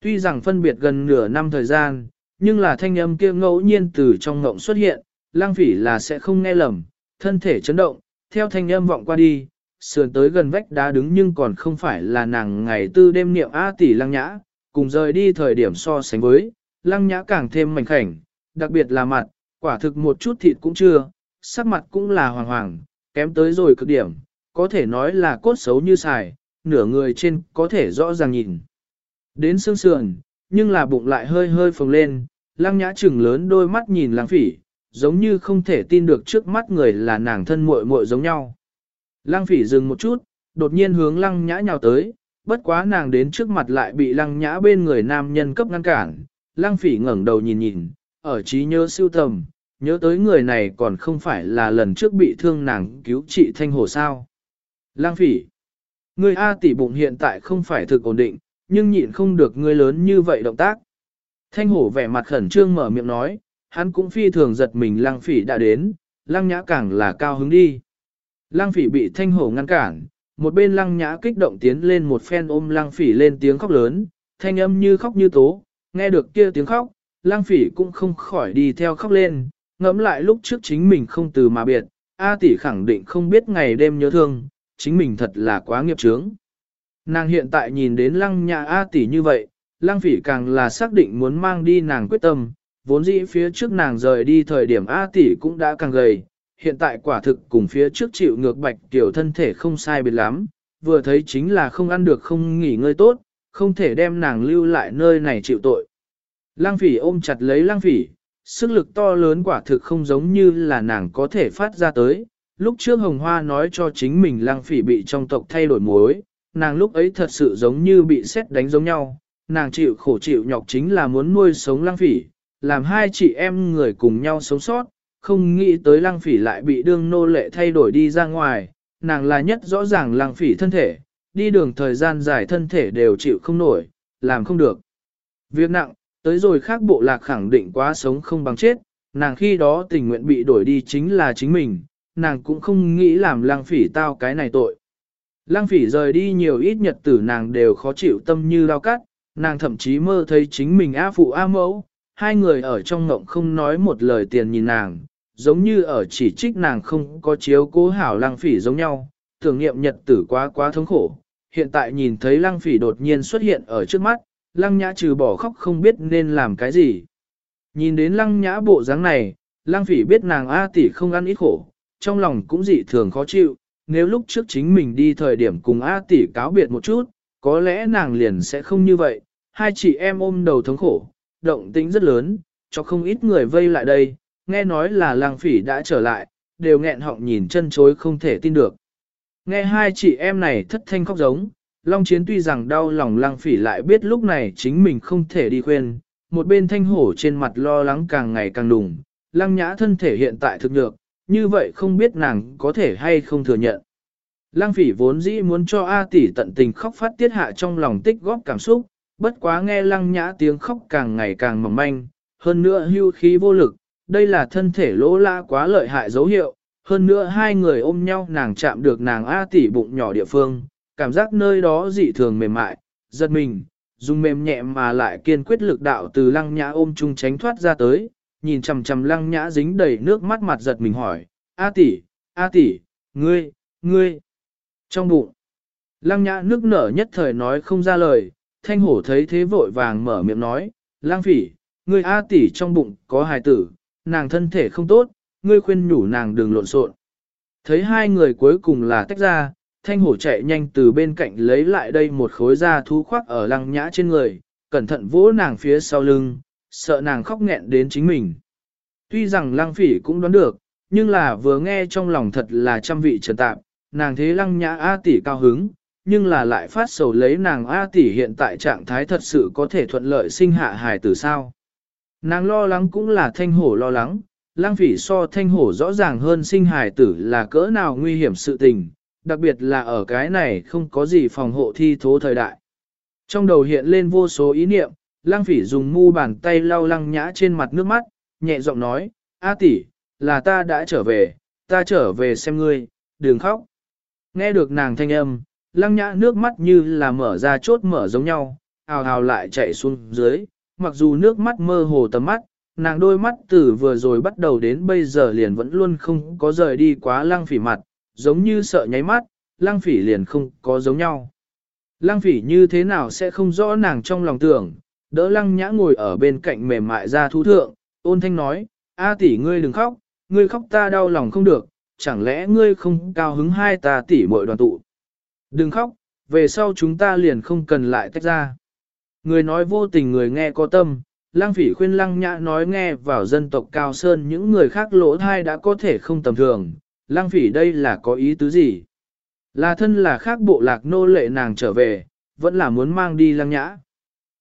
Tuy rằng phân biệt gần nửa năm thời gian, nhưng là thanh âm kia ngẫu nhiên từ trong ngộng xuất hiện, lang phỉ là sẽ không nghe lầm, thân thể chấn động, theo thanh âm vọng qua đi, sườn tới gần vách đá đứng nhưng còn không phải là nàng ngày tư đêm niệm A tỷ lang nhã, cùng rời đi thời điểm so sánh với, lăng nhã càng thêm mảnh khảnh, đặc biệt là mặt, quả thực một chút thịt cũng chưa, sắc mặt cũng là hoàng hoàng, kém tới rồi cực điểm, có thể nói là cốt xấu như xài, nửa người trên có thể rõ ràng nhìn. Đến xương sườn, nhưng là bụng lại hơi hơi phồng lên, lăng nhã chừng lớn đôi mắt nhìn lăng phỉ, giống như không thể tin được trước mắt người là nàng thân muội muội giống nhau. Lăng phỉ dừng một chút, đột nhiên hướng lăng nhã nhào tới, bất quá nàng đến trước mặt lại bị lăng nhã bên người nam nhân cấp ngăn cản. Lăng phỉ ngẩng đầu nhìn nhìn, ở trí nhớ siêu tầm, nhớ tới người này còn không phải là lần trước bị thương nàng cứu trị thanh hồ sao. Lăng phỉ, người A tỷ bụng hiện tại không phải thực ổn định, nhưng nhịn không được người lớn như vậy động tác. Thanh hổ vẻ mặt khẩn trương mở miệng nói, hắn cũng phi thường giật mình lăng phỉ đã đến, lăng nhã càng là cao hứng đi. Lăng phỉ bị thanh hổ ngăn cản, một bên lăng nhã kích động tiến lên một phen ôm lăng phỉ lên tiếng khóc lớn, thanh âm như khóc như tố, nghe được kia tiếng khóc, lăng phỉ cũng không khỏi đi theo khóc lên, ngẫm lại lúc trước chính mình không từ mà biệt, A tỷ khẳng định không biết ngày đêm nhớ thương, chính mình thật là quá nghiệp chướng. Nàng hiện tại nhìn đến lăng nhã A tỷ như vậy, lăng phỉ càng là xác định muốn mang đi nàng quyết tâm, vốn dĩ phía trước nàng rời đi thời điểm A tỷ cũng đã càng gầy, hiện tại quả thực cùng phía trước chịu ngược bạch tiểu thân thể không sai biệt lắm, vừa thấy chính là không ăn được không nghỉ ngơi tốt, không thể đem nàng lưu lại nơi này chịu tội. Lang phỉ ôm chặt lấy lang phỉ, sức lực to lớn quả thực không giống như là nàng có thể phát ra tới. Lúc trước Hồng Hoa nói cho chính mình lang phỉ bị trong tộc thay đổi mối, nàng lúc ấy thật sự giống như bị xét đánh giống nhau, nàng chịu khổ chịu nhọc chính là muốn nuôi sống lang phỉ, làm hai chị em người cùng nhau sống sót, không nghĩ tới lăng phỉ lại bị đương nô lệ thay đổi đi ra ngoài, nàng là nhất rõ ràng lăng phỉ thân thể, đi đường thời gian dài thân thể đều chịu không nổi, làm không được. Việc nặng, tới rồi khác bộ lạc khẳng định quá sống không bằng chết, nàng khi đó tình nguyện bị đổi đi chính là chính mình, nàng cũng không nghĩ làm lăng phỉ tao cái này tội. Lăng phỉ rời đi nhiều ít nhật tử nàng đều khó chịu tâm như lao cắt, nàng thậm chí mơ thấy chính mình A phụ A mẫu, hai người ở trong ngộng không nói một lời tiền nhìn nàng, giống như ở chỉ trích nàng không có chiếu cố hảo lăng phỉ giống nhau, tưởng niệm nhật tử quá quá thống khổ. Hiện tại nhìn thấy lăng phỉ đột nhiên xuất hiện ở trước mắt, lăng nhã trừ bỏ khóc không biết nên làm cái gì. Nhìn đến lăng nhã bộ dáng này, lăng phỉ biết nàng A tỷ không ăn ít khổ, trong lòng cũng dị thường khó chịu, nếu lúc trước chính mình đi thời điểm cùng A tỷ cáo biệt một chút, có lẽ nàng liền sẽ không như vậy, hai chị em ôm đầu thống khổ, động tĩnh rất lớn, cho không ít người vây lại đây, nghe nói là Lang phỉ đã trở lại, đều nghẹn họng nhìn chân chối không thể tin được. Nghe hai chị em này thất thanh khóc giống, Long Chiến tuy rằng đau lòng lăng phỉ lại biết lúc này chính mình không thể đi khuyên, một bên thanh hổ trên mặt lo lắng càng ngày càng đùng, lăng nhã thân thể hiện tại thực được, như vậy không biết nàng có thể hay không thừa nhận. Lăng phỉ vốn dĩ muốn cho A tỷ tận tình khóc phát tiết hạ trong lòng tích góp cảm xúc, bất quá nghe lăng nhã tiếng khóc càng ngày càng mỏng manh, hơn nữa hưu khí vô lực, đây là thân thể lỗ la quá lợi hại dấu hiệu, hơn nữa hai người ôm nhau nàng chạm được nàng A tỷ bụng nhỏ địa phương, cảm giác nơi đó dị thường mềm mại, giật mình, dùng mềm nhẹ mà lại kiên quyết lực đạo từ lăng nhã ôm chung tránh thoát ra tới, nhìn chằm chằm lăng nhã dính đầy nước mắt mặt giật mình hỏi, A tỷ, A tỷ, ngươi, ngươi, trong bụng. Lăng nhã nước nở nhất thời nói không ra lời, thanh hổ thấy thế vội vàng mở miệng nói, lang phỉ, ngươi A tỷ trong bụng có hài tử, nàng thân thể không tốt, ngươi khuyên nhủ nàng đừng lộn xộn. Thấy hai người cuối cùng là tách ra, thanh hổ chạy nhanh từ bên cạnh lấy lại đây một khối da thú khoác ở lăng nhã trên người, cẩn thận vỗ nàng phía sau lưng, sợ nàng khóc nghẹn đến chính mình. Tuy rằng lăng phỉ cũng đoán được, nhưng là vừa nghe trong lòng thật là trăm vị trần tạp, nàng thế lăng nhã A tỷ cao hứng, nhưng là lại phát sầu lấy nàng A tỷ hiện tại trạng thái thật sự có thể thuận lợi sinh hạ hài tử sao. Nàng lo lắng cũng là thanh hổ lo lắng, lang phỉ so thanh hổ rõ ràng hơn sinh hài tử là cỡ nào nguy hiểm sự tình, đặc biệt là ở cái này không có gì phòng hộ thi thố thời đại. Trong đầu hiện lên vô số ý niệm, lang phỉ dùng mu bàn tay lau lăng nhã trên mặt nước mắt, nhẹ giọng nói, A tỷ, là ta đã trở về, ta trở về xem ngươi, đừng khóc. Nghe được nàng thanh âm, lăng nhã nước mắt như là mở ra chốt mở giống nhau, ào ào lại chạy xuống dưới, mặc dù nước mắt mơ hồ tầm mắt, nàng đôi mắt từ vừa rồi bắt đầu đến bây giờ liền vẫn luôn không có rời đi quá lăng phỉ mặt, giống như sợ nháy mắt, lăng phỉ liền không có giống nhau. Lăng phỉ như thế nào sẽ không rõ nàng trong lòng tưởng, đỡ lăng nhã ngồi ở bên cạnh mềm mại ra thú thượng, ôn thanh nói, A tỷ ngươi đừng khóc, ngươi khóc ta đau lòng không được, chẳng lẽ ngươi không cao hứng hai ta tỷ muội đoàn tụ. Đừng khóc, về sau chúng ta liền không cần lại tách ra. Người nói vô tình người nghe có tâm, lang phỉ khuyên lăng nhã nói nghe vào dân tộc cao sơn những người khác lỗ thai đã có thể không tầm thường, lang phỉ đây là có ý tứ gì? Là thân là khác bộ lạc nô lệ nàng trở về, vẫn là muốn mang đi lăng nhã.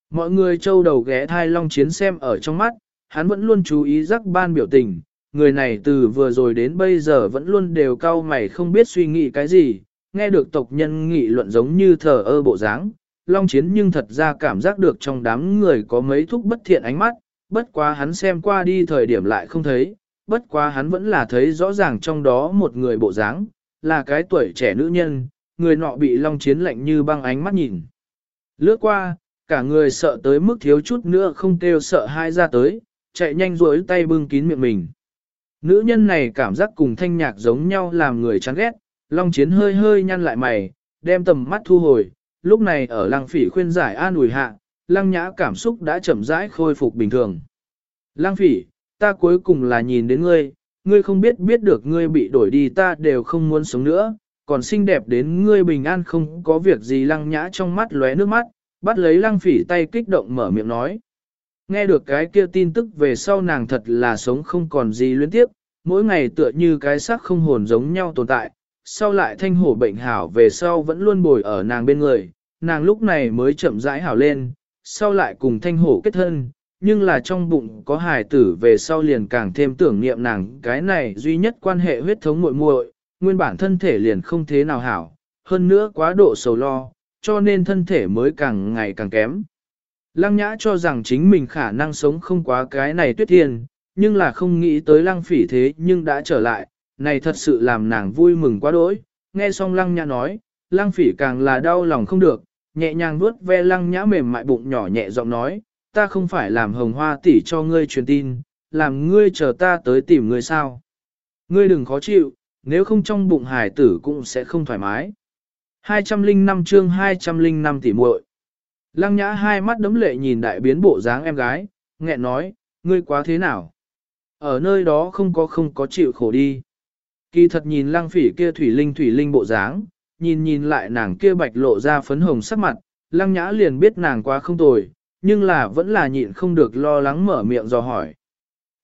Mọi người châu đầu ghé thai long chiến xem ở trong mắt, hắn vẫn luôn chú ý rắc ban biểu tình, người này từ vừa rồi đến bây giờ vẫn luôn đều cao mày không biết suy nghĩ cái gì, nghe được tộc nhân nghị luận giống như thờ ơ bộ dáng. Long chiến nhưng thật ra cảm giác được trong đám người có mấy thúc bất thiện ánh mắt, bất quá hắn xem qua đi thời điểm lại không thấy, bất quá hắn vẫn là thấy rõ ràng trong đó một người bộ dáng, là cái tuổi trẻ nữ nhân, người nọ bị long chiến lạnh như băng ánh mắt nhìn. Lướt qua, cả người sợ tới mức thiếu chút nữa không kêu sợ hai ra tới, chạy nhanh rối tay bưng kín miệng mình. Nữ nhân này cảm giác cùng thanh nhạc giống nhau làm người chán ghét, long chiến hơi hơi nhăn lại mày, đem tầm mắt thu hồi, lúc này ở lăng phỉ khuyên giải an ủi hạ, lăng nhã cảm xúc đã chậm rãi khôi phục bình thường. Lăng phỉ, ta cuối cùng là nhìn đến ngươi, ngươi không biết biết được ngươi bị đổi đi ta đều không muốn sống nữa, còn xinh đẹp đến ngươi bình an không có việc gì lăng nhã trong mắt lóe nước mắt, bắt lấy lăng phỉ tay kích động mở miệng nói. Nghe được cái kia tin tức về sau nàng thật là sống không còn gì luyến tiếp, mỗi ngày tựa như cái xác không hồn giống nhau tồn tại, sau lại thanh hổ bệnh hảo về sau vẫn luôn bồi ở nàng bên người, nàng lúc này mới chậm rãi hảo lên, sau lại cùng thanh hổ kết thân, nhưng là trong bụng có hài tử về sau liền càng thêm tưởng niệm nàng cái này duy nhất quan hệ huyết thống muội muội, nguyên bản thân thể liền không thế nào hảo, hơn nữa quá độ sầu lo, cho nên thân thể mới càng ngày càng kém. Lăng nhã cho rằng chính mình khả năng sống không quá cái này tuyết thiên, nhưng là không nghĩ tới lăng phỉ thế nhưng đã trở lại, này thật sự làm nàng vui mừng quá đỗi. Nghe xong lăng nhã nói, lăng phỉ càng là đau lòng không được, nhẹ nhàng vuốt ve lăng nhã mềm mại bụng nhỏ nhẹ giọng nói, ta không phải làm hồng hoa tỷ cho ngươi truyền tin, làm ngươi chờ ta tới tìm ngươi sao. Ngươi đừng khó chịu, nếu không trong bụng hải tử cũng sẽ không thoải mái. 205 chương 205 tỷ muội. Lăng nhã hai mắt đấm lệ nhìn đại biến bộ dáng em gái, nghẹn nói, ngươi quá thế nào? Ở nơi đó không có không có chịu khổ đi. Kỳ thật nhìn lăng phỉ kia thủy linh thủy linh bộ dáng, nhìn nhìn lại nàng kia bạch lộ ra phấn hồng sắc mặt, lăng nhã liền biết nàng quá không tồi, nhưng là vẫn là nhịn không được lo lắng mở miệng dò hỏi.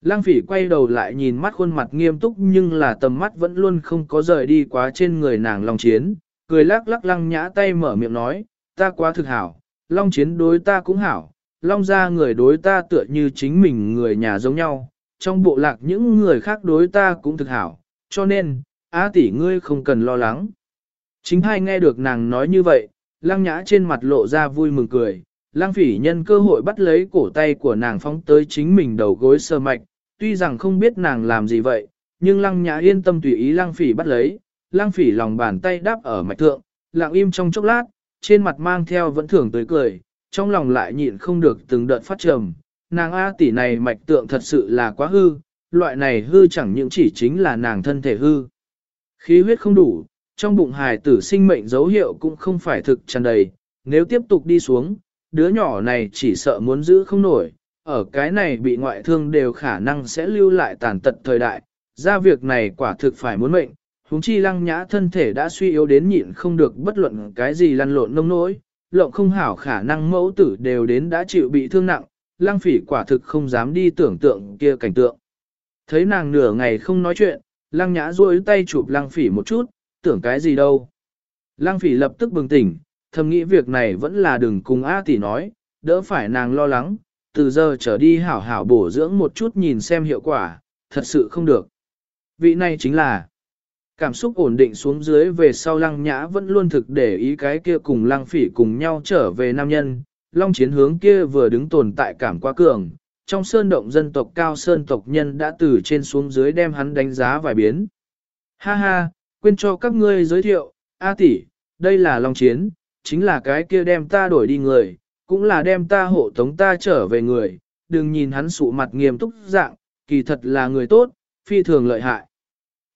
Lăng phỉ quay đầu lại nhìn mắt khuôn mặt nghiêm túc nhưng là tầm mắt vẫn luôn không có rời đi quá trên người nàng long chiến, cười lắc lắc lăng nhã tay mở miệng nói, ta quá thực hảo, long chiến đối ta cũng hảo, long ra người đối ta tựa như chính mình người nhà giống nhau, trong bộ lạc những người khác đối ta cũng thực hảo, cho nên, á tỷ ngươi không cần lo lắng. Chính hai nghe được nàng nói như vậy, lăng nhã trên mặt lộ ra vui mừng cười, lăng phỉ nhân cơ hội bắt lấy cổ tay của nàng phóng tới chính mình đầu gối sơ mạch, tuy rằng không biết nàng làm gì vậy, nhưng lăng nhã yên tâm tùy ý lăng phỉ bắt lấy, lăng phỉ lòng bàn tay đáp ở mạch thượng, lặng im trong chốc lát, trên mặt mang theo vẫn thường tới cười, trong lòng lại nhịn không được từng đợt phát trầm, nàng A tỷ này mạch tượng thật sự là quá hư, loại này hư chẳng những chỉ chính là nàng thân thể hư. Khí huyết không đủ, trong bụng hài tử sinh mệnh dấu hiệu cũng không phải thực tràn đầy, nếu tiếp tục đi xuống, đứa nhỏ này chỉ sợ muốn giữ không nổi, ở cái này bị ngoại thương đều khả năng sẽ lưu lại tàn tật thời đại, ra việc này quả thực phải muốn mệnh, huống chi lăng nhã thân thể đã suy yếu đến nhịn không được bất luận cái gì lăn lộn nông nỗi, lộng không hảo khả năng mẫu tử đều đến đã chịu bị thương nặng, lăng phỉ quả thực không dám đi tưởng tượng kia cảnh tượng. Thấy nàng nửa ngày không nói chuyện, lăng nhã duỗi tay chụp lăng phỉ một chút, tưởng cái gì đâu. Lăng phỉ lập tức bừng tỉnh, thầm nghĩ việc này vẫn là đừng cùng A tỷ nói, đỡ phải nàng lo lắng, từ giờ trở đi hảo hảo bổ dưỡng một chút nhìn xem hiệu quả, thật sự không được. Vị này chính là Cảm xúc ổn định xuống dưới về sau lăng nhã vẫn luôn thực để ý cái kia cùng lăng phỉ cùng nhau trở về nam nhân, long chiến hướng kia vừa đứng tồn tại cảm quá cường, trong sơn động dân tộc cao sơn tộc nhân đã từ trên xuống dưới đem hắn đánh giá vài biến. Ha ha, quên cho các ngươi giới thiệu, A tỷ, đây là long chiến, chính là cái kia đem ta đổi đi người, cũng là đem ta hộ tống ta trở về người, đừng nhìn hắn sụ mặt nghiêm túc dạng, kỳ thật là người tốt, phi thường lợi hại.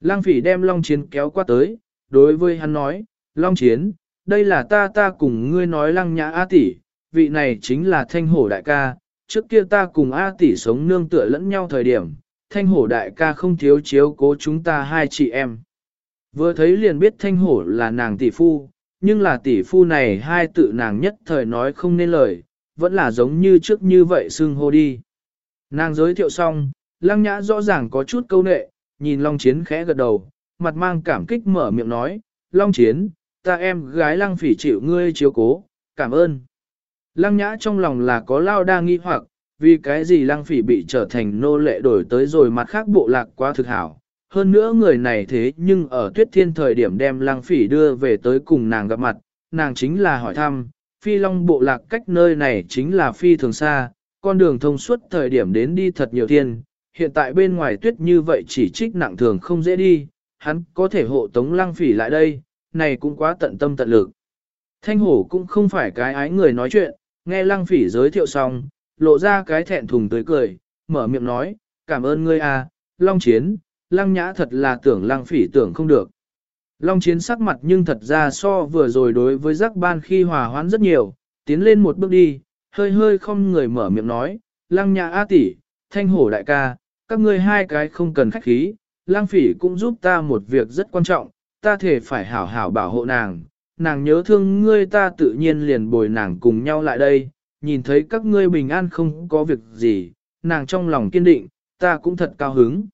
Lăng phỉ đem Long Chiến kéo qua tới, đối với hắn nói, Long Chiến, đây là ta ta cùng ngươi nói lăng nhã A tỷ, vị này chính là thanh hổ đại ca, trước kia ta cùng A tỷ sống nương tựa lẫn nhau thời điểm, thanh hổ đại ca không thiếu chiếu cố chúng ta hai chị em. Vừa thấy liền biết thanh hổ là nàng tỷ phu, nhưng là tỷ phu này hai tự nàng nhất thời nói không nên lời, vẫn là giống như trước như vậy xưng hô đi. Nàng giới thiệu xong, lăng nhã rõ ràng có chút câu nệ, nhìn Long Chiến khẽ gật đầu, mặt mang cảm kích mở miệng nói, Long Chiến, ta em gái lăng phỉ chịu ngươi chiếu cố, cảm ơn. Lăng nhã trong lòng là có lao đa nghi hoặc, vì cái gì lăng phỉ bị trở thành nô lệ đổi tới rồi mặt khác bộ lạc quá thực hảo. Hơn nữa người này thế nhưng ở tuyết thiên thời điểm đem lăng phỉ đưa về tới cùng nàng gặp mặt, nàng chính là hỏi thăm, phi long bộ lạc cách nơi này chính là phi thường xa, con đường thông suốt thời điểm đến đi thật nhiều thiên, hiện tại bên ngoài tuyết như vậy chỉ trích nặng thường không dễ đi, hắn có thể hộ tống lăng phỉ lại đây, này cũng quá tận tâm tận lực. Thanh hổ cũng không phải cái ái người nói chuyện, nghe lăng phỉ giới thiệu xong, lộ ra cái thẹn thùng tới cười, mở miệng nói, cảm ơn ngươi à, long chiến, lăng nhã thật là tưởng lăng phỉ tưởng không được. Long chiến sắc mặt nhưng thật ra so vừa rồi đối với giác ban khi hòa hoãn rất nhiều, tiến lên một bước đi, hơi hơi không người mở miệng nói, lăng nhã a tỷ, thanh hổ đại ca, các ngươi hai cái không cần khách khí, lang phỉ cũng giúp ta một việc rất quan trọng, ta thể phải hảo hảo bảo hộ nàng, nàng nhớ thương ngươi ta tự nhiên liền bồi nàng cùng nhau lại đây, nhìn thấy các ngươi bình an không có việc gì, nàng trong lòng kiên định, ta cũng thật cao hứng.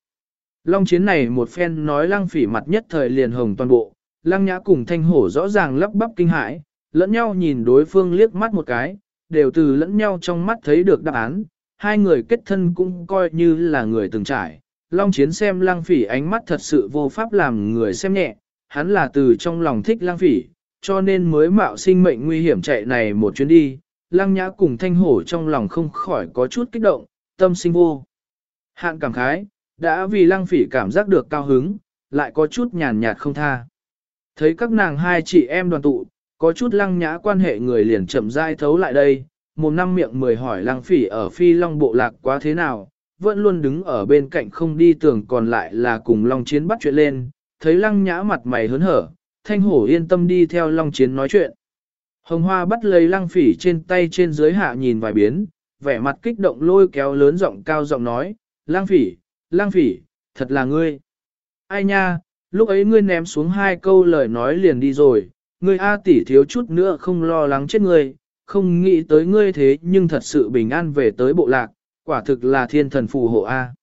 Long chiến này một phen nói lăng phỉ mặt nhất thời liền hồng toàn bộ, lăng nhã cùng thanh hổ rõ ràng lắp bắp kinh hãi, lẫn nhau nhìn đối phương liếc mắt một cái, đều từ lẫn nhau trong mắt thấy được đáp án, hai người kết thân cũng coi như là người từng trải. Long chiến xem lăng phỉ ánh mắt thật sự vô pháp làm người xem nhẹ, hắn là từ trong lòng thích lăng phỉ, cho nên mới mạo sinh mệnh nguy hiểm chạy này một chuyến đi. Lăng nhã cùng thanh hổ trong lòng không khỏi có chút kích động, tâm sinh vô. Hạn cảm khái, đã vì lăng phỉ cảm giác được cao hứng, lại có chút nhàn nhạt không tha. Thấy các nàng hai chị em đoàn tụ, có chút lăng nhã quan hệ người liền chậm rãi thấu lại đây, một năm miệng mười hỏi lăng phỉ ở phi long bộ lạc quá thế nào, vẫn luôn đứng ở bên cạnh không đi tưởng còn lại là cùng long chiến bắt chuyện lên, thấy lăng nhã mặt mày hớn hở, thanh hổ yên tâm đi theo long chiến nói chuyện. Hồng hoa bắt lấy lăng phỉ trên tay trên dưới hạ nhìn vài biến, vẻ mặt kích động lôi kéo lớn giọng cao giọng nói, lăng phỉ, lăng phỉ, thật là ngươi. Ai nha, lúc ấy ngươi ném xuống hai câu lời nói liền đi rồi, ngươi A tỷ thiếu chút nữa không lo lắng chết ngươi, không nghĩ tới ngươi thế nhưng thật sự bình an về tới bộ lạc, quả thực là thiên thần phù hộ A.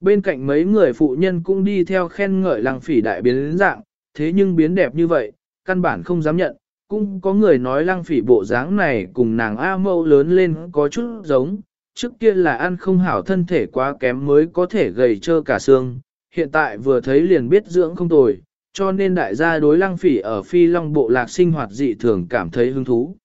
Bên cạnh mấy người phụ nhân cũng đi theo khen ngợi lăng phỉ đại biến dạng, thế nhưng biến đẹp như vậy, căn bản không dám nhận, cũng có người nói lăng phỉ bộ dáng này cùng nàng A mâu lớn lên có chút giống, trước kia là ăn không hảo thân thể quá kém mới có thể gầy trơ cả xương, hiện tại vừa thấy liền biết dưỡng không tồi, cho nên đại gia đối lăng phỉ ở phi long bộ lạc sinh hoạt dị thường cảm thấy hứng thú.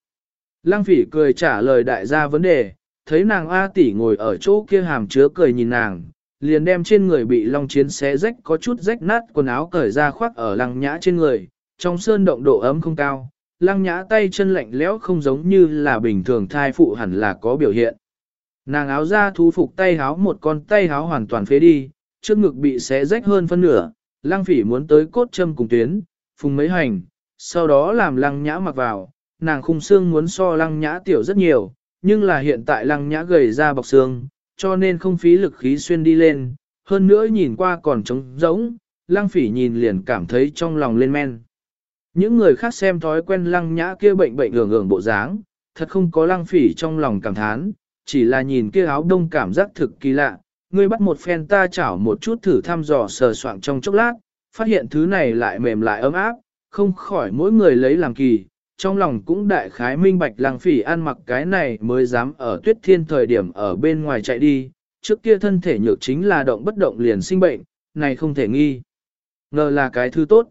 Lăng phỉ cười trả lời đại gia vấn đề, thấy nàng A tỷ ngồi ở chỗ kia hàm chứa cười nhìn nàng, liền đem trên người bị long chiến xé rách có chút rách nát quần áo cởi ra khoác ở lăng nhã trên người, trong sơn động độ ấm không cao, lăng nhã tay chân lạnh lẽo không giống như là bình thường thai phụ hẳn là có biểu hiện. Nàng áo ra thú phục tay háo một con tay háo hoàn toàn phế đi, trước ngực bị xé rách hơn phân nửa, lăng phỉ muốn tới cốt châm cùng tuyến, phùng mấy hành, sau đó làm lăng nhã mặc vào, nàng khung xương muốn so lăng nhã tiểu rất nhiều, nhưng là hiện tại lăng nhã gầy ra bọc xương, cho nên không phí lực khí xuyên đi lên, hơn nữa nhìn qua còn trống rỗng, lăng phỉ nhìn liền cảm thấy trong lòng lên men. Những người khác xem thói quen lăng nhã kia bệnh bệnh ưởng ưởng bộ dáng, thật không có lăng phỉ trong lòng cảm thán, chỉ là nhìn kia áo đông cảm giác thực kỳ lạ, ngươi bắt một phen ta chảo một chút thử thăm dò sờ soạng trong chốc lát, phát hiện thứ này lại mềm lại ấm áp, không khỏi mỗi người lấy làm kỳ, trong lòng cũng đại khái minh bạch lăng phỉ ăn mặc cái này mới dám ở tuyết thiên thời điểm ở bên ngoài chạy đi, trước kia thân thể nhược chính là động bất động liền sinh bệnh, này không thể nghi. Ngờ là cái thứ tốt.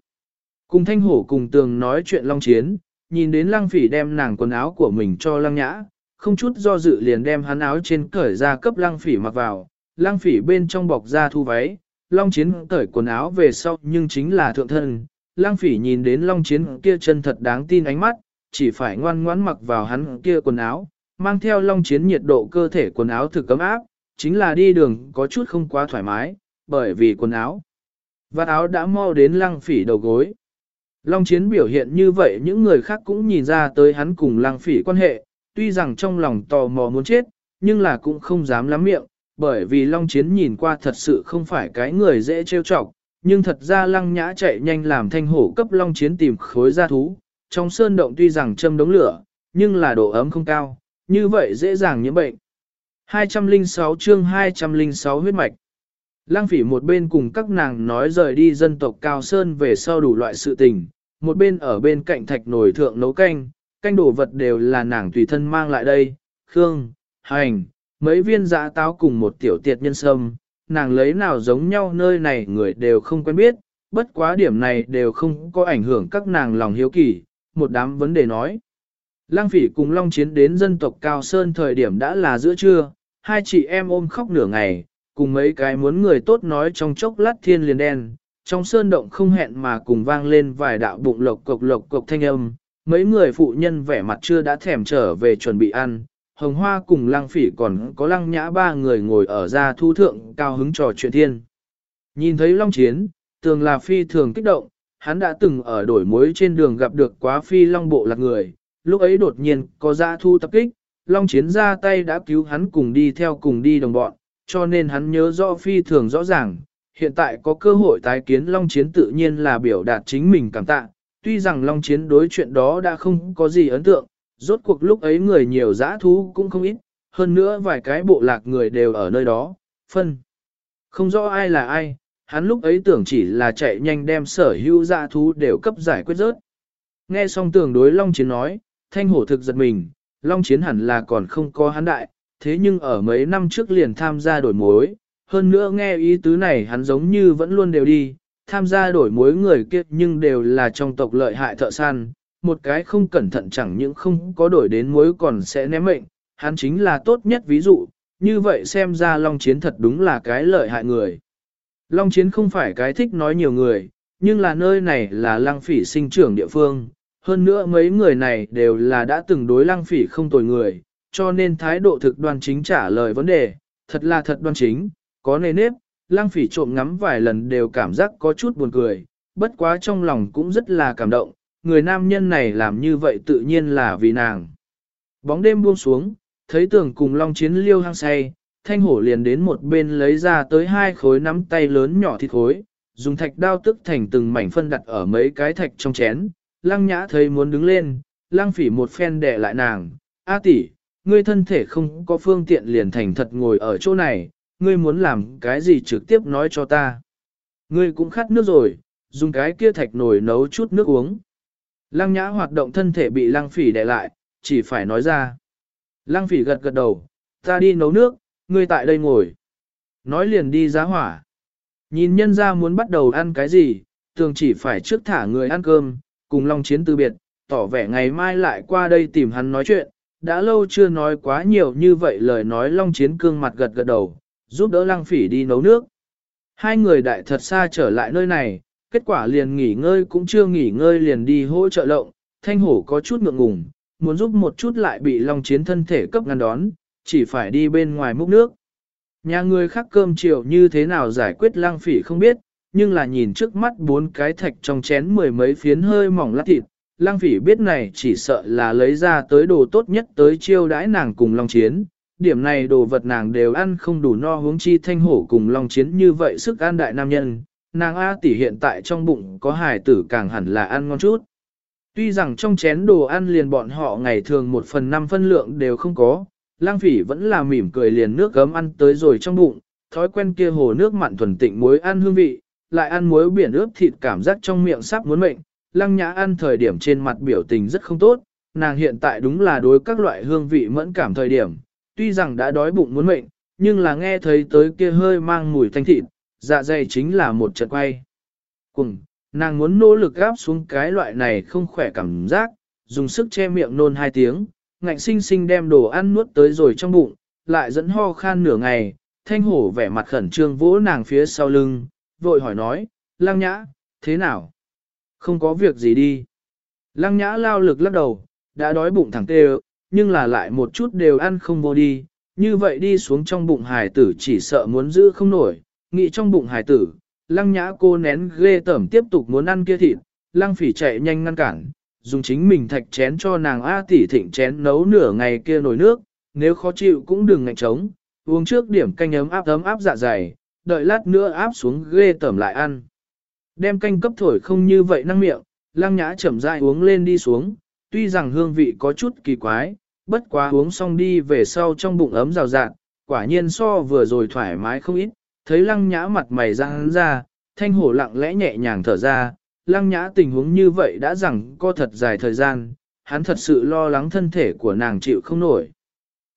Cùng thanh hổ cùng tường nói chuyện long chiến, nhìn đến lăng phỉ đem nàng quần áo của mình cho lăng nhã, không chút do dự liền đem hắn áo trên cởi ra cấp lăng phỉ mặc vào, lăng phỉ bên trong bọc ra thu váy, long chiến cởi quần áo về sau nhưng chính là thượng thân, Lang phỉ nhìn đến long chiến kia chân thật đáng tin ánh mắt, chỉ phải ngoan ngoãn mặc vào hắn kia quần áo, mang theo long chiến nhiệt độ cơ thể quần áo thực cấm áp, chính là đi đường có chút không quá thoải mái, bởi vì quần áo. và áo đã mau đến lăng phỉ đầu gối. Long chiến biểu hiện như vậy những người khác cũng nhìn ra tới hắn cùng lăng phỉ quan hệ, tuy rằng trong lòng tò mò muốn chết, nhưng là cũng không dám lắm miệng, bởi vì Long Chiến nhìn qua thật sự không phải cái người dễ trêu chọc, nhưng thật ra lăng nhã chạy nhanh làm thanh hổ cấp Long Chiến tìm khối gia thú, trong sơn động tuy rằng châm đống lửa, nhưng là độ ấm không cao, như vậy dễ dàng nhiễm bệnh. 206 chương 206 huyết mạch. Lăng phỉ một bên cùng các nàng nói rời đi dân tộc Cao Sơn về sau đủ loại sự tình, một bên ở bên cạnh thạch nổi thượng nấu canh, canh đồ vật đều là nàng tùy thân mang lại đây, khương, hành, mấy viên dã táo cùng một tiểu tiệt nhân sâm, nàng lấy nào giống nhau nơi này người đều không quen biết, bất quá điểm này đều không có ảnh hưởng các nàng lòng hiếu kỳ, một đám vấn đề nói. Lang phỉ cùng Long Chiến đến dân tộc Cao Sơn thời điểm đã là giữa trưa, hai chị em ôm khóc nửa ngày, cùng mấy cái muốn người tốt nói trong chốc lát thiên liền đen, trong sơn động không hẹn mà cùng vang lên vài đạo bụng lộc cộc lộc cộc thanh âm, mấy người phụ nhân vẻ mặt chưa đã thèm trở về chuẩn bị ăn, hồng hoa cùng lăng phỉ còn có lăng nhã ba người ngồi ở ra thu thượng cao hứng trò chuyện thiên. Nhìn thấy long chiến, tường là phi thường kích động, hắn đã từng ở đổi mối trên đường gặp được quá phi long bộ lạc người, lúc ấy đột nhiên có ra thu tập kích, long chiến ra tay đã cứu hắn cùng đi theo cùng đi đồng bọn, cho nên hắn nhớ rõ phi thường rõ ràng, hiện tại có cơ hội tái kiến long chiến tự nhiên là biểu đạt chính mình cảm tạ, tuy rằng long chiến đối chuyện đó đã không có gì ấn tượng, rốt cuộc lúc ấy người nhiều dã thú cũng không ít, hơn nữa vài cái bộ lạc người đều ở nơi đó, phân. Không rõ ai là ai, hắn lúc ấy tưởng chỉ là chạy nhanh đem sở hữu dã thú đều cấp giải quyết rớt. Nghe xong tưởng đối Long Chiến nói, thanh hổ thực giật mình, Long Chiến hẳn là còn không có hắn đại, thế nhưng ở mấy năm trước liền tham gia đổi mối, hơn nữa nghe ý tứ này hắn giống như vẫn luôn đều đi, tham gia đổi mối người kia nhưng đều là trong tộc lợi hại thợ săn, một cái không cẩn thận chẳng những không có đổi đến mối còn sẽ ném mệnh, hắn chính là tốt nhất ví dụ, như vậy xem ra Long Chiến thật đúng là cái lợi hại người. Long Chiến không phải cái thích nói nhiều người, nhưng là nơi này là lăng phỉ sinh trưởng địa phương, hơn nữa mấy người này đều là đã từng đối lăng phỉ không tồi người, cho nên thái độ thực đoan chính trả lời vấn đề, thật là thật đoan chính, có nề nếp, lăng phỉ trộm ngắm vài lần đều cảm giác có chút buồn cười, bất quá trong lòng cũng rất là cảm động, người nam nhân này làm như vậy tự nhiên là vì nàng. Bóng đêm buông xuống, thấy tưởng cùng long chiến liêu hăng say, thanh hổ liền đến một bên lấy ra tới hai khối nắm tay lớn nhỏ thịt khối, dùng thạch đao tức thành từng mảnh phân đặt ở mấy cái thạch trong chén. Lăng nhã thấy muốn đứng lên, lăng phỉ một phen đè lại nàng, A tỷ, ngươi thân thể không có phương tiện liền thành thật ngồi ở chỗ này, ngươi muốn làm cái gì trực tiếp nói cho ta. Ngươi cũng khát nước rồi, dùng cái kia thạch nồi nấu chút nước uống. Lăng nhã hoạt động thân thể bị lăng phỉ đè lại, chỉ phải nói ra. Lăng phỉ gật gật đầu, ta đi nấu nước, ngươi tại đây ngồi. Nói liền đi giá hỏa. Nhìn nhân ra muốn bắt đầu ăn cái gì, thường chỉ phải trước thả người ăn cơm, cùng Long Chiến từ biệt, tỏ vẻ ngày mai lại qua đây tìm hắn nói chuyện. Đã lâu chưa nói quá nhiều như vậy lời nói Long Chiến cương mặt gật gật đầu, giúp đỡ Lăng Phỉ đi nấu nước. Hai người đại thật xa trở lại nơi này, kết quả liền nghỉ ngơi cũng chưa nghỉ ngơi liền đi hỗ trợ lộng, thanh hổ có chút ngượng ngùng, muốn giúp một chút lại bị Long Chiến thân thể cấp ngăn đón, chỉ phải đi bên ngoài múc nước. Nhà người khác cơm chiều như thế nào giải quyết Lang Phỉ không biết, nhưng là nhìn trước mắt bốn cái thạch trong chén mười mấy phiến hơi mỏng lát thịt, Lang Phỉ biết này chỉ sợ là lấy ra tới đồ tốt nhất tới chiêu đãi nàng cùng Long Chiến, điểm này đồ vật nàng đều ăn không đủ no hướng chi thanh hổ cùng long chiến như vậy sức ăn đại nam nhân, nàng A tỷ hiện tại trong bụng có hài tử càng hẳn là ăn ngon chút. Tuy rằng trong chén đồ ăn liền bọn họ ngày thường một phần năm phân lượng đều không có, lang phỉ vẫn là mỉm cười liền nước gấm ăn tới rồi trong bụng, thói quen kia hồ nước mặn thuần tịnh muối ăn hương vị, lại ăn muối biển ướp thịt cảm giác trong miệng sắp muốn mệnh, lăng nhã ăn thời điểm trên mặt biểu tình rất không tốt, nàng hiện tại đúng là đối các loại hương vị mẫn cảm thời điểm, tuy rằng đã đói bụng muốn mệnh, nhưng là nghe thấy tới kia hơi mang mùi thanh thịt, dạ dày chính là một trận quay. Cùng, nàng muốn nỗ lực gáp xuống cái loại này không khỏe cảm giác, dùng sức che miệng nôn hai tiếng, ngạnh sinh sinh đem đồ ăn nuốt tới rồi trong bụng, lại dẫn ho khan nửa ngày, thanh hổ vẻ mặt khẩn trương vỗ nàng phía sau lưng, vội hỏi nói, lăng nhã, thế nào? Không có việc gì đi. Lăng nhã lao lực lắc đầu, đã đói bụng thẳng tê nhưng là lại một chút đều ăn không vô đi, như vậy đi xuống trong bụng hài tử chỉ sợ muốn giữ không nổi, nghĩ trong bụng hải tử, lăng nhã cô nén ghê tởm tiếp tục muốn ăn kia thịt, lăng phỉ chạy nhanh ngăn cản, dùng chính mình thạch chén cho nàng A tỷ thịnh chén nấu nửa ngày kia nồi nước, nếu khó chịu cũng đừng ngạnh trống, uống trước điểm canh ấm áp ấm áp dạ dày, đợi lát nữa áp xuống ghê tởm lại ăn. Đem canh cấp thổi không như vậy năng miệng, lăng nhã chậm rãi uống lên đi xuống, tuy rằng hương vị có chút kỳ quái, bất quá uống xong đi về sau trong bụng ấm rào rạt, quả nhiên so vừa rồi thoải mái không ít, thấy lăng nhã mặt mày ra hắn ra, thanh hổ lặng lẽ nhẹ nhàng thở ra, lăng nhã tình huống như vậy đã rằng có thật dài thời gian, hắn thật sự lo lắng thân thể của nàng chịu không nổi.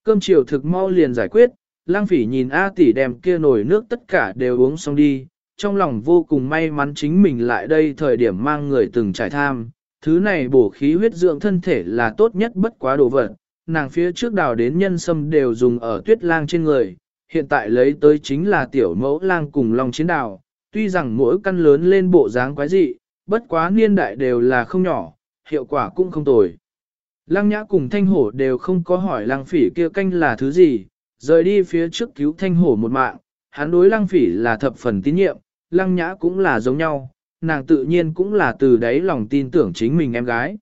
Cơm chiều thực mau liền giải quyết, lăng phỉ nhìn A tỷ đem kia nồi nước tất cả đều uống xong đi, trong lòng vô cùng may mắn chính mình lại đây thời điểm mang người từng trải tham, thứ này bổ khí huyết dưỡng thân thể là tốt nhất bất quá đồ vật, nàng phía trước đào đến nhân sâm đều dùng ở tuyết lang trên người, hiện tại lấy tới chính là tiểu mẫu lang cùng long chiến đào, tuy rằng mỗi căn lớn lên bộ dáng quái dị, bất quá niên đại đều là không nhỏ, hiệu quả cũng không tồi. Lăng nhã cùng thanh hổ đều không có hỏi lăng phỉ kia canh là thứ gì, rời đi phía trước cứu thanh hổ một mạng, hắn đối lăng phỉ là thập phần tín nhiệm, lăng nhã cũng là giống nhau, nàng tự nhiên cũng là từ đấy lòng tin tưởng chính mình em gái.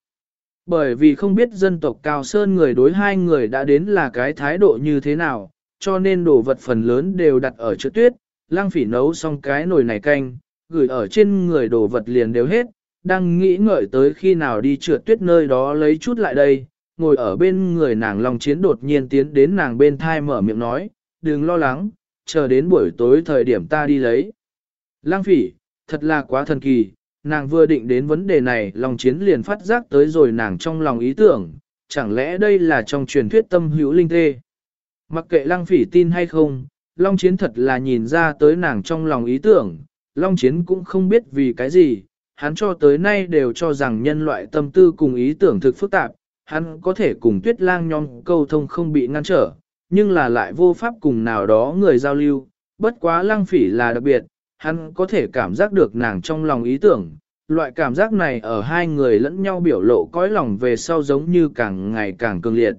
Bởi vì không biết dân tộc Cao Sơn người đối hai người đã đến là cái thái độ như thế nào, cho nên đồ vật phần lớn đều đặt ở chữ tuyết, lang phỉ nấu xong cái nồi này canh, gửi ở trên người đồ vật liền đều hết, đang nghĩ ngợi tới khi nào đi trượt tuyết nơi đó lấy chút lại đây, ngồi ở bên người nàng Long chiến đột nhiên tiến đến nàng bên thai mở miệng nói, đừng lo lắng, chờ đến buổi tối thời điểm ta đi lấy. Lang phỉ, thật là quá thần kỳ, nàng vừa định đến vấn đề này Long chiến liền phát giác tới rồi nàng trong lòng ý tưởng, chẳng lẽ đây là trong truyền thuyết tâm hữu linh tê. Mặc kệ lăng phỉ tin hay không, Long Chiến thật là nhìn ra tới nàng trong lòng ý tưởng, Long Chiến cũng không biết vì cái gì, hắn cho tới nay đều cho rằng nhân loại tâm tư cùng ý tưởng thực phức tạp, hắn có thể cùng tuyết lang nhóm câu thông không bị ngăn trở, nhưng là lại vô pháp cùng nào đó người giao lưu, bất quá lăng phỉ là đặc biệt, hắn có thể cảm giác được nàng trong lòng ý tưởng, loại cảm giác này ở hai người lẫn nhau biểu lộ cõi lòng về sau giống như càng ngày càng cường liệt.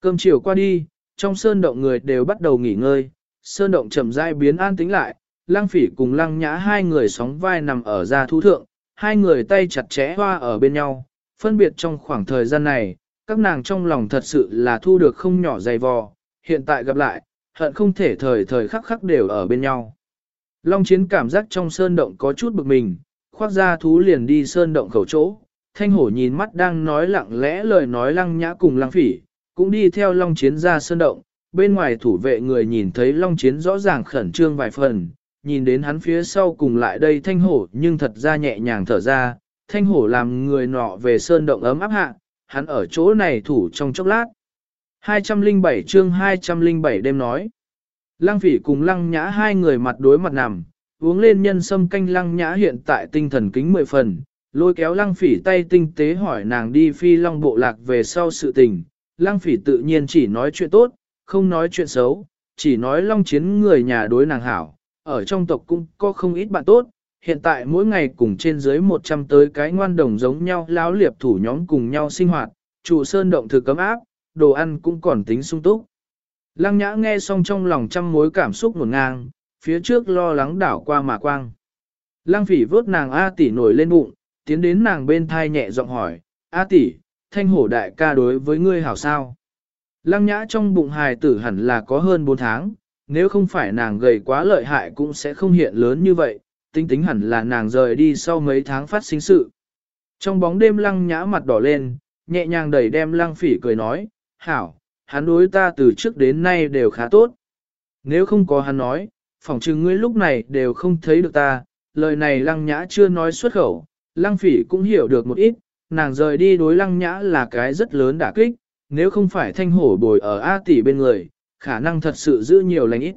Cơm chiều qua đi, trong sơn động người đều bắt đầu nghỉ ngơi, sơn động chậm rãi biến an tĩnh lại, lăng phỉ cùng lăng nhã hai người sóng vai nằm ở ra thú thượng, hai người tay chặt chẽ hoa ở bên nhau, phân biệt trong khoảng thời gian này, các nàng trong lòng thật sự là thu được không nhỏ dày vò, hiện tại gặp lại, hận không thể thời thời khắc khắc đều ở bên nhau. Long chiến cảm giác trong sơn động có chút bực mình, khoác ra thú liền đi sơn động khẩu chỗ, thanh hổ nhìn mắt đang nói lặng lẽ lời nói lăng nhã cùng lăng phỉ, cũng đi theo long chiến ra sơn động, bên ngoài thủ vệ người nhìn thấy long chiến rõ ràng khẩn trương vài phần, nhìn đến hắn phía sau cùng lại đây thanh hổ nhưng thật ra nhẹ nhàng thở ra, thanh hổ làm người nọ về sơn động ấm áp hạ, hắn ở chỗ này thủ trong chốc lát. 207 chương 207 đêm nói. Lăng phỉ cùng lăng nhã hai người mặt đối mặt nằm, uống lên nhân sâm canh lăng nhã hiện tại tinh thần kính mười phần, lôi kéo lăng phỉ tay tinh tế hỏi nàng đi phi long bộ lạc về sau sự tình. Lang phỉ tự nhiên chỉ nói chuyện tốt, không nói chuyện xấu, chỉ nói long chiến người nhà đối nàng hảo, ở trong tộc cũng có không ít bạn tốt, hiện tại mỗi ngày cùng trên dưới 100 tới cái ngoan đồng giống nhau láo liệp thủ nhóm cùng nhau sinh hoạt, trụ sơn động thực cấm áp, đồ ăn cũng còn tính sung túc. Lăng nhã nghe xong trong lòng trăm mối cảm xúc nguồn ngang, phía trước lo lắng đảo qua mà quang. Lăng phỉ vớt nàng A tỷ nổi lên bụng, tiến đến nàng bên thai nhẹ giọng hỏi, A tỷ, thanh hổ đại ca đối với ngươi hảo sao? Lăng nhã trong bụng hài tử hẳn là có hơn 4 tháng, nếu không phải nàng gầy quá lợi hại cũng sẽ không hiện lớn như vậy, tính tính hẳn là nàng rời đi sau mấy tháng phát sinh sự. Trong bóng đêm lăng nhã mặt đỏ lên, nhẹ nhàng đẩy đem lăng phỉ cười nói, hảo, hắn đối ta từ trước đến nay đều khá tốt. Nếu không có hắn nói, phỏng chừng ngươi lúc này đều không thấy được ta, lời này lăng nhã chưa nói xuất khẩu, lăng phỉ cũng hiểu được một ít, nàng rời đi đối lăng nhã là cái rất lớn đả kích, nếu không phải thanh hổ bồi ở A tỷ bên người, khả năng thật sự giữ nhiều lành ít.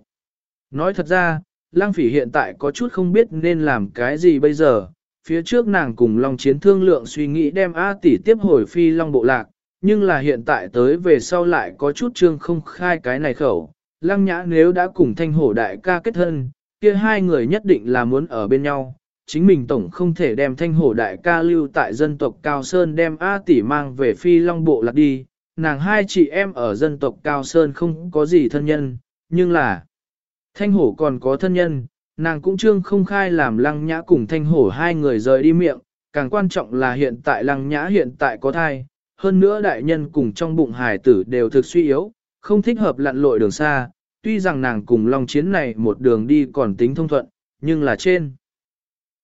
Nói thật ra, lăng phỉ hiện tại có chút không biết nên làm cái gì bây giờ, phía trước nàng cùng Long Chiến thương lượng suy nghĩ đem A tỷ tiếp hồi phi Long bộ lạc, nhưng là hiện tại tới về sau lại có chút trương không khai cái này khẩu. Lăng nhã nếu đã cùng thanh hổ đại ca kết thân, kia hai người nhất định là muốn ở bên nhau. Chính mình tổng không thể đem thanh hổ đại ca lưu tại dân tộc Cao Sơn đem A tỷ mang về phi long bộ lạc đi. Nàng hai chị em ở dân tộc Cao Sơn không có gì thân nhân, nhưng là thanh hổ còn có thân nhân, nàng cũng trương không khai làm lăng nhã cùng thanh hổ hai người rời đi miệng, càng quan trọng là hiện tại lăng nhã hiện tại có thai, hơn nữa đại nhân cùng trong bụng hải tử đều thực suy yếu, không thích hợp lặn lội đường xa, tuy rằng nàng cùng Long Chiến này một đường đi còn tính thông thuận, nhưng là trên.